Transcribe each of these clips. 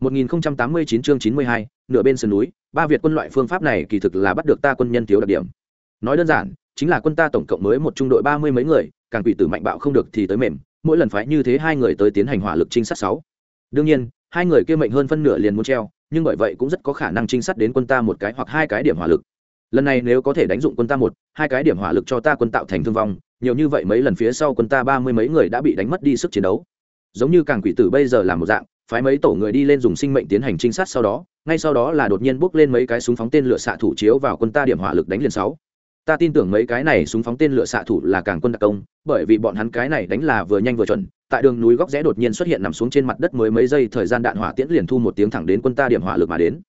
1089 chương 92, nửa bên sườn núi, ba Việt quân loại phương pháp này kỳ thực là bắt được ta quân nhân thiếu đặc điểm. Nói đơn giản, chính là quân ta tổng cộng mới một trung đội ba mươi mấy người, càng quỷ tử mạnh bạo không được thì tới mềm, mỗi lần phải như thế hai người tới tiến hành hỏa lực trinh sát sáu. Đương nhiên, hai người kia mệnh hơn phân nửa liền muốn treo, nhưng bởi vậy cũng rất có khả năng trinh sát đến quân ta một cái hoặc hai cái điểm hỏa lực. Lần này nếu có thể đánh dụng quân ta một, hai cái điểm hỏa lực cho ta quân tạo thành thương vong, nhiều như vậy mấy lần phía sau quân ta ba mươi mấy người đã bị đánh mất đi sức chiến đấu. Giống như càng quỷ tử bây giờ là một dạng, phái mấy tổ người đi lên dùng sinh mệnh tiến hành trinh sát sau đó, ngay sau đó là đột nhiên bước lên mấy cái súng phóng tên lửa xạ thủ chiếu vào quân ta điểm hỏa lực đánh liền sáu. Ta tin tưởng mấy cái này súng phóng tên lửa xạ thủ là càng quân đặc công, bởi vì bọn hắn cái này đánh là vừa nhanh vừa chuẩn, tại đường núi góc rẽ đột nhiên xuất hiện nằm xuống trên mặt đất mới mấy giây thời gian đạn hỏa tiễn liền thu một tiếng thẳng đến quân ta điểm hỏa lực mà đến.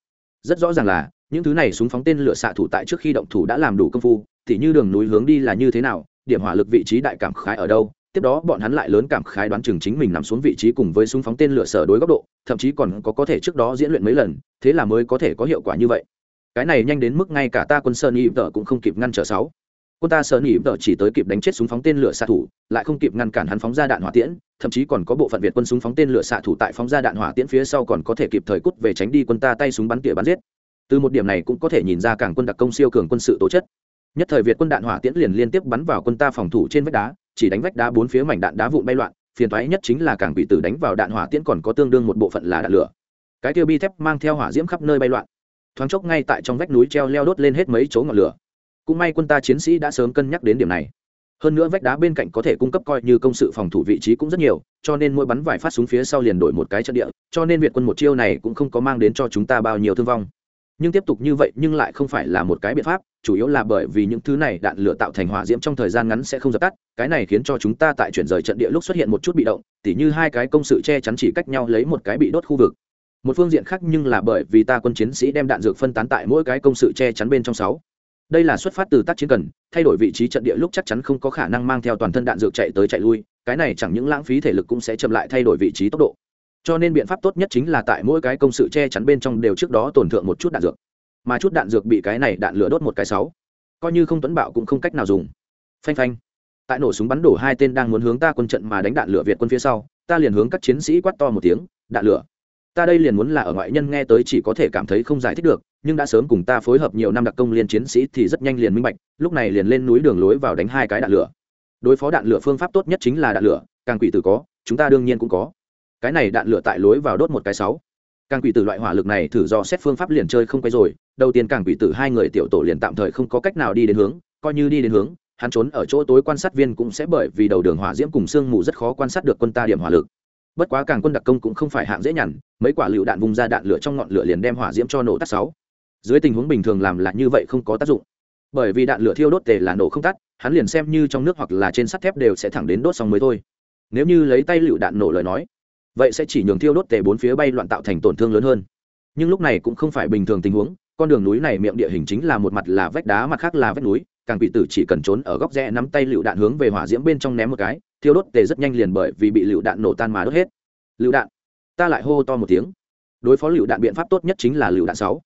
Rất rõ ràng là, những thứ này súng phóng tên lửa xạ thủ tại trước khi động thủ đã làm đủ công phu thì như đường núi hướng đi là như thế nào, điểm hỏa lực vị trí đại cảm khái ở đâu tiếp đó bọn hắn lại lớn cảm khái đoán chừng chính mình nằm xuống vị trí cùng với súng phóng tên lửa sở đối góc độ, thậm chí còn có có thể trước đó diễn luyện mấy lần, thế là mới có thể có hiệu quả như vậy. Cái này nhanh đến mức ngay cả ta quân sơn y tờ cũng không kịp ngăn trở sáu. Quân ta sơn y tờ chỉ tới kịp đánh chết súng phóng tên lửa xạ thủ, lại không kịp ngăn cản hắn phóng ra đạn hỏa tiễn, thậm chí còn có bộ phận việt quân súng phóng tên lửa xạ thủ tại phóng ra đạn hỏa tiễn phía sau còn có thể kịp thời cút về tránh đi quân ta tay súng bắn tỉa bắn giết. Từ một điểm này cũng có thể nhìn ra cảng quân đặc công siêu cường quân sự tố chất. Nhất thời việt quân đạn hỏa tiễn liền liên tiếp bắn vào quân ta phòng thủ trên vách đá chỉ đánh vách đá bốn phía mảnh đạn đá vụn bay loạn, phiền thoái nhất chính là càng bị tử đánh vào đạn hỏa tiễn còn có tương đương một bộ phận là đạn lửa. Cái tiêu bi thép mang theo hỏa diễm khắp nơi bay loạn. Thoáng chốc ngay tại trong vách núi treo leo đốt lên hết mấy chỗ ngọn lửa. Cũng may quân ta chiến sĩ đã sớm cân nhắc đến điểm này. Hơn nữa vách đá bên cạnh có thể cung cấp coi như công sự phòng thủ vị trí cũng rất nhiều, cho nên mỗi bắn vài phát súng phía sau liền đổi một cái trận địa, cho nên việt quân một chiêu này cũng không có mang đến cho chúng ta bao nhiêu thương vong nhưng tiếp tục như vậy nhưng lại không phải là một cái biện pháp, chủ yếu là bởi vì những thứ này đạn lửa tạo thành hỏa diễm trong thời gian ngắn sẽ không dập tắt, cái này khiến cho chúng ta tại chuyển rời trận địa lúc xuất hiện một chút bị động, tỉ như hai cái công sự che chắn chỉ cách nhau lấy một cái bị đốt khu vực. Một phương diện khác nhưng là bởi vì ta quân chiến sĩ đem đạn dược phân tán tại mỗi cái công sự che chắn bên trong sáu. Đây là xuất phát từ tác chiến cần, thay đổi vị trí trận địa lúc chắc chắn không có khả năng mang theo toàn thân đạn dược chạy tới chạy lui, cái này chẳng những lãng phí thể lực cũng sẽ chậm lại thay đổi vị trí tốc độ cho nên biện pháp tốt nhất chính là tại mỗi cái công sự che chắn bên trong đều trước đó tổn thượng một chút đạn dược. Mà chút đạn dược bị cái này đạn lửa đốt một cái sáu. Coi như không tuấn bạo cũng không cách nào dùng. Phanh phanh. Tại nổ súng bắn đổ hai tên đang muốn hướng ta quân trận mà đánh đạn lửa việt quân phía sau, ta liền hướng các chiến sĩ quát to một tiếng, đạn lửa. Ta đây liền muốn là ở ngoại nhân nghe tới chỉ có thể cảm thấy không giải thích được, nhưng đã sớm cùng ta phối hợp nhiều năm đặc công liên chiến sĩ thì rất nhanh liền minh bạch, lúc này liền lên núi đường lối vào đánh hai cái đạn lửa. Đối phó đạn lửa phương pháp tốt nhất chính là đạn lửa, càng quỷ tử có, chúng ta đương nhiên cũng có cái này đạn lửa tại lối vào đốt một cái sáu. Càng quỷ tử loại hỏa lực này thử do xét phương pháp liền chơi không quay rồi, đầu tiên càng quỷ tử hai người tiểu tổ liền tạm thời không có cách nào đi đến hướng, coi như đi đến hướng, hắn trốn ở chỗ tối quan sát viên cũng sẽ bởi vì đầu đường hỏa diễm cùng sương mù rất khó quan sát được quân ta điểm hỏa lực. Bất quá càng quân đặc công cũng không phải hạng dễ nhằn, mấy quả lựu đạn vùng ra đạn lửa trong ngọn lửa liền đem hỏa diễm cho nổ tắt sáu. Dưới tình huống bình thường làm là như vậy không có tác dụng. Bởi vì đạn lửa thiêu đốt tề là nổ không tắt, hắn liền xem như trong nước hoặc là trên sắt thép đều sẽ thẳng đến đốt xong mới thôi. Nếu như lấy tay lựu đạn nổ lời nói vậy sẽ chỉ nhường thiêu đốt tề bốn phía bay loạn tạo thành tổn thương lớn hơn. Nhưng lúc này cũng không phải bình thường tình huống con đường núi này miệng địa hình chính là một mặt là vách đá mặt khác là vách núi càng bị tử chỉ cần trốn ở góc rẽ nắm tay lựu đạn hướng về hỏa diễm bên trong ném một cái thiêu đốt tề rất nhanh liền bởi vì bị lựu đạn nổ tan mà đốt hết. Lựu đạn? Ta lại hô, hô to một tiếng. Đối phó lựu đạn biện pháp tốt nhất chính là lựu đạn sáu.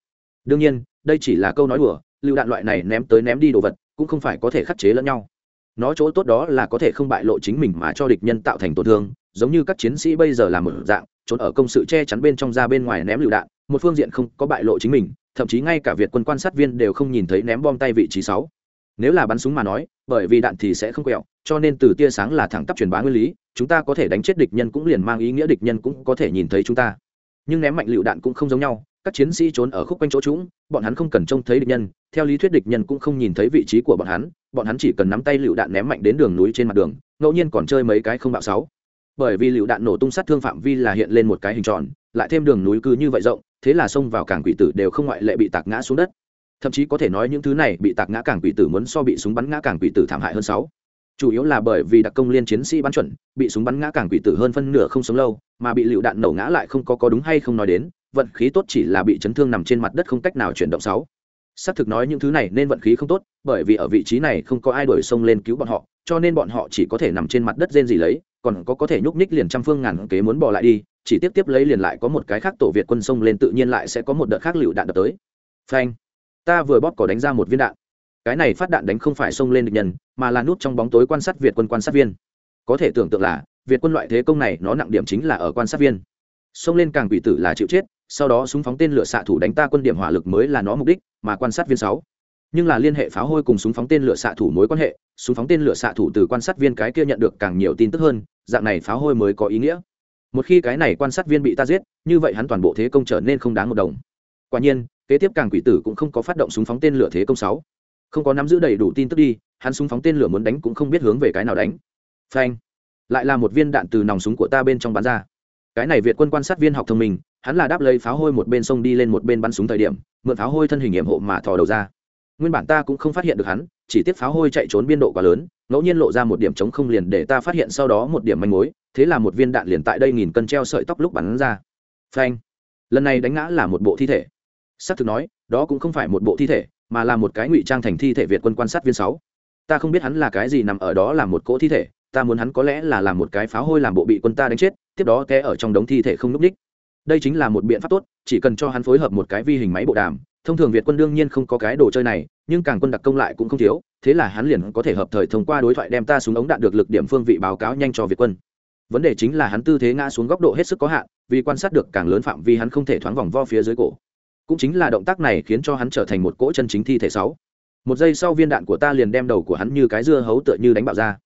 Đương nhiên đây chỉ là câu nói đùa lựu đạn loại này ném tới ném đi đồ vật cũng không phải có thể khắc chế lẫn nhau. Nó chỗ tốt đó là có thể không bại lộ chính mình mà cho địch nhân tạo thành tổn thương giống như các chiến sĩ bây giờ làm một dạng, trốn ở công sự che chắn bên trong ra bên ngoài ném lựu đạn, một phương diện không có bại lộ chính mình, thậm chí ngay cả việt quân quan sát viên đều không nhìn thấy ném bom tay vị trí sáu. Nếu là bắn súng mà nói, bởi vì đạn thì sẽ không quẹo, cho nên từ tia sáng là thẳng tắp truyền bá nguyên lý, chúng ta có thể đánh chết địch nhân cũng liền mang ý nghĩa địch nhân cũng có thể nhìn thấy chúng ta. Nhưng ném mạnh lựu đạn cũng không giống nhau, các chiến sĩ trốn ở khúc quanh chỗ trũng bọn hắn không cần trông thấy địch nhân, theo lý thuyết địch nhân cũng không nhìn thấy vị trí của bọn hắn bọn hắn chỉ cần nắm tay lựu đạn ném mạnh đến đường núi trên mặt đường, ngẫu nhiên còn chơi mấy cái không bạo sáu bởi vì lựu đạn nổ tung sát thương phạm vi là hiện lên một cái hình tròn, lại thêm đường núi cứ như vậy rộng, thế là xông vào cảng quỷ tử đều không ngoại lệ bị tạc ngã xuống đất. Thậm chí có thể nói những thứ này bị tạc ngã cảng quỷ tử muốn so bị súng bắn ngã cảng quỷ tử thảm hại hơn sáu. Chủ yếu là bởi vì đặc công liên chiến sĩ bắn chuẩn, bị súng bắn ngã cảng quỷ tử hơn phân nửa không sống lâu, mà bị lựu đạn nổ ngã lại không có có đúng hay không nói đến, vận khí tốt chỉ là bị chấn thương nằm trên mặt đất không cách nào chuyển động sáu. Xác thực nói những thứ này nên vận khí không tốt, bởi vì ở vị trí này không có ai đuổi sông lên cứu bọn họ, cho nên bọn họ chỉ có thể nằm trên mặt đất rên gì lấy còn có có thể nhúc nhích liền trăm phương ngàn kế muốn bỏ lại đi, chỉ tiếp tiếp lấy liền lại có một cái khác tổ việt quân sông lên tự nhiên lại sẽ có một đợt khác lựu đạn đập tới. Phanh! Ta vừa bóp cỏ đánh ra một viên đạn. Cái này phát đạn đánh không phải xông lên địch nhân, mà là nút trong bóng tối quan sát việt quân quan sát viên. Có thể tưởng tượng là, việt quân loại thế công này nó nặng điểm chính là ở quan sát viên. Xông lên càng quỷ tử là chịu chết, sau đó súng phóng tên lửa xạ thủ đánh ta quân điểm hỏa lực mới là nó mục đích, mà quan sát viên sáu nhưng là liên hệ pháo hôi cùng súng phóng tên lửa xạ thủ mối quan hệ, súng phóng tên lửa xạ thủ từ quan sát viên cái kia nhận được càng nhiều tin tức hơn, dạng này pháo hôi mới có ý nghĩa. Một khi cái này quan sát viên bị ta giết, như vậy hắn toàn bộ thế công trở nên không đáng một đồng. Quả nhiên, kế tiếp càng quỷ tử cũng không có phát động súng phóng tên lửa thế công sáu. Không có nắm giữ đầy đủ tin tức đi, hắn súng phóng tên lửa muốn đánh cũng không biết hướng về cái nào đánh. Phanh. Lại là một viên đạn từ nòng súng của ta bên trong bắn ra. Cái này việt quân quan sát viên học thông minh, hắn là đáp lấy pháo hôi một bên sông đi lên một bên bắn súng thời điểm, mượn pháo hôi thân hình nghiệm hộ mà thò đầu ra nguyên bản ta cũng không phát hiện được hắn, chỉ tiếc pháo hôi chạy trốn biên độ quá lớn, ngẫu nhiên lộ ra một điểm chống không liền để ta phát hiện sau đó một điểm manh mối, thế là một viên đạn liền tại đây nghìn cân treo sợi tóc lúc bắn ra. Phanh. Lần này đánh ngã là một bộ thi thể. S á c thực nói, đó cũng không phải một bộ thi thể, mà là một cái ngụy trang thành thi thể việt quân quan sát viên sáu. Ta không biết hắn là cái gì nằm ở đó là một cỗ thi thể, ta muốn hắn có lẽ là làm một cái pháo hôi làm bộ bị quân ta đánh chết, tiếp đó té ở trong đống thi thể không n ú c ních đây chính là một biện pháp tốt, chỉ cần cho hắn phối hợp một cái vi hình máy bộ đàm thông thường việt quân đương nhiên không có cái đồ chơi này, nhưng càng quân đặc công lại cũng không thiếu, thế là hắn liền có thể hợp thời thông qua đối thoại đem ta xuống ống đạn được lực điểm phương vị báo cáo nhanh cho việt quân. Vấn đề chính là hắn tư thế ngã xuống góc độ hết sức có hạn, vì quan sát được càng lớn phạm vi hắn không thể thoáng vòng vo phía dưới cổ. Cũng chính là động tác này khiến cho hắn trở thành một cỗ chân chính thi thể sáu. Một giây sau viên đạn của ta liền đem đầu của hắn như cái dưa hấu tựa như đánh bạo ra.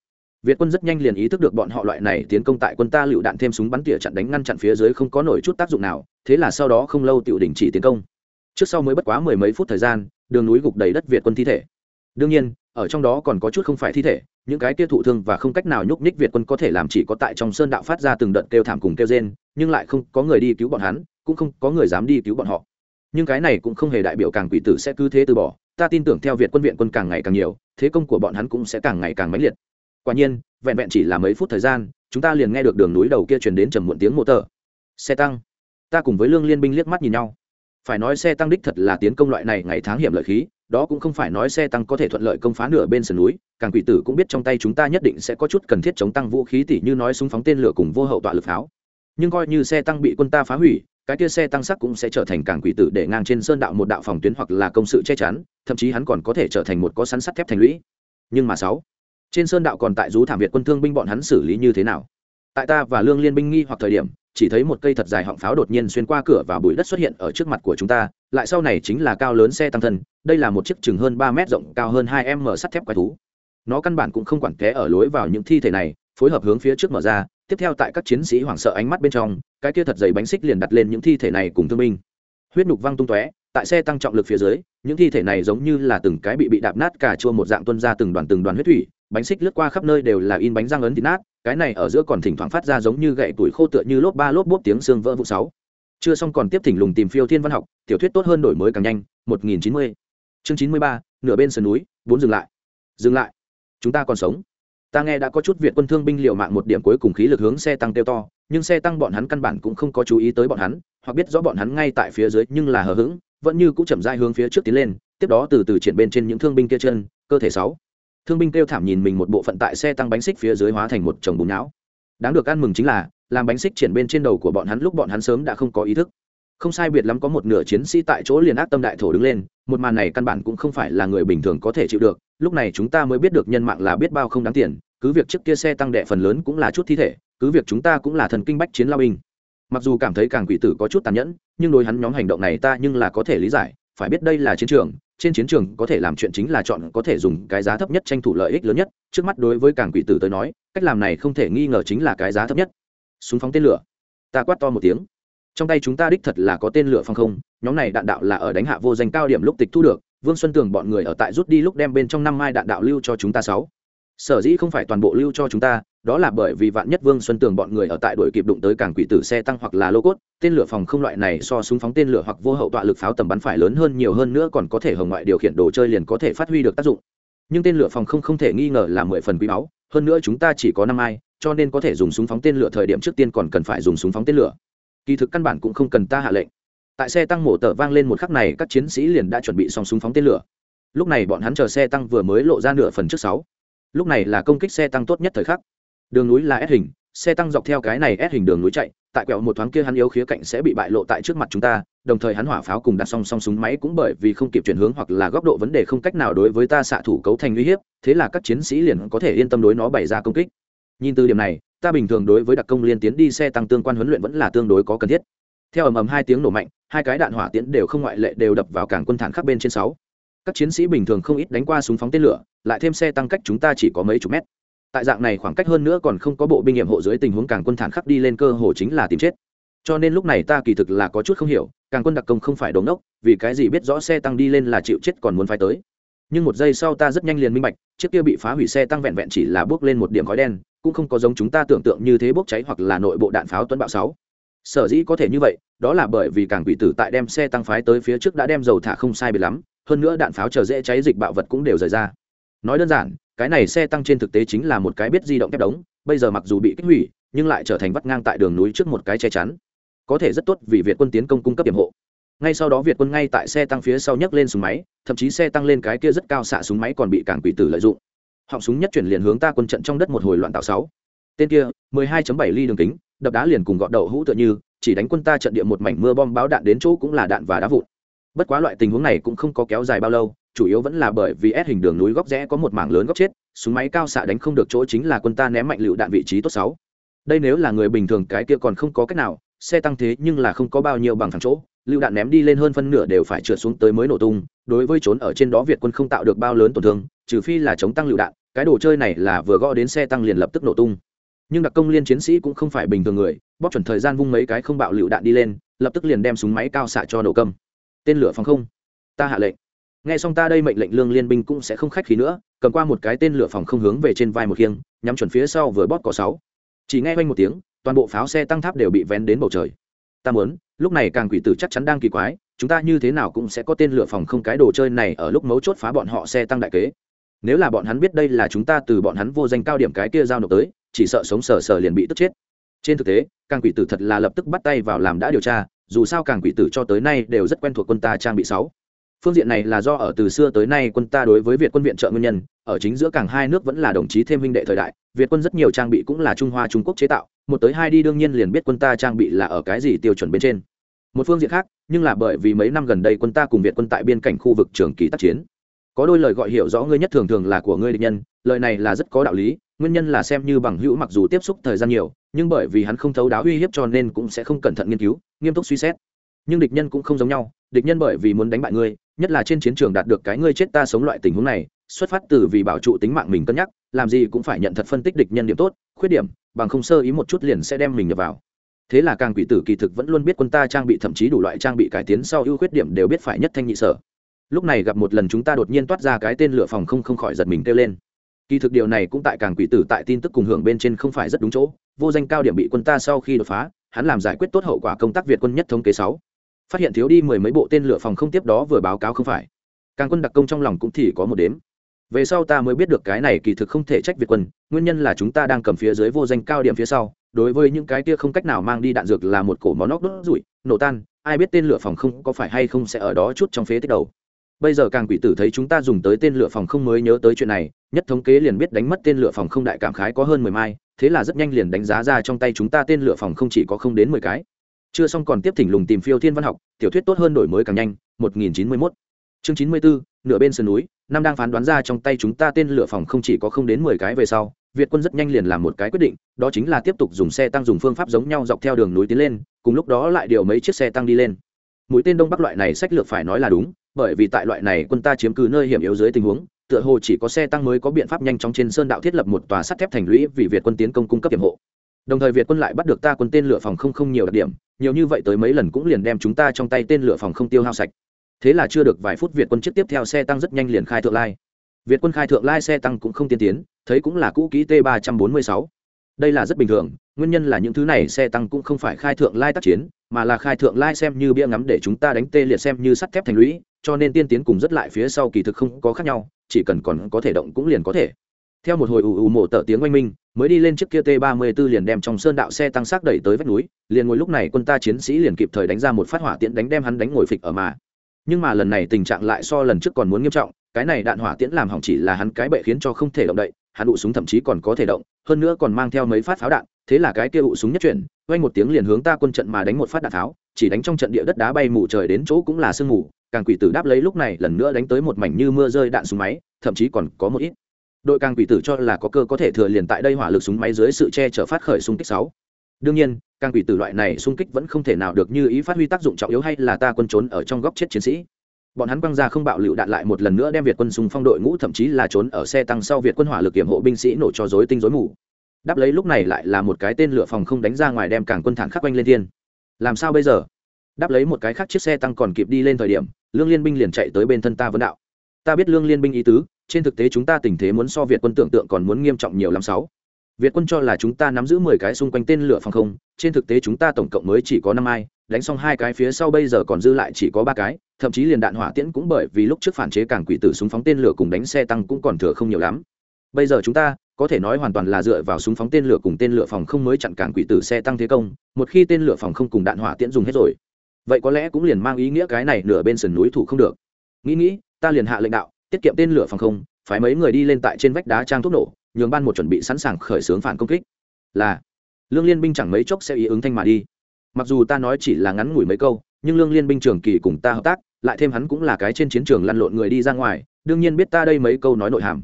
Việt quân rất nhanh liền ý thức được bọn họ loại này tiến công tại quân ta lựu đạn thêm súng bắn tỉa chặn đánh ngăn chặn phía dưới không có nổi chút tác dụng nào, thế là sau đó không lâu tiểu đình chỉ tiến công trước sau mới bất quá mười mấy phút thời gian, đường núi gục đầy đất việt quân thi thể. Đương nhiên, ở trong đó còn có chút không phải thi thể, những cái kia thụ thương và không cách nào nhúc nhích việt quân có thể làm chỉ có tại trong sơn đạo phát ra từng đợt kêu thảm cùng kêu rên, nhưng lại không có người đi cứu bọn hắn, cũng không có người dám đi cứu bọn họ. Nhưng cái này cũng không hề đại biểu càng quỷ tử sẽ cứ thế từ bỏ, ta tin tưởng theo việt quân viện quân càng ngày càng nhiều, thế công của bọn hắn cũng sẽ càng ngày càng mãnh liệt. Quả nhiên, vẹn vẹn chỉ là mấy phút thời gian, chúng ta liền nghe được đường núi đầu kia truyền đến trầm muộn tiếng mô tờ. Xe tăng. Ta cùng với lương liên binh liếc mắt nhìn nhau phải nói xe tăng đích thật là tiến công loại này ngày tháng hiểm lợi khí, đó cũng không phải nói xe tăng có thể thuận lợi công phá nửa bên sườn núi, càng quỷ tử cũng biết trong tay chúng ta nhất định sẽ có chút cần thiết chống tăng vũ khí tỉ như nói súng phóng tên lửa cùng vô hậu tọa lực pháo. Nhưng coi như xe tăng bị quân ta phá hủy, cái kia xe tăng sắc cũng sẽ trở thành càng quỷ tử để ngang trên sơn đạo một đạo phòng tuyến hoặc là công sự che chắn, thậm chí hắn còn có thể trở thành một có sắn sắt thép thành lũy. Nhưng mà sáu, trên sơn đạo còn tại rú thảm việt quân thương binh bọn hắn xử lý như thế nào? Tại ta và lương liên binh nghi hoặc thời điểm chỉ thấy một cây thật dài họng pháo đột nhiên xuyên qua cửa và bụi đất xuất hiện ở trước mặt của chúng ta, lại sau này chính là cao lớn xe tăng thân, đây là một chiếc chừng hơn ba mét rộng, cao hơn hai m sắt thép quái thú. Nó căn bản cũng không quản té ở lối vào những thi thể này, phối hợp hướng phía trước mở ra, tiếp theo tại các chiến sĩ hoảng sợ ánh mắt bên trong, cái kia thật dày bánh xích liền đặt lên những thi thể này cùng thương binh. Huyết nhục văng tung tóe, tại xe tăng trọng lực phía dưới, những thi thể này giống như là từng cái bị bị đạp nát cả chua một dạng tuân ra từng đoàn từng đoàn huyết thủy bánh xích lướt qua khắp nơi đều là in bánh răng ấn thịt nát, cái này ở giữa còn thỉnh thoảng phát ra giống như gậy tuổi khô tựa như lốp ba lốp bốp tiếng xương vỡ vụ sáu. Chưa xong còn tiếp thỉnh lùng tìm phiêu thiên văn học, tiểu thuyết tốt hơn đổi mới càng nhanh, một nghìn chín mươi. Chương chín mươi ba, nửa bên sườn núi, bốn dừng lại. Dừng lại. Chúng ta còn sống. Ta nghe đã có chút việt quân thương binh liệu mạng một điểm cuối cùng khí lực hướng xe tăng tiêu to, nhưng xe tăng bọn hắn căn bản cũng không có chú ý tới bọn hắn, hoặc biết rõ bọn hắn ngay tại phía dưới nhưng là hờ hững, vẫn như cũng chậm dai hướng phía trước tiến lên, tiếp đó từ từ triển bên trên những thương binh kia chân, cơ thể sáu thương binh kêu thảm nhìn mình một bộ phận tại xe tăng bánh xích phía dưới hóa thành một chồng bùn não. Đáng được ăn mừng chính là, làm bánh xích triển bên trên đầu của bọn hắn lúc bọn hắn sớm đã không có ý thức. Không sai biệt lắm có một nửa chiến sĩ tại chỗ liền ác tâm đại thổ đứng lên, một màn này căn bản cũng không phải là người bình thường có thể chịu được, lúc này chúng ta mới biết được nhân mạng là biết bao không đáng tiền, cứ việc trước kia xe tăng đệ phần lớn cũng là chút thi thể, cứ việc chúng ta cũng là thần kinh bách chiến lao binh. Mặc dù cảm thấy càng quỷ tử có chút tàn nhẫn, nhưng đối hắn nhóm hành động này ta nhưng là có thể lý giải phải biết đây là chiến trường, trên chiến trường có thể làm chuyện chính là chọn có thể dùng cái giá thấp nhất tranh thủ lợi ích lớn nhất, trước mắt đối với càng quỷ tử tới nói, cách làm này không thể nghi ngờ chính là cái giá thấp nhất. Súng phóng tên lửa. Ta quát to một tiếng. Trong tay chúng ta đích thật là có tên lửa phòng không, nhóm này đạn đạo là ở đánh hạ vô danh cao điểm lúc tịch thu được, vương xuân tường bọn người ở tại rút đi lúc đem bên trong năm mai đạn đạo lưu cho chúng ta sáu. Sở dĩ không phải toàn bộ lưu cho chúng ta đó là bởi vì vạn nhất vương xuân tường bọn người ở tại đội kịp đụng tới cảng quỷ tử xe tăng hoặc là lô cốt, tên lửa phòng không loại này so súng phóng tên lửa hoặc vô hậu tọa lực pháo tầm bắn phải lớn hơn nhiều hơn nữa còn có thể hồng ngoại điều khiển đồ chơi liền có thể phát huy được tác dụng. Nhưng tên lửa phòng không không thể nghi ngờ là mười phần quý báu, hơn nữa chúng ta chỉ có năm ai, cho nên có thể dùng súng phóng tên lửa thời điểm trước tiên còn cần phải dùng súng phóng tên lửa. Kỳ thực căn bản cũng không cần ta hạ lệnh. Tại xe tăng mổ tờ vang lên một khắc này, các chiến sĩ liền đã chuẩn bị xong súng phóng tên lửa. Lúc này bọn hắn chờ xe tăng vừa mới lộ ra nửa phần trước sáu. Lúc này là công kích xe tăng tốt nhất thời khắc đường núi là S hình, xe tăng dọc theo cái này S hình đường núi chạy, tại quẹo một thoáng kia hắn yếu khía cạnh sẽ bị bại lộ tại trước mặt chúng ta, đồng thời hắn hỏa pháo cùng đặt song song súng máy cũng bởi vì không kịp chuyển hướng hoặc là góc độ vấn đề không cách nào đối với ta xạ thủ cấu thành uy hiếp, thế là các chiến sĩ liền có thể yên tâm đối nó bày ra công kích. Nhìn từ điểm này, ta bình thường đối với đặc công liên tiến đi xe tăng tương quan huấn luyện vẫn là tương đối có cần thiết. Theo ầm ầm hai tiếng nổ mạnh, hai cái đạn hỏa tiễn đều không ngoại lệ đều đập vào cảng quân thản khắc bên trên sáu. Các chiến sĩ bình thường không ít đánh qua súng phóng tên lửa, lại thêm xe tăng cách chúng ta chỉ có mấy chục mét tại dạng này khoảng cách hơn nữa còn không có bộ binh nghiệm hộ dưới tình huống càng quân thản khắc đi lên cơ hồ chính là tìm chết. Cho nên lúc này ta kỳ thực là có chút không hiểu, càng quân đặc công không phải đống đốc, vì cái gì biết rõ xe tăng đi lên là chịu chết còn muốn phái tới. Nhưng một giây sau ta rất nhanh liền minh bạch, chiếc kia bị phá hủy xe tăng vẹn vẹn chỉ là bước lên một điểm khói đen, cũng không có giống chúng ta tưởng tượng như thế bốc cháy hoặc là nội bộ đạn pháo tuấn bạo sáu. Sở dĩ có thể như vậy, đó là bởi vì càng quỷ tử tại đem xe tăng phái tới phía trước đã đem dầu thả không sai biệt lắm, hơn nữa đạn pháo chờ dễ cháy dịch bạo vật cũng đều rời ra. Nói đơn giản cái này xe tăng trên thực tế chính là một cái biết di động kép đống, bây giờ mặc dù bị kích hủy, nhưng lại trở thành vắt ngang tại đường núi trước một cái che chắn. Có thể rất tốt vì việt quân tiến công cung cấp điểm hộ. Ngay sau đó việt quân ngay tại xe tăng phía sau nhấc lên súng máy, thậm chí xe tăng lên cái kia rất cao xạ súng máy còn bị cảng quỷ tử lợi dụng. Họng súng nhất chuyển liền hướng ta quân trận trong đất một hồi loạn tạo sáu. Tên kia 12.7 ly đường kính, đập đá liền cùng gọt đầu hũ tựa như, chỉ đánh quân ta trận địa một mảnh mưa bom báo đạn đến chỗ cũng là đạn và đá vụn. Bất quá loại tình huống này cũng không có kéo dài bao lâu chủ yếu vẫn là bởi vì ép hình đường núi góc rẽ có một mảng lớn góc chết, súng máy cao xạ đánh không được chỗ chính là quân ta ném mạnh lựu đạn vị trí tốt sáu. Đây nếu là người bình thường, cái kia còn không có cách nào, xe tăng thế nhưng là không có bao nhiêu bằng thẳng chỗ, lựu đạn ném đi lên hơn phân nửa đều phải trượt xuống tới mới nổ tung, đối với trốn ở trên đó việt quân không tạo được bao lớn tổn thương, trừ phi là chống tăng lựu đạn, cái đồ chơi này là vừa gõ đến xe tăng liền lập tức nổ tung. Nhưng đặc công liên chiến sĩ cũng không phải bình thường người, bóp chuẩn thời gian vung mấy cái không bạo lựu đạn đi lên, lập tức liền đem súng máy cao xạ cho nổ cầm. tên lửa phòng không. Ta hạ lệnh nghe xong ta đây mệnh lệnh lương liên binh cũng sẽ không khách khí nữa, cầm qua một cái tên lửa phòng không hướng về trên vai một khiêng, nhắm chuẩn phía sau vừa bóp cỏ sáu. Chỉ nghe quanh một tiếng, toàn bộ pháo xe tăng tháp đều bị vén đến bầu trời. Ta muốn, lúc này càng quỷ tử chắc chắn đang kỳ quái, chúng ta như thế nào cũng sẽ có tên lửa phòng không cái đồ chơi này ở lúc mấu chốt phá bọn họ xe tăng đại kế. Nếu là bọn hắn biết đây là chúng ta từ bọn hắn vô danh cao điểm cái kia giao nộp tới, chỉ sợ sống sờ sờ liền bị tức chết. Trên thực tế, càng quỷ tử thật là lập tức bắt tay vào làm đã điều tra, dù sao càng quỷ tử cho tới nay đều rất quen thuộc quân ta trang bị sáu phương diện này là do ở từ xưa tới nay quân ta đối với việt quân viện trợ nguyên nhân, ở chính giữa cảng hai nước vẫn là đồng chí thêm huynh đệ thời đại, việt quân rất nhiều trang bị cũng là trung hoa trung quốc chế tạo, một tới hai đi đương nhiên liền biết quân ta trang bị là ở cái gì tiêu chuẩn bên trên. Một phương diện khác, nhưng là bởi vì mấy năm gần đây quân ta cùng việt quân tại biên cảnh khu vực trường kỳ tác chiến. Có đôi lời gọi hiểu rõ ngươi nhất thường thường là của ngươi địch nhân, lời này là rất có đạo lý, nguyên nhân là xem như bằng hữu mặc dù tiếp xúc thời gian nhiều, nhưng bởi vì hắn không thấu đáo uy hiếp cho nên cũng sẽ không cẩn thận nghiên cứu, nghiêm túc suy xét. Nhưng địch nhân cũng không giống nhau địch nhân bởi vì muốn đánh bại ngươi, nhất là trên chiến trường đạt được cái ngươi chết ta sống loại tình huống này, xuất phát từ vì bảo trụ tính mạng mình cân nhắc, làm gì cũng phải nhận thật phân tích địch nhân điểm tốt, khuyết điểm, bằng không sơ ý một chút liền sẽ đem mình nhập vào. Thế là càng quỷ tử kỳ thực vẫn luôn biết quân ta trang bị thậm chí đủ loại trang bị cải tiến sau ưu khuyết điểm đều biết phải nhất thanh nhị sở. Lúc này gặp một lần chúng ta đột nhiên toát ra cái tên lửa phòng không không khỏi giật mình kêu lên. Kỳ thực điều này cũng tại càng quỷ tử tại tin tức cùng hưởng bên trên không phải rất đúng chỗ, vô danh cao điểm bị quân ta sau khi đột phá, hắn làm giải quyết tốt hậu quả công tác việt quân nhất thống kế sáu phát hiện thiếu đi mười mấy bộ tên lửa phòng không tiếp đó vừa báo cáo không phải. Càng quân đặc công trong lòng cũng thì có một đếm. Về sau ta mới biết được cái này kỳ thực không thể trách việt quân, nguyên nhân là chúng ta đang cầm phía dưới vô danh cao điểm phía sau, đối với những cái kia không cách nào mang đi đạn dược là một cổ món nóc đốt rủi, nổ tan, ai biết tên lửa phòng không có phải hay không sẽ ở đó chút trong phế tích đầu. Bây giờ càng quỷ tử thấy chúng ta dùng tới tên lửa phòng không mới nhớ tới chuyện này, nhất thống kế liền biết đánh mất tên lửa phòng không đại cảm khái có hơn mười mai, thế là rất nhanh liền đánh giá ra trong tay chúng ta tên lửa phòng không chỉ có không đến mười cái chưa xong còn tiếp thỉnh lùng tìm phiêu thiên văn học, tiểu thuyết tốt hơn đổi mới càng nhanh, một nghìn chín mươi mốt. Chương chín mươi bốn nửa bên sườn núi, năm đang phán đoán ra trong tay chúng ta tên lửa phòng không chỉ có không đến mười cái về sau, việt quân rất nhanh liền làm một cái quyết định, đó chính là tiếp tục dùng xe tăng dùng phương pháp giống nhau dọc theo đường núi tiến lên, cùng lúc đó lại điều mấy chiếc xe tăng đi lên. Mũi tên đông bắc loại này sách lược phải nói là đúng, bởi vì tại loại này quân ta chiếm cứ nơi hiểm yếu dưới tình huống, tựa hồ chỉ có xe tăng mới có biện pháp nhanh chóng trên sơn đạo thiết lập một tòa sắt thép thành lũy vì việt quân tiến công cung cấp hiểm hộ. Đồng thời việt quân lại bắt được ta quân tên lửa phòng không không nhiều đặc điểm nhiều như vậy tới mấy lần cũng liền đem chúng ta trong tay tên lửa phòng không tiêu hao sạch. Thế là chưa được vài phút việt quân chiếc tiếp theo xe tăng rất nhanh liền khai thượng lai. Việt quân khai thượng lai xe tăng cũng không tiên tiến, thấy cũng là cũ kỹ t ba trăm bốn mươi sáu. Đây là rất bình thường, nguyên nhân là những thứ này xe tăng cũng không phải khai thượng lai tác chiến, mà là khai thượng lai xem như bia ngắm để chúng ta đánh tê liệt xem như sắt thép thành lũy, cho nên tiên tiến cùng rất lại phía sau kỳ thực không có khác nhau, chỉ cần còn có thể động cũng liền có thể theo một hồi ù ù mổ tở tiếng oanh minh, mới đi lên chiếc kia t 34 liền đem trong sơn đạo xe tăng xác đẩy tới vách núi, liền ngồi lúc này quân ta chiến sĩ liền kịp thời đánh ra một phát hỏa tiễn đánh đem hắn đánh ngồi phịch ở mà. Nhưng mà lần này tình trạng lại so lần trước còn muốn nghiêm trọng, cái này đạn hỏa tiễn làm hỏng chỉ là hắn cái bệ khiến cho không thể động đậy, hắn ụ súng thậm chí còn có thể động, hơn nữa còn mang theo mấy phát pháo đạn, thế là cái kia ụ súng nhất chuyển quanh một tiếng liền hướng ta quân trận mà đánh một phát đạn tháo, chỉ đánh trong trận địa đất đá bay mù trời đến chỗ cũng là sương mù, càng quỷ tử đáp lấy lúc này lần nữa đánh tới một mảnh như mưa rơi đạn súng máy, thậm chí còn có một ít đội càng quỷ tử cho là có cơ có thể thừa liền tại đây hỏa lực súng máy dưới sự che chở phát khởi xung kích sáu. Đương nhiên, càng quỷ tử loại này xung kích vẫn không thể nào được như ý phát huy tác dụng trọng yếu hay là ta quân trốn ở trong góc chết chiến sĩ. Bọn hắn quăng ra không bạo lựu đạn lại một lần nữa đem việt quân xung phong đội ngũ thậm chí là trốn ở xe tăng sau việt quân hỏa lực kiểm hộ binh sĩ nổ cho dối tinh rối mù. Đáp lấy lúc này lại là một cái tên lửa phòng không đánh ra ngoài đem cảng quân thản khắc quanh lên thiên. Làm sao bây giờ? Đáp lấy một cái khác chiếc xe tăng còn kịp đi lên thời điểm, lương liên binh liền chạy tới bên thân ta vấn đạo ta biết lương liên binh ý tứ, trên thực tế chúng ta tình thế muốn so việt quân tưởng tượng còn muốn nghiêm trọng nhiều lắm sáu. Việt quân cho là chúng ta nắm giữ mười cái xung quanh tên lửa phòng không, trên thực tế chúng ta tổng cộng mới chỉ có năm ai, đánh xong hai cái phía sau bây giờ còn dư lại chỉ có ba cái, thậm chí liền đạn hỏa tiễn cũng bởi vì lúc trước phản chế cảng quỷ tử súng phóng tên lửa cùng đánh xe tăng cũng còn thừa không nhiều lắm. Bây giờ chúng ta, có thể nói hoàn toàn là dựa vào súng phóng tên lửa cùng tên lửa phòng không mới chặn cảng quỷ tử xe tăng thế công, một khi tên lửa phòng không cùng đạn hỏa tiễn dùng hết rồi, vậy có lẽ cũng liền mang ý nghĩa cái này nửa bên sườn núi thủ không được. Nghĩ nghĩ ta liền hạ lệnh đạo, tiết kiệm tên lửa phòng không, phái mấy người đi lên tại trên vách đá trang thuốc nổ, nhường ban một chuẩn bị sẵn sàng khởi xướng phản công kích. Là, lương liên binh chẳng mấy chốc sẽ ý ứng thanh mà đi. Mặc dù ta nói chỉ là ngắn ngủi mấy câu, nhưng lương liên binh trường kỳ cùng ta hợp tác, lại thêm hắn cũng là cái trên chiến trường lăn lộn người đi ra ngoài, đương nhiên biết ta đây mấy câu nói nội hàm.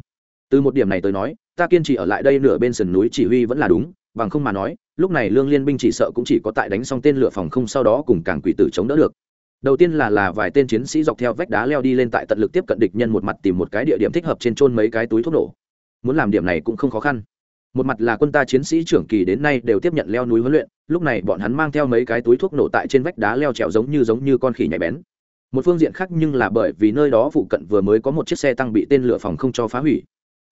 Từ một điểm này tới nói, ta kiên trì ở lại đây nửa bên sườn núi chỉ huy vẫn là đúng, bằng không mà nói, lúc này lương liên binh chỉ sợ cũng chỉ có tại đánh xong tên lửa phòng không sau đó cùng càng quỷ tử chống đỡ được đầu tiên là là vài tên chiến sĩ dọc theo vách đá leo đi lên tại tận lực tiếp cận địch nhân một mặt tìm một cái địa điểm thích hợp trên trôn mấy cái túi thuốc nổ. Muốn làm điểm này cũng không khó khăn. Một mặt là quân ta chiến sĩ trưởng kỳ đến nay đều tiếp nhận leo núi huấn luyện, lúc này bọn hắn mang theo mấy cái túi thuốc nổ tại trên vách đá leo trèo giống như giống như con khỉ nhạy bén. Một phương diện khác nhưng là bởi vì nơi đó phụ cận vừa mới có một chiếc xe tăng bị tên lửa phòng không cho phá hủy.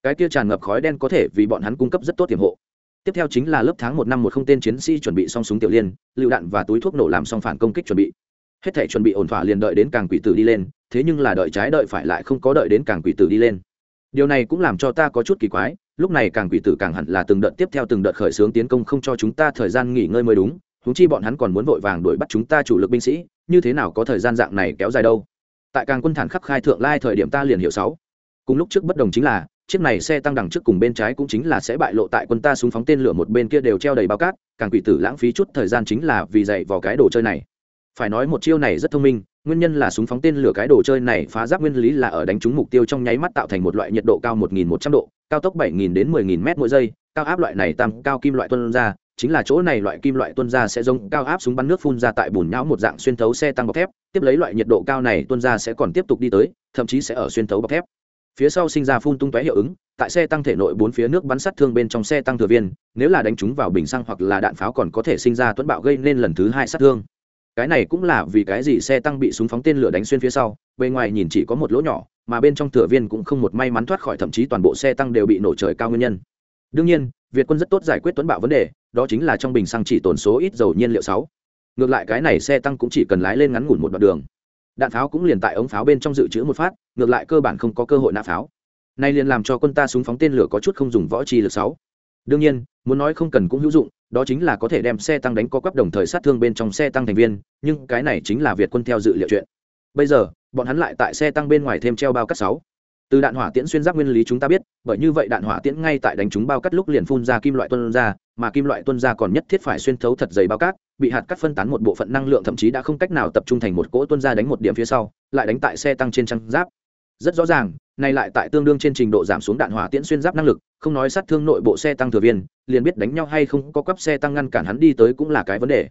Cái kia tràn ngập khói đen có thể vì bọn hắn cung cấp rất tốt tiềm hộ. Tiếp theo chính là lớp tháng một năm một không tên chiến sĩ chuẩn bị xong súng tiểu liên, lựu đạn và túi thuốc nổ làm xong phản công kích chuẩn bị hết thể chuẩn bị ổn thỏa liền đợi đến càng quỷ tử đi lên, thế nhưng là đợi trái đợi phải lại không có đợi đến càng quỷ tử đi lên. Điều này cũng làm cho ta có chút kỳ quái, lúc này càng quỷ tử càng hẳn là từng đợt tiếp theo từng đợt khởi xướng tiến công không cho chúng ta thời gian nghỉ ngơi mới đúng húng chi bọn hắn còn muốn vội vàng đuổi bắt chúng ta chủ lực binh sĩ, như thế nào có thời gian dạng này kéo dài đâu. Tại càng quân thản khắc khai thượng lai thời điểm ta liền hiểu sáu. Cùng lúc trước bất đồng chính là, chiếc này xe tăng đằng trước cùng bên trái cũng chính là sẽ bại lộ tại quân ta súng phóng tên lửa một bên kia đều treo đầy bao cát, càng quỷ tử lãng phí chút thời gian chính là vì dạy vào cái đồ chơi này phải nói một chiêu này rất thông minh, nguyên nhân là súng phóng tên lửa cái đồ chơi này phá giáp nguyên lý là ở đánh trúng mục tiêu trong nháy mắt tạo thành một loại nhiệt độ cao 1.100 độ, cao tốc 7.000 đến 10.000 m mỗi giây, cao áp loại này tăng cao kim loại tuân ra, chính là chỗ này loại kim loại tuân ra sẽ giống cao áp súng bắn nước phun ra tại bùn nhão một dạng xuyên thấu xe tăng bọc thép, tiếp lấy loại nhiệt độ cao này tuân ra sẽ còn tiếp tục đi tới, thậm chí sẽ ở xuyên thấu bọc thép. Phía sau sinh ra phun tung tóe hiệu ứng, tại xe tăng thể nội bốn phía nước bắn sát thương bên trong xe tăng thừa viên, nếu là đánh chúng vào bình xăng hoặc là đạn pháo còn có thể sinh ra tuấn bạo gây nên lần thứ hai sát thương cái này cũng là vì cái gì xe tăng bị súng phóng tên lửa đánh xuyên phía sau bên ngoài nhìn chỉ có một lỗ nhỏ, mà bên trong thừa viên cũng không một may mắn thoát khỏi, thậm chí toàn bộ xe tăng đều bị nổ trời cao nguyên nhân. Đương nhiên, việt quân rất tốt giải quyết tuấn bạo vấn đề, đó chính là trong bình xăng chỉ tồn số ít dầu nhiên liệu sáu. Ngược lại cái này xe tăng cũng chỉ cần lái lên ngắn ngủn một đoạn đường. Đạn pháo cũng liền tại ống pháo bên trong dự trữ một phát, ngược lại cơ bản không có cơ hội nã pháo. Nay liền làm cho quân ta súng phóng tên lửa có chút không dùng võ chi lực sáu đương nhiên, muốn nói không cần cũng hữu dụng, đó chính là có thể đem xe tăng đánh có quắp đồng thời sát thương bên trong xe tăng thành viên, nhưng cái này chính là việt quân theo dự liệu chuyện. Bây giờ, bọn hắn lại tại xe tăng bên ngoài thêm treo bao cắt sáu. Từ đạn hỏa tiễn xuyên giáp nguyên lý chúng ta biết, bởi như vậy đạn hỏa tiễn ngay tại đánh chúng bao cắt lúc liền phun ra kim loại tuân ra, mà kim loại tuân ra còn nhất thiết phải xuyên thấu thật dày bao cát, bị hạt cắt phân tán một bộ phận năng lượng thậm chí đã không cách nào tập trung thành một cỗ tuân ra đánh một điểm phía sau, lại đánh tại xe tăng trên trăng giáp rất rõ ràng này lại tại tương đương trên trình độ giảm xuống đạn hỏa tiễn xuyên giáp năng lực, không nói sát thương nội bộ xe tăng thừa viên, liền biết đánh nhau hay không có cấp xe tăng ngăn cản hắn đi tới cũng là cái vấn đề.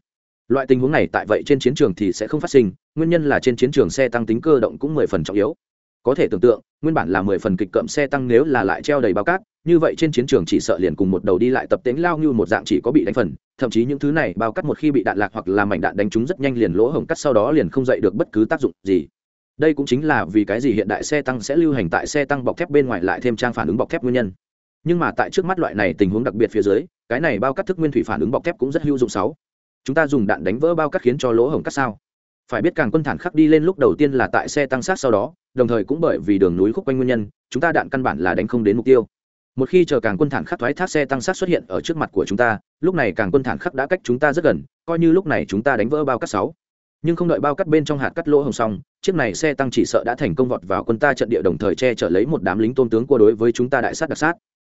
Loại tình huống này tại vậy trên chiến trường thì sẽ không phát sinh, nguyên nhân là trên chiến trường xe tăng tính cơ động cũng mười phần trọng yếu. Có thể tưởng tượng, nguyên bản là mười phần kịch cậm xe tăng nếu là lại treo đầy bao cát, như vậy trên chiến trường chỉ sợ liền cùng một đầu đi lại tập tính lao như một dạng chỉ có bị đánh phần, thậm chí những thứ này bao cắt một khi bị đạn lạc hoặc là mảnh đạn đánh trúng rất nhanh liền lỗ hổng cắt sau đó liền không dậy được bất cứ tác dụng gì đây cũng chính là vì cái gì hiện đại xe tăng sẽ lưu hành tại xe tăng bọc thép bên ngoài lại thêm trang phản ứng bọc thép nguyên nhân. Nhưng mà tại trước mắt loại này tình huống đặc biệt phía dưới, cái này bao cắt thức nguyên thủy phản ứng bọc thép cũng rất hữu dụng sáu. Chúng ta dùng đạn đánh vỡ bao cắt khiến cho lỗ hổng cắt sao? Phải biết càng quân thản khắc đi lên lúc đầu tiên là tại xe tăng sát sau đó, đồng thời cũng bởi vì đường núi khúc quanh nguyên nhân, chúng ta đạn căn bản là đánh không đến mục tiêu. Một khi chờ càng quân thản khắc thoái thác xe tăng sát xuất hiện ở trước mặt của chúng ta, lúc này càng quân thản khắc đã cách chúng ta rất gần, coi như lúc này chúng ta đánh vỡ bao cắt sáu nhưng không đợi bao cắt bên trong hạt cắt lỗ hồng xong, chiếc này xe tăng chỉ sợ đã thành công vọt vào quân ta trận địa đồng thời che chở lấy một đám lính tôn tướng qua đối với chúng ta đại sát đặc sát.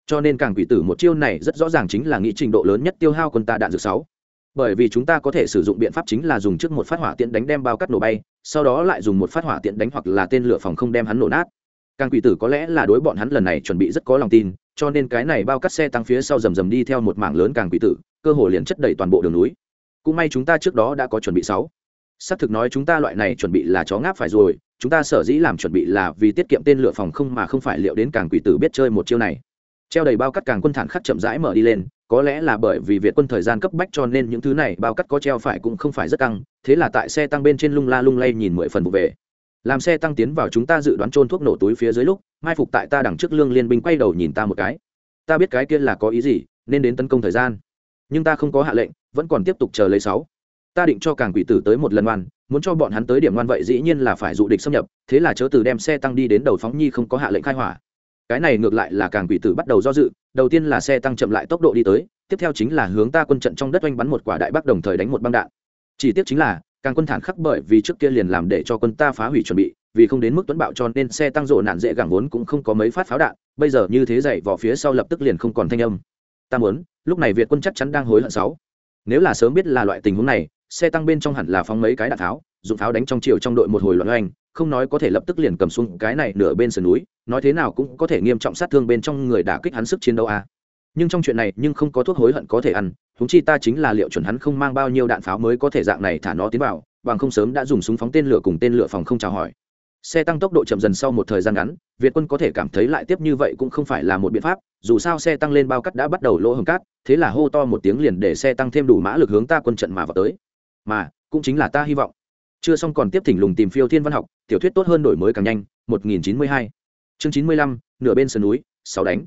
Cho nên càng quỷ tử một chiêu này rất rõ ràng chính là nghĩ trình độ lớn nhất tiêu hao quân ta đạn dược sáu. Bởi vì chúng ta có thể sử dụng biện pháp chính là dùng trước một phát hỏa tiễn đánh đem bao cắt nổ bay, sau đó lại dùng một phát hỏa tiễn đánh hoặc là tên lửa phòng không đem hắn nổ nát. Càng quỷ tử có lẽ là đối bọn hắn lần này chuẩn bị rất có lòng tin, cho nên cái này bao cắt xe tăng phía sau rầm rầm đi theo một mảng lớn càng quỷ tử, cơ hồ liền chất đầy toàn bộ đường núi. Cũng may chúng ta trước đó đã có chuẩn bị sáu xác thực nói chúng ta loại này chuẩn bị là chó ngáp phải rồi, chúng ta sở dĩ làm chuẩn bị là vì tiết kiệm tên lửa phòng không mà không phải liệu đến càng quỷ tử biết chơi một chiêu này. Treo đầy bao cắt càng quân thản khắc chậm rãi mở đi lên, có lẽ là bởi vì việt quân thời gian cấp bách cho nên những thứ này bao cắt có treo phải cũng không phải rất căng, thế là tại xe tăng bên trên lung la lung lay nhìn mười phần vụ về. Làm xe tăng tiến vào chúng ta dự đoán trôn thuốc nổ túi phía dưới lúc, mai phục tại ta đằng trước lương liên binh quay đầu nhìn ta một cái. Ta biết cái kia là có ý gì, nên đến tấn công thời gian. Nhưng ta không có hạ lệnh, vẫn còn tiếp tục chờ lấy sáu ta định cho càng quỷ tử tới một lần ngoan, muốn cho bọn hắn tới điểm ngoan vậy dĩ nhiên là phải dụ địch xâm nhập, thế là chớ từ đem xe tăng đi đến đầu phóng nhi không có hạ lệnh khai hỏa. Cái này ngược lại là càng quỷ tử bắt đầu do dự, đầu tiên là xe tăng chậm lại tốc độ đi tới, tiếp theo chính là hướng ta quân trận trong đất oanh bắn một quả đại bắc đồng thời đánh một băng đạn. Chỉ tiếc chính là, càng quân thản khắc bởi vì trước kia liền làm để cho quân ta phá hủy chuẩn bị, vì không đến mức tuấn bạo cho nên xe tăng rộ nạn dễ gẳng vốn cũng không có mấy phát pháo đạn, bây giờ như thế dậy vỏ phía sau lập tức liền không còn thanh âm. Ta muốn, lúc này việt quân chắc chắn đang hối hận sáu. Nếu là sớm biết là loại tình huống này xe tăng bên trong hẳn là phóng mấy cái đạn tháo, dùng pháo đánh trong chiều trong đội một hồi loạn oanh không nói có thể lập tức liền cầm xuống cái này nửa bên sườn núi, nói thế nào cũng có thể nghiêm trọng sát thương bên trong người đả kích hắn sức chiến đấu a à. nhưng trong chuyện này nhưng không có thuốc hối hận có thể ăn húng chi ta chính là liệu chuẩn hắn không mang bao nhiêu đạn pháo mới có thể dạng này thả nó tiến vào, bằng không sớm đã dùng súng phóng tên lửa cùng tên lửa phòng không chào hỏi xe tăng tốc độ chậm dần sau một thời gian ngắn, việt quân có thể cảm thấy lại tiếp như vậy cũng không phải là một biện pháp, dù sao xe tăng lên bao cắt đã bắt đầu lỗ hồng cát, thế là hô to một tiếng liền để xe tăng thêm đủ mã lực hướng ta quân trận mà vào tới mà cũng chính là ta hy vọng. Chưa xong còn tiếp thỉnh lùng tìm phiêu thiên văn học, tiểu thuyết tốt hơn đổi mới càng nhanh 1092 chương 95 nửa bên sườn núi, sáu đánh.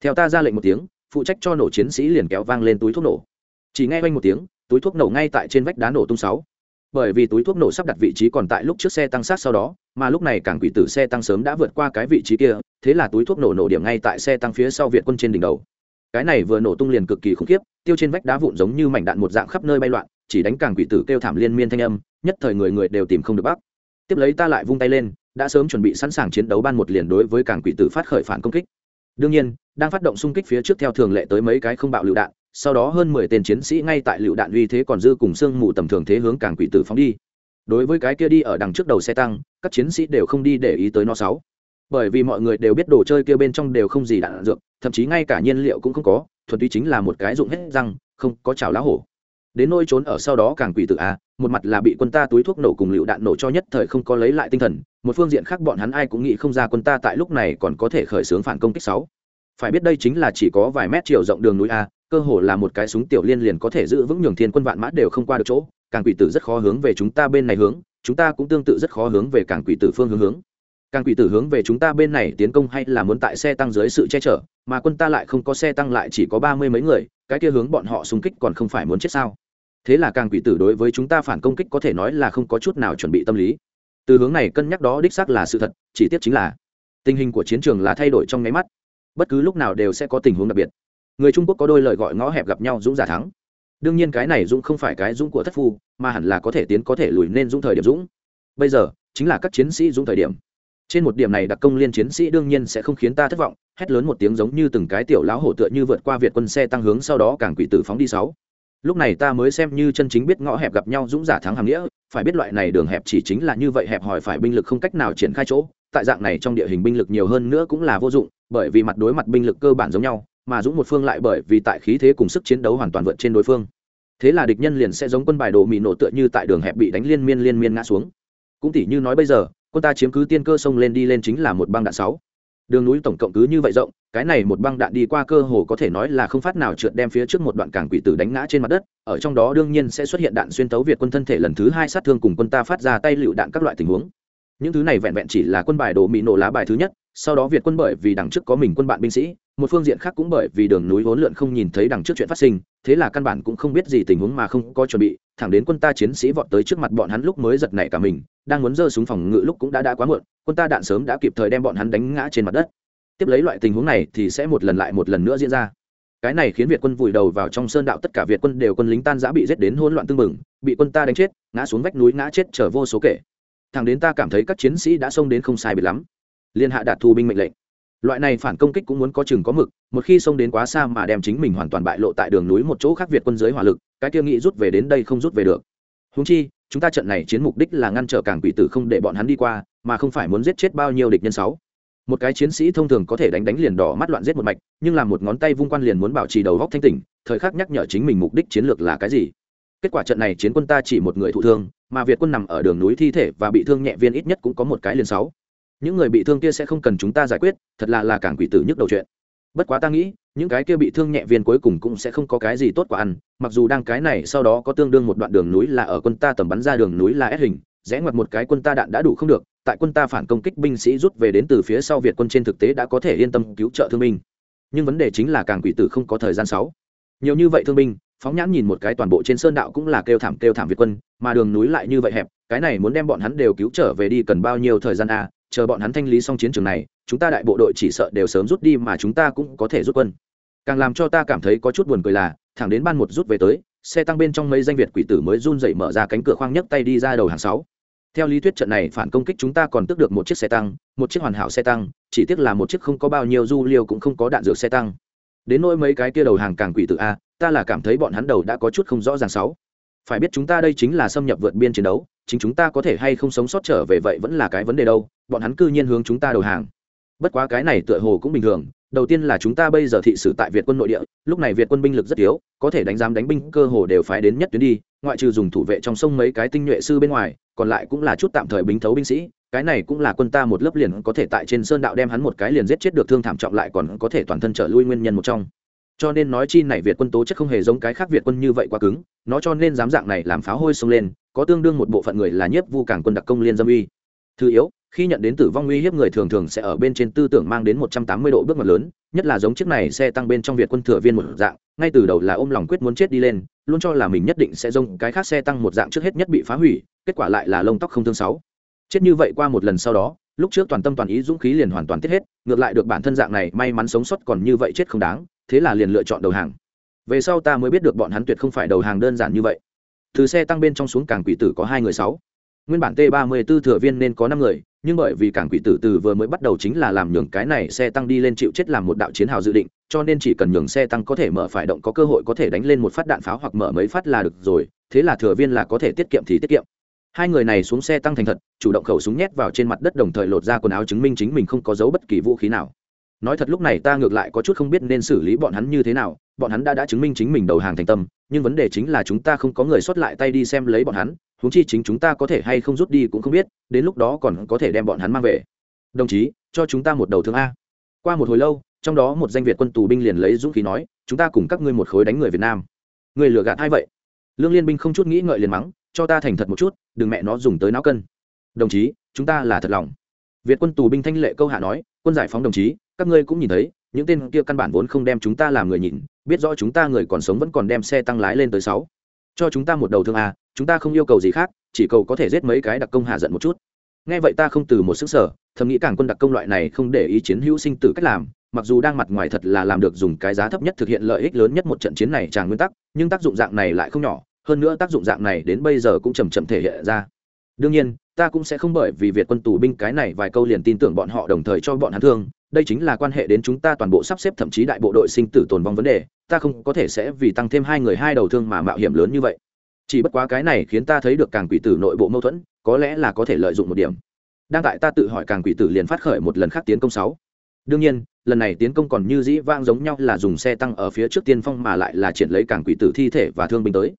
Theo ta ra lệnh một tiếng, phụ trách cho nổ chiến sĩ liền kéo vang lên túi thuốc nổ. Chỉ nghe quanh một tiếng, túi thuốc nổ ngay tại trên vách đá nổ tung sáu. Bởi vì túi thuốc nổ sắp đặt vị trí còn tại lúc trước xe tăng sát sau đó, mà lúc này cảng quỷ tử xe tăng sớm đã vượt qua cái vị trí kia, thế là túi thuốc nổ nổ điểm ngay tại xe tăng phía sau việt quân trên đỉnh đầu. Cái này vừa nổ tung liền cực kỳ khủng khiếp, tiêu trên vách đá vụn giống như mảnh đạn một dạng khắp nơi bay loạn chỉ đánh càng quỷ tử kêu thảm liên miên thanh âm, nhất thời người người đều tìm không được bắt tiếp lấy ta lại vung tay lên, đã sớm chuẩn bị sẵn sàng chiến đấu ban một liền đối với càng quỷ tử phát khởi phản công kích. Đương nhiên, đang phát động xung kích phía trước theo thường lệ tới mấy cái không bạo lựu đạn, sau đó hơn mười tên chiến sĩ ngay tại lựu đạn uy thế còn dư cùng sương mù tầm thường thế hướng càng quỷ tử phóng đi. Đối với cái kia đi ở đằng trước đầu xe tăng, các chiến sĩ đều không đi để ý tới nó sáu. Bởi vì mọi người đều biết đồ chơi kia bên trong đều không gì đạn dược, thậm chí ngay cả nhiên liệu cũng không có, thuần túy chính là một cái dụng hết răng, không có chảo lá hổ đến nôi trốn ở sau đó càng quỷ tự a, một mặt là bị quân ta túi thuốc nổ cùng lựu đạn nổ cho nhất thời không có lấy lại tinh thần, một phương diện khác bọn hắn ai cũng nghĩ không ra quân ta tại lúc này còn có thể khởi xướng phản công kích sáu. Phải biết đây chính là chỉ có vài mét chiều rộng đường núi a, cơ hồ là một cái súng tiểu liên liền có thể giữ vững nhường thiên quân vạn mã đều không qua được chỗ, càng quỷ tử rất khó hướng về chúng ta bên này hướng, chúng ta cũng tương tự rất khó hướng về càng quỷ tử phương hướng hướng. Càng quỷ tử hướng về chúng ta bên này tiến công hay là muốn tại xe tăng dưới sự che chở, mà quân ta lại không có xe tăng lại chỉ có ba mươi mấy người, cái kia hướng bọn họ xung kích còn không phải muốn chết sao? Thế là càng quỷ tử đối với chúng ta phản công kích có thể nói là không có chút nào chuẩn bị tâm lý. Từ hướng này cân nhắc đó đích xác là sự thật, chỉ tiếp chính là tình hình của chiến trường là thay đổi trong nháy mắt. Bất cứ lúc nào đều sẽ có tình huống đặc biệt. Người trung quốc có đôi lời gọi ngõ hẹp gặp nhau dũng giả thắng. Đương nhiên cái này dũng không phải cái dũng của thất phu, mà hẳn là có thể tiến có thể lùi nên dũng thời điểm dũng. Bây giờ, chính là các chiến sĩ dũng thời điểm. Trên một điểm này đặc công liên chiến sĩ đương nhiên sẽ không khiến ta thất vọng, hét lớn một tiếng giống như từng cái tiểu lão hổ tựa như vượt qua việt quân xe tăng hướng sau đó càng quỷ tử phóng đi sáu lúc này ta mới xem như chân chính biết ngõ hẹp gặp nhau dũng giả thắng hàm nghĩa, phải biết loại này đường hẹp chỉ chính là như vậy hẹp hỏi phải binh lực không cách nào triển khai chỗ, tại dạng này trong địa hình binh lực nhiều hơn nữa cũng là vô dụng, bởi vì mặt đối mặt binh lực cơ bản giống nhau, mà dũng một phương lại bởi vì tại khí thế cùng sức chiến đấu hoàn toàn vượt trên đối phương. Thế là địch nhân liền sẽ giống quân bài đồ mì nổ tựa như tại đường hẹp bị đánh liên miên liên miên ngã xuống. Cũng tỉ như nói bây giờ, quân ta chiếm cứ tiên cơ sông lên đi lên chính là một băng đạn sáu đường núi tổng cộng cứ như vậy rộng, cái này một băng đạn đi qua cơ hồ có thể nói là không phát nào trượt đem phía trước một đoạn cảng quỷ tử đánh ngã trên mặt đất, ở trong đó đương nhiên sẽ xuất hiện đạn xuyên tấu việt quân thân thể lần thứ hai sát thương cùng quân ta phát ra tay lựu đạn các loại tình huống. Những thứ này vẹn vẹn chỉ là quân bài đồ mỹ nổ lá bài thứ nhất sau đó việt quân bởi vì đằng trước có mình quân bạn binh sĩ, một phương diện khác cũng bởi vì đường núi vốn lượn không nhìn thấy đằng trước chuyện phát sinh, thế là căn bản cũng không biết gì tình huống mà không có chuẩn bị. Thẳng đến quân ta chiến sĩ vọt tới trước mặt bọn hắn lúc mới giật nảy cả mình, đang muốn giơ súng phòng ngự lúc cũng đã đã quá muộn, quân ta đạn sớm đã kịp thời đem bọn hắn đánh ngã trên mặt đất. Tiếp lấy loại tình huống này thì sẽ một lần lại một lần nữa diễn ra. Cái này khiến việt quân vùi đầu vào trong sơn đạo tất cả việt quân đều quân lính tan giã bị giết đến hỗn loạn tương mừng bị quân ta đánh chết, ngã xuống vách núi ngã chết chở vô số kể. Thằng đến ta cảm thấy các chiến sĩ đã xông đến không sai bị lắm liên hạ đạt thu binh mệnh lệnh. Loại này phản công kích cũng muốn có chừng có mực, một khi xông đến quá xa mà đem chính mình hoàn toàn bại lộ tại đường núi một chỗ khác việt quân giới hỏa lực, cái tiêu nghĩ rút về đến đây không rút về được. Húng chi, chúng ta trận này chiến mục đích là ngăn trở cảng quỷ tử không để bọn hắn đi qua, mà không phải muốn giết chết bao nhiêu địch nhân sáu. Một cái chiến sĩ thông thường có thể đánh đánh liền đỏ mắt loạn giết một mạch, nhưng làm một ngón tay vung quan liền muốn bảo trì đầu góc thanh tỉnh, thời khắc nhắc nhở chính mình mục đích chiến lược là cái gì. Kết quả trận này chiến quân ta chỉ một người thụ thương, mà việt quân nằm ở đường núi thi thể và bị thương nhẹ viên ít nhất cũng có một cái liền sáu những người bị thương kia sẽ không cần chúng ta giải quyết, thật là là cảng quỷ tử nhức đầu chuyện. Bất quá ta nghĩ, những cái kia bị thương nhẹ viên cuối cùng cũng sẽ không có cái gì tốt quả ăn, mặc dù đang cái này sau đó có tương đương một đoạn đường núi là ở quân ta tầm bắn ra đường núi là ép hình, rẽ ngoặt một cái quân ta đạn đã đủ không được, tại quân ta phản công kích binh sĩ rút về đến từ phía sau việt quân trên thực tế đã có thể yên tâm cứu trợ thương binh. Nhưng vấn đề chính là càng quỷ tử không có thời gian sáu. Nhiều như vậy thương binh, phóng nhãn nhìn một cái toàn bộ trên sơn đạo cũng là kêu thảm kêu thảm việt quân, mà đường núi lại như vậy hẹp, cái này muốn đem bọn hắn đều cứu trở về đi cần bao nhiêu thời gian à? Chờ bọn hắn thanh lý xong chiến trường này, chúng ta đại bộ đội chỉ sợ đều sớm rút đi mà chúng ta cũng có thể rút quân. Càng làm cho ta cảm thấy có chút buồn cười là, thẳng đến ban một rút về tới, xe tăng bên trong mấy danh việt quỷ tử mới run dậy mở ra cánh cửa khoang nhấc tay đi ra đầu hàng sáu. Theo lý thuyết trận này phản công kích chúng ta còn tước được một chiếc xe tăng, một chiếc hoàn hảo xe tăng, chỉ tiếc là một chiếc không có bao nhiêu du liêu cũng không có đạn dược xe tăng. Đến nỗi mấy cái kia đầu hàng càng quỷ tử a, ta là cảm thấy bọn hắn đầu đã có chút không rõ ràng sáu. Phải biết chúng ta đây chính là xâm nhập vượt biên chiến đấu chính chúng ta có thể hay không sống sót trở về vậy vẫn là cái vấn đề đâu, bọn hắn cư nhiên hướng chúng ta đầu hàng. Bất quá cái này tựa hồ cũng bình thường, đầu tiên là chúng ta bây giờ thị sử tại việt quân nội địa, lúc này việt quân binh lực rất yếu, có thể đánh giám đánh binh cơ hồ đều phái đến nhất tuyến đi, ngoại trừ dùng thủ vệ trong sông mấy cái tinh nhuệ sư bên ngoài, còn lại cũng là chút tạm thời binh thấu binh sĩ, cái này cũng là quân ta một lớp liền có thể tại trên sơn đạo đem hắn một cái liền giết chết được thương thảm trọng lại còn có thể toàn thân trở lui nguyên nhân một trong. Cho nên nói chi này việt quân tố chất không hề giống cái khác việt quân như vậy quá cứng, nó cho nên dám dạng này làm pháo hôi xông lên có tương đương một bộ phận người là nhiếp vu cảng quân đặc công liên dâm uy. Thứ yếu, khi nhận đến tử vong uy hiếp người thường thường sẽ ở bên trên tư tưởng mang đến một trăm tám mươi độ bước ngoặt lớn, nhất là giống chiếc này xe tăng bên trong việt quân thừa viên một dạng, ngay từ đầu là ôm lòng quyết muốn chết đi lên, luôn cho là mình nhất định sẽ dông cái khác xe tăng một dạng trước hết nhất bị phá hủy, kết quả lại là lông tóc không thương sáu. Chết như vậy qua một lần sau đó, lúc trước toàn tâm toàn ý dũng khí liền hoàn toàn tiết hết, ngược lại được bản thân dạng này may mắn sống sót còn như vậy chết không đáng, thế là liền lựa chọn đầu hàng. Về sau ta mới biết được bọn hắn tuyệt không phải đầu hàng đơn giản như vậy từ xe tăng bên trong xuống càng quỷ tử có hai người sáu. Nguyên bản t 34 thừa viên nên có năm người, nhưng bởi vì cảng quỷ tử từ vừa mới bắt đầu chính là làm nhường cái này xe tăng đi lên chịu chết làm một đạo chiến hào dự định, cho nên chỉ cần nhường xe tăng có thể mở phải động có cơ hội có thể đánh lên một phát đạn pháo hoặc mở mấy phát là được rồi, thế là thừa viên là có thể tiết kiệm thì tiết kiệm. Hai người này xuống xe tăng thành thật, chủ động khẩu súng nhét vào trên mặt đất đồng thời lột ra quần áo chứng minh chính mình không có dấu bất kỳ vũ khí nào. Nói thật lúc này ta ngược lại có chút không biết nên xử lý bọn hắn như thế nào bọn hắn đã đã chứng minh chính mình đầu hàng thành tâm, nhưng vấn đề chính là chúng ta không có người xuất lại tay đi xem lấy bọn hắn, huống chi chính chúng ta có thể hay không rút đi cũng không biết, đến lúc đó còn có thể đem bọn hắn mang về. Đồng chí, cho chúng ta một đầu thương a. Qua một hồi lâu, trong đó một danh việt quân tù binh liền lấy dũng khí nói, chúng ta cùng các ngươi một khối đánh người việt nam. Người lừa gạt hay vậy? Lương liên binh không chút nghĩ ngợi liền mắng, cho ta thành thật một chút, đừng mẹ nó dùng tới não cân. Đồng chí, chúng ta là thật lòng. Việt quân tù binh thanh lệ câu hạ nói, quân giải phóng đồng chí các ngươi cũng nhìn thấy những tên kia căn bản vốn không đem chúng ta làm người nhìn biết rõ chúng ta người còn sống vẫn còn đem xe tăng lái lên tới sáu. Cho chúng ta một đầu thương à, chúng ta không yêu cầu gì khác chỉ cầu có thể giết mấy cái đặc công hạ giận một chút. Nghe vậy ta không từ một sức sở thầm nghĩ càng quân đặc công loại này không để ý chiến hữu sinh tử cách làm mặc dù đang mặt ngoài thật là làm được dùng cái giá thấp nhất thực hiện lợi ích lớn nhất một trận chiến này tràn nguyên tắc nhưng tác dụng dạng này lại không nhỏ hơn nữa tác dụng dạng này đến bây giờ cũng chầm chậm thể hiện ra. Đương nhiên ta cũng sẽ không bởi vì việt quân tù binh cái này vài câu liền tin tưởng bọn họ đồng thời cho bọn hắn thương đây chính là quan hệ đến chúng ta toàn bộ sắp xếp thậm chí đại bộ đội sinh tử tồn vong vấn đề, ta không có thể sẽ vì tăng thêm hai người hai đầu thương mà mạo hiểm lớn như vậy. Chỉ bất quá cái này khiến ta thấy được càng quỷ tử nội bộ mâu thuẫn, có lẽ là có thể lợi dụng một điểm. Đang tại ta tự hỏi càng quỷ tử liền phát khởi một lần khác tiến công sáu. Đương nhiên, lần này tiến công còn như dĩ vang giống nhau là dùng xe tăng ở phía trước tiên phong mà lại là triển lấy càng quỷ tử thi thể và thương binh tới.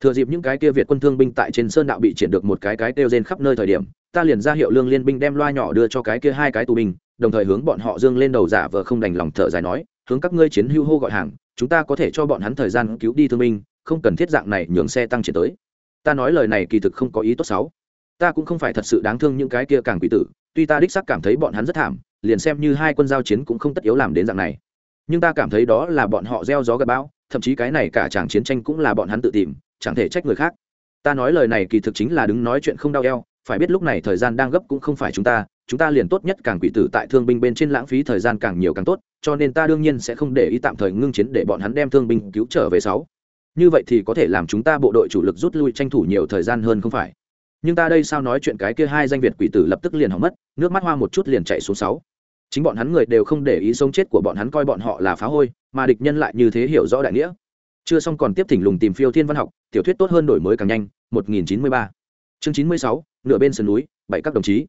Thừa dịp những cái kia việt quân thương binh tại trên sơn đạo bị triển được một cái cái kêu rên khắp nơi thời điểm, ta liền ra hiệu lương liên binh đem loa nhỏ đưa cho cái kia hai cái tù binh đồng thời hướng bọn họ dương lên đầu giả vờ không đành lòng thở dài nói, hướng các ngươi chiến hưu hô gọi hàng, chúng ta có thể cho bọn hắn thời gian cứu đi thương binh, không cần thiết dạng này nhường xe tăng triển tới. Ta nói lời này kỳ thực không có ý tốt xấu. Ta cũng không phải thật sự đáng thương những cái kia càng quỷ tử, tuy ta đích xác cảm thấy bọn hắn rất thảm, liền xem như hai quân giao chiến cũng không tất yếu làm đến dạng này. Nhưng ta cảm thấy đó là bọn họ gieo gió gặp bão, thậm chí cái này cả chàng chiến tranh cũng là bọn hắn tự tìm, chẳng thể trách người khác. Ta nói lời này kỳ thực chính là đứng nói chuyện không đau eo, phải biết lúc này thời gian đang gấp cũng không phải chúng ta chúng ta liền tốt nhất càng quỷ tử tại thương binh bên trên lãng phí thời gian càng nhiều càng tốt, cho nên ta đương nhiên sẽ không để ý tạm thời ngưng chiến để bọn hắn đem thương binh cứu trở về sáu. Như vậy thì có thể làm chúng ta bộ đội chủ lực rút lui tranh thủ nhiều thời gian hơn không phải? Nhưng ta đây sao nói chuyện cái kia hai danh việt quỷ tử lập tức liền hỏng mất, nước mắt hoa một chút liền chạy xuống sáu. Chính bọn hắn người đều không để ý sống chết của bọn hắn coi bọn họ là phá hôi, mà địch nhân lại như thế hiểu rõ đại nghĩa. Chưa xong còn tiếp thỉnh lùng tìm phiêu thiên văn học, tiểu thuyết tốt hơn đổi mới càng nhanh 1093 chương 96 nửa bên sườn núi, bảy các đồng chí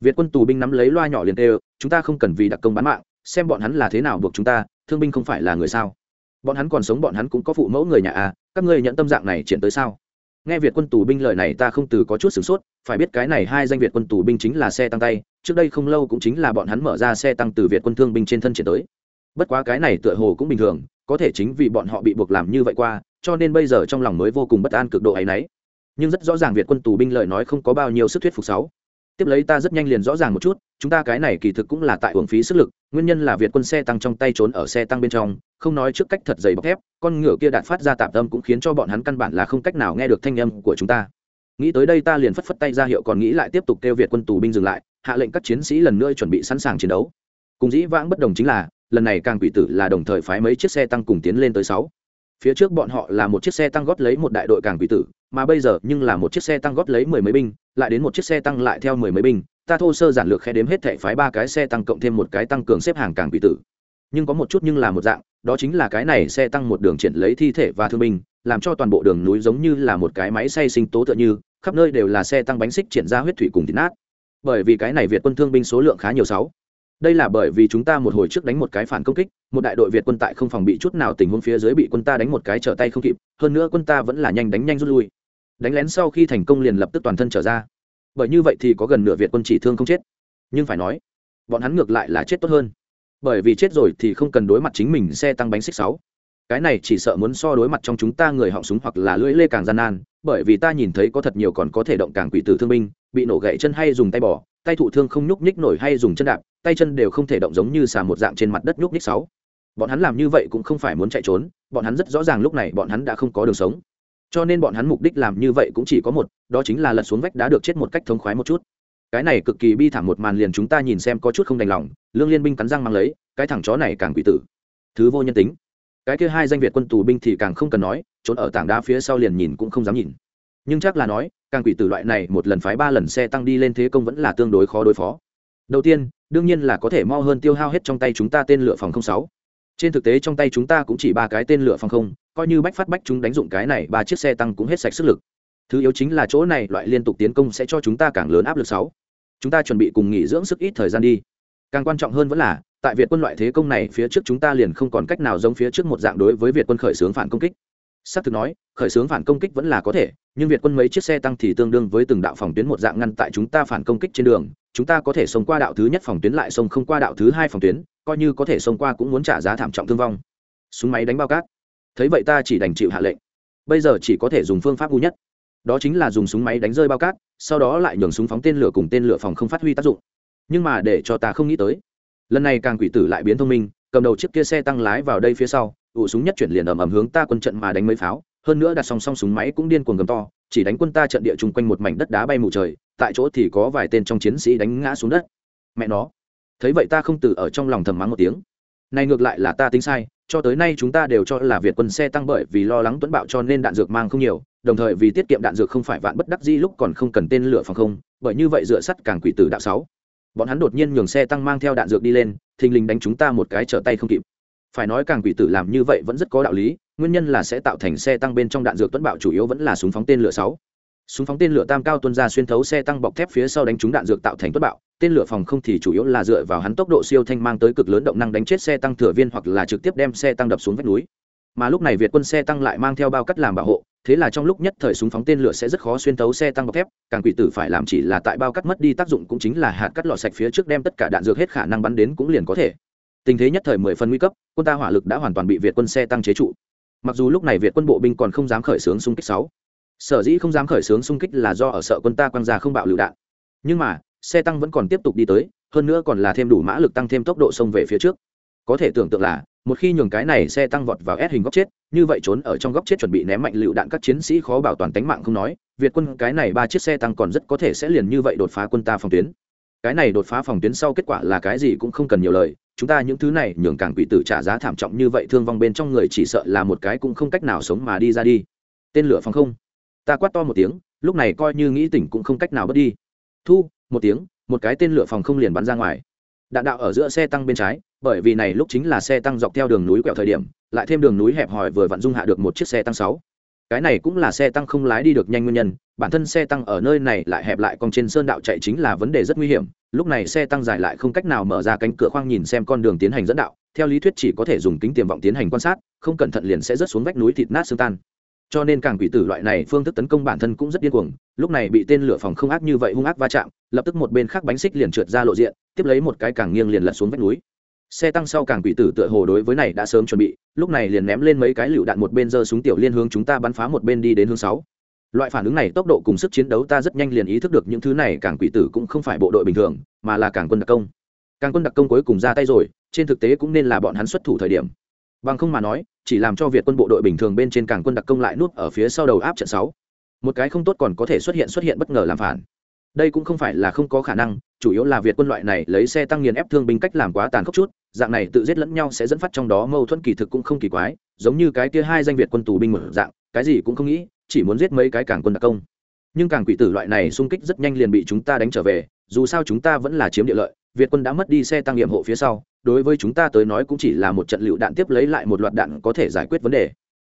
việt quân tù binh nắm lấy loa nhỏ liền đều chúng ta không cần vì đặc công bán mạng, xem bọn hắn là thế nào buộc chúng ta, thương binh không phải là người sao? Bọn hắn còn sống bọn hắn cũng có phụ mẫu người nhà à các ngươi nhận tâm dạng này triển tới sao? Nghe việt quân tù binh lời này ta không từ có chút sửng sốt, phải biết cái này hai danh việt quân tù binh chính là xe tăng tay, trước đây không lâu cũng chính là bọn hắn mở ra xe tăng từ việt quân thương binh trên thân chuyển tới. Bất quá cái này tựa hồ cũng bình thường, có thể chính vì bọn họ bị buộc làm như vậy qua, cho nên bây giờ trong lòng mới vô cùng bất an cực độ ấ y n ấ y nhưng rất rõ ràng việt quân tù binh lời nói không có bao nhiêu sức thuyết phục sáu tiếp lấy ta rất nhanh liền rõ ràng một chút, chúng ta cái này kỳ thực cũng là tại hưởng phí sức lực, nguyên nhân là việt quân xe tăng trong tay trốn ở xe tăng bên trong, không nói trước cách thật dày bọc thép, con ngựa kia đạn phát ra tạm tâm cũng khiến cho bọn hắn căn bản là không cách nào nghe được thanh âm của chúng ta. Nghĩ tới đây ta liền phất phất tay ra hiệu còn nghĩ lại tiếp tục kêu việt quân tù binh dừng lại, hạ lệnh các chiến sĩ lần nữa chuẩn bị sẵn sàng chiến đấu. Cùng dĩ vãng bất đồng chính là, lần này càng quỷ tử là đồng thời phái mấy chiếc xe tăng cùng tiến lên tới sáu phía trước bọn họ là một chiếc xe tăng gót lấy một đại đội càng quỷ tử, mà bây giờ nhưng là một chiếc xe tăng gót lấy mười mấy binh, lại đến một chiếc xe tăng lại theo mười mấy binh. Ta thô sơ giản lược khe đếm hết thệ phái ba cái xe tăng cộng thêm một cái tăng cường xếp hàng càng quỷ tử. Nhưng có một chút nhưng là một dạng, đó chính là cái này xe tăng một đường triển lấy thi thể và thương binh, làm cho toàn bộ đường núi giống như là một cái máy xay sinh tố tựa như, khắp nơi đều là xe tăng bánh xích triển ra huyết thủy cùng thịt nát. Bởi vì cái này việt quân thương binh số lượng khá nhiều sáu đây là bởi vì chúng ta một hồi trước đánh một cái phản công kích, một đại đội việt quân tại không phòng bị chút nào tình huống phía dưới bị quân ta đánh một cái trở tay không kịp, hơn nữa quân ta vẫn là nhanh đánh nhanh rút lui. Đánh lén sau khi thành công liền lập tức toàn thân trở ra. Bởi như vậy thì có gần nửa việt quân chỉ thương không chết. Nhưng phải nói, bọn hắn ngược lại là chết tốt hơn. Bởi vì chết rồi thì không cần đối mặt chính mình xe tăng bánh xích sáu. Cái này chỉ sợ muốn so đối mặt trong chúng ta người họng súng hoặc là lưỡi lê càng gian nan bởi vì ta nhìn thấy có thật nhiều còn có thể động càng quỷ tử thương binh, bị nổ gãy chân hay dùng tay bỏ tay thụ thương không nhúc nhích nổi hay dùng chân đạp, tay chân đều không thể động giống như xà một dạng trên mặt đất nhúc nhích sáu. Bọn hắn làm như vậy cũng không phải muốn chạy trốn, bọn hắn rất rõ ràng lúc này bọn hắn đã không có đường sống. Cho nên bọn hắn mục đích làm như vậy cũng chỉ có một, đó chính là lật xuống vách đá được chết một cách thống khoái một chút. Cái này cực kỳ bi thảm một màn liền chúng ta nhìn xem có chút không đành lòng, lương liên binh cắn răng mang lấy, cái thằng chó này càng quỷ tử. Thứ vô nhân tính cái kia hai danh việt quân tù binh thì càng không cần nói, trốn ở tảng đá phía sau liền nhìn cũng không dám nhìn. Nhưng chắc là nói, càng quỷ tử loại này một lần phái ba lần xe tăng đi lên thế công vẫn là tương đối khó đối phó. Đầu tiên, đương nhiên là có thể mo hơn tiêu hao hết trong tay chúng ta tên lửa phòng không sáu. Trên thực tế trong tay chúng ta cũng chỉ ba cái tên lửa phòng không, coi như bách phát bách chúng đánh dụng cái này ba chiếc xe tăng cũng hết sạch sức lực. Thứ yếu chính là chỗ này loại liên tục tiến công sẽ cho chúng ta càng lớn áp lực sáu. Chúng ta chuẩn bị cùng nghỉ dưỡng sức ít thời gian đi. Càng quan trọng hơn vẫn là tại việt quân loại thế công này phía trước chúng ta liền không còn cách nào giống phía trước một dạng đối với việt quân khởi xướng phản công kích. Xác thực nói, khởi xướng phản công kích vẫn là có thể, nhưng việt quân mấy chiếc xe tăng thì tương đương với từng đạo phòng tuyến một dạng ngăn tại chúng ta phản công kích trên đường. Chúng ta có thể xông qua đạo thứ nhất phòng tuyến lại xông không qua đạo thứ hai phòng tuyến, coi như có thể xông qua cũng muốn trả giá thảm trọng thương vong. Súng máy đánh bao cát. Thấy vậy ta chỉ đành chịu hạ lệnh. Bây giờ chỉ có thể dùng phương pháp ngu nhất. Đó chính là dùng súng máy đánh rơi bao cát, sau đó lại nhường súng phóng tên lửa cùng tên lửa phòng không phát huy tác dụng. Nhưng mà để cho ta không nghĩ tới lần này càng quỷ tử lại biến thông minh, cầm đầu chiếc kia xe tăng lái vào đây phía sau ụ súng nhất chuyển liền ầm ầm hướng ta quân trận mà đánh mấy pháo, hơn nữa đặt song song súng máy cũng điên cuồng gầm to, chỉ đánh quân ta trận địa chung quanh một mảnh đất đá bay mù trời, tại chỗ thì có vài tên trong chiến sĩ đánh ngã xuống đất. Mẹ nó! Thấy vậy ta không từ ở trong lòng thầm mắng một tiếng. Này ngược lại là ta tính sai, cho tới nay chúng ta đều cho là việt quân xe tăng bởi vì lo lắng tuấn bạo cho nên đạn dược mang không nhiều, đồng thời vì tiết kiệm đạn dược không phải vạn bất đắc dĩ lúc còn không cần tên lửa phòng không, bởi như vậy dựa sắt càng quỷ tử đạo sáu bọn hắn đột nhiên nhường xe tăng mang theo đạn dược đi lên, thình lình đánh chúng ta một cái trở tay không kịp. Phải nói càng quỷ tử làm như vậy vẫn rất có đạo lý, nguyên nhân là sẽ tạo thành xe tăng bên trong đạn dược tuấn bạo chủ yếu vẫn là súng phóng tên lửa sáu. Súng phóng tên lửa tam cao tuân ra xuyên thấu xe tăng bọc thép phía sau đánh trúng đạn dược tạo thành tuất bạo, tên lửa phòng không thì chủ yếu là dựa vào hắn tốc độ siêu thanh mang tới cực lớn động năng đánh chết xe tăng thừa viên hoặc là trực tiếp đem xe tăng đập xuống vách núi. Mà lúc này việt quân xe tăng lại mang theo bao cắt làm bảo hộ thế là trong lúc nhất thời súng phóng tên lửa sẽ rất khó xuyên thấu xe tăng bọc thép, càng quỷ tử phải làm chỉ là tại bao cắt mất đi tác dụng cũng chính là hạt cắt lọ sạch phía trước đem tất cả đạn dược hết khả năng bắn đến cũng liền có thể. Tình thế nhất thời mười phân nguy cấp, quân ta hỏa lực đã hoàn toàn bị việt quân xe tăng chế trụ. Mặc dù lúc này việt quân bộ binh còn không dám khởi xướng xung kích sáu, sở dĩ không dám khởi xướng xung kích là do ở sợ quân ta quăng ra không bạo lựu đạn. Nhưng mà, xe tăng vẫn còn tiếp tục đi tới, hơn nữa còn là thêm đủ mã lực tăng thêm tốc độ xông về phía trước có thể tưởng tượng là, một khi nhường cái này xe tăng vọt vào ép hình góc chết, như vậy trốn ở trong góc chết chuẩn bị ném mạnh lựu đạn các chiến sĩ khó bảo toàn tính mạng không nói, việt quân cái này ba chiếc xe tăng còn rất có thể sẽ liền như vậy đột phá quân ta phòng tuyến. Cái này đột phá phòng tuyến sau kết quả là cái gì cũng không cần nhiều lời, chúng ta những thứ này nhường càng quỷ tử trả giá thảm trọng như vậy, thương vong bên trong người chỉ sợ là một cái cũng không cách nào sống mà đi ra đi. Tên lửa phòng không. Ta quát to một tiếng, lúc này coi như nghĩ tỉnh cũng không cách nào bớt đi. Thu, một tiếng, một cái tên lửa phòng không liền bắn ra ngoài. Đạn đạo ở giữa xe tăng bên trái bởi vì này lúc chính là xe tăng dọc theo đường núi quẹo thời điểm, lại thêm đường núi hẹp hòi vừa vặn dung hạ được một chiếc xe tăng sáu. Cái này cũng là xe tăng không lái đi được nhanh nguyên nhân, bản thân xe tăng ở nơi này lại hẹp lại còn trên sơn đạo chạy chính là vấn đề rất nguy hiểm, lúc này xe tăng dài lại không cách nào mở ra cánh cửa khoang nhìn xem con đường tiến hành dẫn đạo, theo lý thuyết chỉ có thể dùng kính tiềm vọng tiến hành quan sát, không cẩn thận liền sẽ rớt xuống vách núi thịt nát xương tan. Cho nên càng quỷ tử loại này phương thức tấn công bản thân cũng rất điên cuồng, lúc này bị tên lửa phòng không ác như vậy hung ác va chạm, lập tức một bên khác bánh xích liền trượt ra lộ diện, tiếp lấy một cái càng nghiêng liền lật xuống vách núi xe tăng sau càng quỷ tử tựa hồ đối với này đã sớm chuẩn bị, lúc này liền ném lên mấy cái lựu đạn một bên giơ súng tiểu liên hướng chúng ta bắn phá một bên đi đến hướng sáu. Loại phản ứng này tốc độ cùng sức chiến đấu ta rất nhanh liền ý thức được những thứ này càng quỷ tử cũng không phải bộ đội bình thường, mà là càng quân đặc công. Càng quân đặc công cuối cùng ra tay rồi, trên thực tế cũng nên là bọn hắn xuất thủ thời điểm. Bằng không mà nói, chỉ làm cho việt quân bộ đội bình thường bên trên càng quân đặc công lại nuốt ở phía sau đầu áp trận sáu. Một cái không tốt còn có thể xuất hiện xuất hiện bất ngờ làm phản đây cũng không phải là không có khả năng, chủ yếu là việt quân loại này lấy xe tăng nghiền ép thương binh cách làm quá tàn khốc chút, dạng này tự giết lẫn nhau sẽ dẫn phát trong đó mâu thuẫn kỳ thực cũng không kỳ quái, giống như cái kia hai danh việt quân tù binh mở dạng, cái gì cũng không nghĩ, chỉ muốn giết mấy cái càng quân đặc công. Nhưng càng quỷ tử loại này xung kích rất nhanh liền bị chúng ta đánh trở về, dù sao chúng ta vẫn là chiếm địa lợi, việt quân đã mất đi xe tăng nghiệm hộ phía sau, đối với chúng ta tới nói cũng chỉ là một trận lựu đạn tiếp lấy lại một loạt đạn có thể giải quyết vấn đề.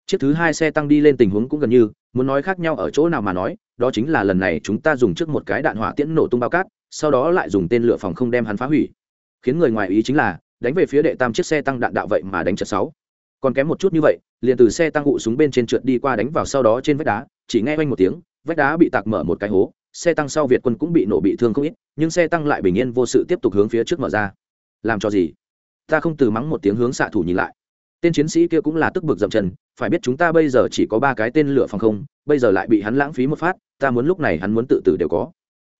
Chiếc thứ hai xe tăng đi lên tình huống cũng gần như muốn nói khác nhau ở chỗ nào mà nói, đó chính là lần này chúng ta dùng trước một cái đạn hỏa tiễn nổ tung bao cát, sau đó lại dùng tên lửa phòng không đem hắn phá hủy. Khiến người ngoài ý chính là, đánh về phía đệ tam chiếc xe tăng đạn đạo vậy mà đánh chật sáu. Còn kém một chút như vậy, liền từ xe tăng hụ súng bên trên trượt đi qua đánh vào sau đó trên vách đá, chỉ nghe oanh một tiếng, vách đá bị tạc mở một cái hố, xe tăng sau việt quân cũng bị nổ bị thương không ít, nhưng xe tăng lại bình yên vô sự tiếp tục hướng phía trước mở ra. Làm cho gì? Ta không từ mắng một tiếng hướng xạ thủ nhìn lại tên chiến sĩ kia cũng là tức bực dậm chân, phải biết chúng ta bây giờ chỉ có ba cái tên lửa phòng không, bây giờ lại bị hắn lãng phí một phát, ta muốn lúc này hắn muốn tự tử đều có.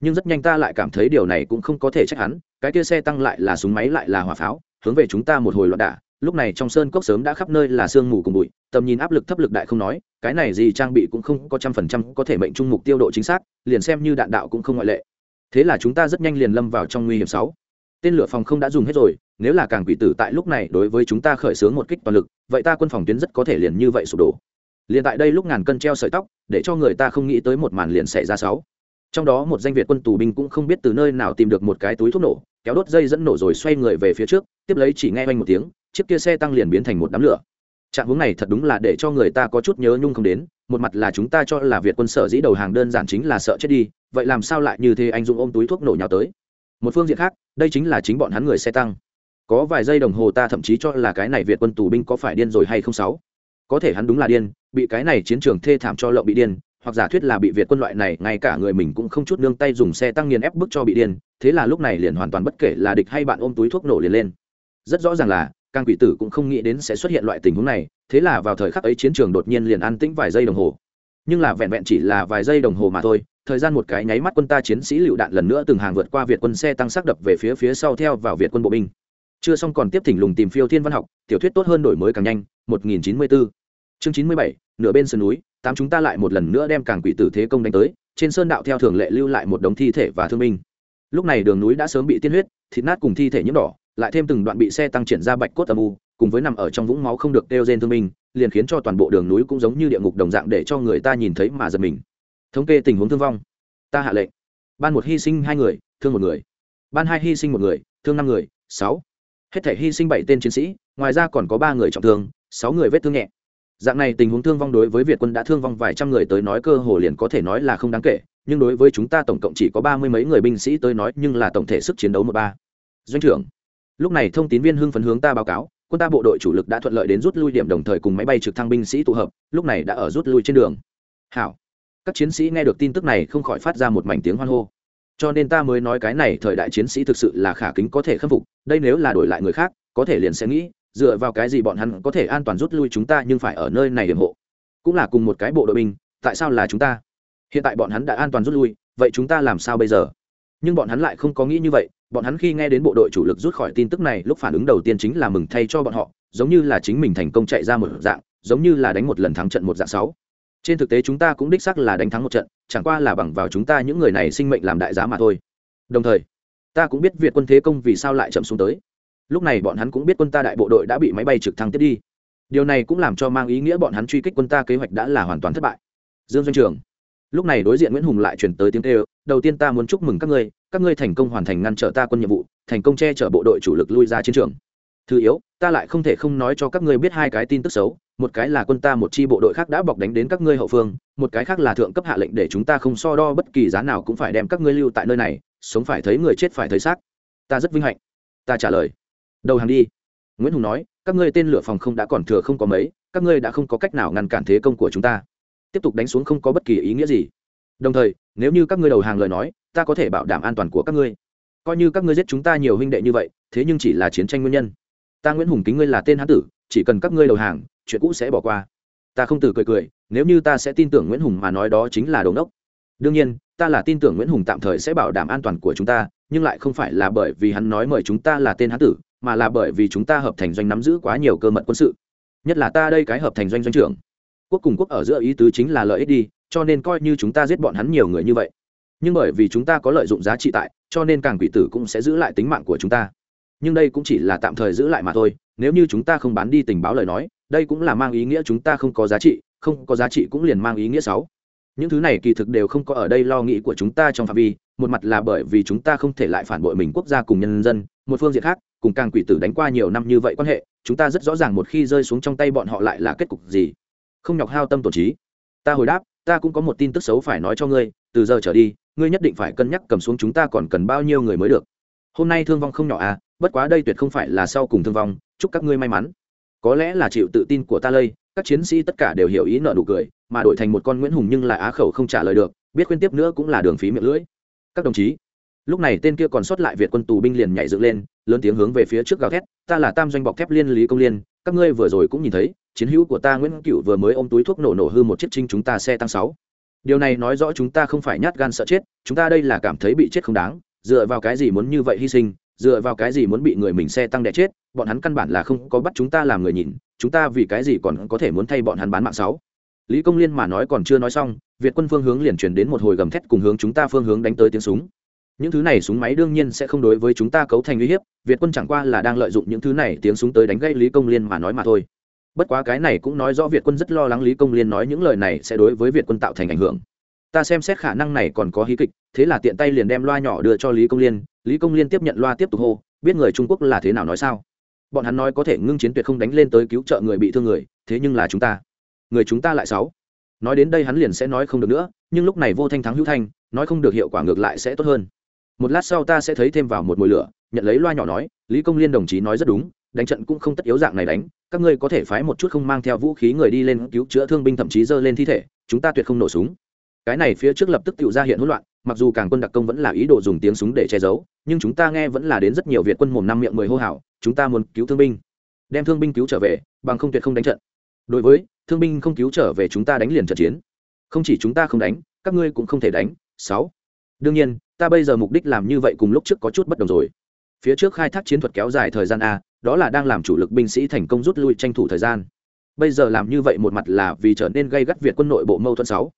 Nhưng rất nhanh ta lại cảm thấy điều này cũng không có thể trách hắn, cái kia xe tăng lại là súng máy lại là hỏa pháo, hướng về chúng ta một hồi loạn đả. Lúc này trong sơn cốc sớm đã khắp nơi là sương mù cùng bụi, tầm nhìn áp lực thấp lực đại không nói, cái này gì trang bị cũng không có trăm phần trăm có thể mệnh trung mục tiêu độ chính xác, liền xem như đạn đạo cũng không ngoại lệ. Thế là chúng ta rất nhanh liền lâm vào trong nguy hiểm sáu tên lửa phòng không đã dùng hết rồi, nếu là càng quỷ tử tại lúc này đối với chúng ta khởi xướng một kích toàn lực, vậy ta quân phòng tuyến rất có thể liền như vậy sụp đổ. Liền tại đây lúc ngàn cân treo sợi tóc, để cho người ta không nghĩ tới một màn liền xảy ra sáu. Trong đó một danh việt quân tù binh cũng không biết từ nơi nào tìm được một cái túi thuốc nổ, kéo đốt dây dẫn nổ rồi xoay người về phía trước, tiếp lấy chỉ nghe oanh một tiếng, chiếc kia xe tăng liền biến thành một đám lửa. Trạng hướng này thật đúng là để cho người ta có chút nhớ nhung không đến, một mặt là chúng ta cho là việt quân sở dĩ đầu hàng đơn giản chính là sợ chết đi, vậy làm sao lại như thế anh dung ôm túi thuốc nổ nhào tới? Một phương diện khác, đây chính là chính bọn hắn người xe tăng. Có vài giây đồng hồ ta thậm chí cho là cái này việt quân tù binh có phải điên rồi hay không sáu? Có thể hắn đúng là điên, bị cái này chiến trường thê thảm cho lậu bị điên, hoặc giả thuyết là bị việt quân loại này, ngay cả người mình cũng không chút nương tay dùng xe tăng nghiền ép bức cho bị điên, thế là lúc này liền hoàn toàn bất kể là địch hay bạn ôm túi thuốc nổ liền lên. Rất rõ ràng là càng quỷ tử cũng không nghĩ đến sẽ xuất hiện loại tình huống này, thế là vào thời khắc ấy chiến trường đột nhiên liền an tĩnh vài giây đồng hồ nhưng là vẹn vẹn chỉ là vài giây đồng hồ mà thôi, thời gian một cái nháy mắt quân ta chiến sĩ lựu đạn lần nữa từng hàng vượt qua việt quân xe tăng sắc đập về phía phía sau theo vào việt quân bộ binh. Chưa xong còn tiếp thỉnh lùng tìm phiêu thiên văn học, tiểu thuyết tốt hơn đổi mới càng nhanh 1094 chương 97 nửa bên sườn núi, tám chúng ta lại một lần nữa đem càng quỷ tử thế công đánh tới, trên sơn đạo theo thường lệ lưu lại một đống thi thể và thương binh. Lúc này đường núi đã sớm bị tiên huyết, thịt nát cùng thi thể nhiễm đỏ, lại thêm từng đoạn bị xe tăng triển ra bạch cốt âm u, cùng với nằm ở trong vũng máu không được đeo gen thương binh liền khiến cho toàn bộ đường núi cũng giống như địa ngục đồng dạng để cho người ta nhìn thấy mà giật mình. Thống kê tình huống thương vong. Ta hạ lệnh. Ban một hy sinh hai người, thương một người. Ban hai hy sinh một người, thương năm người, sáu. Hết thể hy sinh bảy tên chiến sĩ, ngoài ra còn có ba người trọng thương, sáu người vết thương nhẹ. Dạng này tình huống thương vong đối với việt quân đã thương vong vài trăm người tới nói cơ hồ liền có thể nói là không đáng kể, nhưng đối với chúng ta tổng cộng chỉ có ba mươi mấy người binh sĩ tới nói nhưng là tổng thể sức chiến đấu một ba. Doanh trưởng, lúc này thông tín viên hưng phấn hướng ta báo cáo quân ta bộ đội chủ lực đã thuận lợi đến rút lui điểm đồng thời cùng máy bay trực thăng binh sĩ tụ hợp, lúc này đã ở rút lui trên đường. Hảo. Các chiến sĩ nghe được tin tức này không khỏi phát ra một mảnh tiếng hoan hô. Cho nên ta mới nói cái này, thời đại chiến sĩ thực sự là khả kính có thể khâm phục, đây nếu là đổi lại người khác, có thể liền sẽ nghĩ, dựa vào cái gì bọn hắn có thể an toàn rút lui chúng ta nhưng phải ở nơi này điểm hộ. Cũng là cùng một cái bộ đội binh, tại sao là chúng ta? Hiện tại bọn hắn đã an toàn rút lui, vậy chúng ta làm sao bây giờ? Nhưng bọn hắn lại không có nghĩ như vậy bọn hắn khi nghe đến bộ đội chủ lực rút khỏi tin tức này, lúc phản ứng đầu tiên chính là mừng thay cho bọn họ, giống như là chính mình thành công chạy ra một dạng, giống như là đánh một lần thắng trận một dạng sáu. Trên thực tế chúng ta cũng đích sắc là đánh thắng một trận, chẳng qua là bằng vào chúng ta những người này sinh mệnh làm đại giá mà thôi. Đồng thời, ta cũng biết việt quân thế công vì sao lại chậm xuống tới. Lúc này bọn hắn cũng biết quân ta đại bộ đội đã bị máy bay trực thăng tiếp đi. Điều này cũng làm cho mang ý nghĩa bọn hắn truy kích quân ta kế hoạch đã là hoàn toàn thất bại. Dương doanh trường lúc này đối diện nguyễn hùng lại chuyển tới tiếng kêu, đầu tiên ta muốn chúc mừng các ngươi các ngươi thành công hoàn thành ngăn trở ta quân nhiệm vụ, thành công che chở bộ đội chủ lực lui ra chiến trường. Thứ yếu, ta lại không thể không nói cho các ngươi biết hai cái tin tức xấu, một cái là quân ta một chi bộ đội khác đã bọc đánh đến các ngươi hậu phương, một cái khác là thượng cấp hạ lệnh để chúng ta không so đo bất kỳ giá nào cũng phải đem các ngươi lưu tại nơi này, sống phải thấy người chết phải thấy xác. Ta rất vinh hạnh. Ta trả lời. Đầu hàng đi. Nguyễn hùng nói, các ngươi tên lửa phòng không đã còn thừa không có mấy, các ngươi đã không có cách nào ngăn cản thế công của chúng ta tiếp tục đánh xuống không có bất kỳ ý nghĩa gì. Đồng thời, nếu như các ngươi đầu hàng lời nói, ta có thể bảo đảm an toàn của các ngươi. Coi như các ngươi giết chúng ta nhiều huynh đệ như vậy, thế nhưng chỉ là chiến tranh nguyên nhân. Ta nguyễn hùng kính ngươi là tên hán tử, chỉ cần các ngươi đầu hàng, chuyện cũ sẽ bỏ qua. Ta không từ cười cười, nếu như ta sẽ tin tưởng nguyễn hùng mà nói đó chính là đồn đốc. Đương nhiên, ta là tin tưởng nguyễn hùng tạm thời sẽ bảo đảm an toàn của chúng ta, nhưng lại không phải là bởi vì hắn nói mời chúng ta là tên hán tử, mà là bởi vì chúng ta hợp thành doanh nắm giữ quá nhiều cơ mật quân sự. Nhất là ta đây cái hợp thành doanh doanh trưởng quốc cùng quốc ở giữa ý tứ chính là lợi ích đi, cho nên coi như chúng ta giết bọn hắn nhiều người như vậy. Nhưng bởi vì chúng ta có lợi dụng giá trị tại, cho nên càng quỷ tử cũng sẽ giữ lại tính mạng của chúng ta. Nhưng đây cũng chỉ là tạm thời giữ lại mà thôi, nếu như chúng ta không bán đi tình báo lời nói, đây cũng là mang ý nghĩa chúng ta không có giá trị, không có giá trị cũng liền mang ý nghĩa sáu những thứ này kỳ thực đều không có ở đây lo nghĩ của chúng ta trong phạm vi, một mặt là bởi vì chúng ta không thể lại phản bội mình quốc gia cùng nhân dân, một phương diện khác, cùng càng quỷ tử đánh qua nhiều năm như vậy quan hệ, chúng ta rất rõ ràng một khi rơi xuống trong tay bọn họ lại là kết cục gì không nhọc hao tâm tổn trí. Ta hồi đáp, ta cũng có một tin tức xấu phải nói cho ngươi, từ giờ trở đi, ngươi nhất định phải cân nhắc cầm xuống chúng ta còn cần bao nhiêu người mới được. Hôm nay thương vong không nhỏ à bất quá đây tuyệt không phải là sau cùng thương vong, chúc các ngươi may mắn. Có lẽ là chịu tự tin của ta lây, các chiến sĩ tất cả đều hiểu ý nợ nụ cười, mà đổi thành một con nguyễn hùng nhưng lại á khẩu không trả lời được, biết khuyên tiếp nữa cũng là đường phí miệng lưỡi. Các đồng chí, lúc này tên kia còn sót lại việt quân tù binh liền nhảy dựng lên, lớn tiếng hướng về phía trước gào thét, ta là tam doanh bọc thép liên lý công liên, các ngươi vừa rồi cũng nhìn thấy chiến hữu của ta nguyễn cựu vừa mới ôm túi thuốc nổ nổ hư một chiếc trinh chúng ta xe tăng sáu. Điều này nói rõ chúng ta không phải nhát gan sợ chết, chúng ta đây là cảm thấy bị chết không đáng, dựa vào cái gì muốn như vậy hy sinh, dựa vào cái gì muốn bị người mình xe tăng đẻ chết, bọn hắn căn bản là không có bắt chúng ta làm người nhìn, chúng ta vì cái gì còn có thể muốn thay bọn hắn bán mạng sáu. Lý công liên mà nói còn chưa nói xong, việt quân phương hướng liền chuyển đến một hồi gầm thét cùng hướng chúng ta phương hướng đánh tới tiếng súng. Những thứ này súng máy đương nhiên sẽ không đối với chúng ta cấu thành uy hiếp, việt quân chẳng qua là đang lợi dụng những thứ này tiếng súng tới đánh gây lý công liên mà nói mà thôi bất quá cái này cũng nói rõ việt quân rất lo lắng lý công liên nói những lời này sẽ đối với việt quân tạo thành ảnh hưởng. Ta xem xét khả năng này còn có hí kịch, thế là tiện tay liền đem loa nhỏ đưa cho lý công liên. Lý công liên tiếp nhận loa tiếp tục hô, biết người trung quốc là thế nào nói sao. Bọn hắn nói có thể ngưng chiến tuyệt không đánh lên tới cứu trợ người bị thương người, thế nhưng là chúng ta. Người chúng ta lại sáu. Nói đến đây hắn liền sẽ nói không được nữa, nhưng lúc này vô thanh thắng hữu thanh, nói không được hiệu quả ngược lại sẽ tốt hơn. Một lát sau ta sẽ thấy thêm vào một mùi lửa, nhận lấy loa nhỏ nói, lý công liên đồng chí nói rất đúng đánh trận cũng không tất yếu dạng này đánh, các ngươi có thể phái một chút không mang theo vũ khí người đi lên cứu chữa thương binh thậm chí dơ lên thi thể, chúng ta tuyệt không nổ súng. Cái này phía trước lập tức tự ra hiện hỗn loạn, mặc dù càng quân đặc công vẫn là ý đồ dùng tiếng súng để che giấu, nhưng chúng ta nghe vẫn là đến rất nhiều việt quân mồm năm miệng mười hô hào, chúng ta muốn cứu thương binh. Đem thương binh cứu trở về, bằng không tuyệt không đánh trận. Đối với, thương binh không cứu trở về chúng ta đánh liền trận chiến. Không chỉ chúng ta không đánh, các ngươi cũng không thể đánh. Sáu. Đương nhiên, ta bây giờ mục đích làm như vậy cùng lúc trước có chút bất đồng rồi. Phía trước khai thác chiến thuật kéo dài thời gian a đó là đang làm chủ lực binh sĩ thành công rút lui tranh thủ thời gian. Bây giờ làm như vậy một mặt là vì trở nên gây gắt việt quân nội bộ mâu thuẫn sáu.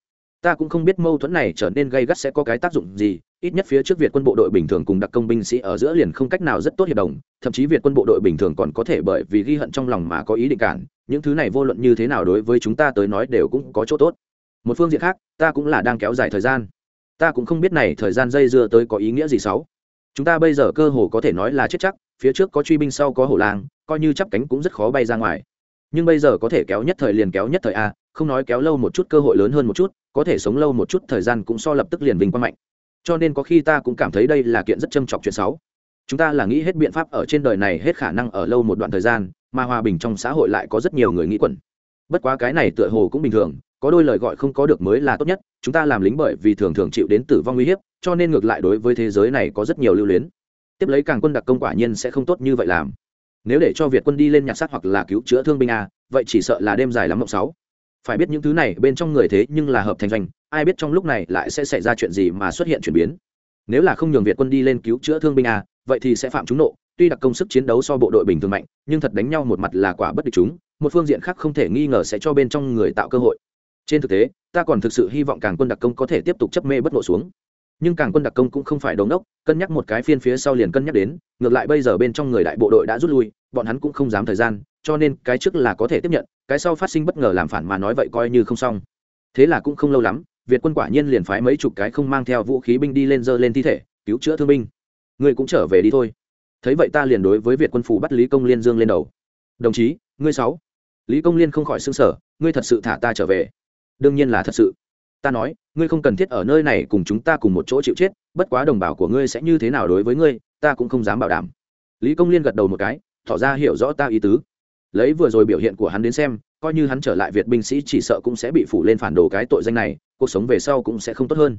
Ta cũng không biết mâu thuẫn này trở nên gây gắt sẽ có cái tác dụng gì, ít nhất phía trước việt quân bộ đội bình thường cùng đặc công binh sĩ ở giữa liền không cách nào rất tốt hiệp đồng, thậm chí việt quân bộ đội bình thường còn có thể bởi vì ghi hận trong lòng mà có ý định cản, những thứ này vô luận như thế nào đối với chúng ta tới nói đều cũng có chỗ tốt. Một phương diện khác, ta cũng là đang kéo dài thời gian. Ta cũng không biết này thời gian dây dưa tới có ý nghĩa gì xấu chúng ta bây giờ cơ hồ có thể nói là chết chắc phía trước có truy binh sau có hổ lang, coi như chắp cánh cũng rất khó bay ra ngoài. Nhưng bây giờ có thể kéo nhất thời liền kéo nhất thời a, không nói kéo lâu một chút, cơ hội lớn hơn một chút, có thể sống lâu một chút, thời gian cũng so lập tức liền vinh quang mạnh. Cho nên có khi ta cũng cảm thấy đây là kiện rất châm trọc chuyện xấu. Chúng ta là nghĩ hết biện pháp ở trên đời này hết khả năng ở lâu một đoạn thời gian, mà hòa bình trong xã hội lại có rất nhiều người nghĩ quẩn. Bất quá cái này tựa hồ cũng bình thường, có đôi lời gọi không có được mới là tốt nhất, chúng ta làm lính bởi vì thường thường chịu đến tử vong uy hiếp, cho nên ngược lại đối với thế giới này có rất nhiều lưu luyến tiếp lấy càng quân đặc công quả nhiên sẽ không tốt như vậy làm. Nếu để cho việt quân đi lên nhặt xác hoặc là cứu chữa thương binh a, vậy chỉ sợ là đêm dài lắm mộng sáu. Phải biết những thứ này bên trong người thế nhưng là hợp thành doanh, ai biết trong lúc này lại sẽ xảy ra chuyện gì mà xuất hiện chuyển biến. Nếu là không nhường việt quân đi lên cứu chữa thương binh a, vậy thì sẽ phạm chúng nộ, tuy đặc công sức chiến đấu so bộ đội bình thường mạnh, nhưng thật đánh nhau một mặt là quả bất địch chúng, một phương diện khác không thể nghi ngờ sẽ cho bên trong người tạo cơ hội. Trên thực tế, ta còn thực sự hy vọng càng quân đặc công có thể tiếp tục chấp mê bất ngộ xuống nhưng càng quân đặc công cũng không phải đống đốc, cân nhắc một cái phiên phía sau liền cân nhắc đến, ngược lại bây giờ bên trong người đại bộ đội đã rút lui, bọn hắn cũng không dám thời gian, cho nên cái trước là có thể tiếp nhận, cái sau phát sinh bất ngờ làm phản mà nói vậy coi như không xong. Thế là cũng không lâu lắm, việt quân quả nhiên liền phái mấy chục cái không mang theo vũ khí binh đi lên dơ lên thi thể, cứu chữa thương binh. Ngươi cũng trở về đi thôi. Thấy vậy ta liền đối với việt quân phủ bắt lý công liên dương lên đầu. Đồng chí, ngươi sáu. Lý công liên không khỏi xương sở ngươi thật sự thả ta trở về. Đương nhiên là thật sự. Ta nói ngươi không cần thiết ở nơi này cùng chúng ta cùng một chỗ chịu chết, bất quá đồng bào của ngươi sẽ như thế nào đối với ngươi, ta cũng không dám bảo đảm. Lý công liên gật đầu một cái, tỏ ra hiểu rõ ta ý tứ. Lấy vừa rồi biểu hiện của hắn đến xem, coi như hắn trở lại việt binh sĩ chỉ sợ cũng sẽ bị phủ lên phản đồ cái tội danh này, cuộc sống về sau cũng sẽ không tốt hơn.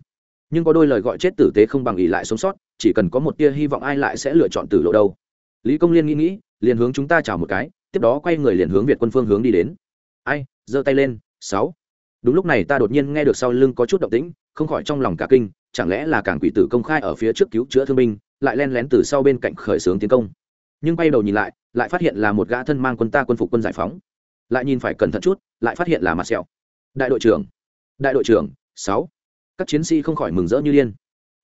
Nhưng có đôi lời gọi chết tử tế không bằng ỉ lại sống sót, chỉ cần có một tia hy vọng ai lại sẽ lựa chọn tử lộ đâu. Lý công liên nghĩ nghĩ, liền hướng chúng ta chào một cái, tiếp đó quay người liền hướng việt quân phương hướng đi đến. Ai, giơ tay lên, sáu đúng lúc này ta đột nhiên nghe được sau lưng có chút động tĩnh, không khỏi trong lòng cả kinh, chẳng lẽ là cảng quỷ tử công khai ở phía trước cứu chữa thương binh, lại len lén từ sau bên cạnh khởi xướng tiến công. Nhưng bay đầu nhìn lại lại phát hiện là một gã thân mang quân ta quân phục quân giải phóng. Lại nhìn phải cẩn thận chút, lại phát hiện là mặt sẹo. Đại đội trưởng, đại đội trưởng, sáu. Các chiến sĩ không khỏi mừng rỡ như điên.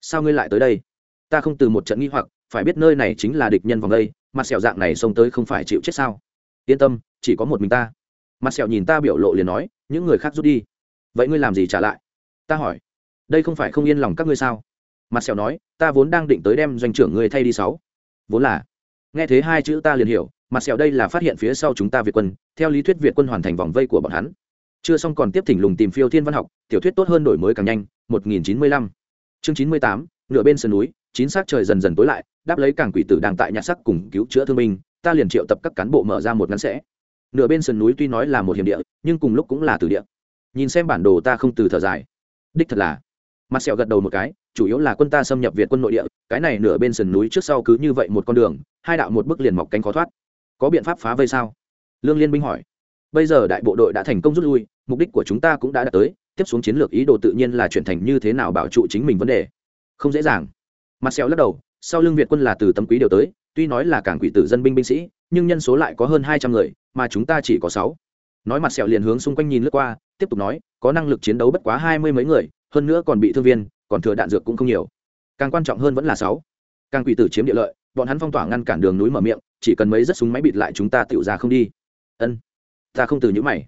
Sao ngươi lại tới đây? Ta không từ một trận nghi hoặc, phải biết nơi này chính là địch nhân vòng đây, mặt sẹo dạng này xông tới không phải chịu chết sao? Yên tâm, chỉ có một mình ta mặt sẹo nhìn ta biểu lộ liền nói, những người khác rút đi. Vậy ngươi làm gì trả lại? Ta hỏi. Đây không phải không yên lòng các ngươi sao? Mặt sẹo nói, ta vốn đang định tới đem doanh trưởng ngươi thay đi sáu. Vốn là. Nghe thế hai chữ ta liền hiểu, mặt sẹo đây là phát hiện phía sau chúng ta việt quân, theo lý thuyết việt quân hoàn thành vòng vây của bọn hắn. Chưa xong còn tiếp thỉnh lùng tìm phiêu thiên văn học, tiểu thuyết tốt hơn đổi mới càng nhanh 1095 chương 98 nửa bên sườn núi, chín xác trời dần dần tối lại, đáp lấy cảng quỷ tử đang tại nhà sắc cùng cứu chữa thương binh, ta liền triệu tập các cán bộ mở ra một ngắn sẽ nửa bên sườn núi tuy nói là một hiểm địa, nhưng cùng lúc cũng là từ địa. Nhìn xem bản đồ ta không từ thở dài. Đích thật là. Mặt sẹo gật đầu một cái, chủ yếu là quân ta xâm nhập việt quân nội địa, cái này nửa bên sườn núi trước sau cứ như vậy một con đường, hai đạo một bức liền mọc cánh khó thoát. Có biện pháp phá vây sao? Lương liên binh hỏi. Bây giờ đại bộ đội đã thành công rút lui, mục đích của chúng ta cũng đã đạt tới, tiếp xuống chiến lược ý đồ tự nhiên là chuyển thành như thế nào bảo trụ chính mình vấn đề. Không dễ dàng. Mặt sẹo lắc đầu, sau lưng việt quân là từ tâm quý đều tới, tuy nói là cảng quỷ tử dân binh binh sĩ, nhưng nhân số lại có hơn hai trăm người mà chúng ta chỉ có sáu. Nói mặt sẹo liền hướng xung quanh nhìn lướt qua, tiếp tục nói, có năng lực chiến đấu bất quá hai mươi mấy người, hơn nữa còn bị thương viên, còn thừa đạn dược cũng không nhiều. Càng quan trọng hơn vẫn là sáu. Càng quỷ tử chiếm địa lợi, bọn hắn phong tỏa ngăn cản đường núi mở miệng, chỉ cần mấy rất súng máy bịt lại chúng ta tựu ra không đi. Ân. Ta không từ những mày.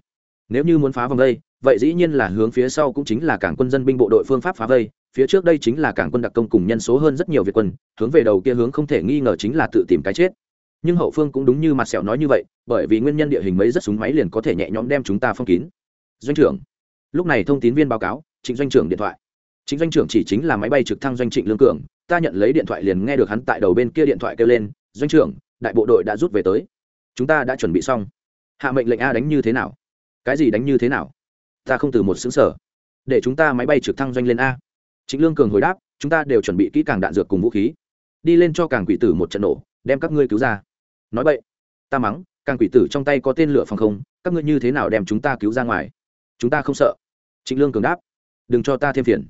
Nếu như muốn phá vòng đây, vậy dĩ nhiên là hướng phía sau cũng chính là cảng quân dân binh bộ đội phương pháp phá vây, phía trước đây chính là cảng quân đặc công cùng nhân số hơn rất nhiều việt quân, hướng về đầu kia hướng không thể nghi ngờ chính là tự tìm cái chết nhưng hậu phương cũng đúng như mặt sẹo nói như vậy, bởi vì nguyên nhân địa hình mấy rất súng máy liền có thể nhẹ nhõm đem chúng ta phong kín. Doanh trưởng. Lúc này thông tín viên báo cáo, trịnh doanh trưởng điện thoại. Chính doanh trưởng chỉ chính là máy bay trực thăng doanh trịnh lương cường, ta nhận lấy điện thoại liền nghe được hắn tại đầu bên kia điện thoại kêu lên, doanh trưởng, đại bộ đội đã rút về tới. Chúng ta đã chuẩn bị xong. Hạ mệnh lệnh a đánh như thế nào? Cái gì đánh như thế nào? Ta không từ một xứng sở để chúng ta máy bay trực thăng doanh lên a. Chính lương cường hồi đáp, chúng ta đều chuẩn bị kỹ càng đạn dược cùng vũ khí. Đi lên cho càng quỷ tử một trận nổ, đem các ngươi cứu ra nói vậy ta mắng, càng quỷ tử trong tay có tên lửa phòng không, các ngươi như thế nào đem chúng ta cứu ra ngoài? Chúng ta không sợ. Trịnh lương cường đáp. Đừng cho ta thêm phiền.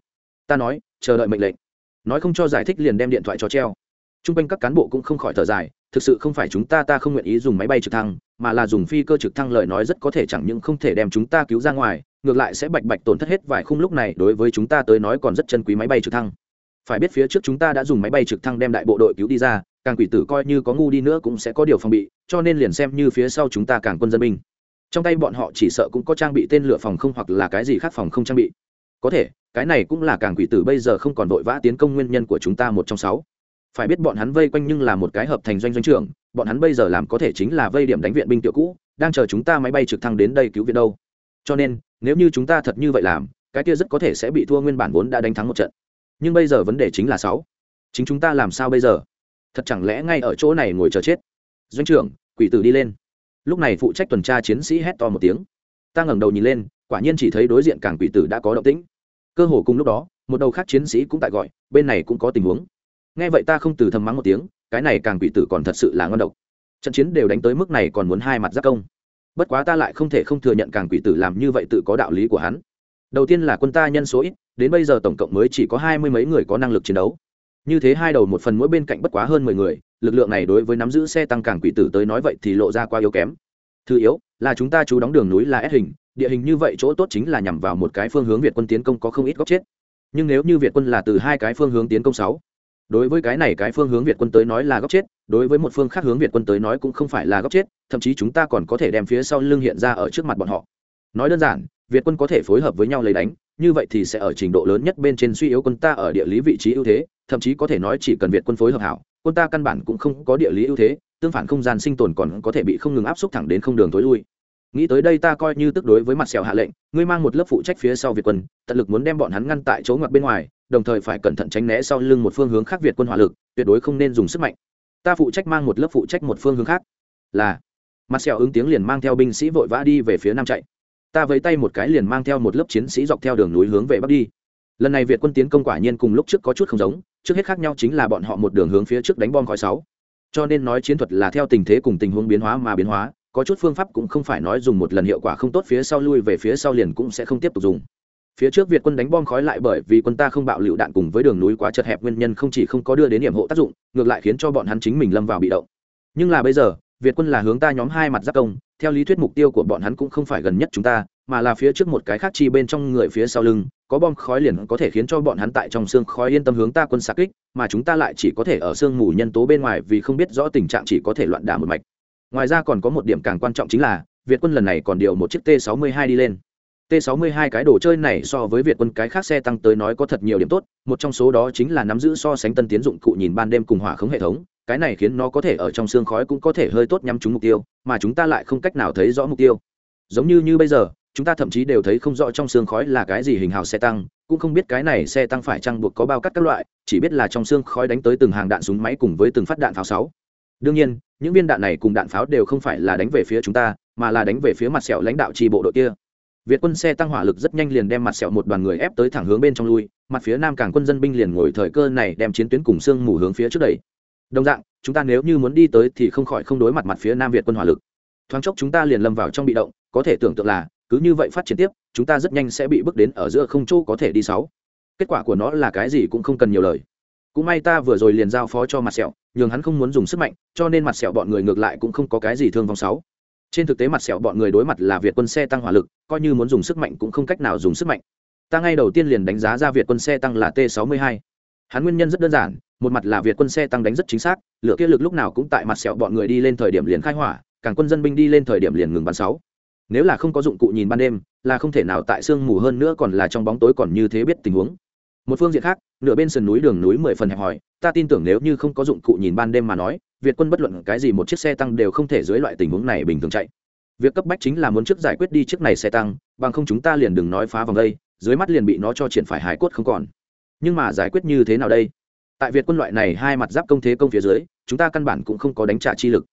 Ta nói, chờ đợi mệnh lệnh. Nói không cho giải thích liền đem điện thoại cho treo. T r u n g quanh các cán bộ cũng không khỏi thở dài, thực sự không phải chúng ta ta không nguyện ý dùng máy bay trực thăng, mà là dùng phi cơ trực thăng lời nói rất có thể chẳng những không thể đem chúng ta cứu ra ngoài, ngược lại sẽ bạch bạch tổn thất hết vài khung lúc này đối với chúng ta tới nói còn rất chân quý máy bay trực thăng. Phải biết phía trước chúng ta đã dùng máy bay trực thăng đem đại bộ đội cứu đi ra càng quỷ tử coi như có ngu đi nữa cũng sẽ có điều phòng bị, cho nên liền xem như phía sau chúng ta càng quân dân binh. Trong tay bọn họ chỉ sợ cũng có trang bị tên lửa phòng không hoặc là cái gì khác phòng không trang bị. Có thể, cái này cũng là càng quỷ tử bây giờ không còn vội vã tiến công nguyên nhân của chúng ta một trong sáu. Phải biết bọn hắn vây quanh nhưng là một cái hợp thành doanh doanh trưởng, bọn hắn bây giờ làm có thể chính là vây điểm đánh viện binh tiểu cũ, đang chờ chúng ta máy bay trực thăng đến đây cứu viện đâu. Cho nên, nếu như chúng ta thật như vậy làm, cái kia rất có thể sẽ bị thua nguyên bản vốn đã đánh thắng một trận. Nhưng bây giờ vấn đề chính là sáu. Chính chúng ta làm sao bây giờ? Thật chẳng lẽ ngay ở chỗ này ngồi chờ chết? Doanh trưởng, quỷ tử đi lên. Lúc này phụ trách tuần tra chiến sĩ hét to một tiếng. Ta ngẩng đầu nhìn lên, quả nhiên chỉ thấy đối diện càng quỷ tử đã có động tĩnh. Cơ hồ cùng lúc đó, một đầu khác chiến sĩ cũng tại gọi, bên này cũng có tình huống. Nghe vậy ta không từ thầm mắng một tiếng, cái này càng quỷ tử còn thật sự là ngon độc. Trận chiến đều đánh tới mức này còn muốn hai mặt giác công. Bất quá ta lại không thể không thừa nhận càng quỷ tử làm như vậy tự có đạo lý của hắn. Đầu tiên là quân ta nhân số ít, đến bây giờ tổng cộng mới chỉ có hai mươi mấy người có năng lực chiến đấu như thế hai đầu một phần mỗi bên cạnh bất quá hơn mười người, lực lượng này đối với nắm giữ xe tăng càng quỷ tử tới nói vậy thì lộ ra quá yếu kém. Thứ yếu, là chúng ta chú đóng đường núi là S hình, địa hình như vậy chỗ tốt chính là nhằm vào một cái phương hướng việt quân tiến công có không ít góc chết. Nhưng nếu như việt quân là từ hai cái phương hướng tiến công sáu, đối với cái này cái phương hướng việt quân tới nói là góc chết, đối với một phương khác hướng việt quân tới nói cũng không phải là góc chết, thậm chí chúng ta còn có thể đem phía sau lưng hiện ra ở trước mặt bọn họ. Nói đơn giản, việt quân có thể phối hợp với nhau lấy đánh, như vậy thì sẽ ở trình độ lớn nhất bên trên suy yếu quân ta ở địa lý vị trí ưu thế thậm chí có thể nói chỉ cần việt quân phối hợp hảo, quân ta căn bản cũng không có địa lý ưu thế, tương phản không gian sinh tồn còn có thể bị không ngừng áp xúc thẳng đến không đường tối lui. Nghĩ tới đây ta coi như tức đối với mặt sẹo hạ lệnh, ngươi mang một lớp phụ trách phía sau việt quân, tận lực muốn đem bọn hắn ngăn tại chỗ ngoặt bên ngoài, đồng thời phải cẩn thận tránh né sau lưng một phương hướng khác việt quân hỏa lực, tuyệt đối không nên dùng sức mạnh. Ta phụ trách mang một lớp phụ trách một phương hướng khác. Là. Mặt sẹo ứng tiếng liền mang theo binh sĩ vội vã đi về phía nam chạy. Ta với tay một cái liền mang theo một lớp chiến sĩ dọc theo đường núi hướng về bắc đi lần này việt quân tiến công quả nhiên cùng lúc trước có chút không giống, trước hết khác nhau chính là bọn họ một đường hướng phía trước đánh bom khói sáu. Cho nên nói chiến thuật là theo tình thế cùng tình huống biến hóa mà biến hóa, có chút phương pháp cũng không phải nói dùng một lần hiệu quả không tốt phía sau lui về phía sau liền cũng sẽ không tiếp tục dùng. Phía trước việt quân đánh bom khói lại bởi vì quân ta không bạo lựu đạn cùng với đường núi quá chật hẹp nguyên nhân không chỉ không có đưa đến điểm hộ tác dụng, ngược lại khiến cho bọn hắn chính mình lâm vào bị động. Nhưng là bây giờ, việt quân là hướng ta nhóm hai mặt giáp công, theo lý thuyết mục tiêu của bọn hắn cũng không phải gần nhất chúng ta mà là phía trước một cái khác chi bên trong người phía sau lưng, có bom khói liền có thể khiến cho bọn hắn tại trong xương khói yên tâm hướng ta quân xạ kích, mà chúng ta lại chỉ có thể ở xương mù nhân tố bên ngoài vì không biết rõ tình trạng chỉ có thể loạn đả một mạch. Ngoài ra còn có một điểm càng quan trọng chính là, việt quân lần này còn điều một chiếc t 62 đi lên. T 62 cái đồ chơi này so với việt quân cái khác xe tăng tới nói có thật nhiều điểm tốt, một trong số đó chính là nắm giữ so sánh tân tiến dụng cụ nhìn ban đêm cùng hỏa khống hệ thống, cái này khiến nó có thể ở trong xương khói cũng có thể hơi tốt nhắm trúng mục tiêu, mà chúng ta lại không cách nào thấy rõ mục tiêu. Giống như như bây giờ chúng ta thậm chí đều thấy không rõ trong xương khói là cái gì hình hào xe tăng, cũng không biết cái này xe tăng phải trăng buộc có bao cắt các loại, chỉ biết là trong xương khói đánh tới từng hàng đạn súng máy cùng với từng phát đạn pháo sáu. Đương nhiên, những viên đạn này cùng đạn pháo đều không phải là đánh về phía chúng ta, mà là đánh về phía mặt sẹo lãnh đạo tri bộ đội kia. Việt quân xe tăng hỏa lực rất nhanh liền đem mặt sẹo một đoàn người ép tới thẳng hướng bên trong lui, mặt phía nam càng quân dân binh liền ngồi thời cơ này đem chiến tuyến cùng xương mù hướng phía trước đẩy. Đồng dạng, chúng ta nếu như muốn đi tới thì không khỏi không đối mặt mặt phía nam việt quân hỏa lực. Thoáng chốc chúng ta liền lâm vào trong bị động, có thể tưởng tượng là cứ như vậy phát triển tiếp, chúng ta rất nhanh sẽ bị bước đến ở giữa không chỗ có thể đi sáu. Kết quả của nó là cái gì cũng không cần nhiều lời. Cũng may ta vừa rồi liền giao phó cho mặt sẹo, nhường hắn không muốn dùng sức mạnh, cho nên mặt sẹo bọn người ngược lại cũng không có cái gì thương vong sáu. Trên thực tế mặt sẹo bọn người đối mặt là việt quân xe tăng hỏa lực, coi như muốn dùng sức mạnh cũng không cách nào dùng sức mạnh. Ta ngay đầu tiên liền đánh giá ra việt quân xe tăng là t 62 hắn nguyên nhân rất đơn giản, một mặt là việt quân xe tăng đánh rất chính xác, lửa kia lực lúc nào cũng tại mặt sẹo bọn người đi lên thời điểm liền khai hỏa, càng quân dân binh đi lên thời điểm liền ngừng bắn sáu nếu là không có dụng cụ nhìn ban đêm, là không thể nào tại sương mù hơn nữa còn là trong bóng tối còn như thế biết tình huống. Một phương diện khác, nửa bên sườn núi đường núi mười phần hẹp hòi, ta tin tưởng nếu như không có dụng cụ nhìn ban đêm mà nói, việt quân bất luận cái gì một chiếc xe tăng đều không thể dưới loại tình huống này bình thường chạy. Việc cấp bách chính là muốn trước giải quyết đi chiếc này xe tăng, bằng không chúng ta liền đừng nói phá vòng đây, dưới mắt liền bị nó cho triển phải hải cốt không còn. Nhưng mà giải quyết như thế nào đây? Tại việt quân loại này hai mặt giáp công thế công phía dưới, chúng ta căn bản cũng không có đánh trả chi lực.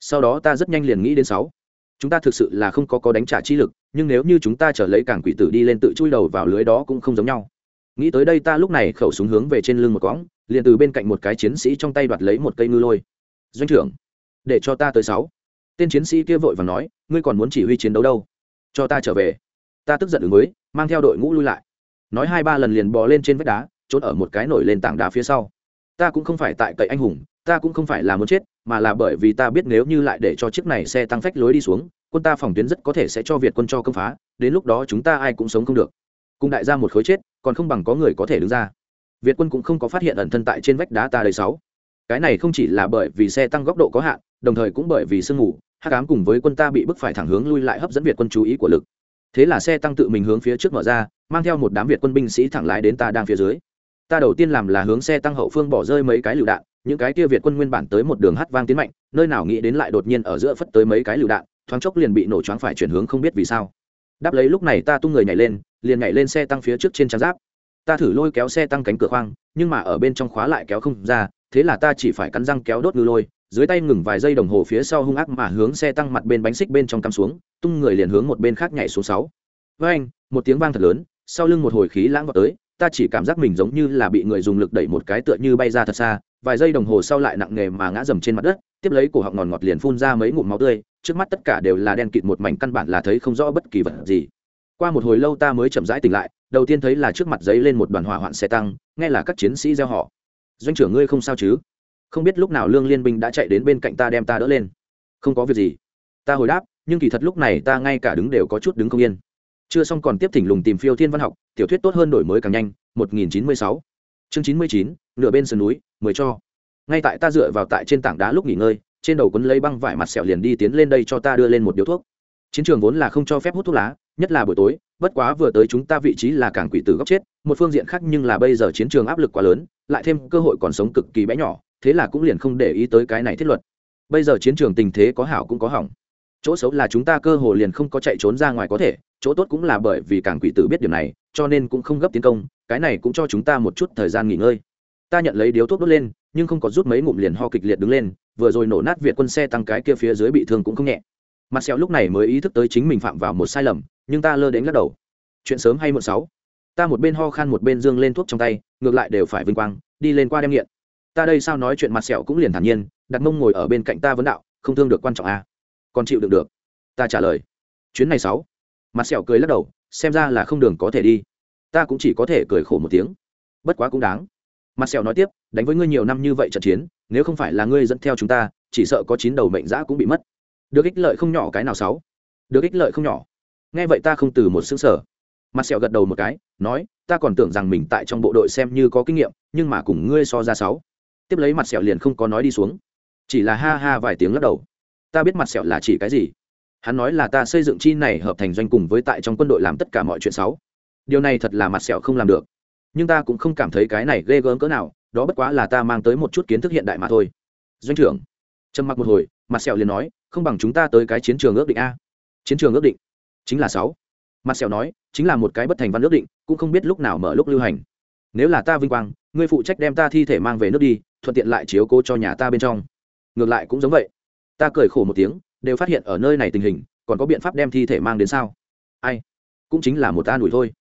Sau đó ta rất nhanh liền nghĩ đến sáu chúng ta thực sự là không có có đánh trả chi lực, nhưng nếu như chúng ta trở lấy cảng quỷ tử đi lên tự chui đầu vào lưới đó cũng không giống nhau. Nghĩ tới đây ta lúc này khẩu súng hướng về trên lưng một cõng, liền từ bên cạnh một cái chiến sĩ trong tay đoạt lấy một cây ngư lôi. Doanh trưởng, để cho ta tới sáu. Tên chiến sĩ kia vội và nói, ngươi còn muốn chỉ huy chiến đấu đâu? Cho ta trở về. Ta tức giận ứng mới mang theo đội ngũ lui lại. Nói hai ba lần liền bò lên trên vách đá, trốn ở một cái nổi lên tảng đá phía sau. Ta cũng không phải tại cậy anh hùng, ta cũng không phải là muốn chết mà là bởi vì ta biết nếu như lại để cho chiếc này xe tăng phách lối đi xuống, quân ta phòng tuyến rất có thể sẽ cho việt quân cho công phá, đến lúc đó chúng ta ai cũng sống không được. Cùng đại gia một khối chết, còn không bằng có người có thể đứng ra. Việt quân cũng không có phát hiện ẩn thân tại trên vách đá ta đầy sáu. Cái này không chỉ là bởi vì xe tăng góc độ có hạn, đồng thời cũng bởi vì sương mù, hắc ám cùng với quân ta bị bức phải thẳng hướng lui lại hấp dẫn việt quân chú ý của lực. Thế là xe tăng tự mình hướng phía trước mở ra, mang theo một đám việt quân binh sĩ thẳng lái đến ta đang phía dưới. Ta đầu tiên làm là hướng xe tăng hậu phương bỏ rơi mấy cái lựu đạn những cái kia việt quân nguyên bản tới một đường hát vang tiến mạnh, nơi nào nghĩ đến lại đột nhiên ở giữa phất tới mấy cái lựu đạn, thoáng chốc liền bị nổ choáng phải chuyển hướng không biết vì sao. Đáp lấy lúc này ta tung người nhảy lên, liền nhảy lên xe tăng phía trước trên trang giáp. Ta thử lôi kéo xe tăng cánh cửa khoang, nhưng mà ở bên trong khóa lại kéo không ra, thế là ta chỉ phải cắn răng kéo đốt ngư lôi, dưới tay ngừng vài giây đồng hồ phía sau hung ác mà hướng xe tăng mặt bên bánh xích bên trong cắm xuống, tung người liền hướng một bên khác nhảy xuống sáu. Với anh, một tiếng vang thật lớn, sau lưng một hồi khí lãng vào tới, ta chỉ cảm giác mình giống như là bị người dùng lực đẩy một cái tựa như bay ra thật xa vài giây đồng hồ sau lại nặng nề mà ngã dầm trên mặt đất, tiếp lấy cổ họng ngòn ngọt liền phun ra mấy ngụm máu tươi, trước mắt tất cả đều là đen kịt một mảnh, căn bản là thấy không rõ bất kỳ vật gì. Qua một hồi lâu ta mới chậm rãi tỉnh lại, đầu tiên thấy là trước mặt giấy lên một đoàn hỏa hoạn xe tăng, nghe là các chiến sĩ gieo họ. Doanh trưởng ngươi không sao chứ? Không biết lúc nào lương liên binh đã chạy đến bên cạnh ta đem ta đỡ lên. Không có việc gì. Ta hồi đáp, nhưng kỳ thật lúc này ta ngay cả đứng đều có chút đứng không yên. Chưa xong còn tiếp thỉnh lùng tìm phiêu thiên văn học, tiểu thuyết tốt hơn đổi mới càng nhanh 1096 chương 99 nửa bên sườn núi mười cho. Ngay tại ta dựa vào tại trên tảng đá lúc nghỉ ngơi, trên đầu quấn lấy băng vải mặt sẹo liền đi tiến lên đây cho ta đưa lên một điếu thuốc. Chiến trường vốn là không cho phép hút thuốc lá, nhất là buổi tối, bất quá vừa tới chúng ta vị trí là cảng quỷ tử góc chết, một phương diện khác nhưng là bây giờ chiến trường áp lực quá lớn, lại thêm cơ hội còn sống cực kỳ bé nhỏ, thế là cũng liền không để ý tới cái này thiết luật. Bây giờ chiến trường tình thế có hảo cũng có hỏng. Chỗ xấu là chúng ta cơ hồ liền không có chạy trốn ra ngoài có thể, chỗ tốt cũng là bởi vì cảng quỷ tử biết điều này, cho nên cũng không gấp tiến công, cái này cũng cho chúng ta một chút thời gian nghỉ ngơi ta nhận lấy điếu thuốc đốt lên, nhưng không có rút mấy ngụm liền ho kịch liệt đứng lên, vừa rồi nổ nát việt quân xe tăng cái kia phía dưới bị thương cũng không nhẹ. Mặt sẹo lúc này mới ý thức tới chính mình phạm vào một sai lầm, nhưng ta lơ đến lắc đầu. Chuyện sớm hay muộn sáu? Ta một bên ho khan một bên dương lên thuốc trong tay, ngược lại đều phải vinh quang, đi lên qua đem nghiện. Ta đây sao nói chuyện mặt sẹo cũng liền thản nhiên, đặt mông ngồi ở bên cạnh ta vấn đạo, không thương được quan trọng à? còn chịu được được. Ta trả lời. Chuyến này sáu? Mặt sẹo cười lắc đầu, xem ra là không đường có thể đi. Ta cũng chỉ có thể cười khổ một tiếng. Bất quá cũng đáng mặt sẹo nói tiếp, đánh với ngươi nhiều năm như vậy trận chiến, nếu không phải là ngươi dẫn theo chúng ta, chỉ sợ có chín đầu mệnh giã cũng bị mất. Được ích lợi không nhỏ cái nào sáu? Được ích lợi không nhỏ. Nghe vậy ta không từ một xứng sở mặt sẹo gật đầu một cái, nói, ta còn tưởng rằng mình tại trong bộ đội xem như có kinh nghiệm, nhưng mà cùng ngươi so ra sáu. Tiếp lấy mặt sẹo liền không có nói đi xuống. Chỉ là ha ha vài tiếng lắc đầu. Ta biết mặt sẹo là chỉ cái gì? Hắn nói là ta xây dựng chi này hợp thành doanh cùng với tại trong quân đội làm tất cả mọi chuyện xấu điều này thật là mặt sẹo không làm được nhưng ta cũng không cảm thấy cái này ghê gớm cỡ nào, đó bất quá là ta mang tới một chút kiến thức hiện đại mà thôi. Doanh trưởng, trầm mặc một hồi mặt sẹo liền nói, không bằng chúng ta tới cái chiến trường ước định a. Chiến trường ước định, chính là sáu. Mặt sẹo nói, chính là một cái bất thành văn ước định, cũng không biết lúc nào mở lúc lưu hành. Nếu là ta vinh quang, ngươi phụ trách đem ta thi thể mang về nước đi, thuận tiện lại chiếu cố cho nhà ta bên trong. Ngược lại cũng giống vậy. Ta cười khổ một tiếng, đều phát hiện ở nơi này tình hình, còn có biện pháp đem thi thể mang đến sao? Ai? Cũng chính là một ta đuổi thôi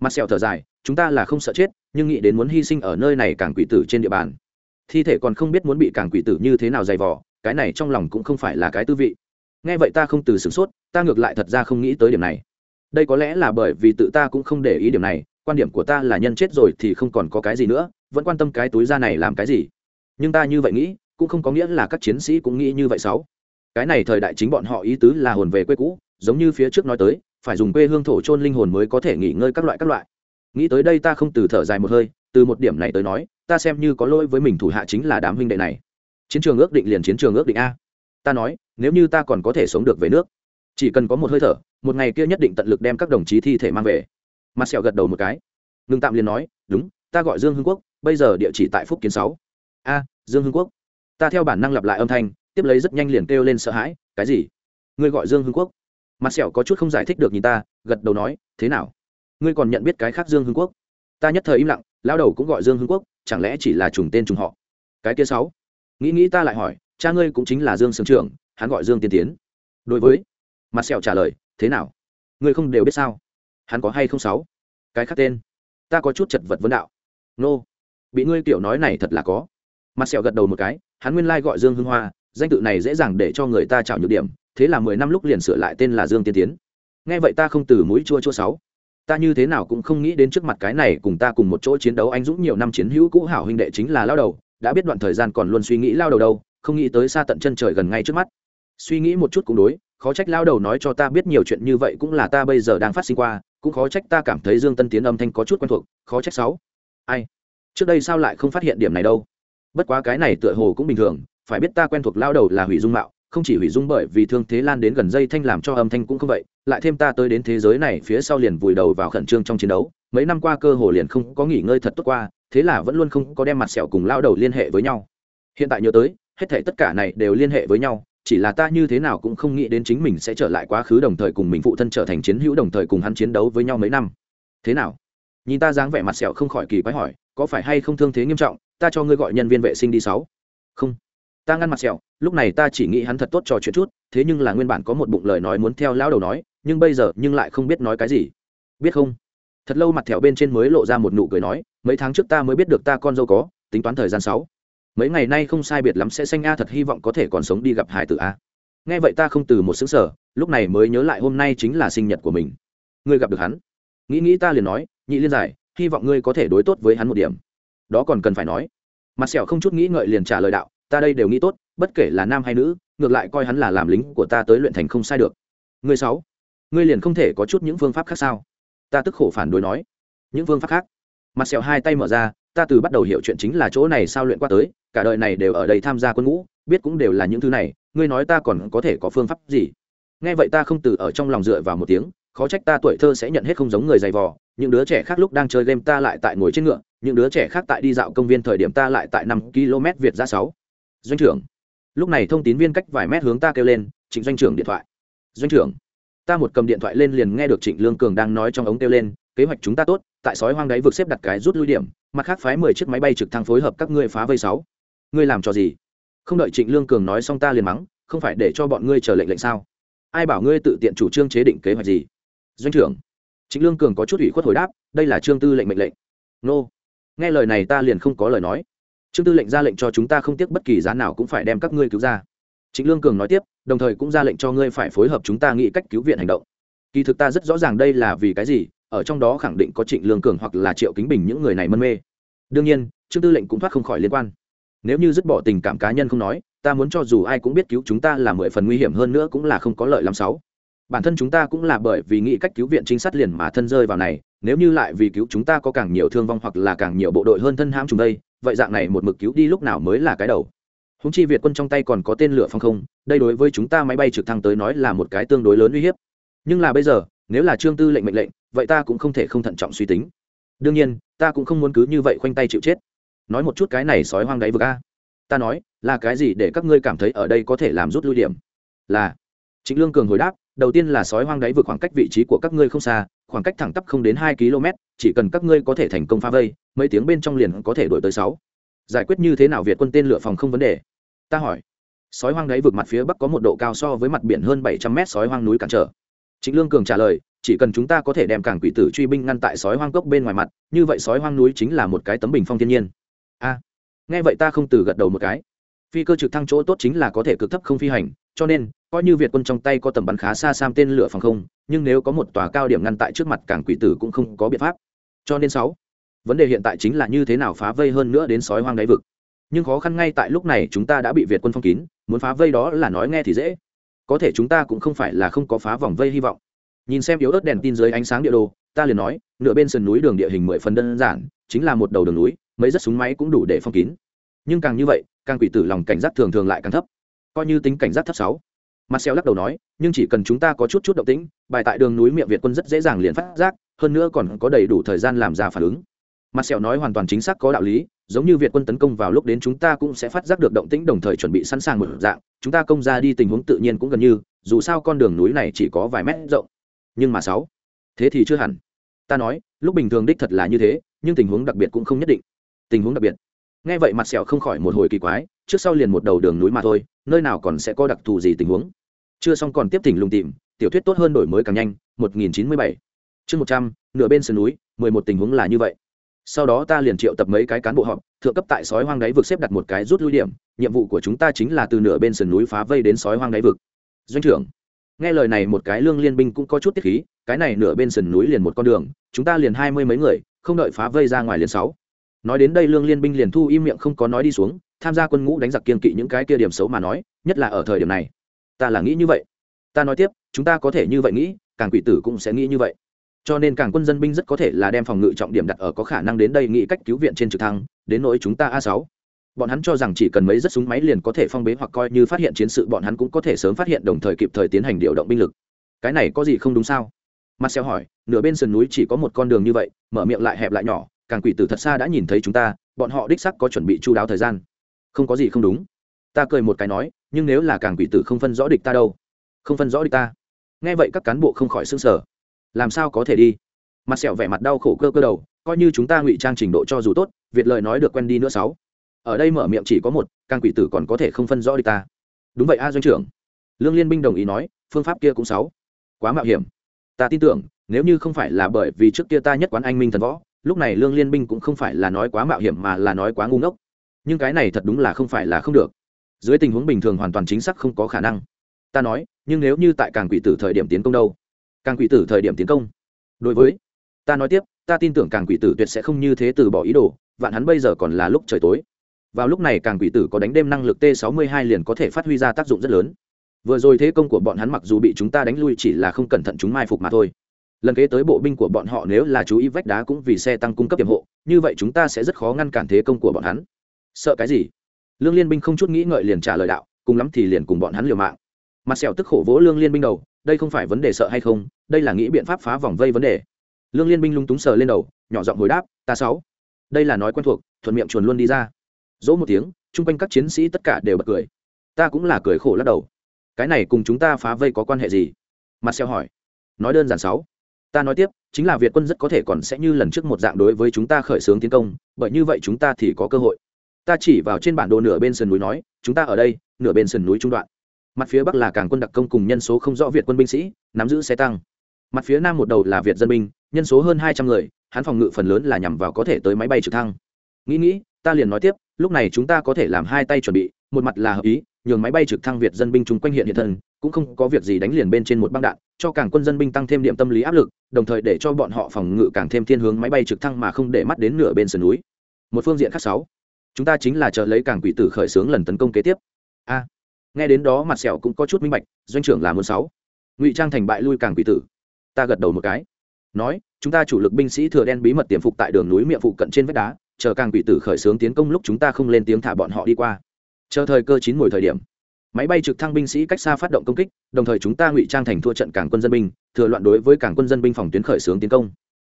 mặt sẹo thở dài, chúng ta là không sợ chết, nhưng nghĩ đến muốn hy sinh ở nơi này càng quỷ tử trên địa bàn, thi thể còn không biết muốn bị càng quỷ tử như thế nào dày vò, cái này trong lòng cũng không phải là cái tư vị. Nghe vậy ta không từ sửng sốt, ta ngược lại thật ra không nghĩ tới điểm này. Đây có lẽ là bởi vì tự ta cũng không để ý điểm này, quan điểm của ta là nhân chết rồi thì không còn có cái gì nữa, vẫn quan tâm cái túi da này làm cái gì. Nhưng ta như vậy nghĩ, cũng không có nghĩa là các chiến sĩ cũng nghĩ như vậy sáu cái này thời đại chính bọn họ ý tứ là hồn về quê cũ, giống như phía trước nói tới phải dùng quê hương thổ chôn linh hồn mới có thể nghỉ ngơi các loại các loại. Nghĩ tới đây ta không từ thở dài một hơi, từ một điểm này tới nói, ta xem như có lỗi với mình thủ hạ chính là đám huynh đệ này. Chiến trường ước định liền chiến trường ước định a. Ta nói, nếu như ta còn có thể sống được về nước, chỉ cần có một hơi thở, một ngày kia nhất định tận lực đem các đồng chí thi thể mang về. Mặt sẹo gật đầu một cái. Ngừng tạm liền nói, đúng, ta gọi dương hưng quốc, bây giờ địa chỉ tại phúc kiến sáu. A, dương hưng quốc. Ta theo bản năng lặp lại âm thanh, tiếp lấy rất nhanh liền kêu lên sợ hãi, cái gì? Ngươi gọi dương hưng quốc? Mặt sẹo có chút không giải thích được nhìn ta, gật đầu nói, thế nào? Ngươi còn nhận biết cái khác dương hưng quốc? Ta nhất thời im lặng lao đầu cũng gọi dương hưng quốc, chẳng lẽ chỉ là trùng tên trùng họ? Cái kia sáu. Nghĩ nghĩ ta lại hỏi, cha ngươi cũng chính là dương sương trưởng, hắn gọi dương tiên tiến. Đối với. Mặt sẹo trả lời, thế nào? Ngươi không đều biết sao? Hắn có hay không sáu? Cái khác tên? Ta có chút chật vật vấn đạo. Nô, bị ngươi kiểu nói này thật là có. Mặt sẹo gật đầu một cái, hắn nguyên lai gọi dương hưng hoa, danh tự này dễ dàng để cho người ta trào nhược điểm thế là mười năm lúc liền sửa lại tên là dương tiên tiến. Nghe vậy ta không từ mũi chua chua sáu. Ta như thế nào cũng không nghĩ đến trước mặt cái này cùng ta cùng một chỗ chiến đấu anh dũng nhiều năm chiến hữu cũ hảo huynh đệ chính là lao đầu, đã biết đoạn thời gian còn luôn suy nghĩ lao đầu đâu, không nghĩ tới xa tận chân trời gần ngay trước mắt. Suy nghĩ một chút cũng đối, khó trách lao đầu nói cho ta biết nhiều chuyện như vậy cũng là ta bây giờ đang phát sinh qua, cũng khó trách ta cảm thấy dương tân tiến âm thanh có chút quen thuộc, khó trách sáu. Ai? Trước đây sao lại không phát hiện điểm này đâu? Bất quá cái này tựa hồ cũng bình thường, phải biết ta quen thuộc lao đầu là hủy dung mạo không chỉ hủy dung bởi vì thương thế lan đến gần dây thanh làm cho âm thanh cũng không vậy, lại thêm ta tới đến thế giới này phía sau liền vùi đầu vào khẩn trương trong chiến đấu. Mấy năm qua cơ hồ liền không có nghỉ ngơi thật tốt qua, thế là vẫn luôn không có đem mặt sẹo cùng lao đầu liên hệ với nhau. Hiện tại nhớ tới, hết thể tất cả này đều liên hệ với nhau, chỉ là ta như thế nào cũng không nghĩ đến chính mình sẽ trở lại quá khứ đồng thời cùng mình phụ thân trở thành chiến hữu đồng thời cùng hắn chiến đấu với nhau mấy năm. Thế nào? Nhìn ta dáng vẻ mặt sẹo không khỏi kỳ quái hỏi, có phải hay không thương thế nghiêm trọng, ta cho ngươi gọi nhân viên vệ sinh đi sáu. Không ta ngăn mặt sẹo, lúc này ta chỉ nghĩ hắn thật tốt trò chuyện chút, thế nhưng là nguyên bản có một bụng lời nói muốn theo lão đầu nói, nhưng bây giờ nhưng lại không biết nói cái gì. Biết không? Thật lâu mặt thẹo bên trên mới lộ ra một nụ cười nói, mấy tháng trước ta mới biết được ta con dâu có, tính toán thời gian sáu. Mấy ngày nay không sai biệt lắm sẽ sanh a, thật hy vọng có thể còn sống đi gặp hải tử a. Nghe vậy ta không từ một xứng sở lúc này mới nhớ lại hôm nay chính là sinh nhật của mình. Ngươi gặp được hắn. Nghĩ nghĩ ta liền nói, nhị liên giải, hy vọng ngươi có thể đối tốt với hắn một điểm. Đó còn cần phải nói. Mặt sẹo không chút nghĩ ngợi liền trả lời đạo ta đây đều nghĩ tốt, bất kể là nam hay nữ, ngược lại coi hắn là làm lính của ta tới luyện thành không sai được. Ngươi sáu, ngươi liền không thể có chút những phương pháp khác sao? Ta tức khổ phản đối nói. Những phương pháp khác? Mặt sẹo hai tay mở ra, ta từ bắt đầu hiểu chuyện chính là chỗ này sao luyện qua tới, cả đời này đều ở đây tham gia quân ngũ, biết cũng đều là những thứ này, ngươi nói ta còn có thể có phương pháp gì? Nghe vậy ta không từ ở trong lòng dựa vào một tiếng, khó trách ta tuổi thơ sẽ nhận hết không giống người dày vò, những đứa trẻ khác lúc đang chơi game ta lại tại ngồi trên ngựa, những đứa trẻ khác tại đi dạo công viên thời điểm ta lại tại năm km việt ra sáu doanh trưởng. Lúc này thông tín viên cách vài mét hướng ta kêu lên, trịnh doanh trưởng điện thoại. Doanh trưởng. Ta một cầm điện thoại lên liền nghe được trịnh lương cường đang nói trong ống kêu lên, kế hoạch chúng ta tốt, tại sói hoang đáy vực xếp đặt cái rút lui điểm, mặt khác phái mười chiếc máy bay trực thăng phối hợp các ngươi phá vây sáu. Ngươi làm cho gì? Không đợi trịnh lương cường nói xong ta liền mắng, không phải để cho bọn ngươi chờ lệnh lệnh sao? Ai bảo ngươi tự tiện chủ trương chế định kế hoạch gì? Doanh trưởng. Trịnh lương cường có chút ủy khuất hồi đáp, đây là trương tư lệnh mệnh lệnh. Nô. Nghe lời này ta liền không có lời nói trương tư lệnh ra lệnh cho chúng ta không tiếc bất kỳ giá nào cũng phải đem các ngươi cứu ra. Trịnh lương cường nói tiếp, đồng thời cũng ra lệnh cho ngươi phải phối hợp chúng ta nghĩ cách cứu viện hành động. Kỳ thực ta rất rõ ràng đây là vì cái gì, ở trong đó khẳng định có trịnh lương cường hoặc là triệu kính bình những người này mân mê. Đương nhiên, trương tư lệnh cũng thoát không khỏi liên quan. Nếu như dứt bỏ tình cảm cá nhân không nói, ta muốn cho dù ai cũng biết cứu chúng ta là mười phần nguy hiểm hơn nữa cũng là không có lợi lắm sáu. Bản thân chúng ta cũng là bởi vì nghĩ cách cứu viện trinh sát liền mà thân rơi vào này, nếu như lại vì cứu chúng ta có càng nhiều thương vong hoặc là càng nhiều bộ đội hơn thân hãm chúng đây vậy dạng này một mực cứu đi lúc nào mới là cái đầu? Húng chi việt quân trong tay còn có tên lửa phòng không, đây đối với chúng ta máy bay trực thăng tới nói là một cái tương đối lớn uy hiếp. Nhưng là bây giờ, nếu là trương tư lệnh mệnh lệnh, vậy ta cũng không thể không thận trọng suy tính. Đương nhiên, ta cũng không muốn cứ như vậy khoanh tay chịu chết. Nói một chút cái này sói hoang đáy vực a. Ta nói, là cái gì để các ngươi cảm thấy ở đây có thể làm rút lui điểm? Là chính lương cường hồi đáp, đầu tiên là sói hoang đáy vực khoảng cách vị trí của các ngươi không xa, khoảng cách thẳng tắp không đến hai km chỉ cần các ngươi có thể thành công phá vây, mấy tiếng bên trong liền có thể đổi tới sáu. Giải quyết như thế nào việt quân tên lửa phòng không vấn đề? Ta hỏi. Sói hoang đáy vực mặt phía bắc có một độ cao so với mặt biển hơn bảy trăm mét sói hoang núi cản trở. Chính lương cường trả lời, chỉ cần chúng ta có thể đem cảng quỷ tử truy binh ngăn tại sói hoang cốc bên ngoài mặt, như vậy sói hoang núi chính là một cái tấm bình phong thiên nhiên. A. Nghe vậy ta không từ gật đầu một cái. Phi cơ trực thăng chỗ tốt chính là có thể cực thấp không phi hành, cho nên coi như việt quân trong tay có tầm bắn khá xa sam tên lửa phòng không, nhưng nếu có một tòa cao điểm ngăn tại trước mặt cảng quỷ tử cũng không có biện pháp. Cho nên sáu, vấn đề hiện tại chính là như thế nào phá vây hơn nữa đến sói hoang đáy vực. Nhưng khó khăn ngay tại lúc này chúng ta đã bị việt quân phong kín, muốn phá vây đó là nói nghe thì dễ. Có thể chúng ta cũng không phải là không có phá vòng vây hy vọng. Nhìn xem yếu ớt đèn tin dưới ánh sáng địa đồ, ta liền nói, nửa bên sườn núi đường địa hình mười phần đơn giản, chính là một đầu đường núi, mấy rất súng máy cũng đủ để phong kín. Nhưng càng như vậy, càng quỷ tử lòng cảnh giác thường thường lại càng thấp. Coi như tính cảnh giác thấp sáu mặt xeo lắc đầu nói, nhưng chỉ cần chúng ta có chút chút động tĩnh, bài tại đường núi miệng việt quân rất dễ dàng liền phát giác, hơn nữa còn có đầy đủ thời gian làm ra phản ứng. Mặt sẹo nói hoàn toàn chính xác có đạo lý, giống như việt quân tấn công vào lúc đến chúng ta cũng sẽ phát giác được động tĩnh đồng thời chuẩn bị sẵn sàng một dạng, chúng ta công ra đi tình huống tự nhiên cũng gần như, dù sao con đường núi này chỉ có vài mét rộng. Nhưng mà sáu, thế thì chưa hẳn. Ta nói, lúc bình thường đích thật là như thế, nhưng tình huống đặc biệt cũng không nhất định. Tình huống đặc biệt. Nghe vậy mặt sẹo không khỏi một hồi kỳ quái, trước sau liền một đầu đường núi mà thôi, nơi nào còn sẽ có đặc thù gì tình huống? Chưa xong còn tiếp thỉnh lùng tìm, tiểu thuyết tốt hơn đổi mới càng nhanh 1097 chương 100 nửa bên sườn núi 11 tình huống là như vậy. Sau đó ta liền triệu tập mấy cái cán bộ họp, thượng cấp tại sói hoang đáy vực xếp đặt một cái rút lui điểm, nhiệm vụ của chúng ta chính là từ nửa bên sườn núi phá vây đến sói hoang đáy vực. Doanh trưởng, nghe lời này một cái lương liên binh cũng có chút tiết khí, cái này nửa bên sườn núi liền một con đường, chúng ta liền hai mươi mấy người, không đợi phá vây ra ngoài liền sáu. Nói đến đây lương liên binh liền thu im miệng không có nói đi xuống, tham gia quân ngũ đánh giặc kiên kỵ những cái kia điểm xấu mà nói, nhất là ở thời điểm này ta là nghĩ như vậy. Ta nói tiếp, chúng ta có thể như vậy nghĩ, càng quỷ tử cũng sẽ nghĩ như vậy. Cho nên càng quân dân binh rất có thể là đem phòng ngự trọng điểm đặt ở có khả năng đến đây nghĩ cách cứu viện trên trực thăng, đến nỗi chúng ta a sáu. Bọn hắn cho rằng chỉ cần mấy rất súng máy liền có thể phong bế hoặc coi như phát hiện chiến sự, bọn hắn cũng có thể sớm phát hiện đồng thời kịp thời tiến hành điều động binh lực. Cái này có gì không đúng sao? Mặt xeo hỏi, nửa bên sườn núi chỉ có một con đường như vậy, mở miệng lại hẹp lại nhỏ, càng quỷ tử thật xa đã nhìn thấy chúng ta, bọn họ đích sắc có chuẩn bị chu đáo thời gian. Không có gì không đúng. Ta cười một cái nói nhưng nếu là càng quỷ tử không phân rõ địch ta đâu. Không phân rõ địch ta. Nghe vậy các cán bộ không khỏi xương sở làm sao có thể đi? Mặt sẹo vẻ mặt đau khổ cơ cơ đầu, coi như chúng ta ngụy trang trình độ cho dù tốt, việt lợi nói được quen đi nữa sáu. Ở đây mở miệng chỉ có một, càng quỷ tử còn có thể không phân rõ địch ta. Đúng vậy a doanh trưởng. Lương liên binh đồng ý nói, phương pháp kia cũng sáu. Quá mạo hiểm. Ta tin tưởng, nếu như không phải là bởi vì trước kia ta nhất quán anh minh thần võ, lúc này lương liên binh cũng không phải là nói quá mạo hiểm mà là nói quá ngu ngốc. Nhưng cái này thật đúng là không phải là không được dưới tình huống bình thường hoàn toàn chính xác không có khả năng. Ta nói, nhưng nếu như tại càng quỷ tử thời điểm tiến công đâu? Càng quỷ tử thời điểm tiến công? Đối với, ta nói tiếp, ta tin tưởng càng quỷ tử tuyệt sẽ không như thế từ bỏ ý đồ, vạn hắn bây giờ còn là lúc trời tối. Vào lúc này càng quỷ tử có đánh đêm năng lực t 62 liền có thể phát huy ra tác dụng rất lớn. Vừa rồi thế công của bọn hắn mặc dù bị chúng ta đánh lui chỉ là không cẩn thận chúng mai phục mà thôi. Lần kế tới bộ binh của bọn họ nếu là chú ý vách đá cũng vì xe tăng cung cấp tiềm hộ, như vậy chúng ta sẽ rất khó ngăn cản thế công của bọn hắn. Sợ cái gì? Lương liên binh không chút nghĩ ngợi liền trả lời đạo, cùng lắm thì liền cùng bọn hắn liều mạng. Mặt sẹo tức khổ vỗ lương liên binh đầu, đây không phải vấn đề sợ hay không, đây là nghĩ biện pháp phá vòng vây vấn đề. Lương liên binh lung túng sờ lên đầu, nhỏ giọng hồi đáp, ta sáu. Đây là nói quen thuộc, thuận miệng chuồn luôn đi ra. Dỗ một tiếng, chung quanh các chiến sĩ tất cả đều bật cười. Ta cũng là cười khổ lắc đầu. Cái này cùng chúng ta phá vây có quan hệ gì? Mặt Sẹo hỏi. Nói đơn giản sáu. Ta nói tiếp, chính là việt quân rất có thể còn sẽ như lần trước một dạng đối với chúng ta khởi xướng tiến công, bởi như vậy chúng ta thì có cơ hội ta chỉ vào trên bản đồ nửa bên sườn núi nói, chúng ta ở đây, nửa bên sườn núi trung đoạn. Mặt phía bắc là cảng quân đặc công cùng nhân số không rõ việt quân binh sĩ, nắm giữ xe tăng. Mặt phía nam một đầu là việt dân binh, nhân số hơn hai trăm người, hắn phòng ngự phần lớn là nhằm vào có thể tới máy bay trực thăng. Nghĩ nghĩ, ta liền nói tiếp, lúc này chúng ta có thể làm hai tay chuẩn bị, một mặt là hợp ý, nhường máy bay trực thăng việt dân binh chúng quanh hiện hiện thân, cũng không có việc gì đánh liền bên trên một băng đạn, cho cảng quân dân binh tăng thêm điểm tâm lý áp lực, đồng thời để cho bọn họ phòng ngự càng thêm thiên hướng máy bay trực thăng mà không để mắt đến nửa bên sườn núi. Một phương diện khác sáu chúng ta chính là chờ lấy cảng quỷ tử khởi xướng lần tấn công kế tiếp. A, nghe đến đó mặt sẹo cũng có chút minh bạch, doanh trưởng là muốn sáu. Ngụy trang thành bại lui cảng quỷ tử. Ta gật đầu một cái. Nói, chúng ta chủ lực binh sĩ thừa đen bí mật tiềm phục tại đường núi miệng phụ cận trên vách đá, chờ càng quỷ tử khởi xướng tiến công lúc chúng ta không lên tiếng thả bọn họ đi qua. Chờ thời cơ chín mùi thời điểm, máy bay trực thăng binh sĩ cách xa phát động công kích, đồng thời chúng ta ngụy trang thành thua trận cảng quân dân binh, thừa loạn đối với cảng quân dân binh phòng tuyến khởi xướng tiến công.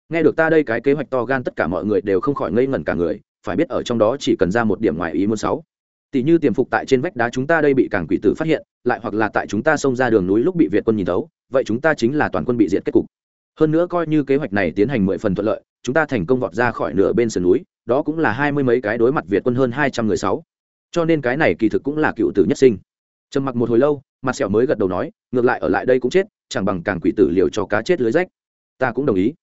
Nghe được ta đây cái kế hoạch to gan tất cả mọi người đều không khỏi ngây ngẩn cả người phải biết ở trong đó chỉ cần ra một điểm ngoài ý muốn sáu. Tỷ như tiềm phục tại trên vách đá chúng ta đây bị cảng quỷ tử phát hiện, lại hoặc là tại chúng ta xông ra đường núi lúc bị việt quân nhìn thấu, vậy chúng ta chính là toàn quân bị diệt kết cục. Hơn nữa coi như kế hoạch này tiến hành mười phần thuận lợi, chúng ta thành công vọt ra khỏi nửa bên sườn núi, đó cũng là hai mươi mấy cái đối mặt việt quân hơn hai trăm người sáu. Cho nên cái này kỳ thực cũng là cựu tử nhất sinh. Trầm mặc một hồi lâu, mặt sẹo mới gật đầu nói, ngược lại ở lại đây cũng chết, chẳng bằng càng quỷ tử liều cho cá chết lưới rách. Ta cũng đồng ý.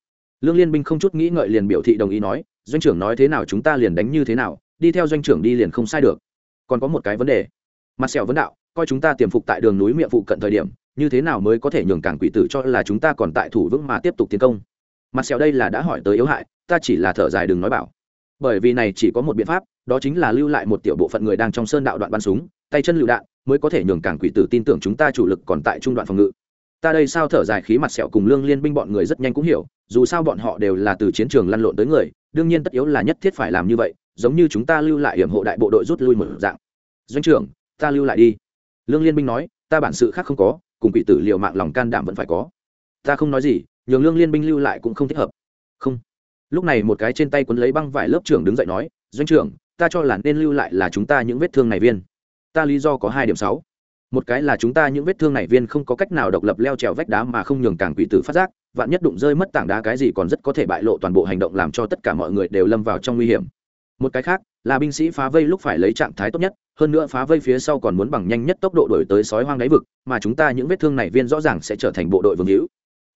Lương liên binh không chút nghĩ ngợi liền biểu thị đồng ý nói doanh trưởng nói thế nào chúng ta liền đánh như thế nào, đi theo doanh trưởng đi liền không sai được. Còn có một cái vấn đề. Mặt sẹo vấn đạo, coi chúng ta tiềm phục tại đường núi miệng phụ cận thời điểm, như thế nào mới có thể nhường cảng quỷ tử cho là chúng ta còn tại thủ vững mà tiếp tục tiến công? Mặt sẹo đây là đã hỏi tới yếu hại, ta chỉ là thở dài đừng nói bảo. Bởi vì này chỉ có một biện pháp, đó chính là lưu lại một tiểu bộ phận người đang trong sơn đạo đoạn bắn súng, tay chân lựu đạn, mới có thể nhường cảng quỷ tử tin tưởng chúng ta chủ lực còn tại trung đoạn phòng ngự ta đây sao thở dài khí mặt sẹo cùng lương liên binh bọn người rất nhanh cũng hiểu, dù sao bọn họ đều là từ chiến trường lăn lộn tới người, đương nhiên tất yếu là nhất thiết phải làm như vậy, giống như chúng ta lưu lại hiểm hộ đại bộ đội rút lui một dạng. Doanh trưởng, ta lưu lại đi. Lương liên binh nói, ta bản sự khác không có, cùng quỷ tử liệu mạng lòng can đảm vẫn phải có. Ta không nói gì, nhường lương liên binh lưu lại cũng không thích hợp. Không. Lúc này một cái trên tay quấn lấy băng vải lớp trưởng đứng dậy nói, doanh trưởng, ta cho là nên lưu lại là chúng ta những vết thương này viên. Ta lý do có hai điểm sáu một cái là chúng ta những vết thương này viên không có cách nào độc lập leo trèo vách đá mà không nhường càng quỷ tử phát giác, vạn nhất đụng rơi mất tảng đá cái gì còn rất có thể bại lộ toàn bộ hành động làm cho tất cả mọi người đều lâm vào trong nguy hiểm. Một cái khác, là binh sĩ phá vây lúc phải lấy trạng thái tốt nhất, hơn nữa phá vây phía sau còn muốn bằng nhanh nhất tốc độ đổi tới sói hoang đáy vực, mà chúng ta những vết thương này viên rõ ràng sẽ trở thành bộ đội vương hữu.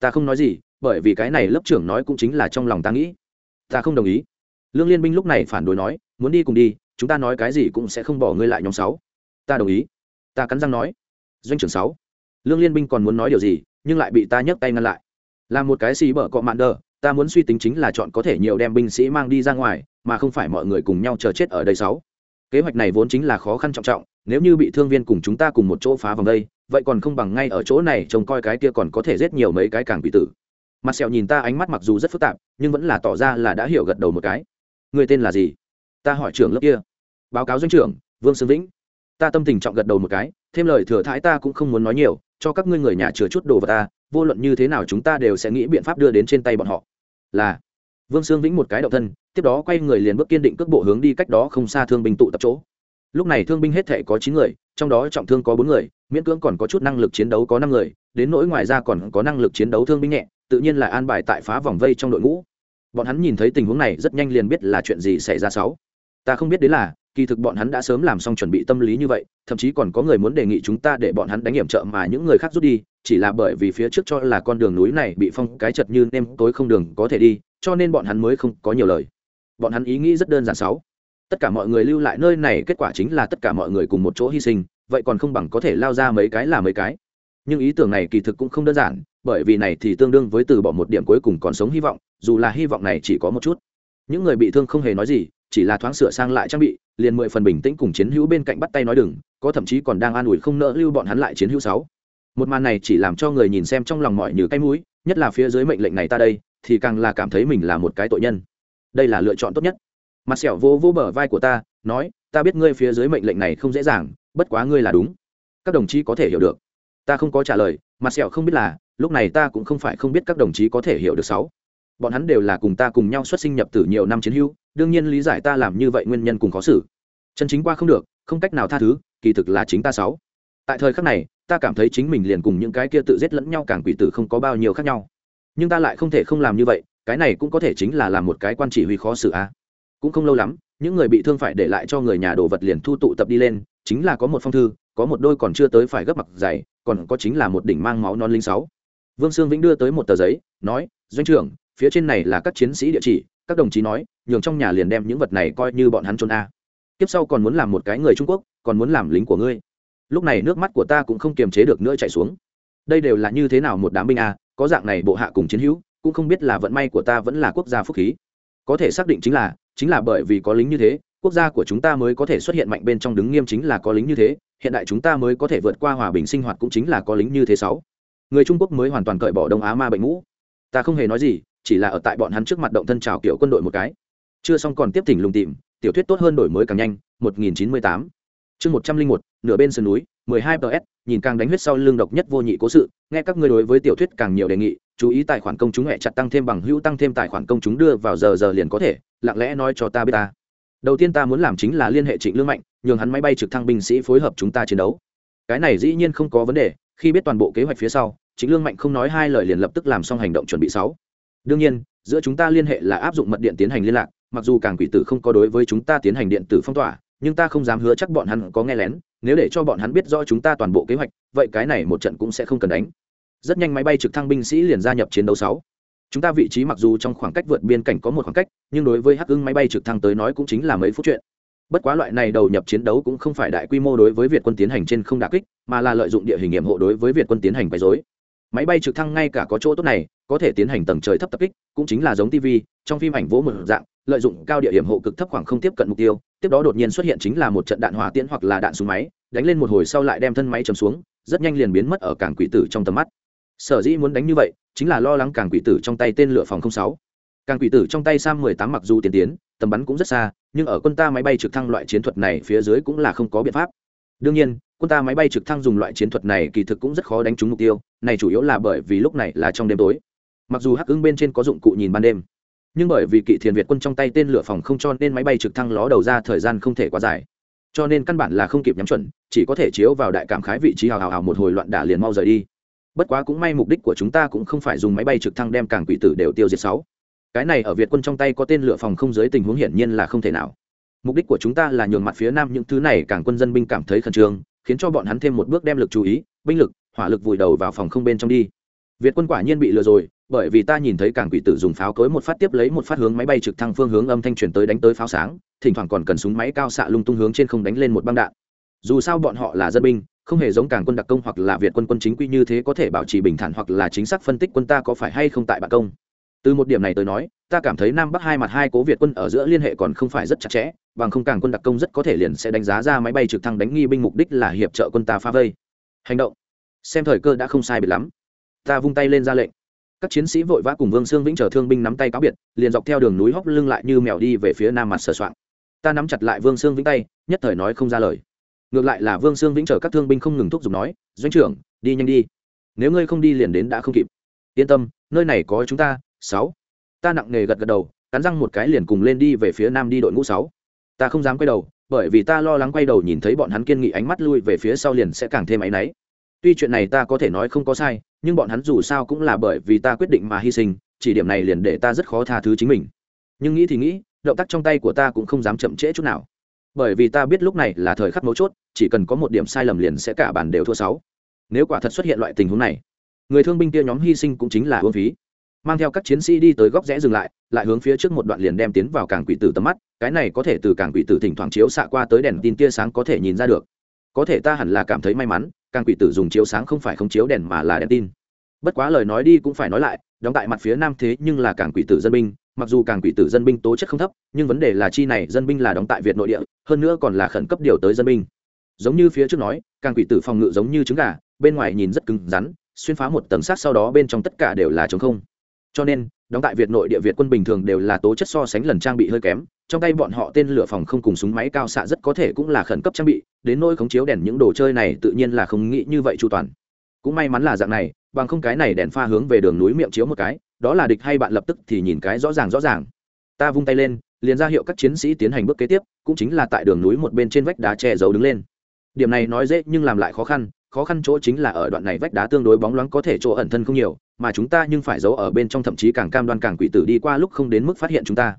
Ta không nói gì, bởi vì cái này lớp trưởng nói cũng chính là trong lòng ta nghĩ. Ta không đồng ý. Lương liên binh lúc này phản đối nói, muốn đi cùng đi, chúng ta nói cái gì cũng sẽ không bỏ ngươi lại nhóm sáu. Ta đồng ý ta cắn răng nói. Doanh trưởng sáu, lương liên binh còn muốn nói điều gì, nhưng lại bị ta nhấc tay ngăn lại. Là một cái xì bở cọ mạn đờ, ta muốn suy tính chính là chọn có thể nhiều đem binh sĩ mang đi ra ngoài, mà không phải mọi người cùng nhau chờ chết ở đây sáu. Kế hoạch này vốn chính là khó khăn trọng trọng, nếu như bị thương viên cùng chúng ta cùng một chỗ phá vòng đây, vậy còn không bằng ngay ở chỗ này trông coi cái kia còn có thể giết nhiều mấy cái càng bị tử. Mặt sẹo nhìn ta ánh mắt mặc dù rất phức tạp, nhưng vẫn là tỏ ra là đã hiểu gật đầu một cái. Người tên là gì? Ta hỏi trưởng lớp kia. Báo cáo doanh trưởng, vương sương vĩnh ta tâm tình trọng gật đầu một cái, thêm lời thừa thãi ta cũng không muốn nói nhiều, cho các ngươi người nhà chừa chút đồ vào ta, vô luận như thế nào chúng ta đều sẽ nghĩ biện pháp đưa đến trên tay bọn họ. Là. Vương sương vĩnh một cái động thân, tiếp đó quay người liền bước kiên định cước bộ hướng đi cách đó không xa thương binh tụ tập chỗ. Lúc này thương binh hết thể có chín người, trong đó trọng thương có bốn người, miễn cưỡng còn có chút năng lực chiến đấu có năm người, đến nỗi ngoài ra còn có năng lực chiến đấu thương binh nhẹ, tự nhiên là an bài tại phá vòng vây trong đội ngũ. Bọn hắn nhìn thấy tình huống này rất nhanh liền biết là chuyện gì xảy ra sáu ta không biết đến là kỳ thực bọn hắn đã sớm làm xong chuẩn bị tâm lý như vậy, thậm chí còn có người muốn đề nghị chúng ta để bọn hắn đánh hiểm trợ mà những người khác rút đi, chỉ là bởi vì phía trước cho là con đường núi này bị phong cái chật như nem tối không đường có thể đi, cho nên bọn hắn mới không có nhiều lời. Bọn hắn ý nghĩ rất đơn giản sáu. Tất cả mọi người lưu lại nơi này, kết quả chính là tất cả mọi người cùng một chỗ hy sinh, vậy còn không bằng có thể lao ra mấy cái là mấy cái. Nhưng ý tưởng này kỳ thực cũng không đơn giản, bởi vì này thì tương đương với từ bỏ một điểm cuối cùng còn sống hy vọng, dù là hy vọng này chỉ có một chút. Những người bị thương không hề nói gì chỉ là thoáng sửa sang lại trang bị, liền mười phần bình tĩnh cùng chiến hữu bên cạnh bắt tay nói đừng, có thậm chí còn đang an ủi không nỡ lưu bọn hắn lại chiến hữu sáu. Một màn này chỉ làm cho người nhìn xem trong lòng mọi như cái mũi, nhất là phía dưới mệnh lệnh này ta đây, thì càng là cảm thấy mình là một cái tội nhân. Đây là lựa chọn tốt nhất. Mặt sẹo vô vô bờ vai của ta, nói, ta biết ngươi phía dưới mệnh lệnh này không dễ dàng, bất quá ngươi là đúng. Các đồng chí có thể hiểu được. Ta không có trả lời, mặt sẹo không biết là, lúc này ta cũng không phải không biết các đồng chí có thể hiểu được sáu. Bọn hắn đều là cùng ta cùng nhau xuất sinh nhập từ nhiều năm chiến hữu đương nhiên lý giải ta làm như vậy nguyên nhân cùng khó xử. Chân chính qua không được, không cách nào tha thứ, kỳ thực là chính ta sáu. Tại thời khắc này, ta cảm thấy chính mình liền cùng những cái kia tự giết lẫn nhau càng quỷ tử không có bao nhiêu khác nhau. Nhưng ta lại không thể không làm như vậy, cái này cũng có thể chính là làm một cái quan chỉ huy khó xử a. Cũng không lâu lắm, những người bị thương phải để lại cho người nhà đồ vật liền thu tụ tập đi lên, chính là có một phong thư, có một đôi còn chưa tới phải gấp mặt dày, còn có chính là một đỉnh mang máu non linh sáu. Vương sương vĩnh đưa tới một tờ giấy, nói, doanh trưởng, phía trên này là các chiến sĩ địa chỉ các đồng chí nói, nhường trong nhà liền đem những vật này coi như bọn hắn trốn a. Tiếp sau còn muốn làm một cái người trung quốc, còn muốn làm lính của ngươi. Lúc này nước mắt của ta cũng không kiềm chế được nữa chảy xuống. Đây đều là như thế nào một đám binh a, có dạng này bộ hạ cùng chiến hữu, cũng không biết là vận may của ta vẫn là quốc gia phúc khí. Có thể xác định chính là chính là bởi vì có lính như thế, quốc gia của chúng ta mới có thể xuất hiện mạnh bên trong đứng nghiêm chính là có lính như thế, hiện đại chúng ta mới có thể vượt qua hòa bình sinh hoạt cũng chính là có lính như thế sáu. Người trung quốc mới hoàn toàn cởi bỏ đông á ma bệnh ngũ. Ta không hề nói gì chỉ là ở tại bọn hắn trước mặt động thân chào kiểu quân đội một cái. Chưa xong còn tiếp thỉnh lùng tìm, tiểu thuyết tốt hơn đổi mới càng nhanh 1098 chương 101 nửa bên sườn núi 12 ps nhìn càng đánh huyết sau lưng độc nhất vô nhị cố sự, nghe các ngươi đối với tiểu thuyết càng nhiều đề nghị, chú ý tài khoản công chúng hẹ chặt tăng thêm bằng hữu tăng thêm tài khoản công chúng đưa vào giờ giờ liền có thể, lặng lẽ nói cho ta biết ta. Đầu tiên ta muốn làm chính là liên hệ trịnh lương mạnh, nhường hắn máy bay trực thăng binh sĩ phối hợp chúng ta chiến đấu. Cái này dĩ nhiên không có vấn đề, khi biết toàn bộ kế hoạch phía sau, trịnh lương mạnh không nói hai lời liền lập tức làm xong hành động chuẩn bị sáu đương nhiên, giữa chúng ta liên hệ là áp dụng mật điện tiến hành liên lạc, mặc dù càng quỷ tử không có đối với chúng ta tiến hành điện tử phong tỏa, nhưng ta không dám hứa chắc bọn hắn có nghe lén, nếu để cho bọn hắn biết rõ chúng ta toàn bộ kế hoạch, vậy cái này một trận cũng sẽ không cần đánh. Rất nhanh máy bay trực thăng binh sĩ liền gia nhập chiến đấu sáu. Chúng ta vị trí mặc dù trong khoảng cách vượt biên cảnh có một khoảng cách, nhưng đối với hắc ưng máy bay trực thăng tới nói cũng chính là mấy phút chuyện. Bất quá loại này đầu nhập chiến đấu cũng không phải đại quy mô đối với việt quân tiến hành trên không đà kích, mà là lợi dụng địa hình nghiệm hộ đối với việt quân tiến hành quấy dối máy bay trực thăng ngay cả có chỗ tốt này, có thể tiến hành tầng trời thấp tập kích, cũng chính là giống tv trong phim ảnh vỗ một dạng, lợi dụng cao địa điểm hộ cực thấp khoảng không tiếp cận mục tiêu, tiếp đó đột nhiên xuất hiện chính là một trận đạn hỏa tiễn hoặc là đạn súng máy, đánh lên một hồi sau lại đem thân máy chầm xuống, rất nhanh liền biến mất ở cảng quỷ tử trong tầm mắt. Sở dĩ muốn đánh như vậy, chính là lo lắng cảng quỷ tử trong tay tên lửa phòng sáu. Cảng quỷ tử trong tay sam 18 mặc dù tiến tiến, tầm bắn cũng rất xa, nhưng ở quân ta máy bay trực thăng loại chiến thuật này phía dưới cũng là không có biện pháp đương nhiên, quân ta máy bay trực thăng dùng loại chiến thuật này kỳ thực cũng rất khó đánh trúng mục tiêu, này chủ yếu là bởi vì lúc này là trong đêm tối. Mặc dù hắc ứng bên trên có dụng cụ nhìn ban đêm, nhưng bởi vì kỵ thiền việt quân trong tay tên lửa phòng không cho nên máy bay trực thăng ló đầu ra thời gian không thể quá dài. Cho nên căn bản là không kịp nhắm chuẩn, chỉ có thể chiếu vào đại cảm khái vị trí hào hào hào một hồi loạn đả liền mau rời đi. Bất quá cũng may mục đích của chúng ta cũng không phải dùng máy bay trực thăng đem cảng quỷ tử đều tiêu diệt sáu. Cái này ở việt quân trong tay có tên lửa phòng không dưới tình huống hiển nhiên là không thể nào mục đích của chúng ta là nhường mặt phía nam những thứ này càng quân dân binh cảm thấy khẩn trương, khiến cho bọn hắn thêm một bước đem lực chú ý, binh lực, hỏa lực vùi đầu vào phòng không bên trong đi. Việt quân quả nhiên bị lừa rồi, bởi vì ta nhìn thấy cảng quỷ tử dùng pháo cối một phát tiếp lấy một phát hướng máy bay trực thăng phương hướng âm thanh truyền tới đánh tới pháo sáng, thỉnh thoảng còn cần súng máy cao xạ lung tung hướng trên không đánh lên một băng đạn. Dù sao bọn họ là dân binh, không hề giống cảng quân đặc công hoặc là việt quân quân chính quy như thế có thể bảo trì bình thản hoặc là chính xác phân tích quân ta có phải hay không tại bạc công từ một điểm này tới nói, ta cảm thấy nam bắc hai mặt hai cố việt quân ở giữa liên hệ còn không phải rất chặt chẽ, bằng không càng quân đặc công rất có thể liền sẽ đánh giá ra máy bay trực thăng đánh nghi binh mục đích là hiệp trợ quân ta phá vây. Hành động. Xem thời cơ đã không sai biệt lắm. Ta vung tay lên ra lệnh. Các chiến sĩ vội vã cùng vương sương vĩnh chờ thương binh nắm tay cáo biệt, liền dọc theo đường núi hóc lưng lại như mèo đi về phía nam mặt sờ soạn. Ta nắm chặt lại vương sương vĩnh tay, nhất thời nói không ra lời. Ngược lại là vương sương vĩnh chờ các thương binh không ngừng thúc giục nói, doanh trưởng, đi nhanh đi. Nếu ngươi không đi liền đến đã không kịp. Yên tâm, nơi này có chúng ta sáu. Ta nặng nề gật gật đầu, cắn răng một cái liền cùng lên đi về phía nam đi đội ngũ sáu. Ta không dám quay đầu, bởi vì ta lo lắng quay đầu nhìn thấy bọn hắn kiên nghị ánh mắt lui về phía sau liền sẽ càng thêm áy náy. Tuy chuyện này ta có thể nói không có sai, nhưng bọn hắn dù sao cũng là bởi vì ta quyết định mà hy sinh, chỉ điểm này liền để ta rất khó tha thứ chính mình. Nhưng nghĩ thì nghĩ, động tác trong tay của ta cũng không dám chậm trễ chút nào. Bởi vì ta biết lúc này là thời khắc mấu chốt, chỉ cần có một điểm sai lầm liền sẽ cả bàn đều thua sáu. Nếu quả thật xuất hiện loại tình huống này, người thương binh kia nhóm hy sinh cũng chính là uổng phí mang theo các chiến sĩ đi tới góc rẽ dừng lại lại hướng phía trước một đoạn liền đem tiến vào cảng quỷ tử tầm mắt, cái này có thể từ cảng quỷ tử thỉnh thoảng chiếu xạ qua tới đèn tin tia sáng có thể nhìn ra được. Có thể ta hẳn là cảm thấy may mắn, cảng quỷ tử dùng chiếu sáng không phải không chiếu đèn mà là đèn tin. Bất quá lời nói đi cũng phải nói lại, đóng tại mặt phía nam thế nhưng là cảng quỷ tử dân binh, mặc dù cảng quỷ tử dân binh tố chất không thấp, nhưng vấn đề là chi này dân binh là đóng tại việt nội địa, hơn nữa còn là khẩn cấp điều tới dân binh. Giống như phía trước nói, cảng quỷ tử phòng ngự giống như trứng gà, bên ngoài nhìn rất cứng rắn, xuyên phá một tầng sát sau đó bên trong tất cả đều là trống không cho nên, đóng tại việt nội địa việt quân bình thường đều là tố chất so sánh lần trang bị hơi kém, trong tay bọn họ tên lửa phòng không cùng súng máy cao xạ rất có thể cũng là khẩn cấp trang bị, đến nỗi khống chiếu đèn những đồ chơi này tự nhiên là không nghĩ như vậy chu toàn. Cũng may mắn là dạng này, bằng không cái này đèn pha hướng về đường núi miệng chiếu một cái, đó là địch hay bạn lập tức thì nhìn cái rõ ràng rõ ràng. Ta vung tay lên, liền ra hiệu các chiến sĩ tiến hành bước kế tiếp, cũng chính là tại đường núi một bên trên vách đá che giấu đứng lên. Điểm này nói dễ nhưng làm lại khó khăn khó khăn chỗ chính là ở đoạn này vách đá tương đối bóng loáng có thể chỗ ẩn thân không nhiều, mà chúng ta nhưng phải giấu ở bên trong thậm chí càng cam đoan càng quỷ tử đi qua lúc không đến mức phát hiện chúng ta.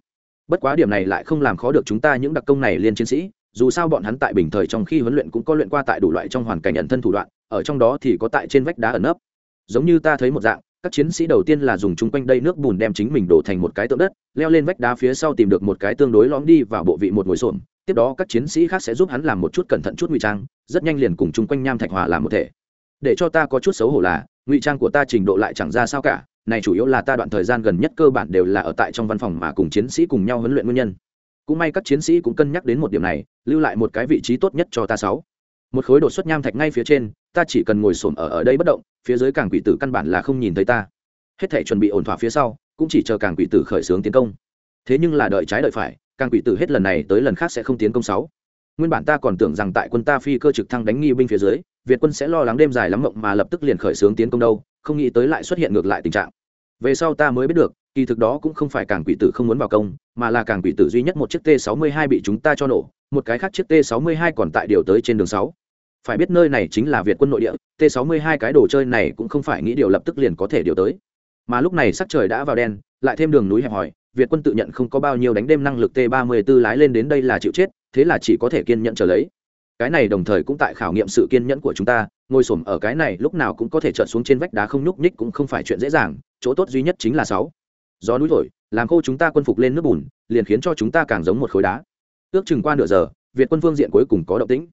Bất quá điểm này lại không làm khó được chúng ta những đặc công này liên chiến sĩ, dù sao bọn hắn tại bình thời trong khi huấn luyện cũng có luyện qua tại đủ loại trong hoàn cảnh ẩn thân thủ đoạn, ở trong đó thì có tại trên vách đá ẩn nấp. Giống như ta thấy một dạng, các chiến sĩ đầu tiên là dùng chung quanh đây nước bùn đem chính mình đổ thành một cái tượng đất, leo lên vách đá phía sau tìm được một cái tương đối lõm đi vào bộ vị một ngồi xổm tiếp đó các chiến sĩ khác sẽ giúp hắn làm một chút cẩn thận chút ngụy trang, rất nhanh liền cùng chung quanh nham thạch hòa làm một thể. Để cho ta có chút xấu hổ là, ngụy trang của ta trình độ lại chẳng ra sao cả, này chủ yếu là ta đoạn thời gian gần nhất cơ bản đều là ở tại trong văn phòng mà cùng chiến sĩ cùng nhau huấn luyện nguyên nhân. Cũng may các chiến sĩ cũng cân nhắc đến một điểm này, lưu lại một cái vị trí tốt nhất cho ta sáu. Một khối đột xuất nham thạch ngay phía trên, ta chỉ cần ngồi xổm ở ở đây bất động, phía dưới càng quỷ tử căn bản là không nhìn thấy ta. Hết thể chuẩn bị ổn thỏa phía sau, cũng chỉ chờ càng quỷ tử khởi xướng tiến công. Thế nhưng là đợi trái đợi phải càng quỷ tử hết lần này tới lần khác sẽ không tiến công sáu. Nguyên bản ta còn tưởng rằng tại quân ta phi cơ trực thăng đánh nghi binh phía dưới, việt quân sẽ lo lắng đêm dài lắm mộng mà lập tức liền khởi xướng tiến công đâu, không nghĩ tới lại xuất hiện ngược lại tình trạng. Về sau ta mới biết được, kỳ thực đó cũng không phải càng quỷ tử không muốn vào công, mà là càng quỷ tử duy nhất một chiếc t 62 bị chúng ta cho nổ, một cái khác chiếc t 62 còn tại điều tới trên đường sáu. Phải biết nơi này chính là việt quân nội địa t 62 cái đồ chơi này cũng không phải nghĩ điều lập tức liền có thể điều tới. Mà lúc này sắc trời đã vào đen, lại thêm đường núi hẹp hòi việt quân tự nhận không có bao nhiêu đánh đêm năng lực t 34 lái lên đến đây là chịu chết, thế là chỉ có thể kiên nhẫn chờ lấy. Cái này đồng thời cũng tại khảo nghiệm sự kiên nhẫn của chúng ta, ngồi xổm ở cái này lúc nào cũng có thể trợn xuống trên vách đá không nhúc nhích cũng không phải chuyện dễ dàng, chỗ tốt duy nhất chính là sáu. Gió núi thổi, làm khô chúng ta quân phục lên nước bùn, liền khiến cho chúng ta càng giống một khối đá. Ước chừng qua nửa giờ, việt quân phương diện cuối cùng có động tĩnh.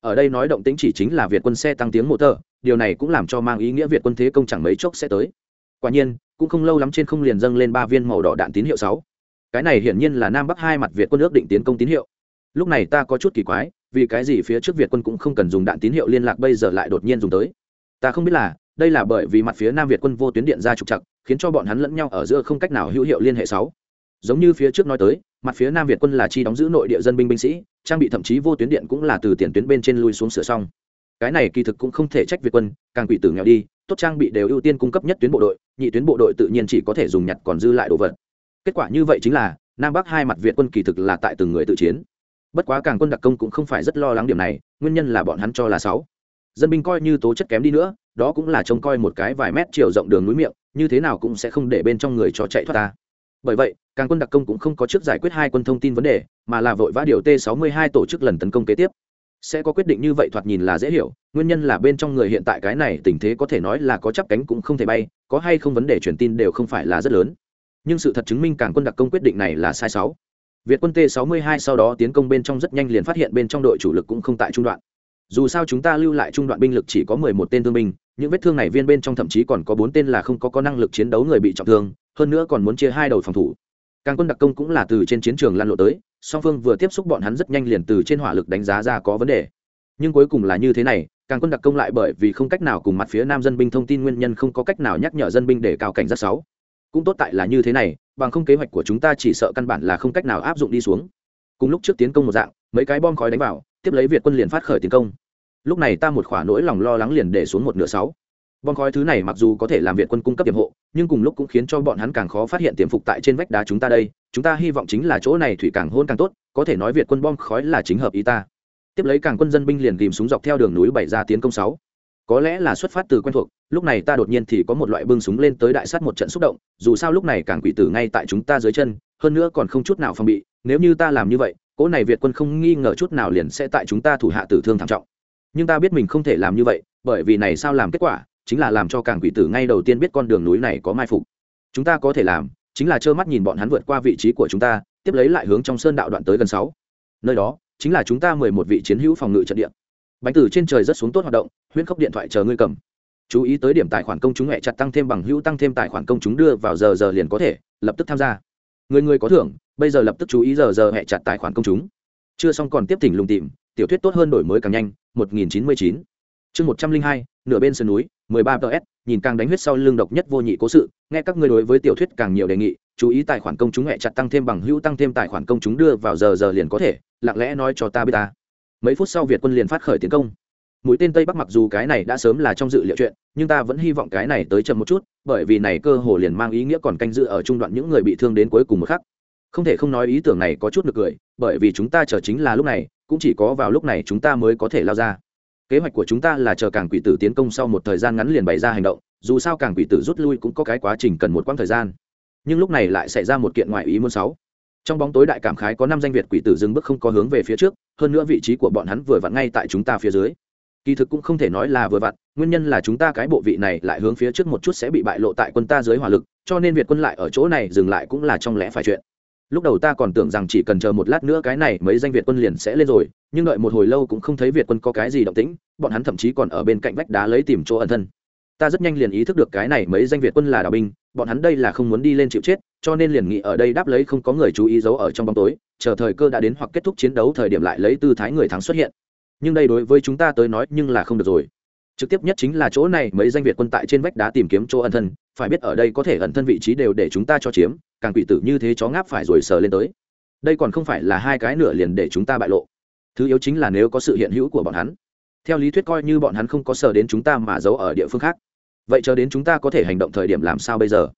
Ở đây nói động tĩnh chỉ chính là việt quân xe tăng tiếng motor điều này cũng làm cho mang ý nghĩa việt quân thế công chẳng mấy chốc sẽ tới quả nhiên, cũng không lâu lắm trên không liền dâng lên ba viên màu đỏ đạn tín hiệu sáu. Cái này hiển nhiên là nam bắc hai mặt việt quân ước định tiến công tín hiệu. Lúc này ta có chút kỳ quái, vì cái gì phía trước việt quân cũng không cần dùng đạn tín hiệu liên lạc bây giờ lại đột nhiên dùng tới? Ta không biết là, đây là bởi vì mặt phía nam việt quân vô tuyến điện ra trục chặt khiến cho bọn hắn lẫn nhau ở giữa không cách nào hữu hiệu liên hệ sáu. Giống như phía trước nói tới, mặt phía nam việt quân là chi đóng giữ nội địa dân binh binh sĩ, trang bị thậm chí vô tuyến điện cũng là từ tiền tuyến bên trên lui xuống sửa xong cái này kỳ thực cũng không thể trách việt quân, càng quỷ tử nghèo đi, tốt trang bị đều ưu tiên cung cấp nhất tuyến bộ đội, nhị tuyến bộ đội tự nhiên chỉ có thể dùng nhặt còn dư lại đồ vật. Kết quả như vậy chính là, nam bắc hai mặt việt quân kỳ thực là tại từng người tự chiến. Bất quá càng quân đặc công cũng không phải rất lo lắng điểm này, nguyên nhân là bọn hắn cho là sáu. Dân binh coi như tố chất kém đi nữa, đó cũng là trông coi một cái vài mét chiều rộng đường núi miệng, như thế nào cũng sẽ không để bên trong người cho chạy thoát ta. Bởi vậy, càng quân đặc công cũng không có trước giải quyết hai quân thông tin vấn đề, mà là vội vã điều t 62 tổ chức lần tấn công kế tiếp sẽ có quyết định như vậy thoạt nhìn là dễ hiểu, nguyên nhân là bên trong người hiện tại cái này tình thế có thể nói là có chắp cánh cũng không thể bay, có hay không vấn đề truyền tin đều không phải là rất lớn. Nhưng sự thật chứng minh càng quân đặc công quyết định này là sai sáu. Việt quân t 62 sau đó tiến công bên trong rất nhanh liền phát hiện bên trong đội chủ lực cũng không tại trung đoạn. Dù sao chúng ta lưu lại trung đoạn binh lực chỉ có mười một tên thương binh, những vết thương này viên bên trong thậm chí còn có bốn tên là không có có năng lực chiến đấu người bị trọng thương, hơn nữa còn muốn chia hai đầu phòng thủ. Càng quân đặc công cũng là từ trên chiến trường lan lộ tới song phương vừa tiếp xúc bọn hắn rất nhanh liền từ trên hỏa lực đánh giá ra có vấn đề. Nhưng cuối cùng là như thế này, càng quân đặc công lại bởi vì không cách nào cùng mặt phía nam dân binh thông tin nguyên nhân không có cách nào nhắc nhở dân binh để cao cảnh giác sáu. Cũng tốt tại là như thế này, bằng không kế hoạch của chúng ta chỉ sợ căn bản là không cách nào áp dụng đi xuống. Cùng lúc trước tiến công một dạng, mấy cái bom khói đánh vào, tiếp lấy việt quân liền phát khởi tiến công. Lúc này ta một khỏa nỗi lòng lo lắng liền để xuống một nửa sáu bom khói thứ này mặc dù có thể làm việt quân cung cấp tiềm hộ, nhưng cùng lúc cũng khiến cho bọn hắn càng khó phát hiện tiềm phục tại trên vách đá chúng ta đây. Chúng ta hy vọng chính là chỗ này thủy càng hôn càng tốt, có thể nói việt quân bom khói là chính hợp ý ta. Tiếp lấy càng quân dân binh liền ghìm súng dọc theo đường núi bảy ra tiến công sáu. Có lẽ là xuất phát từ quen thuộc, lúc này ta đột nhiên thì có một loại bưng súng lên tới đại sát một trận xúc động, dù sao lúc này càng quỷ tử ngay tại chúng ta dưới chân, hơn nữa còn không chút nào phòng bị, nếu như ta làm như vậy, cỗ này việt quân không nghi ngờ chút nào liền sẽ tại chúng ta thủ hạ tử thương thảm trọng. Nhưng ta biết mình không thể làm như vậy, bởi vì này sao làm kết quả chính là làm cho càng quỷ tử ngay đầu tiên biết con đường núi này có mai phục. Chúng ta có thể làm, chính là trơ mắt nhìn bọn hắn vượt qua vị trí của chúng ta, tiếp lấy lại hướng trong sơn đạo đoạn tới gần sáu. Nơi đó, chính là chúng ta mười một vị chiến hữu phòng ngự trận địa. Bánh từ trên trời rất xuống tốt hoạt động, huyễn khốc điện thoại chờ ngươi cầm. Chú ý tới điểm tài khoản công chúng hẹ chặt tăng thêm bằng hữu, tăng thêm tài khoản công chúng đưa vào giờ giờ liền có thể, lập tức tham gia. Người người có thưởng, bây giờ lập tức chú ý giờ giờ hẹ chặt tài khoản công chúng. Chưa xong còn tiếp thỉnh lùng tìm, tiểu thuyết tốt hơn đổi mới càng nhanh 1099 chương 102 nửa bên sườn núi. 13 ts nhìn càng đánh huyết sau lưng độc nhất vô nhị cố sự, nghe các ngươi đối với tiểu thuyết càng nhiều đề nghị, chú ý tài khoản công chúng hẹ chặt tăng thêm bằng hữu, tăng thêm tài khoản công chúng đưa vào giờ giờ liền có thể, lặng lẽ nói cho ta biết ta. Mấy phút sau việt quân liền phát khởi tiến công. Mũi tên tây bắc mặc dù cái này đã sớm là trong dự liệu chuyện, nhưng ta vẫn hy vọng cái này tới chậm một chút, bởi vì này cơ hồ liền mang ý nghĩa còn canh dự ở trung đoạn những người bị thương đến cuối cùng một khắc. Không thể không nói ý tưởng này có chút được cười, bởi vì chúng ta chờ chính là lúc này, cũng chỉ có vào lúc này chúng ta mới có thể lao ra kế hoạch của chúng ta là chờ càng quỷ tử tiến công sau một thời gian ngắn liền bày ra hành động, dù sao càng quỷ tử rút lui cũng có cái quá trình cần một quãng thời gian. Nhưng lúc này lại xảy ra một kiện ngoại ý muốn sáu trong bóng tối đại cảm khái có năm danh việt quỷ tử dừng bước không có hướng về phía trước, hơn nữa vị trí của bọn hắn vừa vặn ngay tại chúng ta phía dưới. Kỳ thực cũng không thể nói là vừa vặn, nguyên nhân là chúng ta cái bộ vị này lại hướng phía trước một chút sẽ bị bại lộ tại quân ta dưới hỏa lực, cho nên việt quân lại ở chỗ này dừng lại cũng là trong lẽ phải chuyện lúc đầu ta còn tưởng rằng chỉ cần chờ một lát nữa cái này mấy danh việt quân liền sẽ lên rồi, nhưng đợi một hồi lâu cũng không thấy việt quân có cái gì động tĩnh, bọn hắn thậm chí còn ở bên cạnh vách đá lấy tìm chỗ ẩn thân. Ta rất nhanh liền ý thức được cái này mấy danh việt quân là đào binh, bọn hắn đây là không muốn đi lên chịu chết, cho nên liền nghĩ ở đây đáp lấy không có người chú ý giấu ở trong bóng tối, chờ thời cơ đã đến hoặc kết thúc chiến đấu thời điểm lại lấy tư thái người thắng xuất hiện. Nhưng đây đối với chúng ta tới nói nhưng là không được rồi trực tiếp nhất chính là chỗ này, mấy danh việt quân tại trên vách đá tìm kiếm chỗ ẩn thân, phải biết ở đây có thể ẩn thân vị trí đều để chúng ta cho chiếm, càng quỷ tử như thế chó ngáp phải rồi sờ lên tới. Đây còn không phải là hai cái nửa liền để chúng ta bại lộ. Thứ yếu chính là nếu có sự hiện hữu của bọn hắn. Theo lý thuyết coi như bọn hắn không có sờ đến chúng ta mà giấu ở địa phương khác. Vậy chờ đến chúng ta có thể hành động thời điểm làm sao bây giờ?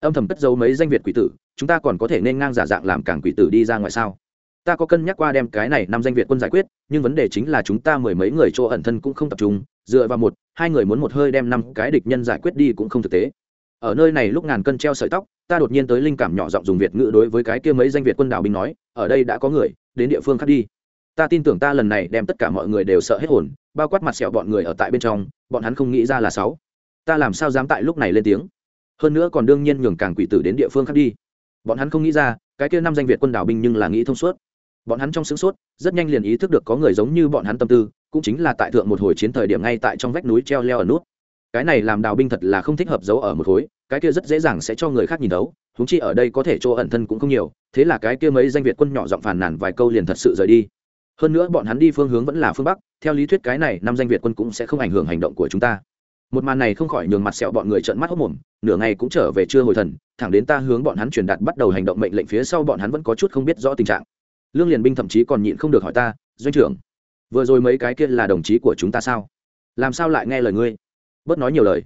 Âm thầm cất giấu mấy danh việt quỷ tử, chúng ta còn có thể nên ngang giả dạng làm càng quỷ tử đi ra ngoài sao? Ta có cân nhắc qua đem cái này năm danh việt quân giải quyết, nhưng vấn đề chính là chúng ta mười mấy người chỗ ẩn thân cũng không tập trung dựa vào một, hai người muốn một hơi đem năm cái địch nhân giải quyết đi cũng không thực tế. Ở nơi này lúc ngàn cân treo sợi tóc, ta đột nhiên tới linh cảm nhỏ giọng dùng việt ngữ đối với cái kia mấy danh việt quân đảo binh nói, ở đây đã có người, đến địa phương khác đi. Ta tin tưởng ta lần này đem tất cả mọi người đều sợ hết hồn, bao quát mặt sẹo bọn người ở tại bên trong, bọn hắn không nghĩ ra là sáu. Ta làm sao dám tại lúc này lên tiếng? Hơn nữa còn đương nhiên nhường càng quỷ tử đến địa phương khác đi. Bọn hắn không nghĩ ra, cái kia năm danh việt quân đảo binh nhưng là nghĩ thông suốt. Bọn hắn trong sướng suốt rất nhanh liền ý thức được có người giống như bọn hắn tâm tư cũng chính là tại thượng một hồi chiến thời điểm ngay tại trong vách núi treo leo ở nút. Cái này làm đào binh thật là không thích hợp giấu ở một khối, cái kia rất dễ dàng sẽ cho người khác nhìn đấu húng chi ở đây có thể chỗ ẩn thân cũng không nhiều, thế là cái kia mấy danh việt quân nhỏ giọng phàn nàn vài câu liền thật sự rời đi. Hơn nữa bọn hắn đi phương hướng vẫn là phương bắc, theo lý thuyết cái này năm danh việt quân cũng sẽ không ảnh hưởng hành động của chúng ta. Một màn này không khỏi nhường mặt sẹo bọn người trợn mắt hốc mồm, nửa ngày cũng trở về chưa hồi thần, thẳng đến ta hướng bọn hắn truyền đạt bắt đầu hành động mệnh lệnh phía sau bọn hắn vẫn có chút không biết rõ tình trạng. Lương liền binh thậm chí còn nhịn không được hỏi ta, doanh trưởng vừa rồi mấy cái kia là đồng chí của chúng ta sao? Làm sao lại nghe lời ngươi? Bớt nói nhiều lời.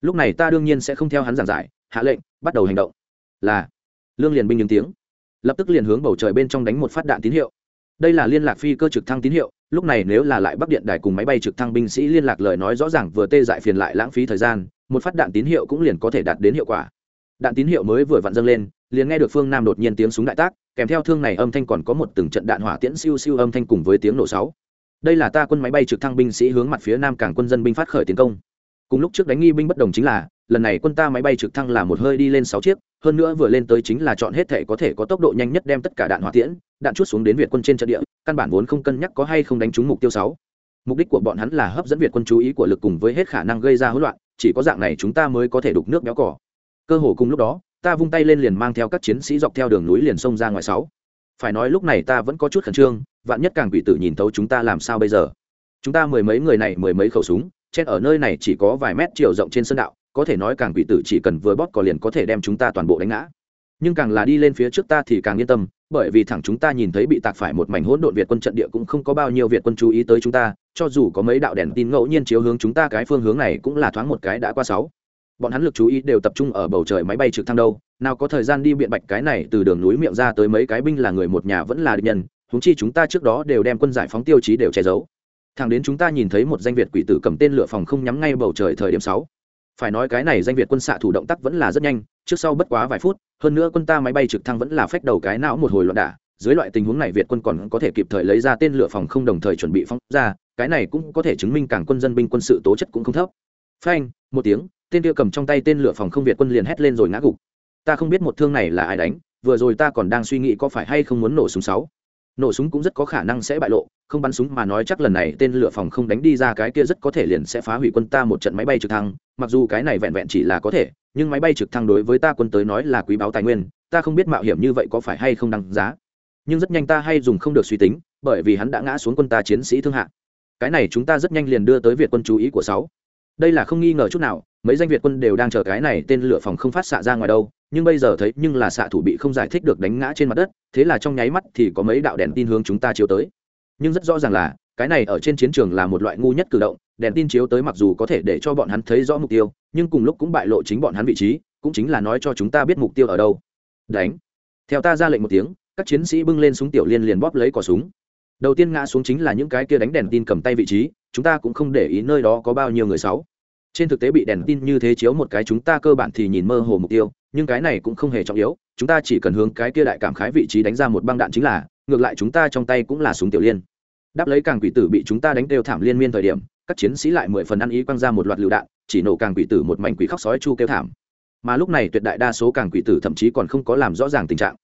Lúc này ta đương nhiên sẽ không theo hắn giảng giải, hạ lệnh, bắt đầu hành động. Là. Lương liền binh những tiếng. Lập tức liền hướng bầu trời bên trong đánh một phát đạn tín hiệu. Đây là liên lạc phi cơ trực thăng tín hiệu, lúc này nếu là lại bắc điện đài cùng máy bay trực thăng binh sĩ liên lạc lời nói rõ ràng vừa tê dại phiền lại lãng phí thời gian, một phát đạn tín hiệu cũng liền có thể đạt đến hiệu quả. Đạn tín hiệu mới vừa vặn dâng lên, liền nghe được phương nam đột nhiên tiếng súng đại tác, kèm theo thương này âm thanh còn có một từng trận đạn hỏa tiễn siêu siêu âm thanh cùng với tiếng nổ sáu đây là ta quân máy bay trực thăng binh sĩ hướng mặt phía nam cảng quân dân binh phát khởi tiến công. Cùng lúc trước đánh nghi binh bất đồng chính là, lần này quân ta máy bay trực thăng là một hơi đi lên sáu chiếc, hơn nữa vừa lên tới chính là chọn hết thể có thể có tốc độ nhanh nhất đem tất cả đạn hỏa tiễn, đạn chút xuống đến việt quân trên trận địa, căn bản vốn không cân nhắc có hay không đánh trúng mục tiêu sáu. Mục đích của bọn hắn là hấp dẫn việt quân chú ý của lực cùng với hết khả năng gây ra hỗn loạn, chỉ có dạng này chúng ta mới có thể đục nước béo cỏ cơ hồ cùng lúc đó, ta vung tay lên liền mang theo các chiến sĩ dọc theo đường núi liền sông ra ngoài sáu phải nói lúc này ta vẫn có chút khẩn trương, vạn nhất càng quỷ tử nhìn thấu chúng ta làm sao bây giờ? Chúng ta mười mấy người này, mười mấy khẩu súng trên ở nơi này chỉ có vài mét chiều rộng trên sân đạo, có thể nói càng quỷ tử chỉ cần vừa bóp cò liền có thể đem chúng ta toàn bộ đánh ngã. Nhưng càng là đi lên phía trước ta thì càng yên tâm, bởi vì thẳng chúng ta nhìn thấy bị tạc phải một mảnh hỗn độn việt quân trận địa cũng không có bao nhiêu việt quân chú ý tới chúng ta, cho dù có mấy đạo đèn tin ngẫu nhiên chiếu hướng chúng ta, cái phương hướng này cũng là thoáng một cái đã qua sáu bọn hắn lực chú ý đều tập trung ở bầu trời máy bay trực thăng đâu, nào có thời gian đi biện bạch cái này từ đường núi miệng ra tới mấy cái binh là người một nhà vẫn là địch nhân húng chi chúng ta trước đó đều đem quân giải phóng tiêu chí đều che giấu. Thẳng đến chúng ta nhìn thấy một danh việt quỷ tử cầm tên lửa phòng không nhắm ngay bầu trời thời điểm sáu. Phải nói cái này danh việt quân xạ thủ động tác vẫn là rất nhanh, trước sau bất quá vài phút, hơn nữa quân ta máy bay trực thăng vẫn là phách đầu cái não một hồi loạn đả, dưới loại tình huống này việt quân còn có thể kịp thời lấy ra tên lửa phòng không đồng thời chuẩn bị phóng ra, cái này cũng có thể chứng minh cảng quân dân binh quân sự tố chất cũng không thấp. Phanh, một tiếng tên kia cầm trong tay tên lửa phòng không việt quân liền hét lên rồi ngã gục. Ta không biết một thương này là ai đánh, vừa rồi ta còn đang suy nghĩ có phải hay không muốn nổ súng sáu. Nổ súng cũng rất có khả năng sẽ bại lộ, không bắn súng mà nói chắc lần này tên lửa phòng không đánh đi ra cái kia rất có thể liền sẽ phá hủy quân ta một trận máy bay trực thăng, mặc dù cái này vẹn vẹn chỉ là có thể, nhưng máy bay trực thăng đối với ta quân tới nói là quý báu tài nguyên, ta không biết mạo hiểm như vậy có phải hay không đăng giá. Nhưng rất nhanh ta hay dùng không được suy tính, bởi vì hắn đã ngã xuống quân ta chiến sĩ thương hạ cái này chúng ta rất nhanh liền đưa tới việt quân chú ý của sáu. Đây là không nghi ngờ chút nào mấy danh việt quân đều đang chờ cái này tên lửa phòng không phát xạ ra ngoài đâu, nhưng bây giờ thấy nhưng là xạ thủ bị không giải thích được đánh ngã trên mặt đất, thế là trong nháy mắt thì có mấy đạo đèn tin hướng chúng ta chiếu tới. Nhưng rất rõ ràng là, cái này ở trên chiến trường là một loại ngu nhất cử động, đèn tin chiếu tới mặc dù có thể để cho bọn hắn thấy rõ mục tiêu, nhưng cùng lúc cũng bại lộ chính bọn hắn vị trí, cũng chính là nói cho chúng ta biết mục tiêu ở đâu. Đánh. Theo ta ra lệnh một tiếng, các chiến sĩ bưng lên súng tiểu liên liền bóp lấy cỏ súng. Đầu tiên ngã xuống chính là những cái kia đánh đèn tin cầm tay vị trí, chúng ta cũng không để ý nơi đó có bao nhiêu người sáu trên thực tế bị đèn tin như thế chiếu một cái chúng ta cơ bản thì nhìn mơ hồ mục tiêu, nhưng cái này cũng không hề trọng yếu, chúng ta chỉ cần hướng cái kia đại cảm khái vị trí đánh ra một băng đạn chính là, ngược lại chúng ta trong tay cũng là súng tiểu liên. Đáp lấy càng quỷ tử bị chúng ta đánh kêu thảm liên miên thời điểm, các chiến sĩ lại mười phần ăn ý quăng ra một loạt lựu đạn, chỉ nổ càng quỷ tử một mảnh quỷ khóc sói chu kêu thảm. Mà lúc này tuyệt đại đa số càng quỷ tử thậm chí còn không có làm rõ ràng tình trạng.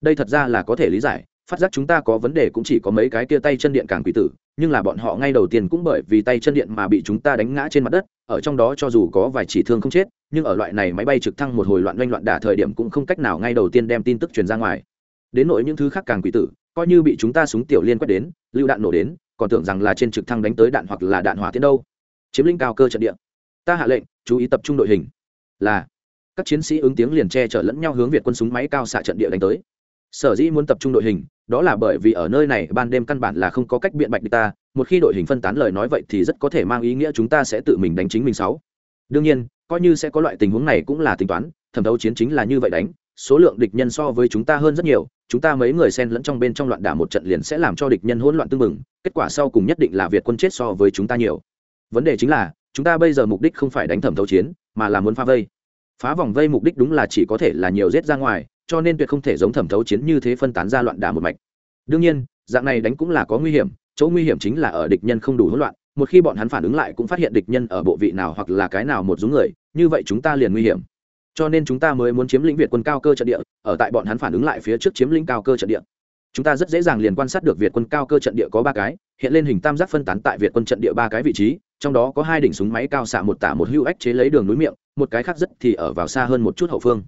Đây thật ra là có thể lý giải, phát giác chúng ta có vấn đề cũng chỉ có mấy cái kia tay chân điện càng quỷ tử nhưng là bọn họ ngay đầu tiên cũng bởi vì tay chân điện mà bị chúng ta đánh ngã trên mặt đất, ở trong đó cho dù có vài chỉ thương không chết, nhưng ở loại này máy bay trực thăng một hồi loạn doanh loạn đả thời điểm cũng không cách nào ngay đầu tiên đem tin tức truyền ra ngoài. Đến nỗi những thứ khác càng quỷ tử, coi như bị chúng ta súng tiểu liên quét đến lưu đạn nổ đến, còn tưởng rằng là trên trực thăng đánh tới đạn hoặc là đạn hỏa tiến đâu. Chiếm lĩnh cao cơ trận địa. Ta hạ lệnh, chú ý tập trung đội hình. Là. Các chiến sĩ ứng tiếng liền che chở lẫn nhau hướng việt quân súng máy cao xạ trận địa đánh tới. Sở dĩ muốn tập trung đội hình đó là bởi vì ở nơi này ban đêm căn bản là không có cách biện bạch địch ta, một khi đội hình phân tán lời nói vậy thì rất có thể mang ý nghĩa chúng ta sẽ tự mình đánh chính mình sáu. Đương nhiên, coi như sẽ có loại tình huống này cũng là tính toán, thẩm thấu chiến chính là như vậy đánh, số lượng địch nhân so với chúng ta hơn rất nhiều, chúng ta mấy người xen lẫn trong bên trong loạn đả một trận liền sẽ làm cho địch nhân hỗn loạn tương mừng kết quả sau cùng nhất định là việt quân chết so với chúng ta nhiều. Vấn đề chính là, chúng ta bây giờ mục đích không phải đánh thẩm thấu chiến, mà là muốn phá vây. Phá vòng vây mục đích đúng là chỉ có thể là nhiều giết ra ngoài cho nên tuyệt không thể giống thẩm thấu chiến như thế phân tán ra loạn đả một mạch. Đương nhiên, dạng này đánh cũng là có nguy hiểm, chỗ nguy hiểm chính là ở địch nhân không đủ hỗn loạn, một khi bọn hắn phản ứng lại cũng phát hiện địch nhân ở bộ vị nào hoặc là cái nào một dũng người, như vậy chúng ta liền nguy hiểm. Cho nên chúng ta mới muốn chiếm lĩnh việt quân cao cơ trận địa, ở tại bọn hắn phản ứng lại phía trước chiếm lĩnh cao cơ trận địa. Chúng ta rất dễ dàng liền quan sát được việt quân cao cơ trận địa có ba cái, hiện lên hình tam giác phân tán tại việt quân trận địa ba cái vị trí, trong đó có hai đỉnh súng máy cao xạ một tả một hưu ách chế lấy đường núi miệng, một cái khác rất thì ở vào xa hơn một chút hậu phương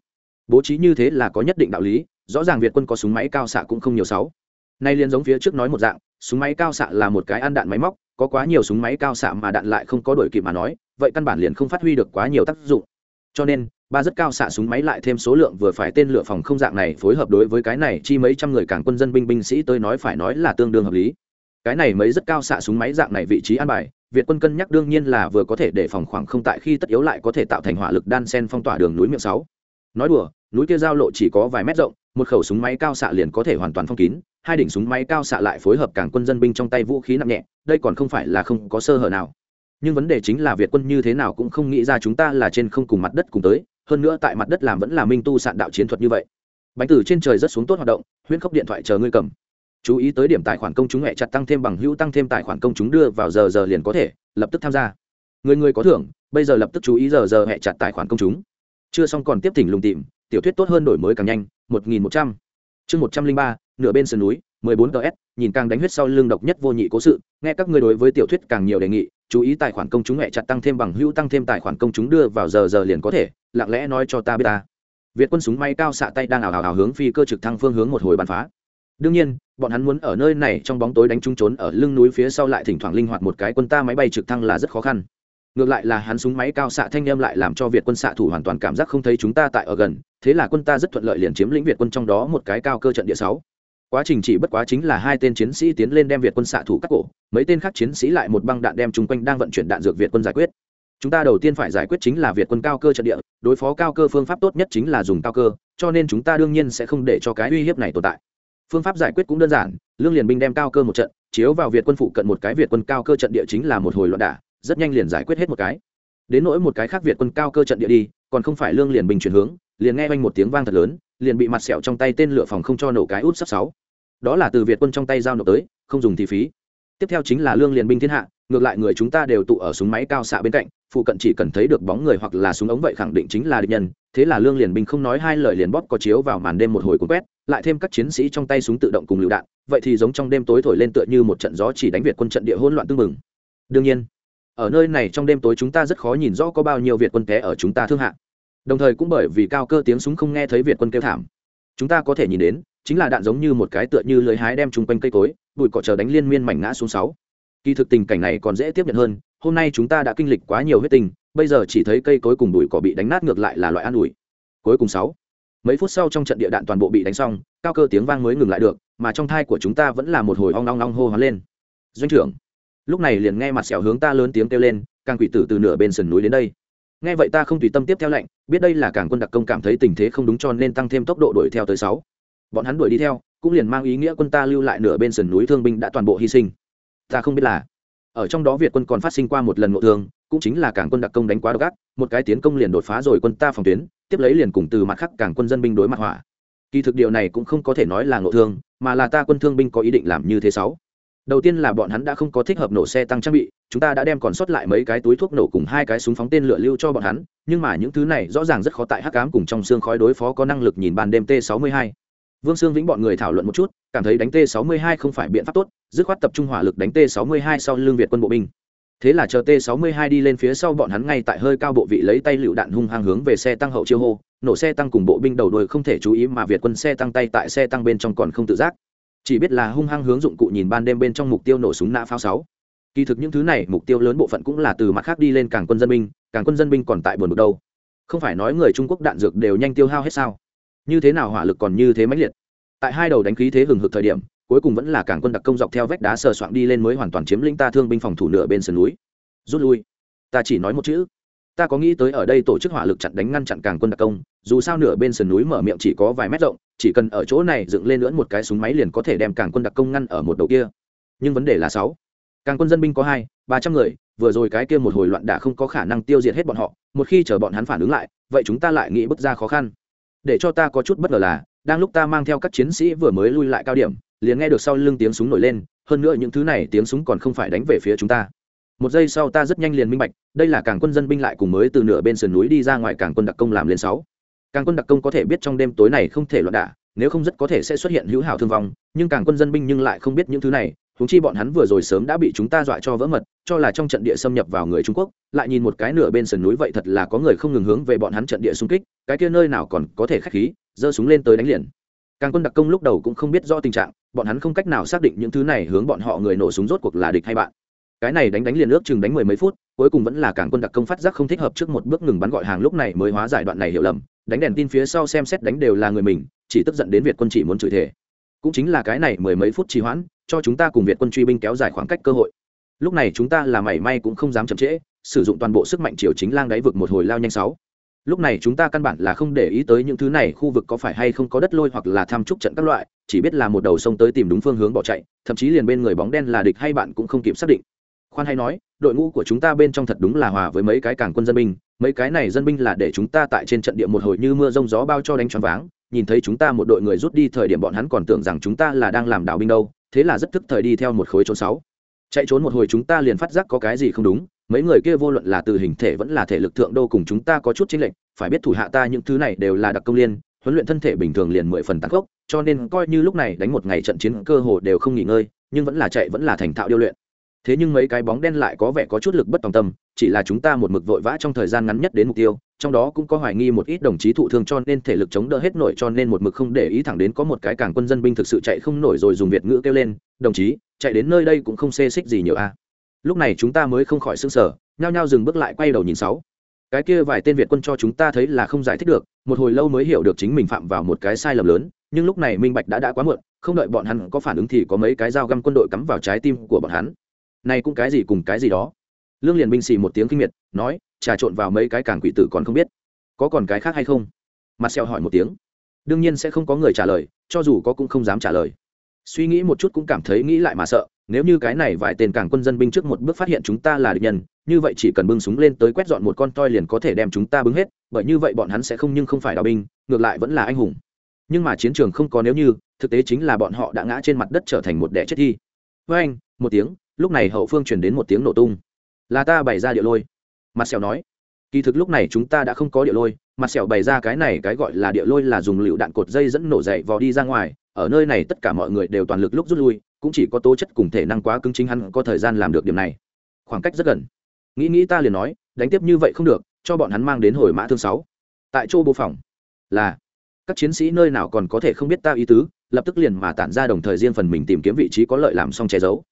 bố trí như thế là có nhất định đạo lý, rõ ràng việt quân có súng máy cao xạ cũng không nhiều sáu. Nay liền giống phía trước nói một dạng, súng máy cao xạ là một cái ăn đạn máy móc, có quá nhiều súng máy cao xạ mà đạn lại không có đổi kịp mà nói, vậy căn bản liền không phát huy được quá nhiều tác dụng. Cho nên, ba rất cao xạ súng máy lại thêm số lượng vừa phải tên lửa phòng không dạng này phối hợp đối với cái này chi mấy trăm người càng quân dân binh binh sĩ tới nói phải nói là tương đương hợp lý. Cái này mấy rất cao xạ súng máy dạng này vị trí an bài, việt quân cân nhắc đương nhiên là vừa có thể để phòng khoảng không tại khi tất yếu lại có thể tạo thành hỏa lực đan sen phong tỏa đường núi miệng sáu nói đùa, núi kia giao lộ chỉ có vài mét rộng, một khẩu súng máy cao xạ liền có thể hoàn toàn phong kín, hai đỉnh súng máy cao xạ lại phối hợp cảng quân dân binh trong tay vũ khí nặng nhẹ, đây còn không phải là không có sơ hở nào. Nhưng vấn đề chính là việt quân như thế nào cũng không nghĩ ra chúng ta là trên không cùng mặt đất cùng tới, hơn nữa tại mặt đất làm vẫn là minh tu sạn đạo chiến thuật như vậy. Bánh từ trên trời rất xuống tốt hoạt động, huyễn khốc điện thoại chờ ngươi cầm. Chú ý tới điểm tài khoản công chúng hẹ chặt tăng thêm bằng hữu, tăng thêm tài khoản công chúng đưa vào giờ giờ liền có thể, lập tức tham gia. Người người có thưởng, bây giờ lập tức chú ý giờ giờ hẹ chặt tài khoản công chúng chưa xong còn tiếp thỉnh lùng tìm, tiểu thuyết tốt hơn đổi mới càng nhanh, một nghìn một trăm. Chương một trăm linh ba, nửa bên sườn núi, mười bốn ts nhìn càng đánh huyết sau lưng độc nhất vô nhị cố sự, nghe các người đối với tiểu thuyết càng nhiều đề nghị, chú ý tài khoản công chúng hẹ chặt tăng thêm bằng hữu tăng thêm tài khoản công chúng đưa vào giờ giờ liền có thể, lặng lẽ nói cho ta biết ta. Việt quân súng may cao xạ tay đang ảo ảo ảo hướng phi cơ trực thăng phương hướng một hồi bắn phá. Đương nhiên, bọn hắn muốn ở nơi này trong bóng tối đánh trung trốn ở lưng núi phía sau lại thỉnh thoảng linh hoạt một cái quân ta máy bay trực thăng là rất khó khăn ngược lại là hắn súng máy cao xạ thanh em lại làm cho việt quân xạ thủ hoàn toàn cảm giác không thấy chúng ta tại ở gần, thế là quân ta rất thuận lợi liền chiếm lĩnh việt quân trong đó một cái cao cơ trận địa sáu. Quá trình chỉ bất quá chính là hai tên chiến sĩ tiến lên đem việt quân xạ thủ cắt cổ, mấy tên khác chiến sĩ lại một băng đạn đem chung quanh đang vận chuyển đạn dược việt quân giải quyết. Chúng ta đầu tiên phải giải quyết chính là việt quân cao cơ trận địa, đối phó cao cơ phương pháp tốt nhất chính là dùng cao cơ, cho nên chúng ta đương nhiên sẽ không để cho cái uy hiếp này tồn tại. Phương pháp giải quyết cũng đơn giản, lương liền binh đem cao cơ một trận, chiếu vào việt quân phụ cận một cái việt quân cao cơ trận địa chính là một hồi loạn đả rất nhanh liền giải quyết hết một cái. Đến nỗi một cái khác việt quân cao cơ trận địa đi, còn không phải lương liền bình chuyển hướng, liền nghe oanh một tiếng vang thật lớn, liền bị mặt sẹo trong tay tên lửa phòng không cho nổ cái út sắp sáu. Đó là từ việt quân trong tay giao nộp tới, không dùng thì phí. Tiếp theo chính là lương liền binh thiên hạ, ngược lại người chúng ta đều tụ ở súng máy cao xạ bên cạnh, phụ cận chỉ cần thấy được bóng người hoặc là súng ống vậy khẳng định chính là địch nhân. Thế là lương liền binh không nói hai lời liền bóp có chiếu vào màn đêm một hồi cuốn quét, lại thêm các chiến sĩ trong tay súng tự động cùng lựu đạn, vậy thì giống trong đêm tối thổi lên tựa như một trận gió chỉ đánh việt quân trận địa hỗn loạn tương mừng đương nhiên ở nơi này trong đêm tối chúng ta rất khó nhìn rõ có bao nhiêu việt quân té ở chúng ta thương hạ. Đồng thời cũng bởi vì cao cơ tiếng súng không nghe thấy việt quân kêu thảm. Chúng ta có thể nhìn đến, chính là đạn giống như một cái tựa như lưới hái đem chung quanh cây cối, bụi cỏ chờ đánh liên miên mảnh ngã xuống sáu. Kỳ thực tình cảnh này còn dễ tiếp nhận hơn, hôm nay chúng ta đã kinh lịch quá nhiều huyết tình bây giờ chỉ thấy cây cối cùng bụi cỏ bị đánh nát ngược lại là loại an ủi. Cuối cùng sáu. Mấy phút sau trong trận địa đạn toàn bộ bị đánh xong, cao cơ tiếng vang mới ngừng lại được, mà trong thai của chúng ta vẫn là một hồi ong ong ong hô hoán lên. Doanh trưởng lúc này liền nghe mặt sẹo hướng ta lớn tiếng kêu lên, càng quỷ tử từ nửa bên sườn núi đến đây. Nghe vậy ta không tùy tâm tiếp theo lệnh, biết đây là càng quân đặc công cảm thấy tình thế không đúng cho nên tăng thêm tốc độ đuổi theo tới sáu. Bọn hắn đuổi đi theo, cũng liền mang ý nghĩa quân ta lưu lại nửa bên sườn núi thương binh đã toàn bộ hy sinh. Ta không biết là ở trong đó việt quân còn phát sinh qua một lần ngộ thương, cũng chính là cảng quân đặc công đánh quá độc ác, một cái tiến công liền đột phá rồi quân ta phòng tuyến, tiếp lấy liền cùng từ mặt khác cảng quân dân binh đối mặt hỏa. Kỳ thực điều này cũng không có thể nói là ngộ thương, mà là ta quân thương binh có ý định làm như thế sáu đầu tiên là bọn hắn đã không có thích hợp nổ xe tăng trang bị, chúng ta đã đem còn sót lại mấy cái túi thuốc nổ cùng hai cái súng phóng tên lửa lưu cho bọn hắn, nhưng mà những thứ này rõ ràng rất khó tại hắc cám cùng trong xương khói đối phó có năng lực nhìn bàn đêm t 62 vương sương vĩnh bọn người thảo luận một chút, cảm thấy đánh t 62 không phải biện pháp tốt, dứt khoát tập trung hỏa lực đánh t 62 sau lương việt quân bộ binh. Thế là chờ t 62 đi lên phía sau bọn hắn ngay tại hơi cao bộ vị lấy tay lựu đạn hung hăng hướng về xe tăng hậu chiêu hô, nổ xe tăng cùng bộ binh đầu đuôi không thể chú ý mà việt quân xe tăng tay tại xe tăng bên trong còn không tự giác chỉ biết là hung hăng hướng dụng cụ nhìn ban đêm bên trong mục tiêu nổ súng nã pháo sáu. Kỳ thực những thứ này, mục tiêu lớn bộ phận cũng là từ mặt khác đi lên càng quân dân binh, càng quân dân binh còn tại buồn bực đâu. Không phải nói người trung quốc đạn dược đều nhanh tiêu hao hết sao? Như thế nào hỏa lực còn như thế mãnh liệt? Tại hai đầu đánh khí thế hừng hực thời điểm, cuối cùng vẫn là cảng quân đặc công dọc theo vách đá sờ soạn đi lên mới hoàn toàn chiếm lĩnh ta thương binh phòng thủ nửa bên sườn núi. Rút lui. Ta chỉ nói một chữ. Ta có nghĩ tới ở đây tổ chức hỏa lực chặn đánh ngăn chặn càng quân đặc công, dù sao nửa bên sườn núi mở miệng chỉ có vài mét rộng chỉ cần ở chỗ này dựng lên lưỡn một cái súng máy liền có thể đem càng quân đặc công ngăn ở một đầu kia. Nhưng vấn đề là sáu. Càng quân dân binh có hai, ba trăm người, vừa rồi cái kia một hồi loạn đã không có khả năng tiêu diệt hết bọn họ, một khi chờ bọn hắn phản ứng lại, vậy chúng ta lại nghĩ bước ra khó khăn. Để cho ta có chút bất ngờ là, đang lúc ta mang theo các chiến sĩ vừa mới lui lại cao điểm, liền nghe được sau lưng tiếng súng nổi lên, hơn nữa những thứ này tiếng súng còn không phải đánh về phía chúng ta. Một giây sau ta rất nhanh liền minh bạch, đây là cảng quân dân binh lại cùng mới từ nửa bên sườn núi đi ra ngoài cảng quân đặc công làm lên sáu càng quân đặc công có thể biết trong đêm tối này không thể loạn đả, nếu không rất có thể sẽ xuất hiện hữu hảo thương vong, nhưng càng quân dân binh nhưng lại không biết những thứ này húng chi bọn hắn vừa rồi sớm đã bị chúng ta dọa cho vỡ mật, cho là trong trận địa xâm nhập vào người trung quốc, lại nhìn một cái nửa bên sườn núi vậy thật là có người không ngừng hướng về bọn hắn trận địa xung kích, cái kia nơi nào còn có thể khách khí, giơ súng lên tới đánh liền. Càng quân đặc công lúc đầu cũng không biết rõ tình trạng, bọn hắn không cách nào xác định những thứ này hướng bọn họ người nổ súng rốt cuộc là địch hay bạn. Cái này đánh đánh liền ước chừng đánh mười mấy phút, cuối cùng vẫn là càng quân đặc công phát giác không thích hợp trước một bước ngừng bắn gọi hàng lúc này mới hóa giải đoạn này hiểu lầm đánh đèn tin phía sau xem xét đánh đều là người mình, chỉ tức giận đến việt quân chỉ muốn chửi thể cũng chính là cái này mười mấy phút trì hoãn, cho chúng ta cùng việt quân truy binh kéo dài khoảng cách cơ hội. Lúc này chúng ta là mảy may cũng không dám chậm trễ, sử dụng toàn bộ sức mạnh chiều chính lang đáy vực một hồi lao nhanh sáu. Lúc này chúng ta căn bản là không để ý tới những thứ này, khu vực có phải hay không có đất lôi hoặc là tham trúc trận các loại, chỉ biết là một đầu sông tới tìm đúng phương hướng bỏ chạy, thậm chí liền bên người bóng đen là địch hay bạn cũng không kịp xác định khoan hay nói, đội ngũ của chúng ta bên trong thật đúng là hòa với mấy cái cảng quân dân binh, mấy cái này dân binh là để chúng ta tại trên trận địa một hồi như mưa rông gió bao cho đánh choáng váng, nhìn thấy chúng ta một đội người rút đi thời điểm bọn hắn còn tưởng rằng chúng ta là đang làm đảo binh đâu, thế là rất thức thời đi theo một khối trốn sáu. Chạy trốn một hồi chúng ta liền phát giác có cái gì không đúng, mấy người kia vô luận là từ hình thể vẫn là thể lực thượng đô cùng chúng ta có chút chính lệnh phải biết thủ hạ ta những thứ này đều là đặc công liên, huấn luyện thân thể bình thường liền mười phần tăng gốc cho nên coi như lúc này đánh một ngày trận chiến cơ hồ đều không nghỉ ngơi, nhưng vẫn là chạy vẫn là thành thạo điêu luyện thế nhưng mấy cái bóng đen lại có vẻ có chút lực bất tòng tâm, chỉ là chúng ta một mực vội vã trong thời gian ngắn nhất đến mục tiêu, trong đó cũng có hoài nghi một ít đồng chí thụ thương cho nên thể lực chống đỡ hết nổi cho nên một mực không để ý thẳng đến có một cái cảng quân dân binh thực sự chạy không nổi rồi dùng việt ngữ kêu lên, đồng chí, chạy đến nơi đây cũng không xê xích gì nhiều a. Lúc này chúng ta mới không khỏi s ư n g sở nhao nhao dừng bước lại quay đầu nhìn sáu. Cái kia vài tên việt quân cho chúng ta thấy là không giải thích được, một hồi lâu mới hiểu được chính mình phạm vào một cái sai lầm lớn, nhưng lúc này minh bạch đã đã quá muộn, không đợi bọn hắn có phản ứng thì có mấy cái dao găm quân đội cắm vào trái tim của bọn hắn này cũng cái gì cùng cái gì đó. Lương liền binh xì một tiếng kinh miệt, nói, trà trộn vào mấy cái cảng quỷ tử còn không biết, có còn cái khác hay không? Mặt sẹo hỏi một tiếng. Đương nhiên sẽ không có người trả lời, cho dù có cũng không dám trả lời. Suy nghĩ một chút cũng cảm thấy nghĩ lại mà sợ, nếu như cái này vài tên cảng quân dân binh trước một bước phát hiện chúng ta là địch nhân, như vậy chỉ cần bưng súng lên tới quét dọn một con toi liền có thể đem chúng ta bưng hết, bởi như vậy bọn hắn sẽ không nhưng không phải đào binh, ngược lại vẫn là anh hùng. Nhưng mà chiến trường không có nếu như, thực tế chính là bọn họ đã ngã trên mặt đất trở thành một đẻ chết thi với anh một tiếng lúc này hậu phương chuyển đến một tiếng nổ tung. Là ta bày ra địa lôi. Mặt sẹo nói, kỳ thực lúc này chúng ta đã không có địa lôi, mặt sẹo bày ra cái này cái gọi là địa lôi là dùng lựu đạn cột dây dẫn nổ dậy vò đi ra ngoài, ở nơi này tất cả mọi người đều toàn lực lúc rút lui, cũng chỉ có tố chất cùng thể năng quá cứng chính hắn có thời gian làm được điểm này. Khoảng cách rất gần. Nghĩ nghĩ ta liền nói, đánh tiếp như vậy không được, cho bọn hắn mang đến hồi mã thương sáu. Tại chỗ bộ phòng, là, các chiến sĩ nơi nào còn có thể không biết ta ý tứ, lập tức liền mà tản ra đồng thời riêng phần mình tìm kiếm vị trí có lợi làm xong che giấu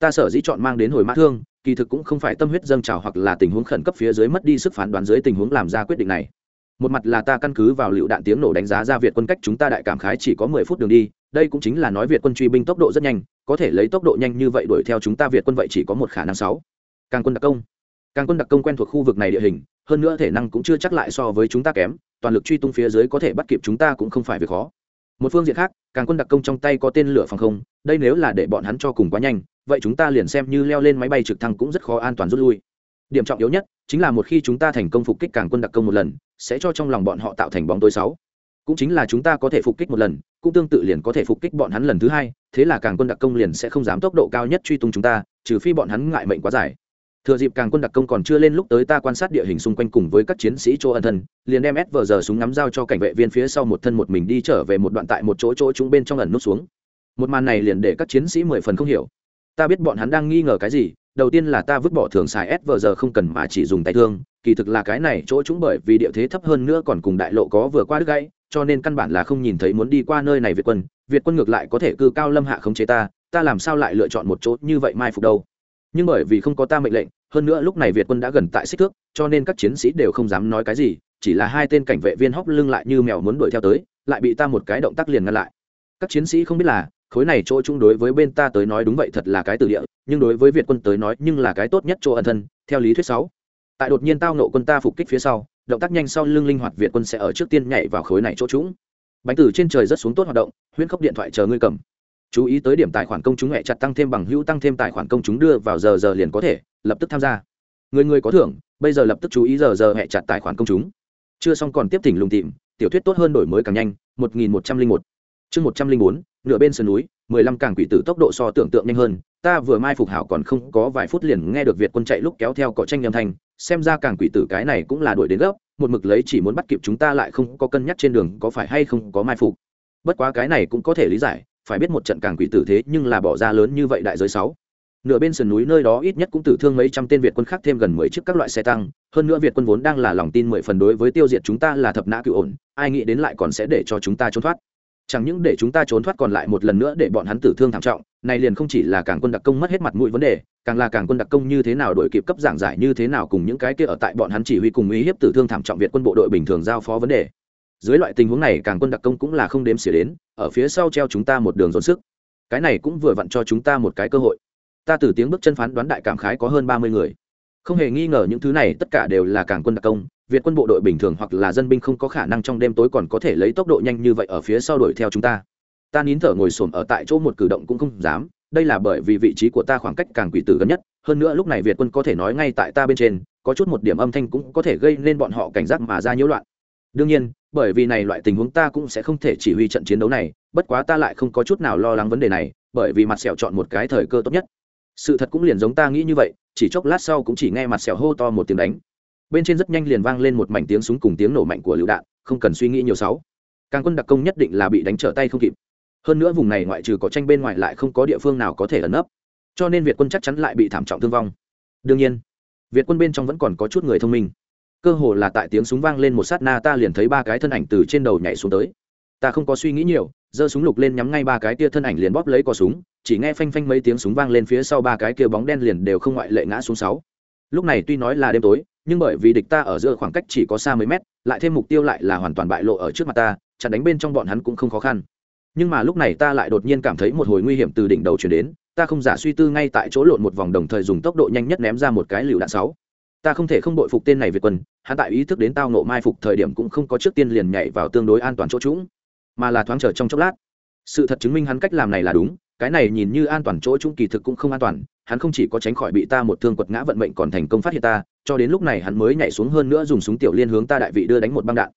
ta sở dĩ chọn mang đến hồi mã thương, kỳ thực cũng không phải tâm huyết dâng trào hoặc là tình huống khẩn cấp phía dưới mất đi sức phán đoán dưới tình huống làm ra quyết định này. Một mặt là ta căn cứ vào lựu đạn tiếng nổ đánh giá ra việt quân cách chúng ta đại cảm khái chỉ có mười phút đường đi, đây cũng chính là nói việt quân truy binh tốc độ rất nhanh, có thể lấy tốc độ nhanh như vậy đuổi theo chúng ta việt quân vậy chỉ có một khả năng sáu. Càng quân đặc công. Càng quân đặc công quen thuộc khu vực này địa hình, hơn nữa thể năng cũng chưa chắc lại so với chúng ta kém, toàn lực truy tung phía dưới có thể bắt kịp chúng ta cũng không phải việc khó một phương diện khác, càng quân đặc công trong tay có tên lửa phòng không, đây nếu là để bọn hắn cho cùng quá nhanh, vậy chúng ta liền xem như leo lên máy bay trực thăng cũng rất khó an toàn rút lui. Điểm trọng yếu nhất, chính là một khi chúng ta thành công phục kích càng quân đặc công một lần, sẽ cho trong lòng bọn họ tạo thành bóng tối sáu. Cũng chính là chúng ta có thể phục kích một lần, cũng tương tự liền có thể phục kích bọn hắn lần thứ hai, thế là càng quân đặc công liền sẽ không dám tốc độ cao nhất truy tung chúng ta, trừ phi bọn hắn ngại mệnh quá dài thừa dịp càng quân đặc công còn chưa lên lúc tới ta quan sát địa hình xung quanh cùng với các chiến sĩ chỗ ân thân, liền đem s vờ giờ súng ngắm dao cho cảnh vệ viên phía sau một thân một mình đi trở về một đoạn tại một chỗ chỗ chúng bên trong ẩn nút xuống. Một màn này liền để các chiến sĩ mười phần không hiểu. Ta biết bọn hắn đang nghi ngờ cái gì, đầu tiên là ta vứt bỏ thường xài s vờ giờ không cần mà chỉ dùng tay thương, kỳ thực là cái này chỗ chúng bởi vì địa thế thấp hơn nữa còn cùng đại lộ có vừa qua đứt gãy, cho nên căn bản là không nhìn thấy muốn đi qua nơi này việt quân. Việt quân ngược lại có thể cư cao lâm hạ khống chế ta ta làm sao lại lựa chọn một chỗ như vậy mai phục đâu? Nhưng bởi vì không có ta mệnh lệnh, hơn nữa lúc này việt quân đã gần tại xích thước, cho nên các chiến sĩ đều không dám nói cái gì, chỉ là hai tên cảnh vệ viên hóc lưng lại như mèo muốn đuổi theo tới, lại bị ta một cái động tác liền ngăn lại. Các chiến sĩ không biết là, khối này chỗ chung đối với bên ta tới nói đúng vậy thật là cái từ địa, nhưng đối với việt quân tới nói nhưng là cái tốt nhất chỗ ẩn thân, theo lý thuyết sáu. Tại đột nhiên tao nộ quân ta phục kích phía sau, động tác nhanh sau lưng linh hoạt việt quân sẽ ở trước tiên nhảy vào khối này chỗ trũng bánh từ trên trời rất xuống tốt hoạt động, huyễn khốc điện thoại chờ ngươi cầm chú ý tới điểm tài khoản công chúng hẹ chặt tăng thêm bằng hữu tăng thêm tài khoản công chúng đưa vào giờ giờ liền có thể, lập tức tham gia. Người người có thưởng, bây giờ lập tức chú ý giờ giờ hẹ chặt tài khoản công chúng. Chưa xong còn tiếp thỉnh lùng tìm, tiểu thuyết tốt hơn đổi mới càng nhanh, một nghìn một trăm linh một. Chương một trăm linh bốn, nửa bên sườn núi, mười lăm càng quỷ tử tốc độ so tưởng tượng nhanh hơn, ta vừa mai phục hảo còn không có vài phút liền nghe được việt quân chạy lúc kéo theo cỏ tranh âm thanh, xem ra càng quỷ tử cái này cũng là đuổi đến gấp, một mực lấy chỉ muốn bắt kịp chúng ta lại không có cân nhắc trên đường có phải hay không có mai phục. Bất quá cái này cũng có thể lý giải phải biết một trận càng quỷ tử thế nhưng là bỏ ra lớn như vậy đại giới sáu. Nửa bên sườn núi nơi đó ít nhất cũng tử thương mấy trăm tên việt quân khác thêm gần mười chiếc các loại xe tăng, hơn nữa việt quân vốn đang là lòng tin mười phần đối với tiêu diệt chúng ta là thập nã cựu ổn, ai nghĩ đến lại còn sẽ để cho chúng ta trốn thoát. Chẳng những để chúng ta trốn thoát còn lại một lần nữa để bọn hắn tử thương thảm trọng, này liền không chỉ là càng quân đặc công mất hết mặt mũi vấn đề, càng là càng quân đặc công như thế nào đổi kịp cấp giảng giải như thế nào cùng những cái kia ở tại bọn hắn chỉ huy cùng uy hiếp tử thương thảm trọng việt quân bộ đội bình thường giao phó vấn đề dưới loại tình huống này càng quân đặc công cũng là không đếm xỉa đến, ở phía sau treo chúng ta một đường dồn sức. Cái này cũng vừa vặn cho chúng ta một cái cơ hội. Ta từ tiếng bước chân phán đoán đại cảm khái có hơn ba mươi người. Không hề nghi ngờ những thứ này tất cả đều là càng quân đặc công, việt quân bộ đội bình thường hoặc là dân binh không có khả năng trong đêm tối còn có thể lấy tốc độ nhanh như vậy ở phía sau đuổi theo chúng ta. Ta nín thở ngồi xổm ở tại chỗ một cử động cũng không dám, đây là bởi vì vị trí của ta khoảng cách càng quỷ tử gần nhất, hơn nữa lúc này việt quân có thể nói ngay tại ta bên trên, có chút một điểm âm thanh cũng có thể gây nên bọn họ cảnh giác mà ra nhiễu loạn. Đương nhiên bởi vì này loại tình huống ta cũng sẽ không thể chỉ huy trận chiến đấu này, bất quá ta lại không có chút nào lo lắng vấn đề này, bởi vì mặt sẹo chọn một cái thời cơ tốt nhất. Sự thật cũng liền giống ta nghĩ như vậy, chỉ chốc lát sau cũng chỉ nghe mặt sẹo hô to một tiếng đánh. Bên trên rất nhanh liền vang lên một mảnh tiếng súng cùng tiếng nổ mạnh của lựu đạn, không cần suy nghĩ nhiều sáu. Càng quân đặc công nhất định là bị đánh trở tay không kịp. Hơn nữa vùng này ngoại trừ có tranh bên ngoài lại không có địa phương nào có thể ẩn nấp. Cho nên việt quân chắc chắn lại bị thảm trọng thương vong. Đương nhiên, việt quân bên trong vẫn còn có chút người thông minh cơ hồ là tại tiếng súng vang lên một sát na, ta liền thấy ba cái thân ảnh từ trên đầu nhảy xuống tới. Ta không có suy nghĩ nhiều, giơ súng lục lên nhắm ngay ba cái kia thân ảnh liền bóp lấy cò súng, chỉ nghe phanh phanh mấy tiếng súng vang lên phía sau ba cái kia bóng đen liền đều không ngoại lệ ngã xuống sáu. Lúc này tuy nói là đêm tối, nhưng bởi vì địch ta ở giữa khoảng cách chỉ có xa mấy mét, lại thêm mục tiêu lại là hoàn toàn bại lộ ở trước mặt ta, chặn đánh bên trong bọn hắn cũng không khó khăn. Nhưng mà lúc này ta lại đột nhiên cảm thấy một hồi nguy hiểm từ đỉnh đầu chuyển đến, ta không giả suy tư ngay tại chỗ lộn một vòng đồng thời dùng tốc độ nhanh nhất ném ra một cái lựu đạn sáu ta không thể không bội phục tên này việt quân, hắn tại ý thức đến tao nộ mai phục thời điểm cũng không có trước tiên liền nhảy vào tương đối an toàn chỗ trũng, mà là thoáng chờ trong chốc lát. Sự thật chứng minh hắn cách làm này là đúng, cái này nhìn như an toàn chỗ trũng kỳ thực cũng không an toàn, hắn không chỉ có tránh khỏi bị ta một thương quật ngã vận mệnh còn thành công phát hiện ta, cho đến lúc này hắn mới nhảy xuống hơn nữa dùng súng tiểu liên hướng ta đại vị đưa đánh một băng đạn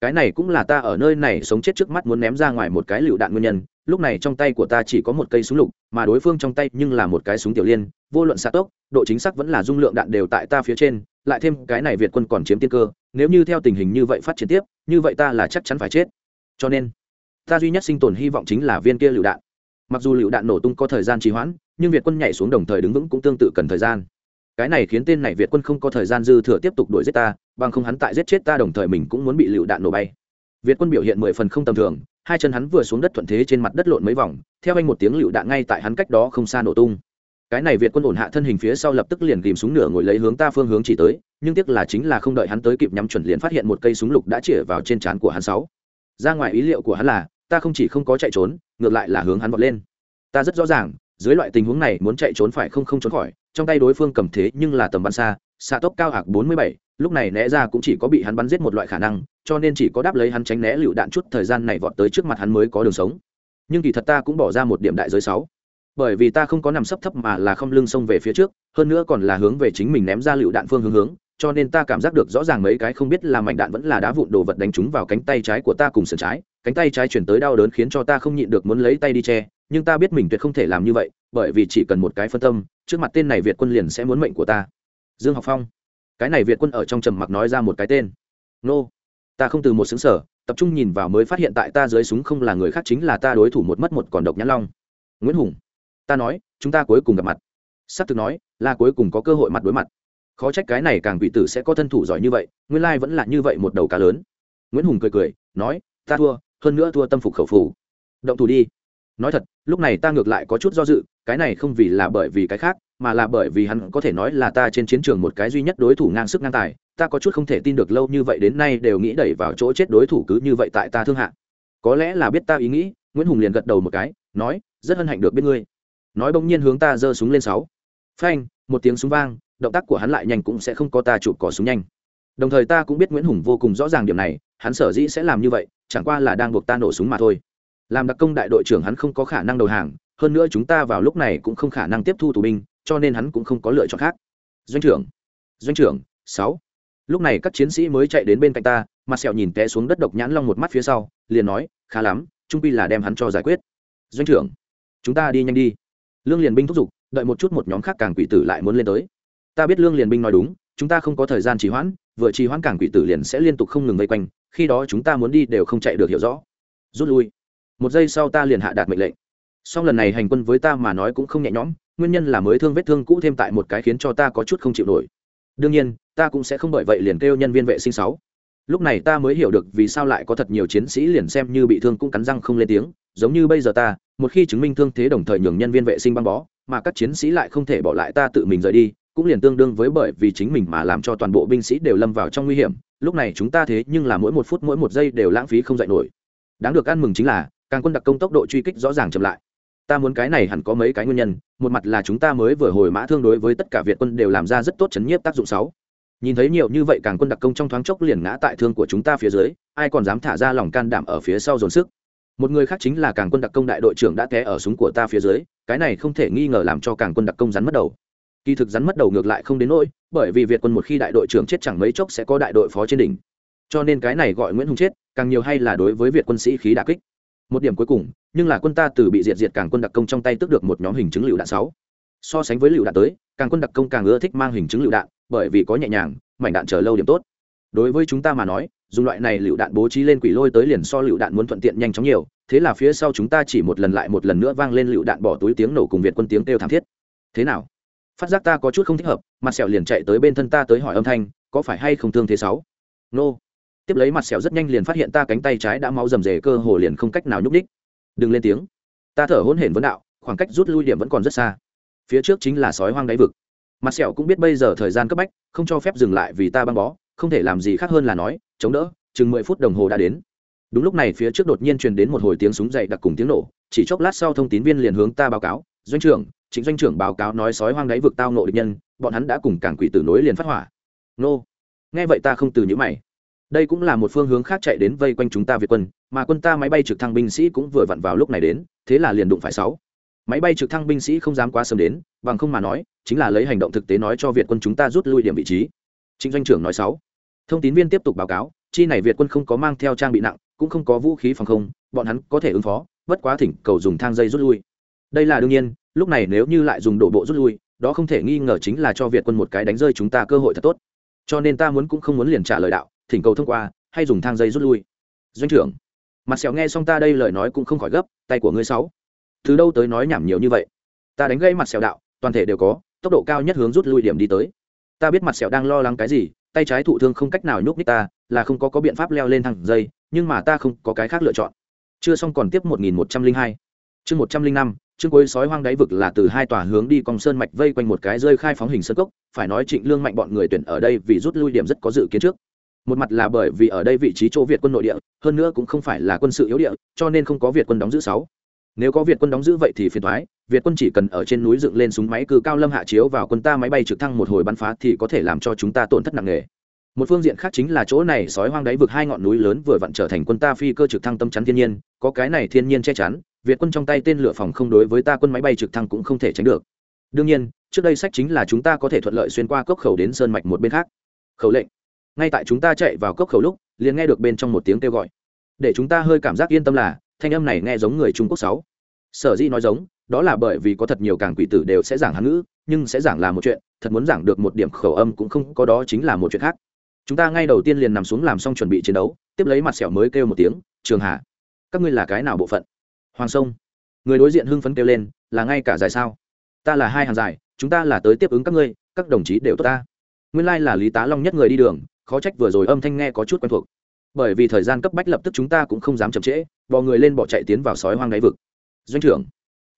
cái này cũng là ta ở nơi này sống chết trước mắt muốn ném ra ngoài một cái lựu đạn nguyên nhân, lúc này trong tay của ta chỉ có một cây súng lục, mà đối phương trong tay nhưng là một cái súng tiểu liên, vô luận xạ tốc, độ chính xác vẫn là dung lượng đạn đều tại ta phía trên, lại thêm cái này việt quân còn chiếm tiên cơ, nếu như theo tình hình như vậy phát triển tiếp, như vậy ta là chắc chắn phải chết. Cho nên, ta duy nhất sinh tồn hy vọng chính là viên kia lựu đạn. Mặc dù lựu đạn nổ tung có thời gian trì hoãn, nhưng việt quân nhảy xuống đồng thời đứng vững cũng tương tự cần thời gian. Cái này khiến tên này việt quân không có thời gian dư thừa tiếp tục đuổi giết ta bằng không hắn tại giết chết ta đồng thời mình cũng muốn bị lựu đạn nổ bay. Việt quân biểu hiện mười phần không tầm thường, hai chân hắn vừa xuống đất thuận thế trên mặt đất lộn mấy vòng, theo anh một tiếng lựu đạn ngay tại hắn cách đó không xa nổ tung. Cái này việt quân ổn hạ thân hình phía sau lập tức liền ghìm súng nửa ngồi lấy hướng ta phương hướng chỉ tới, nhưng tiếc là chính là không đợi hắn tới kịp nhắm chuẩn liền phát hiện một cây súng lục đã chĩa vào trên trán của hắn sáu. Ra ngoài ý liệu của hắn là, ta không chỉ không có chạy trốn, ngược lại là hướng hắn vọt lên. Ta rất rõ ràng, dưới loại tình huống này muốn chạy trốn phải không không trốn khỏi, trong tay đối phương cầm thế nhưng là tầm bắn xa, xạ tốc cao hạc bốn mươi bảy lúc này né ra cũng chỉ có bị hắn bắn giết một loại khả năng, cho nên chỉ có đáp lấy hắn tránh né lựu đạn chút thời gian này vọt tới trước mặt hắn mới có đường sống. Nhưng kỳ thật ta cũng bỏ ra một điểm đại giới sáu. Bởi vì ta không có nằm sấp thấp mà là không lưng xông về phía trước, hơn nữa còn là hướng về chính mình ném ra lựu đạn phương hướng hướng, cho nên ta cảm giác được rõ ràng mấy cái không biết là mảnh đạn vẫn là đá vụn đồ vật đánh trúng vào cánh tay trái của ta cùng sườn trái. Cánh tay trái chuyển tới đau đớn khiến cho ta không nhịn được muốn lấy tay đi che, nhưng ta biết mình tuyệt không thể làm như vậy, bởi vì chỉ cần một cái phân tâm, trước mặt tên này việt quân liền sẽ muốn mệnh của ta. Dương học phong cái này việt quân ở trong trầm mặc nói ra một cái tên. Nô, ta không từ một xứng sở, tập trung nhìn vào mới phát hiện tại ta dưới súng không là người khác chính là ta đối thủ một mất một còn độc nhãn long. Nguyễn hùng, ta nói, chúng ta cuối cùng gặp mặt. S ắ c thực nói, là cuối cùng có cơ hội mặt đối mặt. Khó trách cái này càng bị tử sẽ có thân thủ giỏi như vậy, nguyên lai vẫn là như vậy một đầu cá lớn. Nguyễn hùng cười cười, nói, ta thua, hơn nữa thua tâm phục khẩu phủ động thủ đi nói thật, lúc này ta ngược lại có chút do dự, cái này không vì là bởi vì cái khác, mà là bởi vì hắn có thể nói là ta trên chiến trường một cái duy nhất đối thủ ngang sức ngang tài, ta có chút không thể tin được lâu như vậy đến nay đều nghĩ đẩy vào chỗ chết đối thủ cứ như vậy tại ta thương hạ. Có lẽ là biết ta ý nghĩ, nguyễn hùng liền gật đầu một cái, nói, rất hân hạnh được biết ngươi. Nói bỗng nhiên hướng ta giơ súng lên sáu. Phanh, một tiếng súng vang, động tác của hắn lại nhanh cũng sẽ không có ta chụp cỏ súng nhanh. Đồng thời ta cũng biết nguyễn hùng vô cùng rõ ràng điểm này, hắn sở dĩ sẽ làm như vậy, chẳng qua là đang buộc ta nổ súng mà thôi làm đặc công đại đội trưởng hắn không có khả năng đầu hàng, hơn nữa chúng ta vào lúc này cũng không khả năng tiếp thu tù binh, cho nên hắn cũng không có lựa chọn khác. Doanh trưởng doanh trưởng, sáu. Lúc này các chiến sĩ mới chạy đến bên cạnh ta, mặt sẹo nhìn té xuống đất độc nhãn long một mắt phía sau, liền nói, khá lắm, trung pi là đem hắn cho giải quyết. Doanh trưởng, chúng ta đi nhanh đi. Lương liền binh thúc giục, đợi một chút một nhóm khác càng quỷ tử lại muốn lên tới. Ta biết lương liền binh nói đúng, chúng ta không có thời gian trì hoãn, vừa trì hoãn càng quỷ tử liền sẽ liên tục không ngừng vây quanh, khi đó chúng ta muốn đi đều không chạy được hiểu rõ. Rút lui một giây sau ta liền hạ đạt mệnh lệnh. Song lần này hành quân với ta mà nói cũng không nhẹ nhõm, nguyên nhân là mới thương vết thương cũ thêm tại một cái khiến cho ta có chút không chịu nổi. Đương nhiên, ta cũng sẽ không bởi vậy liền kêu nhân viên vệ sinh sáu. Lúc này ta mới hiểu được vì sao lại có thật nhiều chiến sĩ liền xem như bị thương cũng cắn răng không lên tiếng, giống như bây giờ ta, một khi chứng minh thương thế đồng thời nhường nhân viên vệ sinh băng bó, mà các chiến sĩ lại không thể bỏ lại ta tự mình rời đi, cũng liền tương đương với bởi vì chính mình mà làm cho toàn bộ binh sĩ đều lâm vào trong nguy hiểm. Lúc này chúng ta thế nhưng là mỗi một phút mỗi một giây đều lãng phí không dạy nổi. Đáng được ăn mừng chính là càng quân đặc công tốc độ truy kích rõ ràng chậm lại. Ta muốn cái này hẳn có mấy cái nguyên nhân, một mặt là chúng ta mới vừa hồi mã thương đối với tất cả việt quân đều làm ra rất tốt chấn nhiếp tác dụng sáu. Nhìn thấy nhiều như vậy càng quân đặc công trong thoáng chốc liền ngã tại thương của chúng ta phía dưới, ai còn dám thả ra lòng can đảm ở phía sau dồn sức. Một người khác chính là càng quân đặc công đại đội trưởng đã té ở súng của ta phía dưới, cái này không thể nghi ngờ làm cho càng quân đặc công rắn mất đầu. Kỳ thực rắn mất đầu ngược lại không đến nỗi, bởi vì việt quân một khi đại đội trưởng chết chẳng mấy chốc sẽ có đại đội phó trên đỉnh. Cho nên cái này gọi nguyễn hùng chết, càng nhiều hay là đối với việt quân sĩ khí đà kích một điểm cuối cùng, nhưng là quân ta từ bị diệt diệt càng quân đặc công trong tay tước được một nhóm hình chứng lựu đạn sáu. So sánh với lựu đạn tới, càng quân đặc công càng ưa thích mang hình chứng lựu đạn, bởi vì có nhẹ nhàng, mảnh đạn chờ lâu điểm tốt. Đối với chúng ta mà nói, dùng loại này lựu đạn bố trí lên quỷ lôi tới liền so lựu đạn muốn thuận tiện nhanh chóng nhiều, thế là phía sau chúng ta chỉ một lần lại một lần nữa vang lên lựu đạn bỏ túi tiếng nổ cùng việt quân tiếng kêu thảm thiết. Thế nào? Phát giác ta có chút không thích hợp, mặt sẹo liền chạy tới bên thân ta tới hỏi âm thanh, có phải hay không thương thế sáu? Nô tiếp lấy mặt sẹo rất nhanh liền phát hiện ta cánh tay trái đã máu rầm rề cơ hồ liền không cách nào nhúc đích đừng lên tiếng. Ta thở hôn hển vấn đạo, khoảng cách rút lui điểm vẫn còn rất xa. Phía trước chính là sói hoang đáy vực. Mặt sẹo cũng biết bây giờ thời gian cấp bách, không cho phép dừng lại vì ta băng bó, không thể làm gì khác hơn là nói, chống đỡ, chừng mười phút đồng hồ đã đến. Đúng lúc này phía trước đột nhiên truyền đến một hồi tiếng súng dậy đặc cùng tiếng nổ, chỉ chốc lát sau thông tín viên liền hướng ta báo cáo, doanh trưởng chính doanh trưởng báo cáo nói sói hoang đáy vực tao nộ địch nhân, bọn hắn đã cùng cảng quỷ tử nối liền phát hỏa. Nô. Nghe vậy ta không từ những mày đây cũng là một phương hướng khác chạy đến vây quanh chúng ta việt quân, mà quân ta máy bay trực thăng binh sĩ cũng vừa vặn vào lúc này đến, thế là liền đụng phải sáu. Máy bay trực thăng binh sĩ không dám quá sớm đến, bằng không mà nói, chính là lấy hành động thực tế nói cho việt quân chúng ta rút lui điểm vị trí. Chính doanh trưởng nói sáu. Thông tin viên tiếp tục báo cáo, chi này việt quân không có mang theo trang bị nặng, cũng không có vũ khí phòng không, bọn hắn có thể ứng phó, bất quá thỉnh cầu dùng thang dây rút lui. Đây là đương nhiên, lúc này nếu như lại dùng đổ bộ rút lui, đó không thể nghi ngờ chính là cho việt quân một cái đánh rơi chúng ta cơ hội thật tốt. Cho nên ta muốn cũng không muốn liền trả lời đạo thỉnh cầu thông qua, hay dùng thang dây rút lui. Doanh trưởng, mặt sẹo nghe xong ta đây lời nói cũng không khỏi gấp, tay của ngươi sáu. Từ đâu tới nói nhảm nhiều như vậy? Ta đánh gây mặt sẹo đạo, toàn thể đều có, tốc độ cao nhất hướng rút lui điểm đi tới. Ta biết mặt sẹo đang lo lắng cái gì, tay trái thụ thương không cách nào nhúc nhích ta, là không có có biện pháp leo lên thang dây, nhưng mà ta không có cái khác lựa chọn. Chưa xong còn tiếp một nghìn một trăm linh hai. Chương một trăm linh năm, chương cuối sói hoang đáy vực là từ hai tòa hướng đi cong sơn mạch vây quanh một cái rơi khai phóng hình sơn cốc, phải nói trịnh lương mạnh bọn người tuyển ở đây vì rút lui điểm rất có dự kiến trước một mặt là bởi vì ở đây vị trí chỗ việt quân nội địa, hơn nữa cũng không phải là quân sự yếu địa, cho nên không có việt quân đóng giữ sáu. Nếu có việt quân đóng giữ vậy thì phiền thoái việt quân chỉ cần ở trên núi dựng lên súng máy cư cao lâm hạ chiếu vào quân ta máy bay trực thăng một hồi bắn phá thì có thể làm cho chúng ta tổn thất nặng nề. Một phương diện khác chính là chỗ này sói hoang đáy vực hai ngọn núi lớn vừa vặn trở thành quân ta phi cơ trực thăng tâm chắn thiên nhiên, có cái này thiên nhiên che chắn, việt quân trong tay tên lửa phòng không đối với ta quân máy bay trực thăng cũng không thể tránh được. Đương nhiên, trước đây sách chính là chúng ta có thể thuận lợi xuyên qua cốc khẩu đến sơn mạch một bên khác. Khẩu lệnh ngay tại chúng ta chạy vào cốc khẩu lúc, liền nghe được bên trong một tiếng kêu gọi. Để chúng ta hơi cảm giác yên tâm là, thanh âm này nghe giống người trung quốc sáu. Sở dĩ nói giống, đó là bởi vì có thật nhiều càng quỷ tử đều sẽ giảng hán ngữ, nhưng sẽ giảng là một chuyện, thật muốn giảng được một điểm khẩu âm cũng không có đó chính là một chuyện khác. Chúng ta ngay đầu tiên liền nằm xuống làm xong chuẩn bị chiến đấu, tiếp lấy mặt sẹo mới kêu một tiếng, trường hà, các ngươi là cái nào bộ phận? Hoàng sông. Người đối diện hưng phấn kêu lên, là ngay cả dài sao? Ta là hai hàng dài chúng ta là tới tiếp ứng các ngươi, các đồng chí đều tốt ta. Nguyên lai là lý tá long nhất người đi đường khó trách vừa rồi âm thanh nghe có chút quen thuộc. Bởi vì thời gian cấp bách lập tức chúng ta cũng không dám chậm trễ, bò người lên bỏ chạy tiến vào sói hoang đáy vực. Doanh trưởng,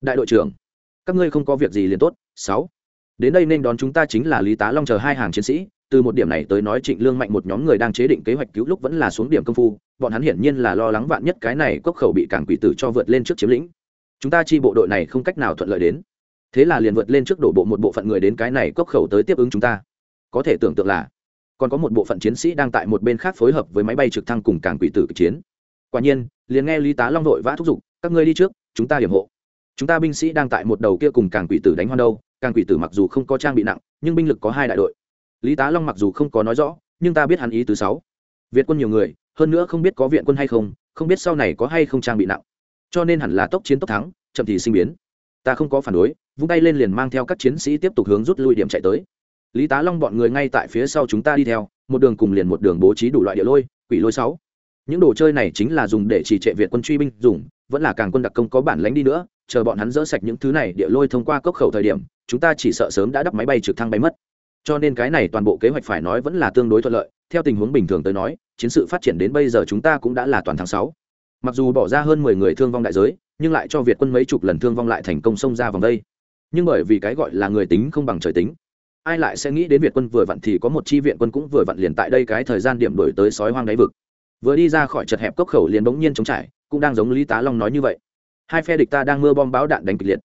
đại đội trưởng, các ngươi không có việc gì liền tốt, sáu. Đến đây nên đón chúng ta chính là lý tá long chờ hai hàng chiến sĩ, từ một điểm này tới nói trịnh lương mạnh một nhóm người đang chế định kế hoạch cứu lúc vẫn là xuống điểm công phu, bọn hắn hiển nhiên là lo lắng vạn nhất cái này cốc khẩu bị cảng quỷ tử cho vượt lên trước chiếm lĩnh. Chúng ta chi bộ đội này không cách nào thuận lợi đến. Thế là liền vượt lên trước đổ bộ một bộ phận người đến cái này cốc khẩu tới tiếp ứng chúng ta. Có thể tưởng tượng là còn có một bộ phận chiến sĩ đang tại một bên khác phối hợp với máy bay trực thăng cùng cảng quỷ tử kịch chiến. Quả nhiên, liền nghe lý tá long đội vã thúc giục, các ngươi đi trước, chúng ta điểm hộ. Chúng ta binh sĩ đang tại một đầu kia cùng càng quỷ tử đánh hoan đâu, càng quỷ tử mặc dù không có trang bị nặng, nhưng binh lực có hai đại đội. Lý tá long mặc dù không có nói rõ, nhưng ta biết hắn ý thứ sáu. Việt quân nhiều người, hơn nữa không biết có viện quân hay không không biết sau này có hay không trang bị nặng. Cho nên hẳn là tốc chiến tốc thắng, chậm thì sinh biến. Ta không có phản đối, vung tay lên liền mang theo các chiến sĩ tiếp tục hướng rút lui điểm chạy tới lý tá long bọn người ngay tại phía sau chúng ta đi theo, một đường cùng liền một đường bố trí đủ loại địa lôi, quỷ lôi sáu. Những đồ chơi này chính là dùng để trì trệ việt quân truy binh dùng, vẫn là càng quân đặc công có bản lánh đi nữa, chờ bọn hắn dỡ sạch những thứ này địa lôi thông qua cốc khẩu thời điểm, chúng ta chỉ sợ sớm đã đắp máy bay trực thăng bay mất. Cho nên cái này toàn bộ kế hoạch phải nói vẫn là tương đối thuận lợi, theo tình huống bình thường tới nói, chiến sự phát triển đến bây giờ chúng ta cũng đã là toàn tháng sáu. Mặc dù bỏ ra hơn mười người thương vong đại giới, nhưng lại cho việt quân mấy chục lần thương vong lại thành công xông ra vòng đây. Nhưng bởi vì cái gọi là người tính không bằng trời tính ai lại sẽ nghĩ đến việt quân vừa vặn thì có một chi viện quân cũng vừa vặn liền tại đây cái thời gian điểm đổi tới sói hoang đáy vực. Vừa đi ra khỏi chật hẹp cốc khẩu liền bỗng nhiên chống trải, cũng đang giống lý tá long nói như vậy. Hai phe địch ta đang mưa bom báo đạn đánh kịch liệt.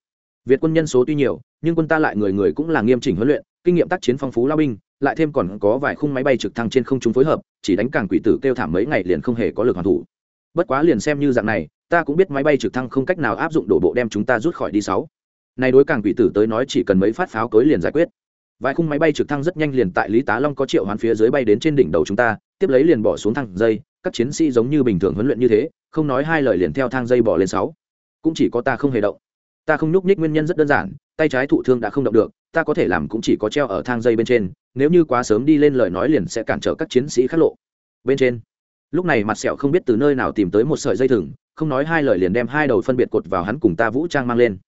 Việt quân nhân số tuy nhiều, nhưng quân ta lại người người cũng là nghiêm chỉnh huấn luyện, kinh nghiệm tác chiến phong phú lao binh, lại thêm còn có vài khung máy bay trực thăng trên không trung phối hợp, chỉ đánh càng quỷ tử kêu thảm mấy ngày liền không hề có lực hoàn thủ. Bất quá liền xem như dạng này, ta cũng biết máy bay trực thăng không cách nào áp dụng đổ bộ đem chúng ta rút khỏi đi sáu. Này đối càng quỷ tử tới nói chỉ cần mấy phát pháo cối liền giải quyết vài khung máy bay trực thăng rất nhanh liền tại lý tá long có triệu hoán phía dưới bay đến trên đỉnh đầu chúng ta, tiếp lấy liền bỏ xuống thang dây, các chiến sĩ giống như bình thường huấn luyện như thế, không nói hai lời liền theo thang dây bỏ lên sáu. Cũng chỉ có ta không hề động. Ta không nhúc nhích nguyên nhân rất đơn giản, tay trái thụ thương đã không động được, ta có thể làm cũng chỉ có treo ở thang dây bên trên, nếu như quá sớm đi lên lời nói liền sẽ cản trở các chiến sĩ khắc lộ. Bên trên. Lúc này mặt sẹo không biết từ nơi nào tìm tới một sợi dây thừng, không nói hai lời liền đem hai đầu phân biệt cột vào hắn cùng ta vũ trang mang lên.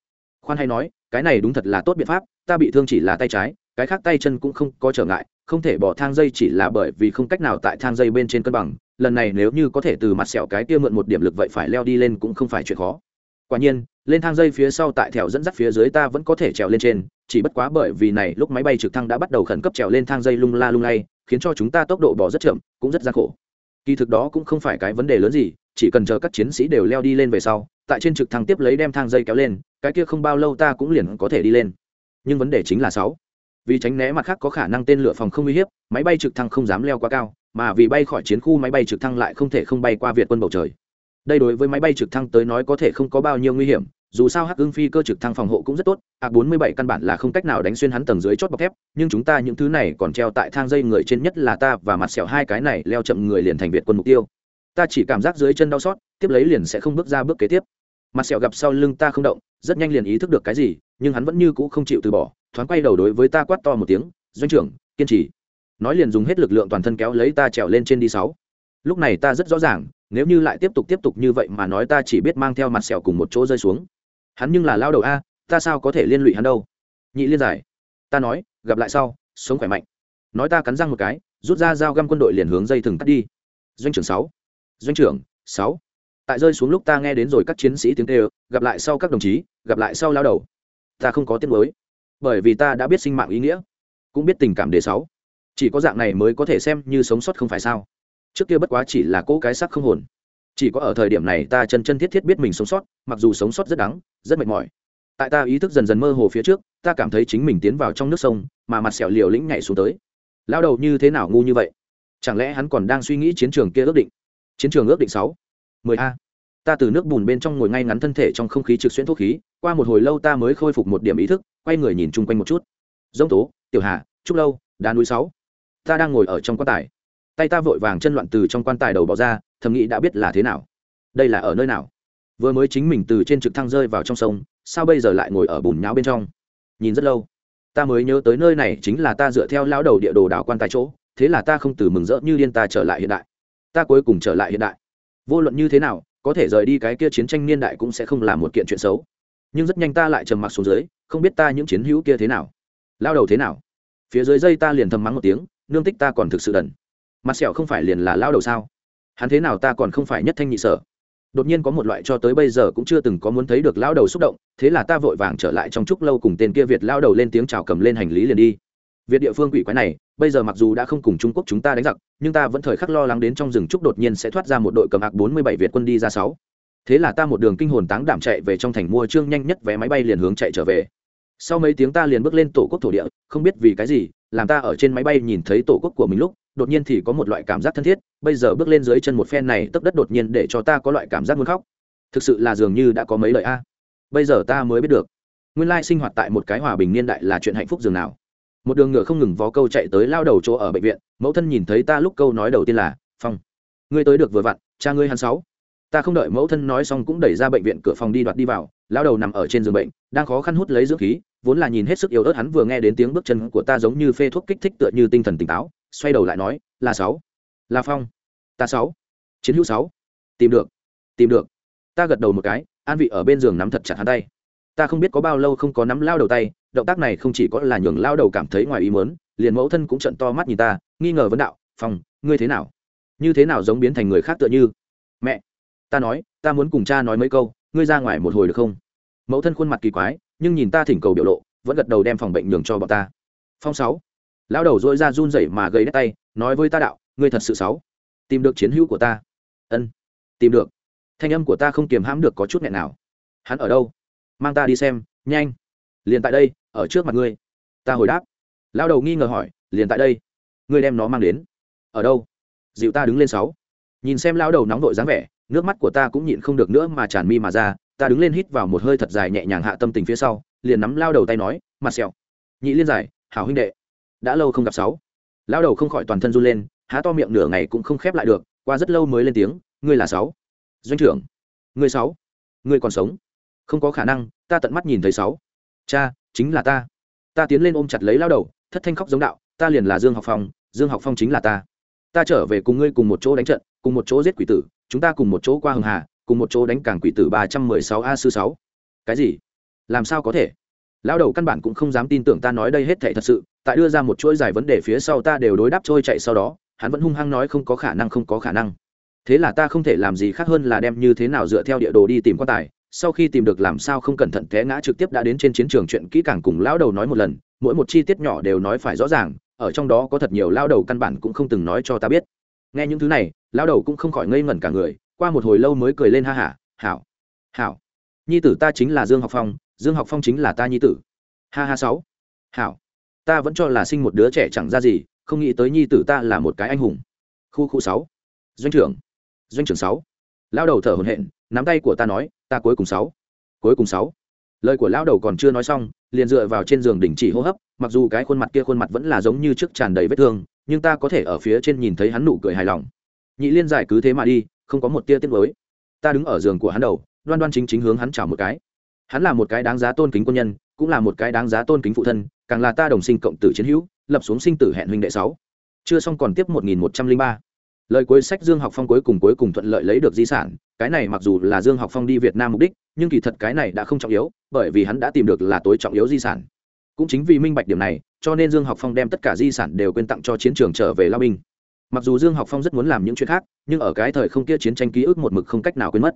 Khoan hay nói, cái này đúng thật là tốt biện pháp, ta bị thương chỉ là tay trái cái khác tay chân cũng không có trở ngại, không thể bỏ thang dây chỉ là bởi vì không cách nào tại thang dây bên trên cân bằng, lần này nếu như có thể từ mặt sẹo cái kia mượn một điểm lực vậy phải leo đi lên cũng không phải chuyện khó. Quả nhiên, lên thang dây phía sau tại thẻo dẫn dắt phía dưới ta vẫn có thể trèo lên trên, chỉ bất quá bởi vì này lúc máy bay trực thăng đã bắt đầu khẩn cấp trèo lên thang dây lung la lung lay, khiến cho chúng ta tốc độ bỏ rất chậm, cũng rất gian khổ. Kỳ thực đó cũng không phải cái vấn đề lớn gì, chỉ cần chờ các chiến sĩ đều leo đi lên về sau, tại trên trực thăng tiếp lấy đem thang dây kéo lên, cái kia không bao lâu ta cũng liền có thể đi lên. Nhưng vấn đề chính là sáu vì tránh né mặt khác có khả năng tên lửa phòng không uy hiếp, máy bay trực thăng không dám leo quá cao, mà vì bay khỏi chiến khu máy bay trực thăng lại không thể không bay qua việt quân bầu trời. Đây đối với máy bay trực thăng tới nói có thể không có bao nhiêu nguy hiểm, dù sao hắc ưng phi cơ trực thăng phòng hộ cũng rất tốt, a bốn mươi bảy căn bản là không cách nào đánh xuyên hắn tầng dưới chót bọc thép, nhưng chúng ta những thứ này còn treo tại thang dây người trên nhất là ta và mặt sẹo hai cái này leo chậm người liền thành việt quân mục tiêu. Ta chỉ cảm giác dưới chân đau xót, tiếp lấy liền sẽ không bước ra bước kế tiếp. Mặt sẹo gặp sau lưng ta không động, rất nhanh liền ý thức được cái gì, nhưng hắn vẫn như cũ không chịu từ bỏ thoáng quay đầu đối với ta quát to một tiếng, doanh trưởng, kiên trì. Nói liền dùng hết lực lượng toàn thân kéo lấy ta trèo lên trên đi sáu. Lúc này ta rất rõ ràng, nếu như lại tiếp tục tiếp tục như vậy mà nói ta chỉ biết mang theo mặt sẹo cùng một chỗ rơi xuống. Hắn nhưng là lao đầu a, ta sao có thể liên lụy hắn đâu? Nhị liên giải. Ta nói, gặp lại sau, sống khỏe mạnh. Nói ta cắn răng một cái, rút ra dao găm quân đội liền hướng dây thừng cắt đi. Doanh trưởng sáu. Doanh trưởng, sáu. Tại rơi xuống lúc ta nghe đến rồi các chiến sĩ tiếng kêu, gặp lại sau các đồng chí, gặp lại sau lao đầu. Ta không có tiếng mới bởi vì ta đã biết sinh mạng ý nghĩa, cũng biết tình cảm đề sáu. Chỉ có dạng này mới có thể xem như sống sót không phải sao? Trước kia bất quá chỉ là cỗ cái sắc không hồn. Chỉ có ở thời điểm này ta chân chân thiết thiết biết mình sống sót, mặc dù sống sót rất đắng, rất mệt mỏi. Tại ta ý thức dần dần mơ hồ phía trước, ta cảm thấy chính mình tiến vào trong nước sông, mà mặt sẹo liều lĩnh nhảy xuống tới. Lao đầu như thế nào ngu như vậy? Chẳng lẽ hắn còn đang suy nghĩ chiến trường kia ước định? Chiến trường ước định sáu. Mười a. Ta từ nước bùn bên trong ngồi ngay ngắn thân thể trong không khí trực xuyên thuốc khí, qua một hồi lâu ta mới khôi phục một điểm ý thức quay người nhìn chung quanh một chút. Dông tố, tiểu hà, trúc lâu, đá núi sáu. Ta đang ngồi ở trong quan tài. Tay ta vội vàng chân loạn từ trong quan tài đầu bỏ ra, thầm nghĩ đã biết là thế nào. Đây là ở nơi nào? Vừa mới chính mình từ trên trực thăng rơi vào trong sông, sao bây giờ lại ngồi ở bùn nháo bên trong? Nhìn rất lâu. Ta mới nhớ tới nơi này chính là ta dựa theo lao đầu địa đồ đảo quan tài chỗ, thế là ta không từ mừng rỡ như điên ta trở lại hiện đại. Ta cuối cùng trở lại hiện đại. Vô luận như thế nào, có thể rời đi cái kia chiến tranh niên đại cũng sẽ không là một kiện chuyện xấu. Nhưng rất nhanh ta lại trầm mặc xuống dưới không biết ta những chiến hữu kia thế nào. Lao đầu thế nào? Phía dưới dây ta liền thầm mắng một tiếng, nương tích ta còn thực sự đần. Mặt sẹo không phải liền là lao đầu sao? Hắn thế nào ta còn không phải nhất thanh nhị sở? Đột nhiên có một loại cho tới bây giờ cũng chưa từng có muốn thấy được lao đầu xúc động, thế là ta vội vàng trở lại trong chúc lâu cùng tên kia việt lao đầu lên tiếng chào cầm lên hành lý liền đi. Việt địa phương quỷ quái này, bây giờ mặc dù đã không cùng trung quốc chúng ta đánh giặc, nhưng ta vẫn thời khắc lo lắng đến trong rừng trúc đột nhiên sẽ thoát ra một đội cầm hạc bốn mươi bảy việt quân đi ra sáu. Thế là ta một đường kinh hồn táng đảm chạy về trong thành mua trương nhanh nhất vé máy bay liền hướng chạy trở về sau mấy tiếng ta liền bước lên tổ quốc thổ địa, không biết vì cái gì, làm ta ở trên máy bay nhìn thấy tổ quốc của mình lúc, đột nhiên thì có một loại cảm giác thân thiết, bây giờ bước lên dưới chân một phen này, tấp đất đột nhiên để cho ta có loại cảm giác muốn khóc. Thực sự là dường như đã có mấy lời a. Bây giờ ta mới biết được, nguyên lai sinh hoạt tại một cái hòa bình niên đại là chuyện hạnh phúc dường nào. Một đường ngựa không ngừng vó câu chạy tới lao đầu chỗ ở bệnh viện, mẫu thân nhìn thấy ta lúc câu nói đầu tiên là, phong, ngươi tới được vừa vặn, cha ngươi hắn sáu. Ta không đợi mẫu thân nói xong cũng đẩy ra bệnh viện cửa phòng đi đoạt đi vào lao đầu nằm ở trên giường bệnh, đang khó khăn hút lấy dưỡng khí, vốn là nhìn hết sức yếu ớt hắn vừa nghe đến tiếng bước chân của ta giống như phê thuốc kích thích tựa như tinh thần tỉnh táo, xoay đầu lại nói, là sáu, là phong, ta sáu, chiến hữu sáu, tìm được tìm được. Ta gật đầu một cái, an vị ở bên giường nắm thật chặt hắn tay. Ta không biết có bao lâu không có nắm lao đầu tay, động tác này không chỉ có là nhường lao đầu cảm thấy ngoài ý muốn, liền mẫu thân cũng trận to mắt nhìn ta, nghi ngờ vấn đạo, phong, ngươi thế nào? Như thế nào giống biến thành người khác tựa như? Mẹ, ta nói, ta muốn cùng cha nói mấy câu ngươi ra ngoài một hồi được không? Mẫu thân khuôn mặt kỳ quái, nhưng nhìn ta thỉnh cầu biểu lộ, vẫn gật đầu đem phòng bệnh nhường cho bọn ta. Phong sáu. Lão đầu dội ra run rẩy mà gầy đét tay, nói với ta đạo, ngươi thật sự sáu. Tìm được chiến hữu của ta. Ân. Tìm được. Thanh âm của ta không kiềm hãm được có chút nghẹn nào. Hắn ở đâu? Mang ta đi xem, nhanh. Liền tại đây, ở trước mặt ngươi. Ta hồi đáp. Lão đầu nghi ngờ hỏi, liền tại đây. Ngươi đem nó mang đến. Ở đâu? Dịu ta đứng lên sáu. Nhìn xem lão đầu nóng vội dáng vẻ nước mắt của ta cũng nhịn không được nữa mà tràn mi mà ra, ta đứng lên hít vào một hơi thật dài nhẹ nhàng hạ tâm tình phía sau, liền nắm lao đầu tay nói, mặt sẹo. Nhị liên giải, hảo huynh đệ, đã lâu không gặp sáu. Lao đầu không khỏi toàn thân run lên, há to miệng nửa ngày cũng không khép lại được, qua rất lâu mới lên tiếng, ngươi là sáu. Doanh trưởng. Ngươi sáu. Ngươi còn sống. Không có khả năng, ta tận mắt nhìn thấy sáu. Cha, chính là ta. Ta tiến lên ôm chặt lấy lao đầu, thất thanh khóc giống đạo, ta liền là dương học phong, dương học phong chính là ta. Ta trở về cùng ngươi cùng một chỗ đánh trận, cùng một chỗ giết quỷ tử chúng ta cùng một chỗ qua hường hà, cùng một chỗ đánh cảng quỷ tử ba trăm mười sáu a sư sáu. Cái gì? Làm sao có thể? Lão đầu căn bản cũng không dám tin tưởng ta nói đây hết thảy thật sự, tại đưa ra một chuỗi dài vấn đề phía sau ta đều đối đáp trôi chạy sau đó, hắn vẫn hung hăng nói không có khả năng không có khả năng. Thế là ta không thể làm gì khác hơn là đem như thế nào dựa theo địa đồ đi tìm quan tài, sau khi tìm được làm sao không cẩn thận té ngã trực tiếp đã đến trên chiến trường chuyện kỹ càng cùng lão đầu nói một lần, mỗi một chi tiết nhỏ đều nói phải rõ ràng, ở trong đó có thật nhiều lão đầu căn bản cũng không từng nói cho ta biết nghe những thứ này, lão đầu cũng không khỏi ngây ngẩn cả người, qua một hồi lâu mới cười lên ha hả, hảo hảo, nhi tử ta chính là dương học phong, dương học phong chính là ta nhi tử. Ha ha sáu, hảo, ta vẫn cho là sinh một đứa trẻ chẳng ra gì, không nghĩ tới nhi tử ta là một cái anh hùng. Khu khu sáu, doanh trưởng doanh trưởng sáu. Lao đầu thở hổn hển, nắm tay của ta nói, ta cuối cùng sáu, cuối cùng sáu. Lời của lão đầu còn chưa nói xong, liền dựa vào trên giường đình chỉ hô hấp, mặc dù cái khuôn mặt kia khuôn mặt vẫn là giống như trước tràn đầy vết thương nhưng ta có thể ở phía trên nhìn thấy hắn nụ cười hài lòng. Nhị liên giải cứ thế mà đi, không có một tia tiếc mới ta đứng ở giường của hắn đầu, đoan đoan chính chính hướng hắn chào một cái. Hắn là một cái đáng giá tôn kính quân nhân, cũng là một cái đáng giá tôn kính phụ thân, càng là ta đồng sinh cộng tử chiến hữu, lập xuống sinh tử hẹn huynh đệ sáu. Chưa xong còn tiếp một nghìn một trăm linh ba. Lời cuối sách dương học phong cuối cùng cuối cùng thuận lợi lấy được di sản, cái này mặc dù là dương học phong đi việt nam mục đích, nhưng kỳ thật cái này đã không trọng yếu, bởi vì hắn đã tìm được là tối trọng yếu di sản cũng chính vì minh bạch điểm này, cho nên dương học phong đem tất cả di sản đều quên tặng cho chiến trường trở về lao binh. Mặc dù dương học phong rất muốn làm những chuyện khác, nhưng ở cái thời không kia chiến tranh ký ức một mực không cách nào quên mất.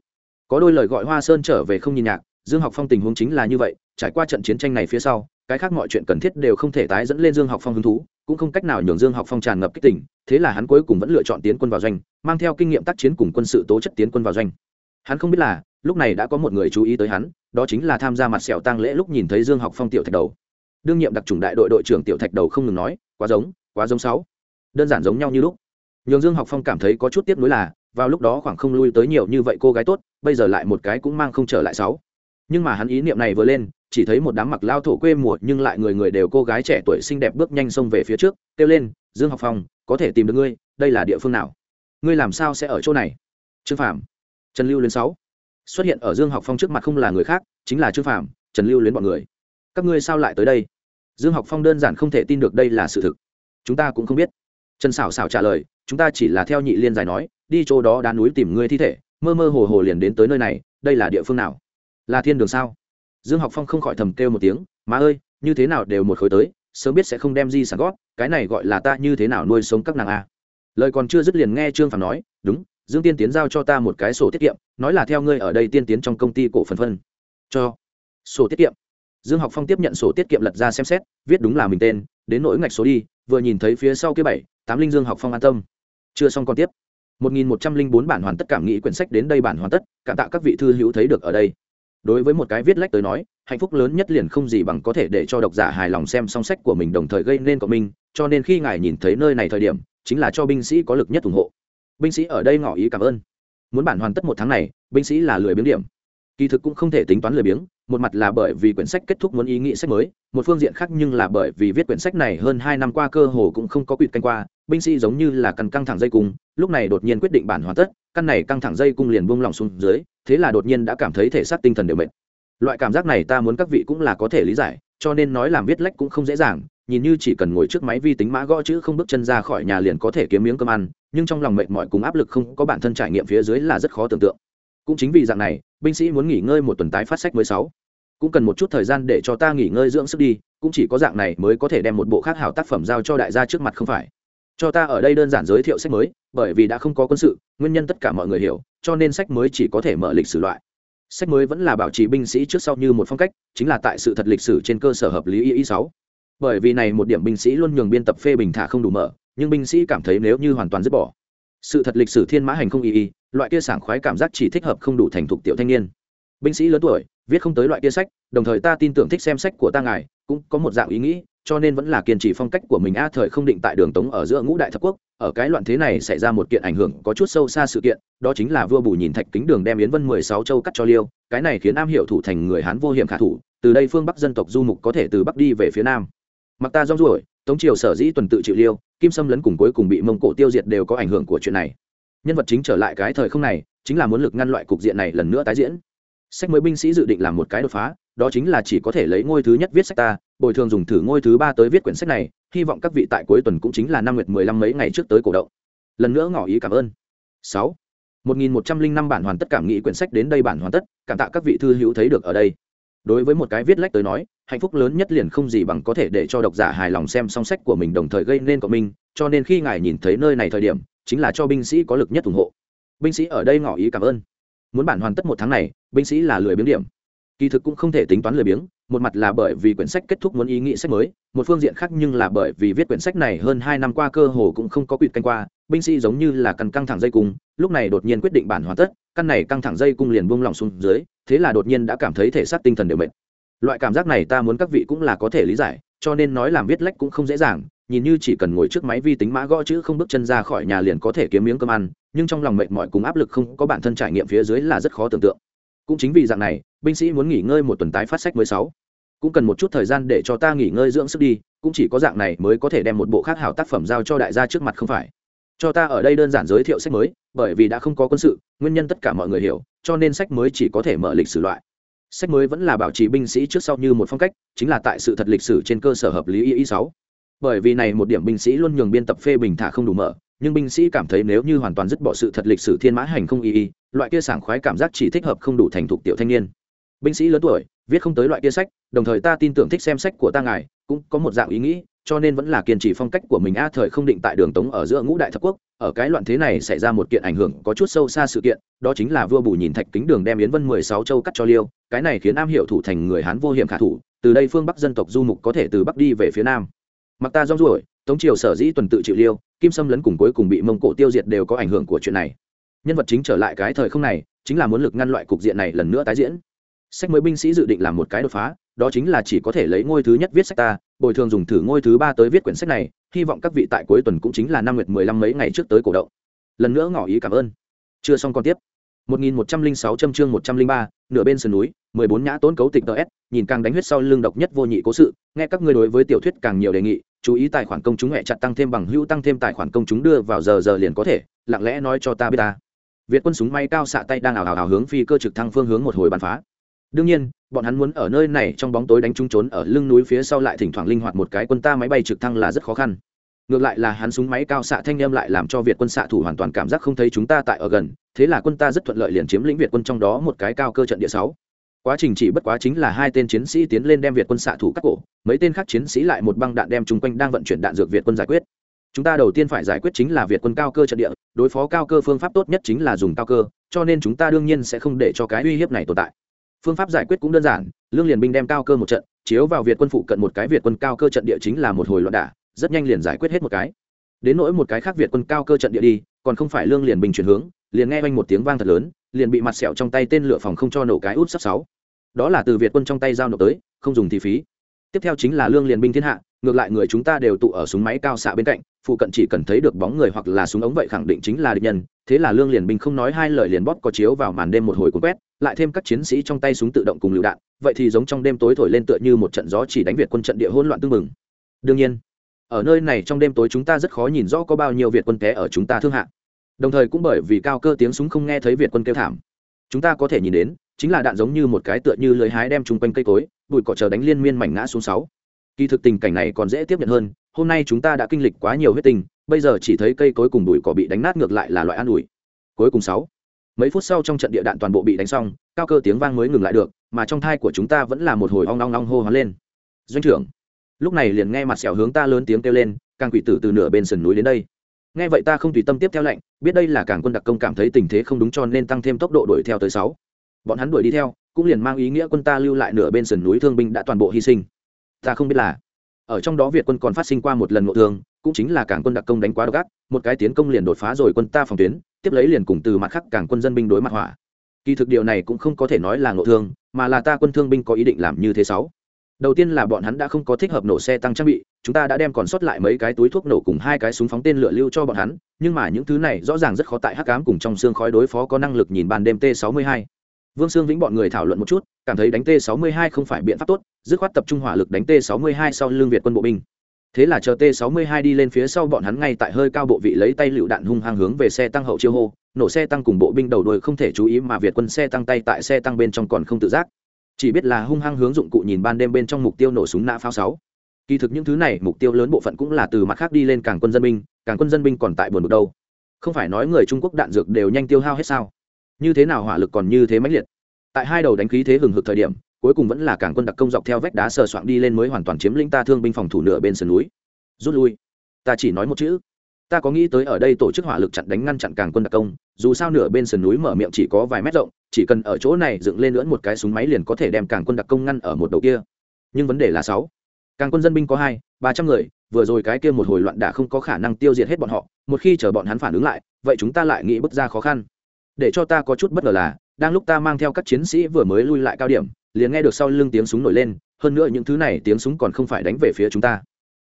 Có đôi lời gọi hoa sơn trở về không nhìn nhạc, dương học phong tình huống chính là như vậy, trải qua trận chiến tranh này phía sau, cái khác mọi chuyện cần thiết đều không thể tái dẫn lên dương học phong hứng thú, cũng không cách nào nhường dương học phong tràn ngập kích tỉnh thế là hắn cuối cùng vẫn lựa chọn tiến quân vào doanh, mang theo kinh nghiệm tác chiến cùng quân sự tố chất tiến quân vào doanh. Hắn không biết là, lúc này đã có một người chú ý tới hắn, đó chính là tham gia mặt sẹo tăng lễ lúc nhìn thấy dương học phong tiểu thạch đầu đương nhiệm đặc trùng đại đội đội trưởng tiểu thạch đầu không ngừng nói, quá giống quá giống sáu. Đơn giản giống nhau như lúc. Nhường dương học phong cảm thấy có chút tiếp nối là, vào lúc đó khoảng không lui tới nhiều như vậy cô gái tốt, bây giờ lại một cái cũng mang không trở lại sáu. Nhưng mà hắn ý niệm này vừa lên, chỉ thấy một đám mặc lao thổ quê mùa nhưng lại người người đều cô gái trẻ tuổi xinh đẹp bước nhanh xông về phía trước, kêu lên, dương học phong, có thể tìm được ngươi, đây là địa phương nào? Ngươi làm sao sẽ ở chỗ này? Trương phạm trần lưu luyến sáu. Xuất hiện ở dương học phong trước mặt không là người khác, chính là trương phạm trần lưu luyến bọn người. Các ngươi sao lại tới đây? Dương học phong đơn giản không thể tin được đây là sự thực. Chúng ta cũng không biết. Trần xảo xảo trả lời, chúng ta chỉ là theo nhị liên giải nói, đi chỗ đó đá núi tìm ngươi thi thể, mơ mơ hồ hồ liền đến tới nơi này, đây là địa phương nào? Là thiên đường sao? Dương học phong không khỏi thầm kêu một tiếng, má ơi, như thế nào đều một khối tới, sớm biết sẽ không đem di sản gót, cái này gọi là ta như thế nào nuôi sống các nàng a? Lời còn chưa dứt liền nghe trương phàm nói, đúng, dương tiên tiến giao cho ta một cái sổ tiết kiệm, nói là theo ngươi ở đây tiên tiến trong công ty cổ phần phân. Cho. Sổ tiết kiệm? Dương học phong tiếp nhận sổ tiết kiệm lật ra xem xét, viết đúng là mình tên, đến nỗi ngạch số đi, vừa nhìn thấy phía sau kia bảy, tám linh dương học phong an tâm. Chưa xong còn tiếp. một nghìn một trăm linh bốn bản hoàn tất cảm nghĩ quyển sách đến đây bản hoàn tất, cảm tạ các vị thư hữu thấy được ở đây. Đối với một cái viết lách tới nói, hạnh phúc lớn nhất liền không gì bằng có thể để cho độc giả hài lòng xem song sách của mình đồng thời gây nên cộng minh, cho nên khi ngài nhìn thấy nơi này thời điểm, chính là cho binh sĩ có lực nhất ủng hộ. Binh sĩ ở đây ngỏ ý cảm ơn. Muốn bản hoàn tất một tháng này, binh sĩ là lười biếng điểm. Kỳ thực cũng không thể tính toán lười biếng một mặt là bởi vì quyển sách kết thúc muốn ý nghĩ sách mới, một phương diện khác nhưng là bởi vì viết quyển sách này hơn hai năm qua cơ hồ cũng không có quỵt canh qua, binh sĩ giống như là căn căng thẳng dây cung, lúc này đột nhiên quyết định bản hoàn tất, căn này căng thẳng dây cung liền buông lỏng xuống dưới, thế là đột nhiên đã cảm thấy thể xác tinh thần đều mệt. Loại cảm giác này ta muốn các vị cũng là có thể lý giải, cho nên nói làm viết lách cũng không dễ dàng, nhìn như chỉ cần ngồi trước máy vi tính mã gõ chữ không bước chân ra khỏi nhà liền có thể kiếm miếng cơm ăn, nhưng trong lòng mệt mỏi cùng áp lực không có bản thân trải nghiệm phía dưới là rất khó tưởng tượng. Cũng chính vì dạng này binh sĩ muốn nghỉ ngơi một tuần tái phát sách mới sáu. Cũng cần một chút thời gian để cho ta nghỉ ngơi dưỡng sức đi, cũng chỉ có dạng này mới có thể đem một bộ khác hảo tác phẩm giao cho đại gia trước mặt không phải. Cho ta ở đây đơn giản giới thiệu sách mới, bởi vì đã không có quân sự, nguyên nhân tất cả mọi người hiểu, cho nên sách mới chỉ có thể mở lịch sử loại. Sách mới vẫn là bảo trì binh sĩ trước sau như một phong cách, chính là tại sự thật lịch sử trên cơ sở hợp lý y y sáu. Bởi vì này một điểm binh sĩ luôn nhường biên tập phê bình thả không đủ mở, nhưng binh sĩ cảm thấy nếu như hoàn toàn dứt bỏ sự thật lịch sử thiên mã hành không y y, loại kia sảng khoái cảm giác chỉ thích hợp không đủ thành thục tiểu thanh niên. Binh sĩ lớn tuổi, viết không tới loại kia sách, đồng thời ta tin tưởng thích xem sách của ta ngài, cũng có một dạng ý nghĩ, cho nên vẫn là kiên trì phong cách của mình. A, thời không định tại đường tống ở giữa ngũ đại thập quốc, ở cái loạn thế này xảy ra một kiện ảnh hưởng có chút sâu xa sự kiện, đó chính là vua bù nhìn thạch kính đường đem yến vân mười sáu châu cắt cho liêu, cái này khiến am hiệu thủ thành người hán vô hiểm khả thủ, từ đây phương bắc dân tộc du mục có thể từ bắc đi về phía nam. Mặc ta rong ruổi tống triều sở dĩ tuần tự chịu liêu, kim sâm lấn cùng cuối cùng bị mông cổ tiêu diệt đều có ảnh hưởng của chuyện này. Nhân vật chính trở lại cái thời không này, chính là muốn lực ngăn loại cục diện này lần nữa tái diễn. Sách mới binh sĩ dự định làm một cái đột phá, đó chính là chỉ có thể lấy ngôi thứ nhất viết sách ta, bồi thường dùng thử ngôi thứ ba tới viết quyển sách này, hy vọng các vị tại cuối tuần cũng chính là năm nguyệt mười lăm mấy ngày trước tới cổ động. Lần nữa ngỏ ý cảm ơn. Sáu. Một nghìn một trăm linh năm bản hoàn tất cảm nghĩ quyển sách đến đây bản hoàn tất, cảm tạ các vị thư hữu thấy được ở đây đối với một cái viết lách tới nói, hạnh phúc lớn nhất liền không gì bằng có thể để cho độc giả hài lòng xem song sách của mình đồng thời gây nên cộng minh, cho nên khi ngài nhìn thấy nơi này thời điểm, chính là cho binh sĩ có lực nhất ủng hộ. Binh sĩ ở đây ngỏ ý cảm ơn. Muốn bản hoàn tất một tháng này, binh sĩ là lười biếng điểm. Kỳ thực cũng không thể tính toán lười biếng, một mặt là bởi vì quyển sách kết thúc muốn ý nghĩ sách mới, một phương diện khác nhưng là bởi vì viết quyển sách này hơn hai năm qua cơ hồ cũng không có quyệt canh qua binh sĩ giống như là căn căng thẳng dây cung, lúc này đột nhiên quyết định bản hoàn tất, căn này căng thẳng dây cung liền buông lỏng xuống dưới, thế là đột nhiên đã cảm thấy thể xác tinh thần đều mệt. Loại cảm giác này ta muốn các vị cũng là có thể lý giải, cho nên nói làm viết lách cũng không dễ dàng, nhìn như chỉ cần ngồi trước máy vi tính mã gõ chữ không bước chân ra khỏi nhà liền có thể kiếm miếng cơm ăn, nhưng trong lòng mệt mỏi cùng áp lực không có bản thân trải nghiệm phía dưới là rất khó tưởng tượng. Cũng chính vì dạng này, binh sĩ muốn nghỉ ngơi một tuần tái phát sách mới sáu. Cũng cần một chút thời gian để cho ta nghỉ ngơi dưỡng sức đi, cũng chỉ có dạng này mới có thể đem một bộ khác hảo tác phẩm giao cho đại gia trước mặt không phải cho ta ở đây đơn giản giới thiệu sách mới, bởi vì đã không có quân sự, nguyên nhân tất cả mọi người hiểu, cho nên sách mới chỉ có thể mở lịch sử loại. Sách mới vẫn là bảo trì binh sĩ trước sau như một phong cách, chính là tại sự thật lịch sử trên cơ sở hợp lý y y sáu. Bởi vì này một điểm binh sĩ luôn nhường biên tập phê bình thả không đủ mở, nhưng binh sĩ cảm thấy nếu như hoàn toàn dứt bỏ sự thật lịch sử thiên mã hành không y y, loại kia sảng khoái cảm giác chỉ thích hợp không đủ thành thục tiểu thanh niên. Binh sĩ lớn tuổi, viết không tới loại kia sách, đồng thời ta tin tưởng thích xem sách của ta ngài cũng có một dạng ý nghĩ, cho nên vẫn là kiên trì phong cách của mình. A, thời không định tại đường tống ở giữa ngũ đại thập quốc, ở cái loạn thế này xảy ra một kiện ảnh hưởng có chút sâu xa sự kiện, đó chính là vua bù nhìn thạch kính đường đem yến vân mười sáu châu cắt cho liêu, cái này khiến am hiệu thủ thành người hán vô hiểm khả thủ, từ đây phương bắc dân tộc du mục có thể từ bắc đi về phía nam. Mặc ta rong ruổi, tống triều sở dĩ tuần tự chịu liêu, kim sâm lấn cùng cuối cùng bị mông cổ tiêu diệt đều có ảnh hưởng của chuyện này. Nhân vật chính trở lại cái thời không này, chính là muốn lực ngăn loại cục diện này lần nữa tái diễn. Sách mới binh sĩ dự định làm một cái đột phá đó chính là chỉ có thể lấy ngôi thứ nhất viết sách ta bồi thường dùng thử ngôi thứ ba tới viết quyển sách này hy vọng các vị tại cuối tuần cũng chính là năm nguyệt mười lăm mấy ngày trước tới cổ động. Lần nữa ngỏ ý cảm ơn. Chưa xong còn tiếp. 1106 châm chương 103, nửa bên sườn núi, 14 nhã tốn cấu tịch DS, nhìn càng đánh huyết sau lưng độc nhất vô nhị cố sự, nghe các ngươi đối với tiểu thuyết càng nhiều đề nghị, chú ý tài khoản công chúng hẹ chặt tăng thêm bằng hữu tăng thêm tài khoản công chúng đưa vào giờ giờ liền có thể lặng lẽ nói cho ta biết ta. Việt quân súng máy cao xạ tay đang ảo ảo hướng phi cơ trực thăng phương hướng một hồi bắn phá đương nhiên, bọn hắn muốn ở nơi này trong bóng tối đánh trúng trốn ở lưng núi phía sau lại thỉnh thoảng linh hoạt một cái quân ta máy bay trực thăng là rất khó khăn. Ngược lại là hắn súng máy cao xạ thanh em lại làm cho việt quân xạ thủ hoàn toàn cảm giác không thấy chúng ta tại ở gần, thế là quân ta rất thuận lợi liền chiếm lĩnh việt quân trong đó một cái cao cơ trận địa sáu. Quá trình chỉ bất quá chính là hai tên chiến sĩ tiến lên đem việt quân xạ thủ cắt cổ, mấy tên khác chiến sĩ lại một băng đạn đem chung quanh đang vận chuyển đạn dược việt quân giải quyết. Chúng ta đầu tiên phải giải quyết chính là việt quân cao cơ trận địa, đối phó cao cơ phương pháp tốt nhất chính là dùng cao cơ, cho nên chúng ta đương nhiên sẽ không để cho cái uy hiếp này tồn tại phương pháp giải quyết cũng đơn giản, lương liền binh đem cao cơ một trận, chiếu vào việt quân phụ cận một cái việt quân cao cơ trận địa chính là một hồi loạn đả, rất nhanh liền giải quyết hết một cái. Đến nỗi một cái khác việt quân cao cơ trận địa đi, còn không phải lương liền bình chuyển hướng, liền nghe oanh một tiếng vang thật lớn, liền bị mặt sẹo trong tay tên lửa phòng không cho nổ cái út sắp sáu. Đó là từ việt quân trong tay giao nộp tới, không dùng thì phí. Tiếp theo chính là lương liền binh thiên hạ ngược lại người chúng ta đều tụ ở súng máy cao xạ bên cạnh, phụ cận chỉ cần thấy được bóng người hoặc là súng ống vậy khẳng định chính là địch nhân. Thế là lương liền binh không nói hai lời liền bóp có chiếu vào màn đêm một hồi cuốn quét, lại thêm các chiến sĩ trong tay súng tự động cùng lựu đạn. Vậy thì giống trong đêm tối thổi lên tựa như một trận gió chỉ đánh việt quân trận địa hỗn loạn tương mừng đương nhiên, ở nơi này trong đêm tối chúng ta rất khó nhìn rõ có bao nhiêu việt quân té ở chúng ta thương hạ. Đồng thời cũng bởi vì cao cơ tiếng súng không nghe thấy việt quân kêu thảm. Chúng ta có thể nhìn đến, chính là đạn giống như một cái tựa như lưới hái đem chung quanh cây cối, bụi cỏ chờ đánh liên miên mảnh ngã xuống sáu kỳ thực tình cảnh này còn dễ tiếp nhận hơn, hôm nay chúng ta đã kinh lịch quá nhiều huyết tình bây giờ chỉ thấy cây cối cùng đùi cỏ bị đánh nát ngược lại là loại an ủi. Cuối cùng sáu, mấy phút sau trong trận địa đạn toàn bộ bị đánh xong, cao cơ tiếng vang mới ngừng lại được, mà trong thai của chúng ta vẫn là một hồi ong ong ong hô hoán lên. Doanh trưởng, lúc này liền nghe mặt sẹo hướng ta lớn tiếng kêu lên, càng quỷ tử từ nửa bên sườn núi đến đây. Nghe vậy ta không tùy tâm tiếp theo lệnh, biết đây là càng quân đặc công cảm thấy tình thế không đúng cho nên tăng thêm tốc độ đuổi theo tới sáu. Bọn hắn đuổi đi theo, cũng liền mang ý nghĩa quân ta lưu lại nửa bên sườn núi thương binh đã toàn bộ hy sinh ta không biết là. Ở trong đó việt quân còn phát sinh qua một lần ngộ thương, cũng chính là cảng quân đặc công đánh quá độc ác, một cái tiến công liền đột phá rồi quân ta phòng tuyến, tiếp lấy liền cùng từ mặt khác cảng quân dân binh đối mặt hỏa. Kỳ thực điều này cũng không có thể nói là ngộ thương, mà là ta quân thương binh có ý định làm như thế sáu. Đầu tiên là bọn hắn đã không có thích hợp nổ xe tăng trang bị, chúng ta đã đem còn sót lại mấy cái túi thuốc nổ cùng hai cái súng phóng tên lửa lưu cho bọn hắn, nhưng mà những thứ này rõ ràng rất khó tại hắc cám cùng trong xương khói đối phó có năng lực nhìn ban đêm t 62 vương sương vĩnh bọn người thảo luận một chút cảm thấy đánh t 62 không phải biện pháp tốt, dứt khoát tập trung hỏa lực đánh t 62 sau lưng việt quân bộ binh. Thế là chờ t 62 đi lên phía sau bọn hắn ngay tại hơi cao bộ vị lấy tay lựu đạn hung hăng hướng về xe tăng hậu chiêu hô, nổ xe tăng cùng bộ binh đầu đuôi không thể chú ý mà việt quân xe tăng tay tại xe tăng bên trong còn không tự giác. Chỉ biết là hung hăng hướng dụng cụ nhìn ban đêm bên trong mục tiêu nổ súng nã pháo sáu. Kỳ thực những thứ này mục tiêu lớn bộ phận cũng là từ mặt khác đi lên cảng quân dân binh cảng quân dân binh còn tại buồn một đâu. Không phải nói người trung quốc đạn dược đều nhanh tiêu hao hết sao? Như thế nào hỏa lực còn như thế mãnh liệt? Tại hai đầu đánh khí thế hừng hực thời điểm, cuối cùng vẫn là cảng quân đặc công dọc theo vách đá sờ soạn đi lên mới hoàn toàn chiếm lĩnh ta thương binh phòng thủ nửa bên sườn núi. Rút lui. Ta chỉ nói một chữ. Ta có nghĩ tới ở đây tổ chức hỏa lực chặn đánh ngăn chặn cảng quân đặc công, dù sao nửa bên sườn núi mở miệng chỉ có vài mét rộng, chỉ cần ở chỗ này dựng lên lưỡn một cái súng máy liền có thể đem cảng quân đặc công ngăn ở một đầu kia. Nhưng vấn đề là sáu. Càng quân dân binh có hai, ba trăm người, vừa rồi cái kia một hồi loạn đã không có khả năng tiêu diệt hết bọn họ, một khi chờ bọn hắn phản ứng lại, vậy chúng ta lại nghĩ bước ra khó khăn. Để cho ta có chút bất ngờ là đang lúc ta mang theo các chiến sĩ vừa mới lui lại cao điểm, liền nghe được sau lưng tiếng súng nổi lên, hơn nữa những thứ này tiếng súng còn không phải đánh về phía chúng ta.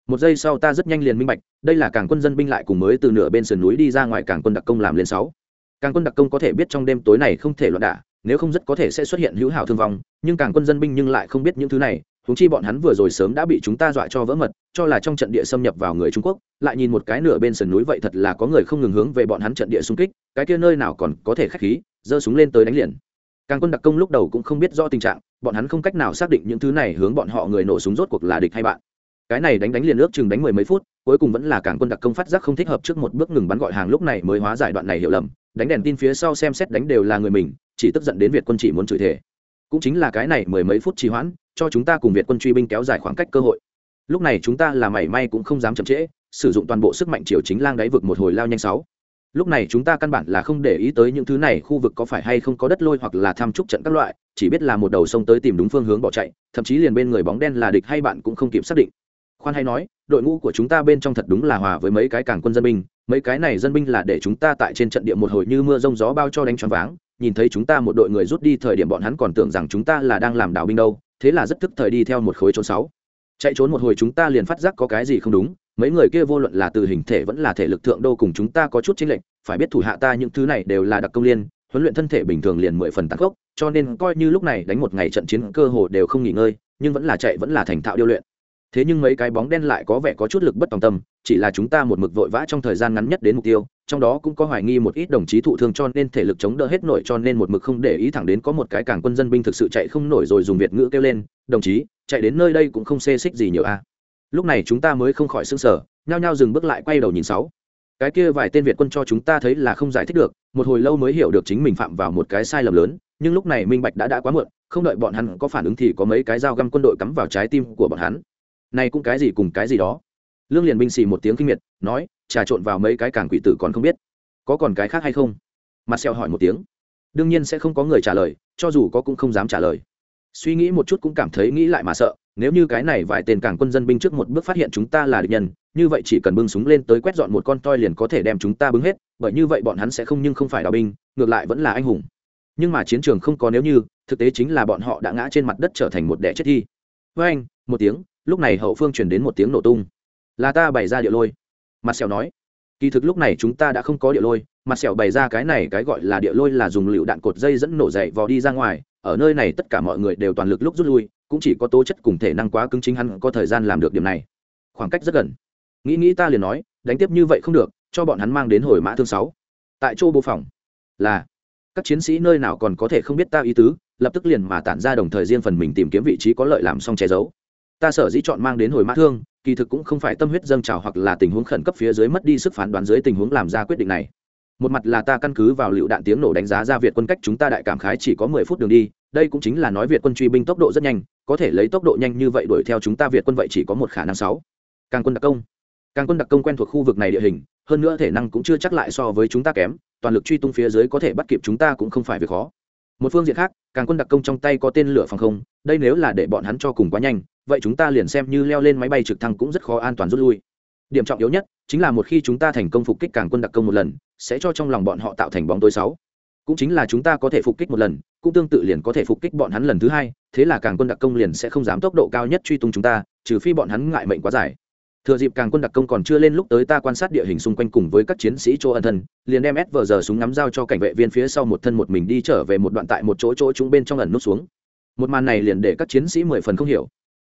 Một giây sau ta rất nhanh liền minh bạch, đây là cảng quân dân binh lại cùng mới từ nửa bên sườn núi đi ra ngoài cảng quân đặc công làm lên sáu. Càng quân đặc công có thể biết trong đêm tối này không thể loạn đả, nếu không rất có thể sẽ xuất hiện hữu hảo thương vong, nhưng càng quân dân binh nhưng lại không biết những thứ này húng chi bọn hắn vừa rồi sớm đã bị chúng ta dọa cho vỡ mật, cho là trong trận địa xâm nhập vào người trung quốc, lại nhìn một cái nửa bên sườn núi vậy thật là có người không ngừng hướng về bọn hắn trận địa xung kích, cái kia nơi nào còn có thể khách khí, giơ súng lên tới đánh liền. Càng quân đặc công lúc đầu cũng không biết rõ tình trạng, bọn hắn không cách nào xác định những thứ này hướng bọn họ người nổ súng rốt cuộc là địch hay bạn. Cái này đánh đánh liền ước chừng đánh mười mấy phút, cuối cùng vẫn là càng quân đặc công phát giác không thích hợp trước một bước ngừng bắn gọi hàng lúc này mới hóa giải đoạn này hiểu lầm, đánh đèn tin phía sau xem xét đánh đều là người mình, chỉ tức giận đến việt quân chỉ muốn chửi thể cũng chính là cái này mười mấy phút trì hoãn, cho chúng ta cùng việt quân truy binh kéo dài khoảng cách cơ hội. Lúc này chúng ta là mảy may cũng không dám chậm trễ, sử dụng toàn bộ sức mạnh chiều chính lang đáy vực một hồi lao nhanh sáu. Lúc này chúng ta căn bản là không để ý tới những thứ này, khu vực có phải hay không có đất lôi hoặc là tham trúc trận các loại, chỉ biết là một đầu sông tới tìm đúng phương hướng bỏ chạy, thậm chí liền bên người bóng đen là địch hay bạn cũng không kịp xác định. Khoan hay nói, đội ngũ của chúng ta bên trong thật đúng là hòa với mấy cái cảng quân dân binh, mấy cái này dân binh là để chúng ta tại trên trận địa một hồi như mưa rông gió bao cho đánh choáng váng nhìn thấy chúng ta một đội người rút đi thời điểm bọn hắn còn tưởng rằng chúng ta là đang làm đảo binh đâu, thế là rất thức thời đi theo một khối trốn sáu. Chạy trốn một hồi chúng ta liền phát giác có cái gì không đúng, mấy người kia vô luận là từ hình thể vẫn là thể lực thượng đô cùng chúng ta có chút chính lệnh phải biết thủ hạ ta những thứ này đều là đặc công liên, huấn luyện thân thể bình thường liền mười phần tăng gốc cho nên coi như lúc này đánh một ngày trận chiến cơ hồ đều không nghỉ ngơi, nhưng vẫn là chạy vẫn là thành thạo điêu luyện thế nhưng mấy cái bóng đen lại có vẻ có chút lực bất tòng tâm, chỉ là chúng ta một mực vội vã trong thời gian ngắn nhất đến mục tiêu, trong đó cũng có hoài nghi một ít đồng chí thụ thương cho nên thể lực chống đỡ hết nổi cho nên một mực không để ý thẳng đến có một cái cảng quân dân binh thực sự chạy không nổi rồi dùng việt ngữ kêu lên, đồng chí, chạy đến nơi đây cũng không xê xích gì nhiều a. Lúc này chúng ta mới không khỏi xương sở nhao nhao dừng bước lại quay đầu nhìn sáu. Cái kia vài tên việt quân cho chúng ta thấy là không giải thích được, một hồi lâu mới hiểu được chính mình phạm vào một cái sai lầm lớn, nhưng lúc này minh bạch đã đã quá muộn, không đợi bọn hắn có phản ứng thì có mấy cái dao găm quân đội cắm vào trái tim của bọn hắn này cũng cái gì cùng cái gì đó. Lương liền binh xì một tiếng kinh miệt, nói, trà trộn vào mấy cái càng quỷ tử còn không biết, có còn cái khác hay không? Mặt xeo hỏi một tiếng. Đương nhiên sẽ không có người trả lời, cho dù có cũng không dám trả lời. Suy nghĩ một chút cũng cảm thấy nghĩ lại mà sợ, nếu như cái này vài tên càng quân dân binh trước một bước phát hiện chúng ta là địch nhân, như vậy chỉ cần bưng súng lên tới quét dọn một con toi liền có thể đem chúng ta bưng hết, bởi như vậy bọn hắn sẽ không nhưng không phải đào binh, ngược lại vẫn là anh hùng. Nhưng mà chiến trường không có nếu như, thực tế chính là bọn họ đã ngã trên mặt đất trở thành một đẻ chết thi với anh một tiếng lúc này hậu phương chuyển đến một tiếng nổ tung. Là ta bày ra địa lôi. Mặt sẹo nói, kỳ thực lúc này chúng ta đã không có địa lôi, mặt sẹo bày ra cái này cái gọi là địa lôi là dùng lựu đạn cột dây dẫn nổ dậy vò đi ra ngoài, ở nơi này tất cả mọi người đều toàn lực lúc rút lui, cũng chỉ có tố chất cùng thể năng quá cứng chính hắn có thời gian làm được điểm này. Khoảng cách rất gần. Nghĩ nghĩ ta liền nói, đánh tiếp như vậy không được, cho bọn hắn mang đến hồi mã thương sáu. Tại chỗ bộ phòng, là, các chiến sĩ nơi nào còn có thể không biết ta ý tứ, lập tức liền mà tản ra đồng thời riêng phần mình tìm kiếm vị trí có lợi làm xong che giấu ta sở dĩ chọn mang đến hồi mã thương, kỳ thực cũng không phải tâm huyết dâng trào hoặc là tình huống khẩn cấp phía dưới mất đi sức phán đoán dưới tình huống làm ra quyết định này. Một mặt là ta căn cứ vào lựu đạn tiếng nổ đánh giá ra việt quân cách chúng ta đại cảm khái chỉ có mười phút đường đi, đây cũng chính là nói việt quân truy binh tốc độ rất nhanh, có thể lấy tốc độ nhanh như vậy đuổi theo chúng ta việt quân vậy chỉ có một khả năng sáu. Càng quân đặc công. Càng quân đặc công quen thuộc khu vực này địa hình, hơn nữa thể năng cũng chưa chắc lại so với chúng ta kém, toàn lực truy tung phía dưới có thể bắt kịp chúng ta cũng không phải việc khó. Một phương diện khác, càng quân đặc công trong tay có tên lửa phòng không, đây nếu là để bọn hắn cho cùng quá nhanh vậy chúng ta liền xem như leo lên máy bay trực thăng cũng rất khó an toàn rút lui. Điểm trọng yếu nhất chính là một khi chúng ta thành công phục kích càng quân đặc công một lần, sẽ cho trong lòng bọn họ tạo thành bóng tối sáu. Cũng chính là chúng ta có thể phục kích một lần, cũng tương tự liền có thể phục kích bọn hắn lần thứ hai, thế là càng quân đặc công liền sẽ không dám tốc độ cao nhất truy tung chúng ta, trừ phi bọn hắn ngại mệnh quá dài. Thừa dịp càng quân đặc công còn chưa lên lúc tới ta quan sát địa hình xung quanh cùng với các chiến sĩ chỗ ân thân, liền đem s vờ giờ súng ngắm giao cho cảnh vệ viên phía sau một thân một mình đi trở về một đoạn tại một chỗ chỗ chúng bên trong ẩn nút xuống. Một màn này liền để các chiến sĩ mười phần không hiểu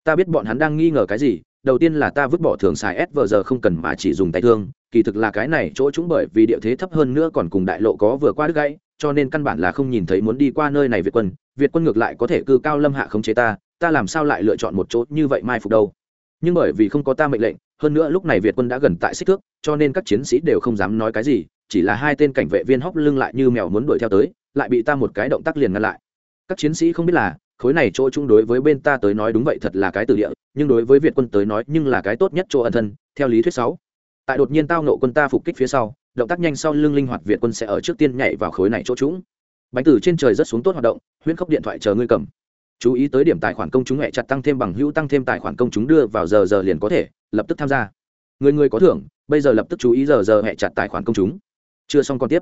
ta biết bọn hắn đang nghi ngờ cái gì, đầu tiên là ta vứt bỏ thường xài s vờ giờ không cần mà chỉ dùng tay thương, kỳ thực là cái này chỗ chúng bởi vì địa thế thấp hơn nữa còn cùng đại lộ có vừa qua đứt gãy, cho nên căn bản là không nhìn thấy muốn đi qua nơi này việt quân việt quân ngược lại có thể cư cao lâm hạ khống chế ta ta làm sao lại lựa chọn một chỗ như vậy mai phục đâu. Nhưng bởi vì không có ta mệnh lệnh, hơn nữa lúc này việt quân đã gần tại xích thước, cho nên các chiến sĩ đều không dám nói cái gì, chỉ là hai tên cảnh vệ viên hóc lưng lại như mèo muốn đuổi theo tới, lại bị ta một cái động tác liền ngăn lại. Các chiến sĩ không biết là khối này chỗ chung đối với bên ta tới nói đúng vậy thật là cái từ địa, nhưng đối với việt quân tới nói nhưng là cái tốt nhất chỗ ẩn thân, theo lý thuyết sáu. Tại đột nhiên tao nộ quân ta phục kích phía sau, động tác nhanh sau lưng linh hoạt việt quân sẽ ở trước tiên nhảy vào khối này chỗ trũng bánh từ trên trời rất xuống tốt hoạt động, huyễn khốc điện thoại chờ ngươi cầm. Chú ý tới điểm tài khoản công chúng hẹ chặt tăng thêm bằng hữu tăng thêm tài khoản công chúng đưa vào giờ giờ liền có thể, lập tức tham gia. Người người có thưởng, bây giờ lập tức chú ý giờ giờ hẹ chặt tài khoản công chúng. Chưa xong còn tiếp.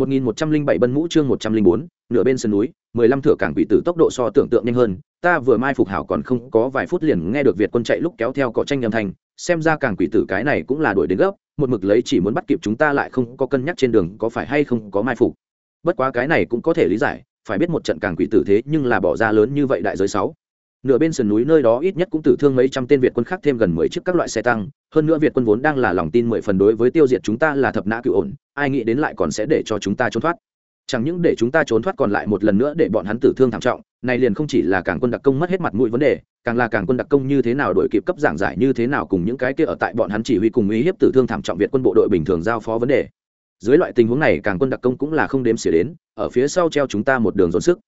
1107 bân mũ chương 104, nửa bên sườn núi, 15 thửa cảng quỷ tử tốc độ so tưởng tượng nhanh hơn, ta vừa mai phục hảo còn không có vài phút liền nghe được Việt quân chạy lúc kéo theo cỏ tranh âm thành. xem ra cảng quỷ tử cái này cũng là đuổi đến gấp, một mực lấy chỉ muốn bắt kịp chúng ta lại không có cân nhắc trên đường có phải hay không có mai phục. Bất quá cái này cũng có thể lý giải, phải biết một trận cảng quỷ tử thế nhưng là bỏ ra lớn như vậy đại giới sáu nửa bên sườn núi nơi đó ít nhất cũng tử thương mấy trăm tên việt quân khác thêm gần mười chiếc các loại xe tăng hơn nữa việt quân vốn đang là lòng tin mười phần đối với tiêu diệt chúng ta là thập nã cựu ổn, ai nghĩ đến lại còn sẽ để cho chúng ta trốn thoát. Chẳng những để chúng ta trốn thoát còn lại một lần nữa để bọn hắn tử thương thảm trọng, này liền không chỉ là càng quân đặc công mất hết mặt mũi vấn đề, càng là càng quân đặc công như thế nào đổi kịp cấp giảng giải như thế nào cùng những cái kia ở tại bọn hắn chỉ huy cùng uy hiếp tử thương thảm trọng việt quân bộ đội bình thường giao phó vấn đề. Dưới loại tình huống này càng quân đặc công cũng là không đếm xỉa đến, ở phía sau treo chúng ta một đường dồn sức.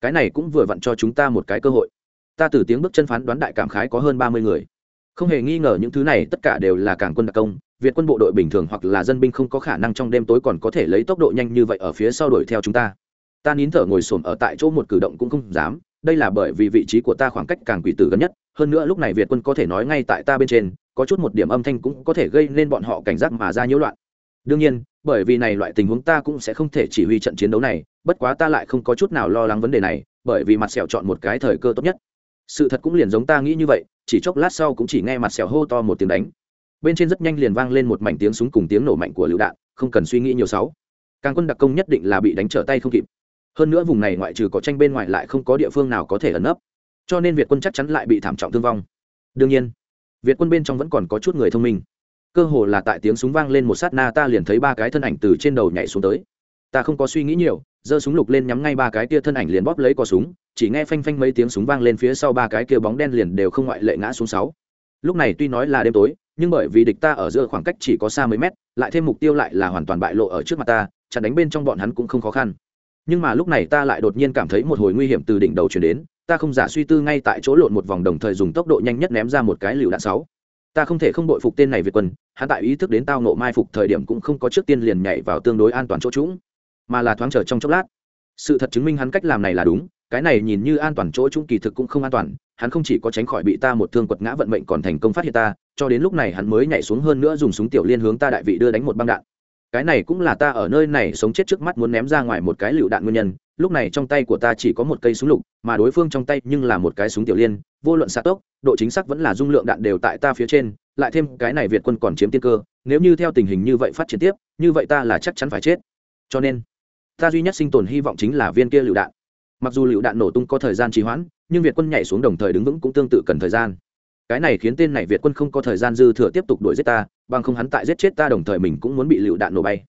Cái này cũng vừa vặn cho chúng ta một cái cơ hội. Ta từ tiếng bước chân phán đoán đại cảm khái có hơn ba mươi người không hề nghi ngờ những thứ này tất cả đều là cảng quân đặc công, việt quân bộ đội bình thường hoặc là dân binh không có khả năng trong đêm tối còn có thể lấy tốc độ nhanh như vậy ở phía sau đuổi theo chúng ta. Ta nín thở ngồi xổm ở tại chỗ một cử động cũng không dám, đây là bởi vì vị trí của ta khoảng cách càng quỷ tử gần nhất, hơn nữa lúc này việt quân có thể nói ngay tại ta bên trên, có chút một điểm âm thanh cũng có thể gây nên bọn họ cảnh giác mà ra nhiễu loạn. Đương nhiên, bởi vì này loại tình huống ta cũng sẽ không thể chỉ huy trận chiến đấu này, bất quá ta lại không có chút nào lo lắng vấn đề này, bởi vì mặt sẹo chọn một cái thời cơ tốt nhất sự thật cũng liền giống ta nghĩ như vậy, chỉ chốc lát sau cũng chỉ nghe mặt sẹo hô to một tiếng đánh. Bên trên rất nhanh liền vang lên một mảnh tiếng súng cùng tiếng nổ mạnh của lựu đạn, không cần suy nghĩ nhiều sáu. Càng quân đặc công nhất định là bị đánh trở tay không kịp. Hơn nữa vùng này ngoại trừ có tranh bên ngoài lại không có địa phương nào có thể ẩn nấp. Cho nên việt quân chắc chắn lại bị thảm trọng thương vong. Đương nhiên, việt quân bên trong vẫn còn có chút người thông minh. Cơ hồ là tại tiếng súng vang lên một sát na ta liền thấy ba cái thân ảnh từ trên đầu nhảy xuống tới. Ta không có suy nghĩ nhiều giơ súng lục lên nhắm ngay ba cái kia thân ảnh liền bóp lấy cò súng, chỉ nghe phanh phanh mấy tiếng súng vang lên phía sau ba cái kia bóng đen liền đều không ngoại lệ ngã xuống sáu. Lúc này tuy nói là đêm tối, nhưng bởi vì địch ta ở giữa khoảng cách chỉ có xa mấy mét, lại thêm mục tiêu lại là hoàn toàn bại lộ ở trước mặt ta, chặn đánh bên trong bọn hắn cũng không khó khăn. Nhưng mà lúc này ta lại đột nhiên cảm thấy một hồi nguy hiểm từ đỉnh đầu chuyển đến, ta không giả suy tư ngay tại chỗ lộn một vòng đồng thời dùng tốc độ nhanh nhất ném ra một cái lựu đạn sáu. Ta không thể không đội phục tên này việt quân, hắn tại ý thức đến tao nộ mai phục thời điểm cũng không có trước tiên liền nhảy vào tương đối an toàn chỗ trũng mà là thoáng chờ trong chốc lát. Sự thật chứng minh hắn cách làm này là đúng, cái này nhìn như an toàn chỗ trung kỳ thực cũng không an toàn, hắn không chỉ có tránh khỏi bị ta một thương quật ngã vận mệnh còn thành công phát hiện ta, cho đến lúc này hắn mới nhảy xuống hơn nữa dùng súng tiểu liên hướng ta đại vị đưa đánh một băng đạn. Cái này cũng là ta ở nơi này sống chết trước mắt muốn ném ra ngoài một cái lựu đạn nguyên nhân, lúc này trong tay của ta chỉ có một cây súng lục, mà đối phương trong tay nhưng là một cái súng tiểu liên, vô luận xạ tốc, độ chính xác vẫn là dung lượng đạn đều tại ta phía trên, lại thêm cái này việt quân còn chiếm tiên cơ, nếu như theo tình hình như vậy phát triển tiếp, như vậy ta là chắc chắn phải chết. Cho nên ta duy nhất sinh tồn hy vọng chính là viên kia lựu đạn. Mặc dù lựu đạn nổ tung có thời gian trì hoãn, nhưng việt quân nhảy xuống đồng thời đứng vững cũng tương tự cần thời gian. Cái này khiến tên này việt quân không có thời gian dư thừa tiếp tục đuổi giết ta, bằng không hắn tại giết chết ta đồng thời mình cũng muốn bị lựu đạn nổ bay.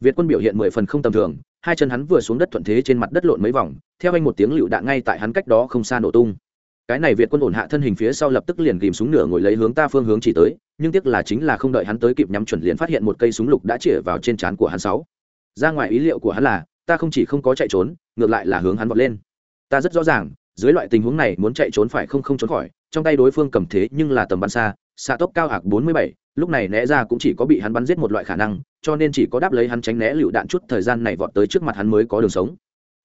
Việt quân biểu hiện mười phần không tầm thường, hai chân hắn vừa xuống đất thuận thế trên mặt đất lộn mấy vòng, theo anh một tiếng lựu đạn ngay tại hắn cách đó không xa nổ tung. Cái này việt quân ổn hạ thân hình phía sau lập tức liền ghìm súng nửa ngồi lấy hướng ta phương hướng chỉ tới, nhưng tiếc là chính là không đợi hắn tới kịp nhắm chuẩn liền phát hiện một cây súng lục đã chĩa vào trên trán của hắn sáu. Ra ngoài ý liệu của hắn là ta không chỉ không có chạy trốn, ngược lại là hướng hắn vọt lên. Ta rất rõ ràng, dưới loại tình huống này muốn chạy trốn phải không không trốn khỏi, trong tay đối phương cầm thế nhưng là tầm bắn xa, xạ tốc cao hạc bốn mươi bảy, lúc này né ra cũng chỉ có bị hắn bắn giết một loại khả năng, cho nên chỉ có đáp lấy hắn tránh né lựu đạn chút thời gian này vọt tới trước mặt hắn mới có đường sống.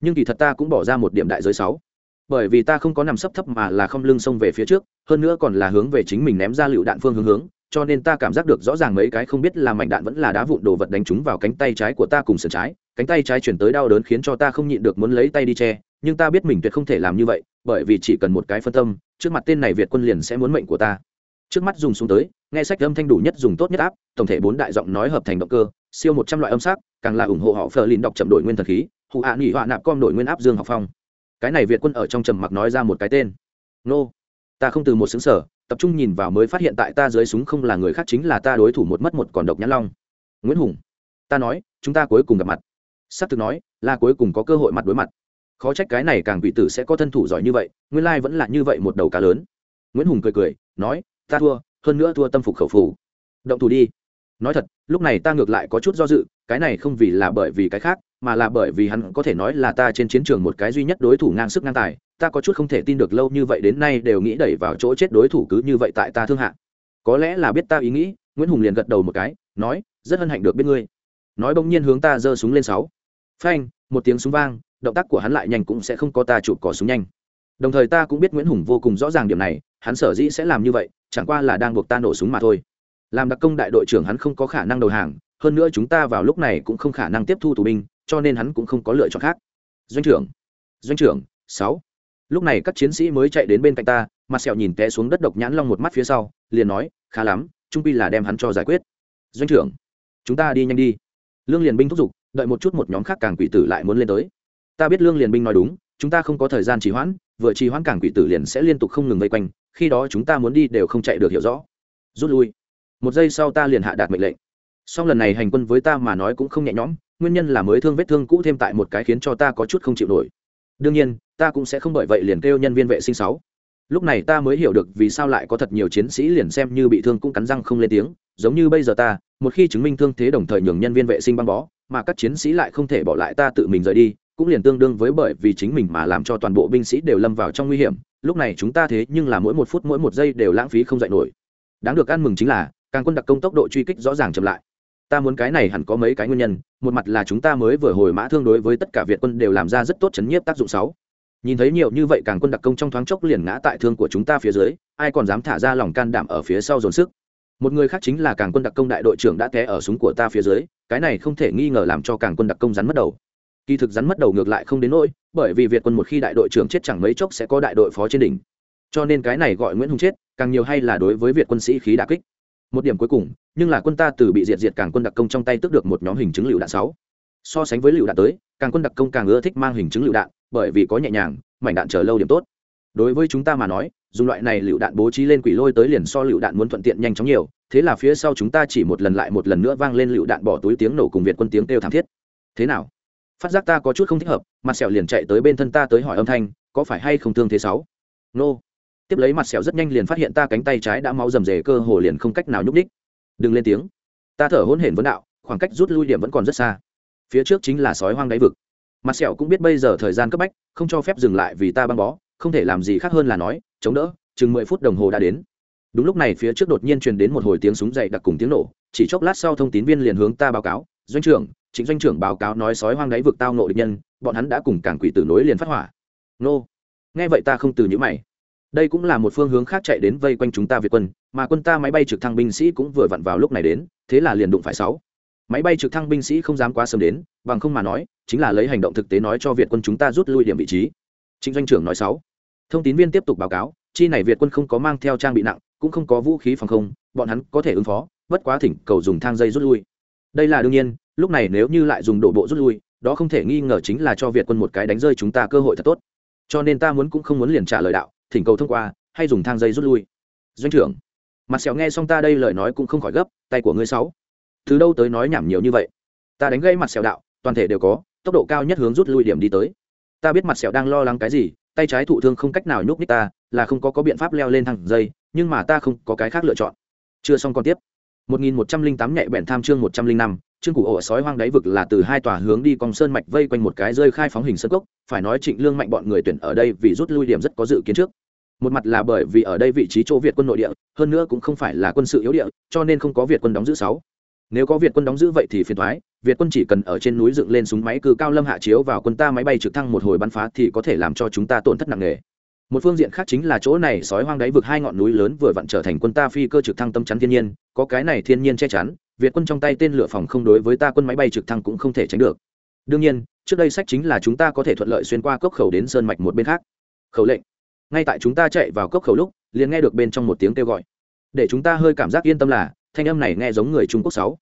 Nhưng kỳ thật ta cũng bỏ ra một điểm đại giới sáu. Bởi vì ta không có nằm sấp thấp mà là không lưng xông về phía trước, hơn nữa còn là hướng về chính mình ném ra lựu đạn phương hướng hướng cho nên ta cảm giác được rõ ràng mấy cái không biết là mảnh đạn vẫn là đá vụn đồ vật đánh trúng vào cánh tay trái của ta cùng sườn trái. Cánh tay trái chuyển tới đau đớn khiến cho ta không nhịn được muốn lấy tay đi che, nhưng ta biết mình tuyệt không thể làm như vậy, bởi vì chỉ cần một cái phân tâm, trước mặt tên này việt quân liền sẽ muốn mệnh của ta. Trước mắt dùng xuống tới, nghe sách âm thanh đủ nhất dùng tốt nhất áp, tổng thể bốn đại giọng nói hợp thành động cơ, siêu một trăm loại âm sắc, càng là ủng hộ họ phờ lìn đọc chậm đổi nguyên thần khí hụ hạ nghỉ họa nạp com đổi nguyên áp dương học phong. Cái này việt quân ở trong trầm mặc nói ra một cái tên. Nô, ta không từ một xứng sở tập trung nhìn vào mới phát hiện tại ta dưới súng không là người khác chính là ta đối thủ một mất một còn độc nhãn long. Nguyễn hùng, ta nói, chúng ta cuối cùng gặp mặt. S á c thực nói, là cuối cùng có cơ hội mặt đối mặt. Khó trách cái này càng bị tử sẽ có thân thủ giỏi như vậy, nguyên lai vẫn là như vậy một đầu cá lớn. Nguyễn hùng cười cười, nói, ta thua, hơn nữa thua tâm phục khẩu phủ động thủ đi. Nói thật, lúc này ta ngược lại có chút do dự, cái này không vì là bởi vì cái khác mà là bởi vì hắn có thể nói là ta trên chiến trường một cái duy nhất đối thủ ngang sức ngang tài, ta có chút không thể tin được lâu như vậy đến nay đều nghĩ đẩy vào chỗ chết đối thủ cứ như vậy tại ta thương hạ. Có lẽ là biết ta ý nghĩ, nguyễn hùng liền gật đầu một cái, nói, rất hân hạnh được biết ngươi. Nói bỗng nhiên hướng ta giơ súng lên sáu. Phanh, một tiếng súng vang, động tác của hắn lại nhanh cũng sẽ không có ta chụp cỏ súng nhanh. Đồng thời ta cũng biết nguyễn hùng vô cùng rõ ràng điểm này, hắn sở dĩ sẽ làm như vậy, chẳng qua là đang buộc ta nổ súng mà thôi. Làm đặc công đại đội trưởng hắn không có khả năng đầu hàng, hơn nữa chúng ta vào lúc này cũng không khả năng tiếp thu tù binh cho nên hắn cũng không có lựa chọn khác. Doanh trưởng doanh trưởng, sáu. Lúc này các chiến sĩ mới chạy đến bên cạnh ta, mặt sẹo nhìn té xuống đất độc nhãn long một mắt phía sau, liền nói, khá lắm, trung pi là đem hắn cho giải quyết. Doanh trưởng, chúng ta đi nhanh đi. Lương liền binh thúc giục, đợi một chút một nhóm khác càng quỷ tử lại muốn lên tới. Ta biết lương liền binh nói đúng, chúng ta không có thời gian trì hoãn, vừa trì hoãn càng quỷ tử liền sẽ liên tục không ngừng vây quanh, khi đó chúng ta muốn đi đều không chạy được hiểu rõ. Rút lui. Một giây sau ta liền hạ đạt mệnh lệnh. Song lần này hành quân với ta mà nói cũng không nhẹ nhõm nguyên nhân là mới thương vết thương cũ thêm tại một cái khiến cho ta có chút không chịu nổi. Đương nhiên, ta cũng sẽ không bởi vậy liền kêu nhân viên vệ sinh sáu. Lúc này ta mới hiểu được vì sao lại có thật nhiều chiến sĩ liền xem như bị thương cũng cắn răng không lên tiếng, giống như bây giờ ta, một khi chứng minh thương thế đồng thời nhường nhân viên vệ sinh băng bó, mà các chiến sĩ lại không thể bỏ lại ta tự mình rời đi, cũng liền tương đương với bởi vì chính mình mà làm cho toàn bộ binh sĩ đều lâm vào trong nguy hiểm. Lúc này chúng ta thế nhưng là mỗi một phút mỗi một giây đều lãng phí không dạy nổi. Đáng được ăn mừng chính là, càng quân đặc công tốc độ truy kích rõ ràng chậm lại ta muốn cái này hẳn có mấy cái nguyên nhân, một mặt là chúng ta mới vừa hồi mã thương đối với tất cả việt quân đều làm ra rất tốt chấn nhiếp tác dụng sáu. Nhìn thấy nhiều như vậy càng quân đặc công trong thoáng chốc liền ngã tại thương của chúng ta phía dưới, ai còn dám thả ra lòng can đảm ở phía sau dồn sức? Một người khác chính là càng quân đặc công đại đội trưởng đã té ở súng của ta phía dưới, cái này không thể nghi ngờ làm cho càng quân đặc công rắn mất đầu. Kỳ thực rắn mất đầu ngược lại không đến nỗi, bởi vì việt quân một khi đại đội trưởng chết chẳng mấy chốc sẽ có đại đội phó trên đỉnh. Cho nên cái này gọi nguyễn hùng chết, càng nhiều hay là đối với việt quân sĩ khí đà kích một điểm cuối cùng, nhưng là quân ta từ bị diệt diệt càng quân đặc công trong tay tước được một nhóm hình chứng lựu đạn sáu. So sánh với lựu đạn tới, càng quân đặc công càng ưa thích mang hình chứng lựu đạn, bởi vì có nhẹ nhàng, mảnh đạn chờ lâu điểm tốt. Đối với chúng ta mà nói, dùng loại này lựu đạn bố trí lên quỷ lôi tới liền so lựu đạn muốn thuận tiện nhanh chóng nhiều, thế là phía sau chúng ta chỉ một lần lại một lần nữa vang lên lựu đạn bỏ túi tiếng nổ cùng việt quân tiếng kêu thảm thiết. Thế nào? Phát giác ta có chút không thích hợp, mặt sẹo liền chạy tới bên thân ta tới hỏi âm thanh, có phải hay không thương thế sáu? Nô tiếp lấy mặt sẹo rất nhanh liền phát hiện ta cánh tay trái đã máu rầm rề cơ hồ liền không cách nào nhúc đích đừng lên tiếng. Ta thở hôn hển vấn đạo, khoảng cách rút lui điểm vẫn còn rất xa. Phía trước chính là sói hoang đáy vực. Mặt sẹo cũng biết bây giờ thời gian cấp bách, không cho phép dừng lại vì ta băng bó, không thể làm gì khác hơn là nói, chống đỡ, chừng mười phút đồng hồ đã đến. Đúng lúc này phía trước đột nhiên truyền đến một hồi tiếng súng dậy đặc cùng tiếng nổ, chỉ chốc lát sau thông tín viên liền hướng ta báo cáo, doanh trưởng chính doanh trưởng báo cáo nói sói hoang đáy vực tao nộ địch nhân, bọn hắn đã cùng cảng quỷ tử nối liền phát hỏa. Nô. Nghe vậy ta không từ những mày đây cũng là một phương hướng khác chạy đến vây quanh chúng ta việt quân, mà quân ta máy bay trực thăng binh sĩ cũng vừa vặn vào lúc này đến, thế là liền đụng phải sáu. Máy bay trực thăng binh sĩ không dám quá sớm đến, bằng không mà nói, chính là lấy hành động thực tế nói cho việt quân chúng ta rút lui điểm vị trí. Chính doanh trưởng nói sáu. Thông tin viên tiếp tục báo cáo, chi này việt quân không có mang theo trang bị nặng, cũng không có vũ khí phòng không, bọn hắn có thể ứng phó, bất quá thỉnh cầu dùng thang dây rút lui. Đây là đương nhiên, lúc này nếu như lại dùng đổ bộ rút lui, đó không thể nghi ngờ chính là cho việt quân một cái đánh rơi chúng ta cơ hội thật tốt. Cho nên ta muốn cũng không muốn liền trả lời đạo thỉnh cầu thông qua hay dùng thang dây rút lui. Doanh trưởng mặt sẹo nghe xong ta đây lời nói cũng không khỏi gấp tay của ngươi sáu. Từ đâu tới nói nhảm nhiều như vậy? Ta đánh gây mặt sẹo đạo toàn thể đều có tốc độ cao nhất hướng rút lui điểm đi tới. Ta biết mặt sẹo đang lo lắng cái gì tay trái thụ thương không cách nào nhúc nhích ta là không có có biện pháp leo lên thang dây nhưng mà ta không có cái khác lựa chọn. Chưa xong còn tiếp. 1108 nhạy bẹn tham chương 105, chương cụ ổ sói hoang đáy vực là từ hai tòa hướng đi cong sơn mạch vây quanh một cái rơi khai phóng hình sơn cốc phải nói trịnh lương mạnh bọn người tuyển ở đây vì rút lui điểm rất có dự kiến trước một mặt là bởi vì ở đây vị trí chỗ việt quân nội địa, hơn nữa cũng không phải là quân sự yếu địa, cho nên không có việt quân đóng giữ sáu. Nếu có việt quân đóng giữ vậy thì phiền thoái việt quân chỉ cần ở trên núi dựng lên súng máy cư cao lâm hạ chiếu vào quân ta máy bay trực thăng một hồi bắn phá thì có thể làm cho chúng ta tổn thất nặng nề. Một phương diện khác chính là chỗ này sói hoang đáy vực hai ngọn núi lớn vừa vặn trở thành quân ta phi cơ trực thăng tâm chắn thiên nhiên, có cái này thiên nhiên che chắn, việt quân trong tay tên lửa phòng không đối với ta quân máy bay trực thăng cũng không thể tránh được. Đương nhiên, trước đây sách chính là chúng ta có thể thuận lợi xuyên qua cốc khẩu đến sơn mạch một bên khác. Khẩu lệnh ngay tại chúng ta chạy vào cốc khẩu lúc, liền nghe được bên trong một tiếng kêu gọi. Để chúng ta hơi cảm giác yên tâm là, thanh âm này nghe giống người trung quốc sáu.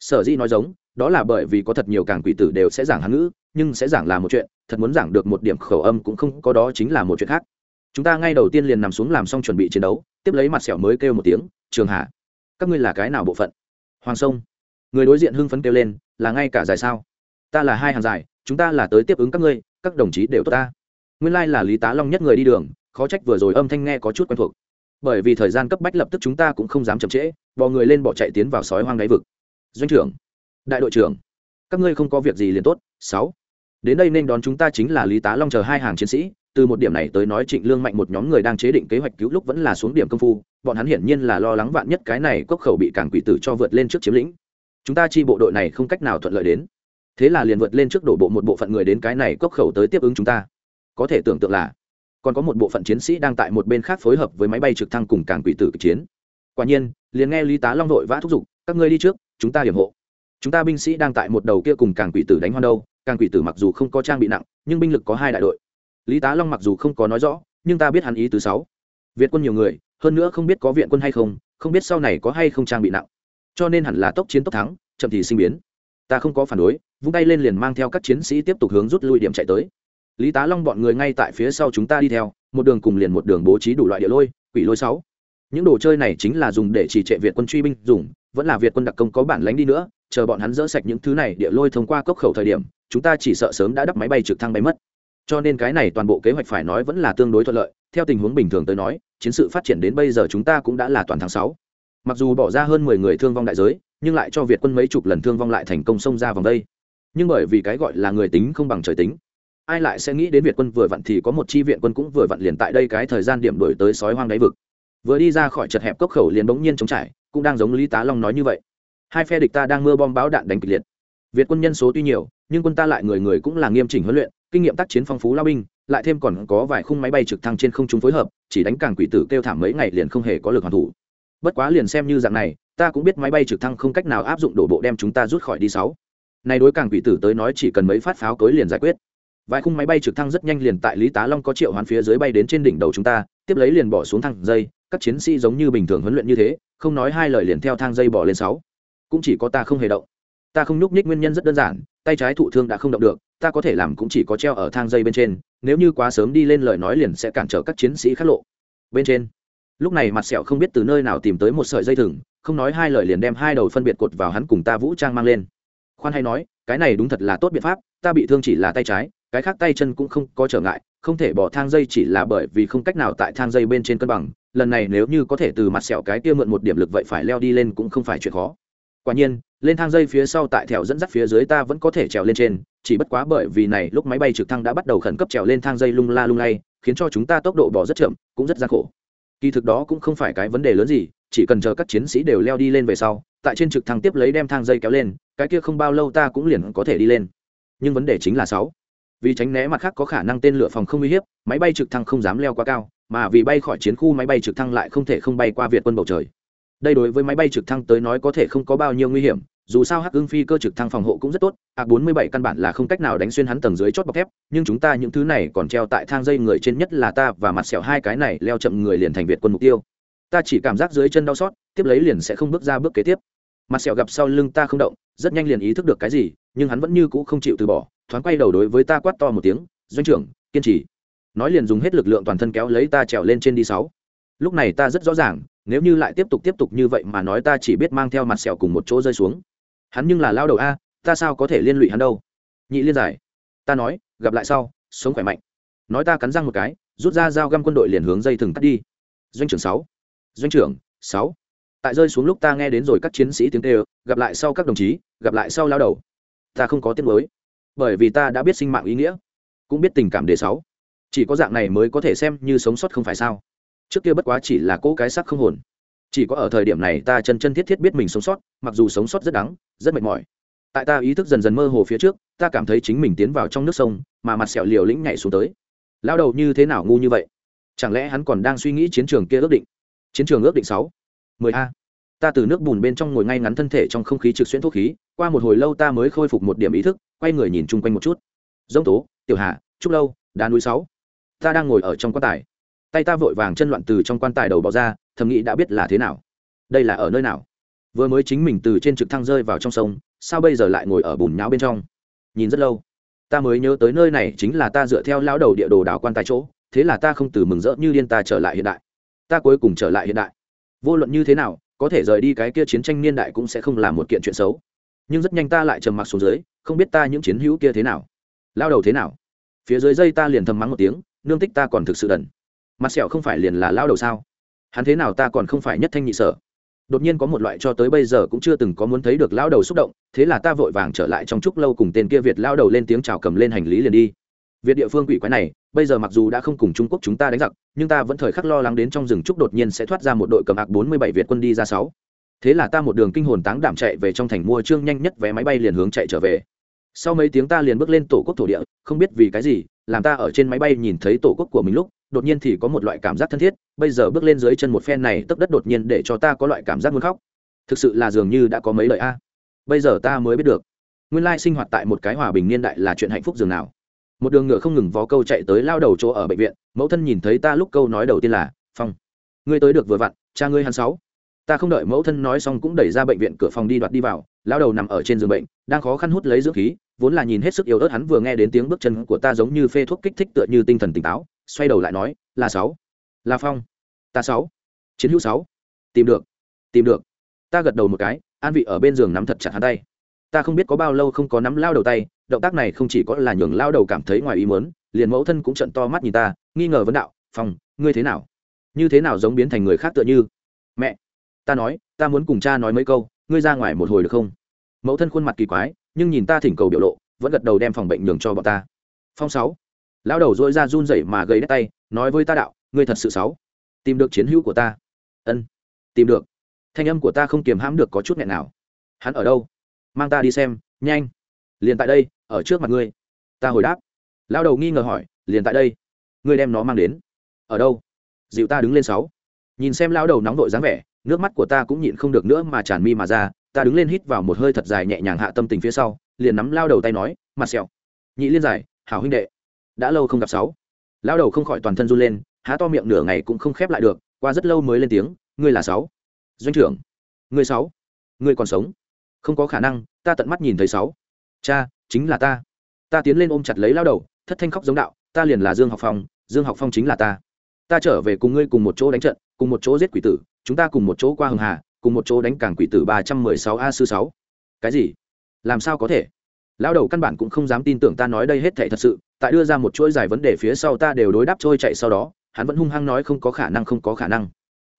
Sở dĩ nói giống, đó là bởi vì có thật nhiều càng quỷ tử đều sẽ giảng hán ngữ, nhưng sẽ giảng là một chuyện, thật muốn giảng được một điểm khẩu âm cũng không có đó chính là một chuyện khác. Chúng ta ngay đầu tiên liền nằm xuống làm xong chuẩn bị chiến đấu, tiếp lấy mặt sẹo mới kêu một tiếng, trường hạ các ngươi là cái nào bộ phận? Hoàng sông. Người đối diện hưng phấn kêu lên, là ngay cả dài sao? Ta là hai hàng dài chúng ta là tới tiếp ứng các ngươi, các đồng chí đều tốt ta. Nguyên lai là lý tá long nhất người đi đường khó trách vừa rồi âm thanh nghe có chút quen thuộc. Bởi vì thời gian cấp bách lập tức chúng ta cũng không dám chậm trễ, bò người lên bỏ chạy tiến vào sói hoang đáy vực. Doanh trưởng, đại đội trưởng, các ngươi không có việc gì liền tốt, sáu. Đến đây nên đón chúng ta chính là lý tá long chờ hai hàng chiến sĩ, từ một điểm này tới nói trịnh lương mạnh một nhóm người đang chế định kế hoạch cứu lúc vẫn là xuống điểm công phu, bọn hắn hiển nhiên là lo lắng vạn nhất cái này cốc khẩu bị cảng quỷ tử cho vượt lên trước chiếm lĩnh. Chúng ta chi bộ đội này không cách nào thuận lợi đến. Thế là liền vượt lên trước đổ bộ một bộ phận người đến cái này cốc khẩu tới tiếp ứng chúng ta. Có thể tưởng tượng là còn có một bộ phận chiến sĩ đang tại một bên khác phối hợp với máy bay trực thăng cùng cảng quỷ tử kịch chiến. Quả nhiên, liền nghe lý tá long đội vã thúc giục, các ngươi đi trước, chúng ta điểm hộ. Chúng ta binh sĩ đang tại một đầu kia cùng cảng quỷ tử đánh hoan đâu càng quỷ tử mặc dù không có trang bị nặng, nhưng binh lực có hai đại đội. Lý tá long mặc dù không có nói rõ, nhưng ta biết hắn ý thứ sáu. Việt quân nhiều người, hơn nữa không biết có viện quân hay không không biết sau này có hay không trang bị nặng. Cho nên hẳn là tốc chiến tốc thắng, chậm thì sinh biến. Ta không có phản đối, vung tay lên liền mang theo các chiến sĩ tiếp tục hướng rút lui điểm chạy tới lý tá long bọn người ngay tại phía sau chúng ta đi theo, một đường cùng liền một đường bố trí đủ loại địa lôi, quỷ lôi sáu. Những đồ chơi này chính là dùng để chỉ trệ việt quân truy binh dùng, vẫn là việt quân đặc công có bản lánh đi nữa, chờ bọn hắn dỡ sạch những thứ này địa lôi thông qua cốc khẩu thời điểm, chúng ta chỉ sợ sớm đã đắp máy bay trực thăng bay mất. Cho nên cái này toàn bộ kế hoạch phải nói vẫn là tương đối thuận lợi, theo tình huống bình thường tới nói, chiến sự phát triển đến bây giờ chúng ta cũng đã là toàn tháng sáu. Mặc dù bỏ ra hơn mười người thương vong đại giới, nhưng lại cho việt quân mấy chục lần thương vong lại thành công xông ra vòng đây. Nhưng bởi vì cái gọi là người tính không bằng trời tính ai lại sẽ nghĩ đến việt quân vừa vặn thì có một chi viện quân cũng vừa vặn liền tại đây cái thời gian điểm đổi tới sói hoang đáy vực. Vừa đi ra khỏi chật hẹp cốc khẩu liền bỗng nhiên chống trải, cũng đang giống lý tá long nói như vậy. Hai phe địch ta đang mưa bom báo đạn đánh kịch liệt. Việt quân nhân số tuy nhiều, nhưng quân ta lại người người cũng là nghiêm chỉnh huấn luyện, kinh nghiệm tác chiến phong phú lao binh, lại thêm còn có vài khung máy bay trực thăng trên không trung phối hợp, chỉ đánh càng quỷ tử kêu thảm mấy ngày liền không hề có lực hoàn thủ. Bất quá liền xem như dạng này, ta cũng biết máy bay trực thăng không cách nào áp dụng đổ bộ đem chúng ta rút khỏi đi sáu. Này đối càng quỷ tử tới nói chỉ cần mấy phát pháo cối liền giải quyết vài khung máy bay trực thăng rất nhanh liền tại lý tá long có triệu hoán phía dưới bay đến trên đỉnh đầu chúng ta, tiếp lấy liền bỏ xuống thang dây, các chiến sĩ giống như bình thường huấn luyện như thế, không nói hai lời liền theo thang dây bỏ lên sáu. Cũng chỉ có ta không hề động. Ta không nhúc nhích nguyên nhân rất đơn giản, tay trái thụ thương đã không động được, ta có thể làm cũng chỉ có treo ở thang dây bên trên, nếu như quá sớm đi lên lời nói liền sẽ cản trở các chiến sĩ khắc lộ. Bên trên. Lúc này mặt sẹo không biết từ nơi nào tìm tới một sợi dây thừng, không nói hai lời liền đem hai đầu phân biệt cột vào hắn cùng ta vũ trang mang lên. Khoan hay nói, cái này đúng thật là tốt biện pháp, ta bị thương chỉ là tay trái cái khác tay chân cũng không có trở ngại, không thể bỏ thang dây chỉ là bởi vì không cách nào tại thang dây bên trên cân bằng, lần này nếu như có thể từ mặt sẹo cái kia mượn một điểm lực vậy phải leo đi lên cũng không phải chuyện khó. Quả nhiên, lên thang dây phía sau tại thẻo dẫn dắt phía dưới ta vẫn có thể trèo lên trên, chỉ bất quá bởi vì này lúc máy bay trực thăng đã bắt đầu khẩn cấp trèo lên thang dây lung la lung lay, khiến cho chúng ta tốc độ bỏ rất chậm, cũng rất gian khổ. Kỳ thực đó cũng không phải cái vấn đề lớn gì, chỉ cần chờ các chiến sĩ đều leo đi lên về sau, tại trên trực thăng tiếp lấy đem thang dây kéo lên, cái kia không bao lâu ta cũng liền có thể đi lên. Nhưng vấn đề chính là sáu vì tránh né mặt khác có khả năng tên lửa phòng không uy hiếp, máy bay trực thăng không dám leo quá cao, mà vì bay khỏi chiến khu máy bay trực thăng lại không thể không bay qua việt quân bầu trời. Đây đối với máy bay trực thăng tới nói có thể không có bao nhiêu nguy hiểm, dù sao hắc ưng phi cơ trực thăng phòng hộ cũng rất tốt, a bốn mươi bảy căn bản là không cách nào đánh xuyên hắn tầng dưới chót bọc thép, nhưng chúng ta những thứ này còn treo tại thang dây người trên nhất là ta và mặt sẹo hai cái này leo chậm người liền thành việt quân mục tiêu. Ta chỉ cảm giác dưới chân đau xót, tiếp lấy liền sẽ không bước ra bước kế tiếp mặt sẹo gặp sau lưng ta không động, rất nhanh liền ý thức được cái gì, nhưng hắn vẫn như cũ không chịu từ bỏ, thoáng quay đầu đối với ta quát to một tiếng, doanh trưởng, kiên trì. Nói liền dùng hết lực lượng toàn thân kéo lấy ta trèo lên trên đi sáu. Lúc này ta rất rõ ràng, nếu như lại tiếp tục tiếp tục như vậy mà nói ta chỉ biết mang theo mặt sẹo cùng một chỗ rơi xuống. Hắn nhưng là lao đầu a, ta sao có thể liên lụy hắn đâu? Nhị liên giải. Ta nói, gặp lại sau, sống khỏe mạnh. Nói ta cắn răng một cái, rút ra dao găm quân đội liền hướng dây thừng cắt đi. Doanh trưởng sáu. Doanh trưởng, sáu tại rơi xuống lúc ta nghe đến rồi các chiến sĩ tiếng kêu, gặp lại sau các đồng chí, gặp lại sau lao đầu. Ta không có tiếng mới bởi vì ta đã biết sinh mạng ý nghĩa, cũng biết tình cảm đề sáu. Chỉ có dạng này mới có thể xem như sống sót không phải sao? Trước kia bất quá chỉ là cỗ cái sắc không hồn. Chỉ có ở thời điểm này ta chân chân thiết thiết biết mình sống sót, mặc dù sống sót rất đắng, rất mệt mỏi. Tại ta ý thức dần dần mơ hồ phía trước, ta cảm thấy chính mình tiến vào trong nước sông, mà mặt sẹo liều lĩnh nhảy xuống tới. Lao đầu như thế nào ngu như vậy? Chẳng lẽ hắn còn đang suy nghĩ chiến trường kia ước định? Chiến trường ước định sáu? Mười a ta từ nước bùn bên trong ngồi ngay ngắn thân thể trong không khí trực xuyên thuốc khí, qua một hồi lâu ta mới khôi phục một điểm ý thức, quay người nhìn chung quanh một chút. Dông tố, tiểu hạ trúc lâu, đá núi sáu. Ta đang ngồi ở trong quan tài. Tay ta vội vàng chân loạn từ trong quan tài đầu bỏ ra, thầm nghĩ đã biết là thế nào. Đây là ở nơi nào? Vừa mới chính mình từ trên trực thăng rơi vào trong sông, sao bây giờ lại ngồi ở bùn nháo bên trong? Nhìn rất lâu. Ta mới nhớ tới nơi này chính là ta dựa theo lão đầu địa đồ đảo quan tài chỗ, thế là ta không từ mừng rỡ như điên ta trở lại hiện đại. Ta cuối cùng trở lại hiện đại. Vô luận như thế nào có thể rời đi cái kia chiến tranh niên đại cũng sẽ không là một kiện chuyện xấu. Nhưng rất nhanh ta lại trầm mặc xuống dưới, không biết ta những chiến hữu kia thế nào. Lao đầu thế nào? Phía dưới dây ta liền thầm mắng một tiếng, nương tích ta còn thực sự đần. Mặt sẹo không phải liền là lao đầu sao? Hắn thế nào ta còn không phải nhất thanh nhị sở? Đột nhiên có một loại cho tới bây giờ cũng chưa từng có muốn thấy được lao đầu xúc động, thế là ta vội vàng trở lại trong chúc lâu cùng tên kia việt lao đầu lên tiếng chào cầm lên hành lý liền đi việt địa phương quỷ quái này, bây giờ mặc dù đã không cùng trung quốc chúng ta đánh giặc, nhưng ta vẫn thời khắc lo lắng đến trong rừng trúc đột nhiên sẽ thoát ra một đội cầm ạc bốn mươi bảy việt quân đi ra sáu. Thế là ta một đường kinh hồn táng đảm chạy về trong thành mua trương nhanh nhất vé máy bay liền hướng chạy trở về. Sau mấy tiếng ta liền bước lên tổ quốc thổ địa, không biết vì cái gì, làm ta ở trên máy bay nhìn thấy tổ quốc của mình lúc, đột nhiên thì có một loại cảm giác thân thiết, bây giờ bước lên dưới chân một phen này, tấp đất đột nhiên để cho ta có loại cảm giác muốn khóc. Thực sự là dường như đã có mấy lời a. Bây giờ ta mới biết được, nguyên lai sinh hoạt tại một cái hòa bình niên đại là chuyện hạnh phúc dường nào một đường ngựa không ngừng vó câu chạy tới lao đầu chỗ ở bệnh viện, mẫu thân nhìn thấy ta lúc câu nói đầu tiên là, phong, ngươi tới được vừa vặn, cha ngươi hắn sáu. Ta không đợi mẫu thân nói xong cũng đẩy ra bệnh viện cửa phòng đi đoạt đi vào, lao đầu nằm ở trên giường bệnh, đang khó khăn hút lấy dưỡng khí, vốn là nhìn hết sức yếu ớt hắn vừa nghe đến tiếng bước chân của ta giống như phê thuốc kích thích tựa như tinh thần tỉnh táo, xoay đầu lại nói, là sáu, là phong, ta sáu, chiến hữu sáu, tìm được tìm được. Ta gật đầu một cái, an vị ở bên giường nắm thật chặt hắn tay. Ta không biết có bao lâu không có nắm lao đầu tay động tác này không chỉ có là nhường lao đầu cảm thấy ngoài ý muốn, liền mẫu thân cũng trận to mắt nhìn ta, nghi ngờ vấn đạo, phong, ngươi thế nào? Như thế nào giống biến thành người khác tựa như? Mẹ, ta nói, ta muốn cùng cha nói mấy câu, ngươi ra ngoài một hồi được không? Mẫu thân khuôn mặt kỳ quái, nhưng nhìn ta thỉnh cầu biểu lộ, vẫn gật đầu đem phòng bệnh nhường cho bọn ta. Phong sáu. Lao đầu dội ra run rẩy mà gầy đét tay, nói với ta đạo, ngươi thật sự sáu. Tìm được chiến hữu của ta. Ân, tìm được. Thanh âm của ta không kiềm hãm được có chút nghẹn nào. Hắn ở đâu? Mang ta đi xem, nhanh. Liền tại đây ở trước mặt ngươi. Ta hồi đáp. Lão đầu nghi ngờ hỏi, liền tại đây. Ngươi đem nó mang đến. Ở đâu? Dịu ta đứng lên sáu. Nhìn xem lão đầu nóng vội dáng vẻ, nước mắt của ta cũng nhịn không được nữa mà tràn mi mà ra. Ta đứng lên hít vào một hơi thật dài nhẹ nhàng hạ tâm tình phía sau, liền nắm lao đầu tay nói, mặt sẹo. Nhị liên giải, hảo huynh đệ. Đã lâu không gặp sáu. Lao đầu không khỏi toàn thân run lên, há to miệng nửa ngày cũng không khép lại được, qua rất lâu mới lên tiếng, ngươi là sáu. Doanh trưởng. Ngươi sáu. Ngươi còn sống. Không có khả năng, ta tận mắt nhìn thấy sáu. Cha chính là ta. Ta tiến lên ôm chặt lấy lao đầu, thất thanh khóc giống đạo, ta liền là dương học phong, dương học phong chính là ta. Ta trở về cùng ngươi cùng một chỗ đánh trận, cùng một chỗ giết quỷ tử, chúng ta cùng một chỗ qua hường hà, cùng một chỗ đánh cảng quỷ tử ba trăm mười sáu a sư sáu. Cái gì? Làm sao có thể? Lão đầu căn bản cũng không dám tin tưởng ta nói đây hết thảy thật sự, tại đưa ra một chuỗi dài vấn đề phía sau ta đều đối đáp trôi chạy sau đó, hắn vẫn hung hăng nói không có khả năng, không có khả năng.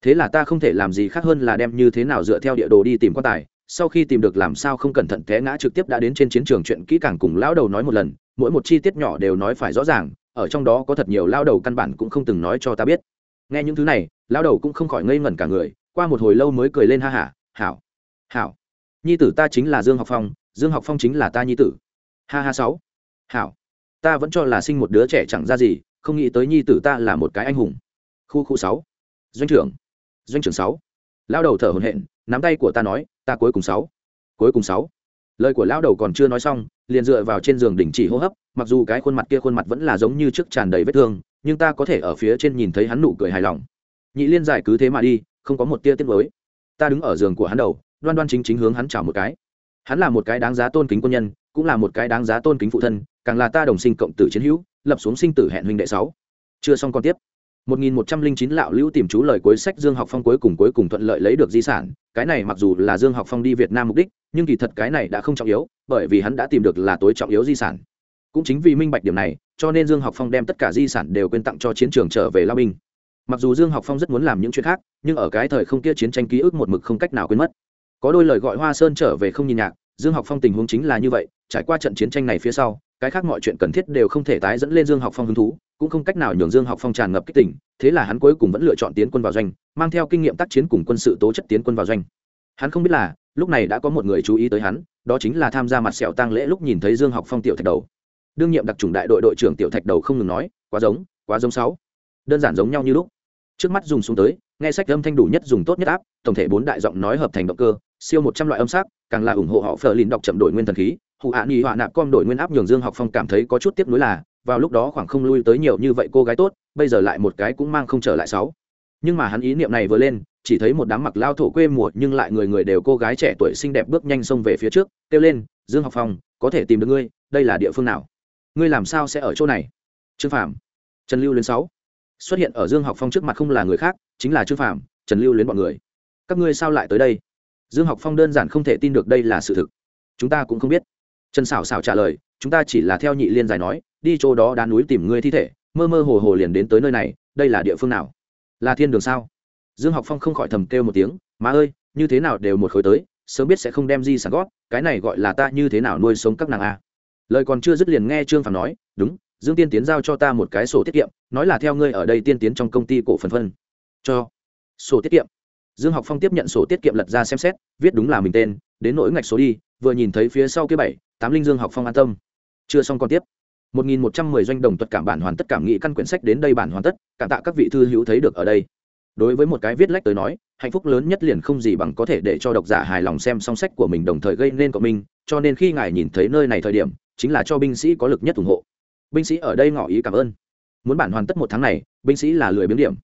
Thế là ta không thể làm gì khác hơn là đem như thế nào dựa theo địa đồ đi tìm quan tài sau khi tìm được làm sao không cẩn thận té ngã trực tiếp đã đến trên chiến trường chuyện kỹ càng cùng lão đầu nói một lần, mỗi một chi tiết nhỏ đều nói phải rõ ràng, ở trong đó có thật nhiều lao đầu căn bản cũng không từng nói cho ta biết. Nghe những thứ này lao đầu cũng không khỏi ngây ngẩn cả người, qua một hồi lâu mới cười lên ha hả, hảo hảo, nhi tử ta chính là dương học phong, dương học phong chính là ta nhi tử. Ha ha sáu, hảo, ta vẫn cho là sinh một đứa trẻ chẳng ra gì, không nghĩ tới nhi tử ta là một cái anh hùng. Khu khu sáu, doanh trưởng doanh trưởng sáu. Lao đầu thở hổn hển nắm tay của ta nói, ta cuối cùng sáu. Cuối cùng sáu. Lời của lão đầu còn chưa nói xong, liền dựa vào trên giường đình chỉ hô hấp, mặc dù cái khuôn mặt kia khuôn mặt vẫn là giống như trước tràn đầy vết thương, nhưng ta có thể ở phía trên nhìn thấy hắn nụ cười hài lòng. Nhị liên giải cứ thế mà đi, không có một tia tiết mới ta đứng ở giường của hắn đầu, đoan đoan chính chính hướng hắn chào một cái. Hắn là một cái đáng giá tôn kính quân nhân, cũng là một cái đáng giá tôn kính phụ thân, càng là ta đồng sinh cộng tử chiến hữu, lập xuống sinh tử hẹn huynh đệ sáu. Chưa xong còn tiếp. 1109 lão lưu tìm chú lời cuối sách Dương Học Phong cuối cùng cuối cùng thuận lợi lấy được di sản, cái này mặc dù là Dương Học Phong đi Việt Nam mục đích, nhưng kỳ thật cái này đã không trọng yếu, bởi vì hắn đã tìm được là tối trọng yếu di sản. Cũng chính vì minh bạch điểm này, cho nên Dương Học Phong đem tất cả di sản đều quên tặng cho chiến trường trở về lao binh. Mặc dù Dương Học Phong rất muốn làm những chuyện khác, nhưng ở cái thời không kia chiến tranh ký ức một mực không cách nào quên mất. Có đôi lời gọi Hoa Sơn trở về không nhìn nhạc, Dương Học Phong tình huống chính là như vậy, trải qua trận chiến tranh này phía sau, cái khác mọi chuyện cần thiết đều không thể tái dẫn lên Dương Học Phong hứng thú, cũng không cách nào nhường Dương Học Phong tràn ngập kích tỉnh, thế là hắn cuối cùng vẫn lựa chọn tiến quân vào doanh, mang theo kinh nghiệm tác chiến cùng quân sự tố chất tiến quân vào doanh. Hắn không biết là, lúc này đã có một người chú ý tới hắn, đó chính là tham gia mặt sẹo tang lễ lúc nhìn thấy Dương Học Phong tiểu thạch đầu. Đương nhiệm đặc chủng đại đội đội trưởng tiểu thạch đầu không ngừng nói, quá giống, quá giống sáu. Đơn giản giống nhau như lúc. Trước mắt dùng xuống tới, nghe sách âm thanh đủ nhất dùng tốt nhất áp, tổng thể bốn đại giọng nói hợp thành động cơ, siêu một trăm loại âm sắc, càng là ủng hộ họ Phở Lìn đọc chậm đổi nguyên thần khí, hụ hạ nghỉ họa nạp com đổi nguyên áp nhường dương học phong cảm thấy có chút tiếc nuối là vào lúc đó khoảng không lui tới nhiều như vậy cô gái tốt, bây giờ lại một cái cũng mang không trở lại sáu. Nhưng mà hắn ý niệm này vừa lên, chỉ thấy một đám mặc lao thổ quê mùa nhưng lại người người đều cô gái trẻ tuổi xinh đẹp bước nhanh xông về phía trước, kêu lên, dương học phong, có thể tìm được ngươi, đây là địa phương nào? Ngươi làm sao sẽ ở chỗ này? Trương phạm trần lưu luyến sáu. Xuất hiện ở dương học phong trước mặt không là người khác, chính là trương phạm trần lưu luyến bọn người. Các ngươi sao lại tới đây? Dương học phong đơn giản không thể tin được đây là sự thực. Chúng ta cũng không biết. Trần xảo xảo trả lời, chúng ta chỉ là theo nhị liên giải nói đi chỗ đó đá núi tìm ngươi thi thể, mơ mơ hồ hồ liền đến tới nơi này, đây là địa phương nào? Là thiên đường sao? Dương học phong không khỏi thầm kêu một tiếng, má ơi, như thế nào đều một khối tới, sớm biết sẽ không đem di sản gót, cái này gọi là ta như thế nào nuôi sống các nàng a lời còn chưa dứt liền nghe trương phàm nói, đúng, dương tiên tiến giao cho ta một cái sổ tiết kiệm, nói là theo ngươi ở đây tiên tiến trong công ty cổ phần phân. Cho. Sổ tiết kiệm? Dương học phong tiếp nhận sổ tiết kiệm lật ra xem xét, viết đúng là mình tên, đến nỗi ngạch số đi, vừa nhìn thấy phía sau kia bảy, tám linh dương học phong an tâm. Chưa xong còn tiếp. 1110 doanh đồng tuật cảm bản hoàn tất cảm nghĩ căn quyển sách đến đây bản hoàn tất, cảm tạ các vị thư hữu thấy được ở đây. Đối với một cái viết lách tới nói, hạnh phúc lớn nhất liền không gì bằng có thể để cho độc giả hài lòng xem xong sách của mình đồng thời gây nên của mình cho nên khi ngài nhìn thấy nơi này thời điểm, chính là cho binh sĩ có lực nhất ủng hộ. Binh sĩ ở đây ngỏ ý cảm ơn. Muốn bản hoàn tất một tháng này, binh sĩ là lười biếng điểm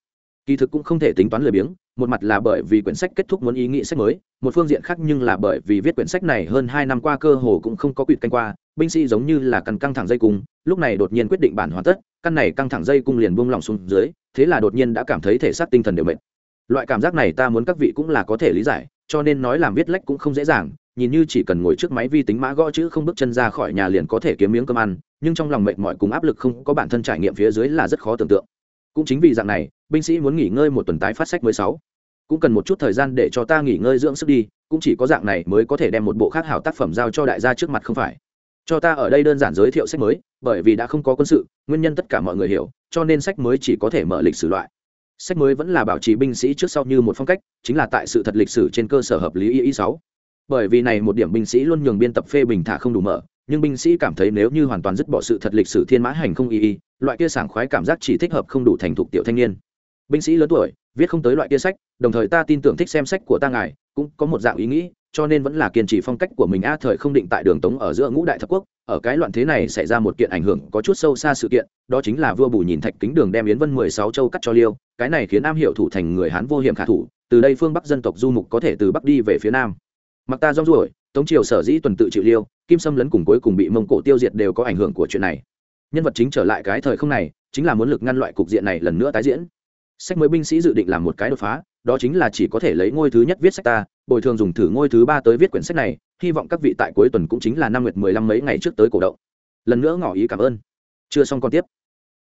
kỳ thực cũng không thể tính toán lười biếng, một mặt là bởi vì quyển sách kết thúc muốn ý nghĩ sách mới, một phương diện khác nhưng là bởi vì viết quyển sách này hơn hai năm qua cơ hồ cũng không có quyệt canh qua, binh sĩ giống như là căn căng thẳng dây cung, lúc này đột nhiên quyết định bản hoàn tất, căn này căng thẳng dây cung liền buông lỏng xuống dưới, thế là đột nhiên đã cảm thấy thể xác tinh thần đều mệt. Loại cảm giác này ta muốn các vị cũng là có thể lý giải, cho nên nói làm viết lách cũng không dễ dàng, nhìn như chỉ cần ngồi trước máy vi tính mã gõ chữ không bước chân ra khỏi nhà liền có thể kiếm miếng cơm ăn, nhưng trong lòng mệt mỏi cùng áp lực không có bản thân trải nghiệm phía dưới là rất khó tưởng tượng. Cũng chính vì dạng này binh sĩ muốn nghỉ ngơi một tuần tái phát sách mới sáu. Cũng cần một chút thời gian để cho ta nghỉ ngơi dưỡng sức đi, cũng chỉ có dạng này mới có thể đem một bộ khác hảo tác phẩm giao cho đại gia trước mặt không phải. Cho ta ở đây đơn giản giới thiệu sách mới, bởi vì đã không có quân sự, nguyên nhân tất cả mọi người hiểu, cho nên sách mới chỉ có thể mở lịch sử loại. Sách mới vẫn là bảo trì binh sĩ trước sau như một phong cách, chính là tại sự thật lịch sử trên cơ sở hợp lý y y sáu. Bởi vì này một điểm binh sĩ luôn nhường biên tập phê bình thả không đủ mở, nhưng binh sĩ cảm thấy nếu như hoàn toàn dứt bỏ sự thật lịch sử thiên mã hành không y y, loại kia sảng khoái cảm giác chỉ thích hợp không đủ thành thục tiểu thanh niên binh sĩ lớn tuổi, viết không tới loại kia sách, đồng thời ta tin tưởng thích xem sách của ta ngài, cũng có một dạng ý nghĩ, cho nên vẫn là kiên trì phong cách của mình. A, thời không định tại đường tống ở giữa ngũ đại thập quốc, ở cái loạn thế này xảy ra một kiện ảnh hưởng có chút sâu xa sự kiện, đó chính là vua bù nhìn thạch kính đường đem yến vân mười sáu châu cắt cho liêu, cái này khiến am hiệu thủ thành người hán vô hiểm khả thủ, từ đây phương bắc dân tộc du mục có thể từ bắc đi về phía nam. Mặc ta rong ruổi, tống triều sở dĩ tuần tự chịu liêu, kim sâm lấn cùng cuối cùng bị mông cổ tiêu diệt đều có ảnh hưởng của chuyện này. Nhân vật chính trở lại cái thời không này, chính là muốn lực ngăn loại cục diện này lần nữa tái diễn sách mới binh sĩ dự định làm một cái đột phá, đó chính là chỉ có thể lấy ngôi thứ nhất viết sách ta, bồi thường dùng thử ngôi thứ ba tới viết quyển sách này, hy vọng các vị tại cuối tuần cũng chính là năm nguyệt mười lăm mấy ngày trước tới cổ động. Lần nữa ngỏ ý cảm ơn. Chưa xong còn tiếp.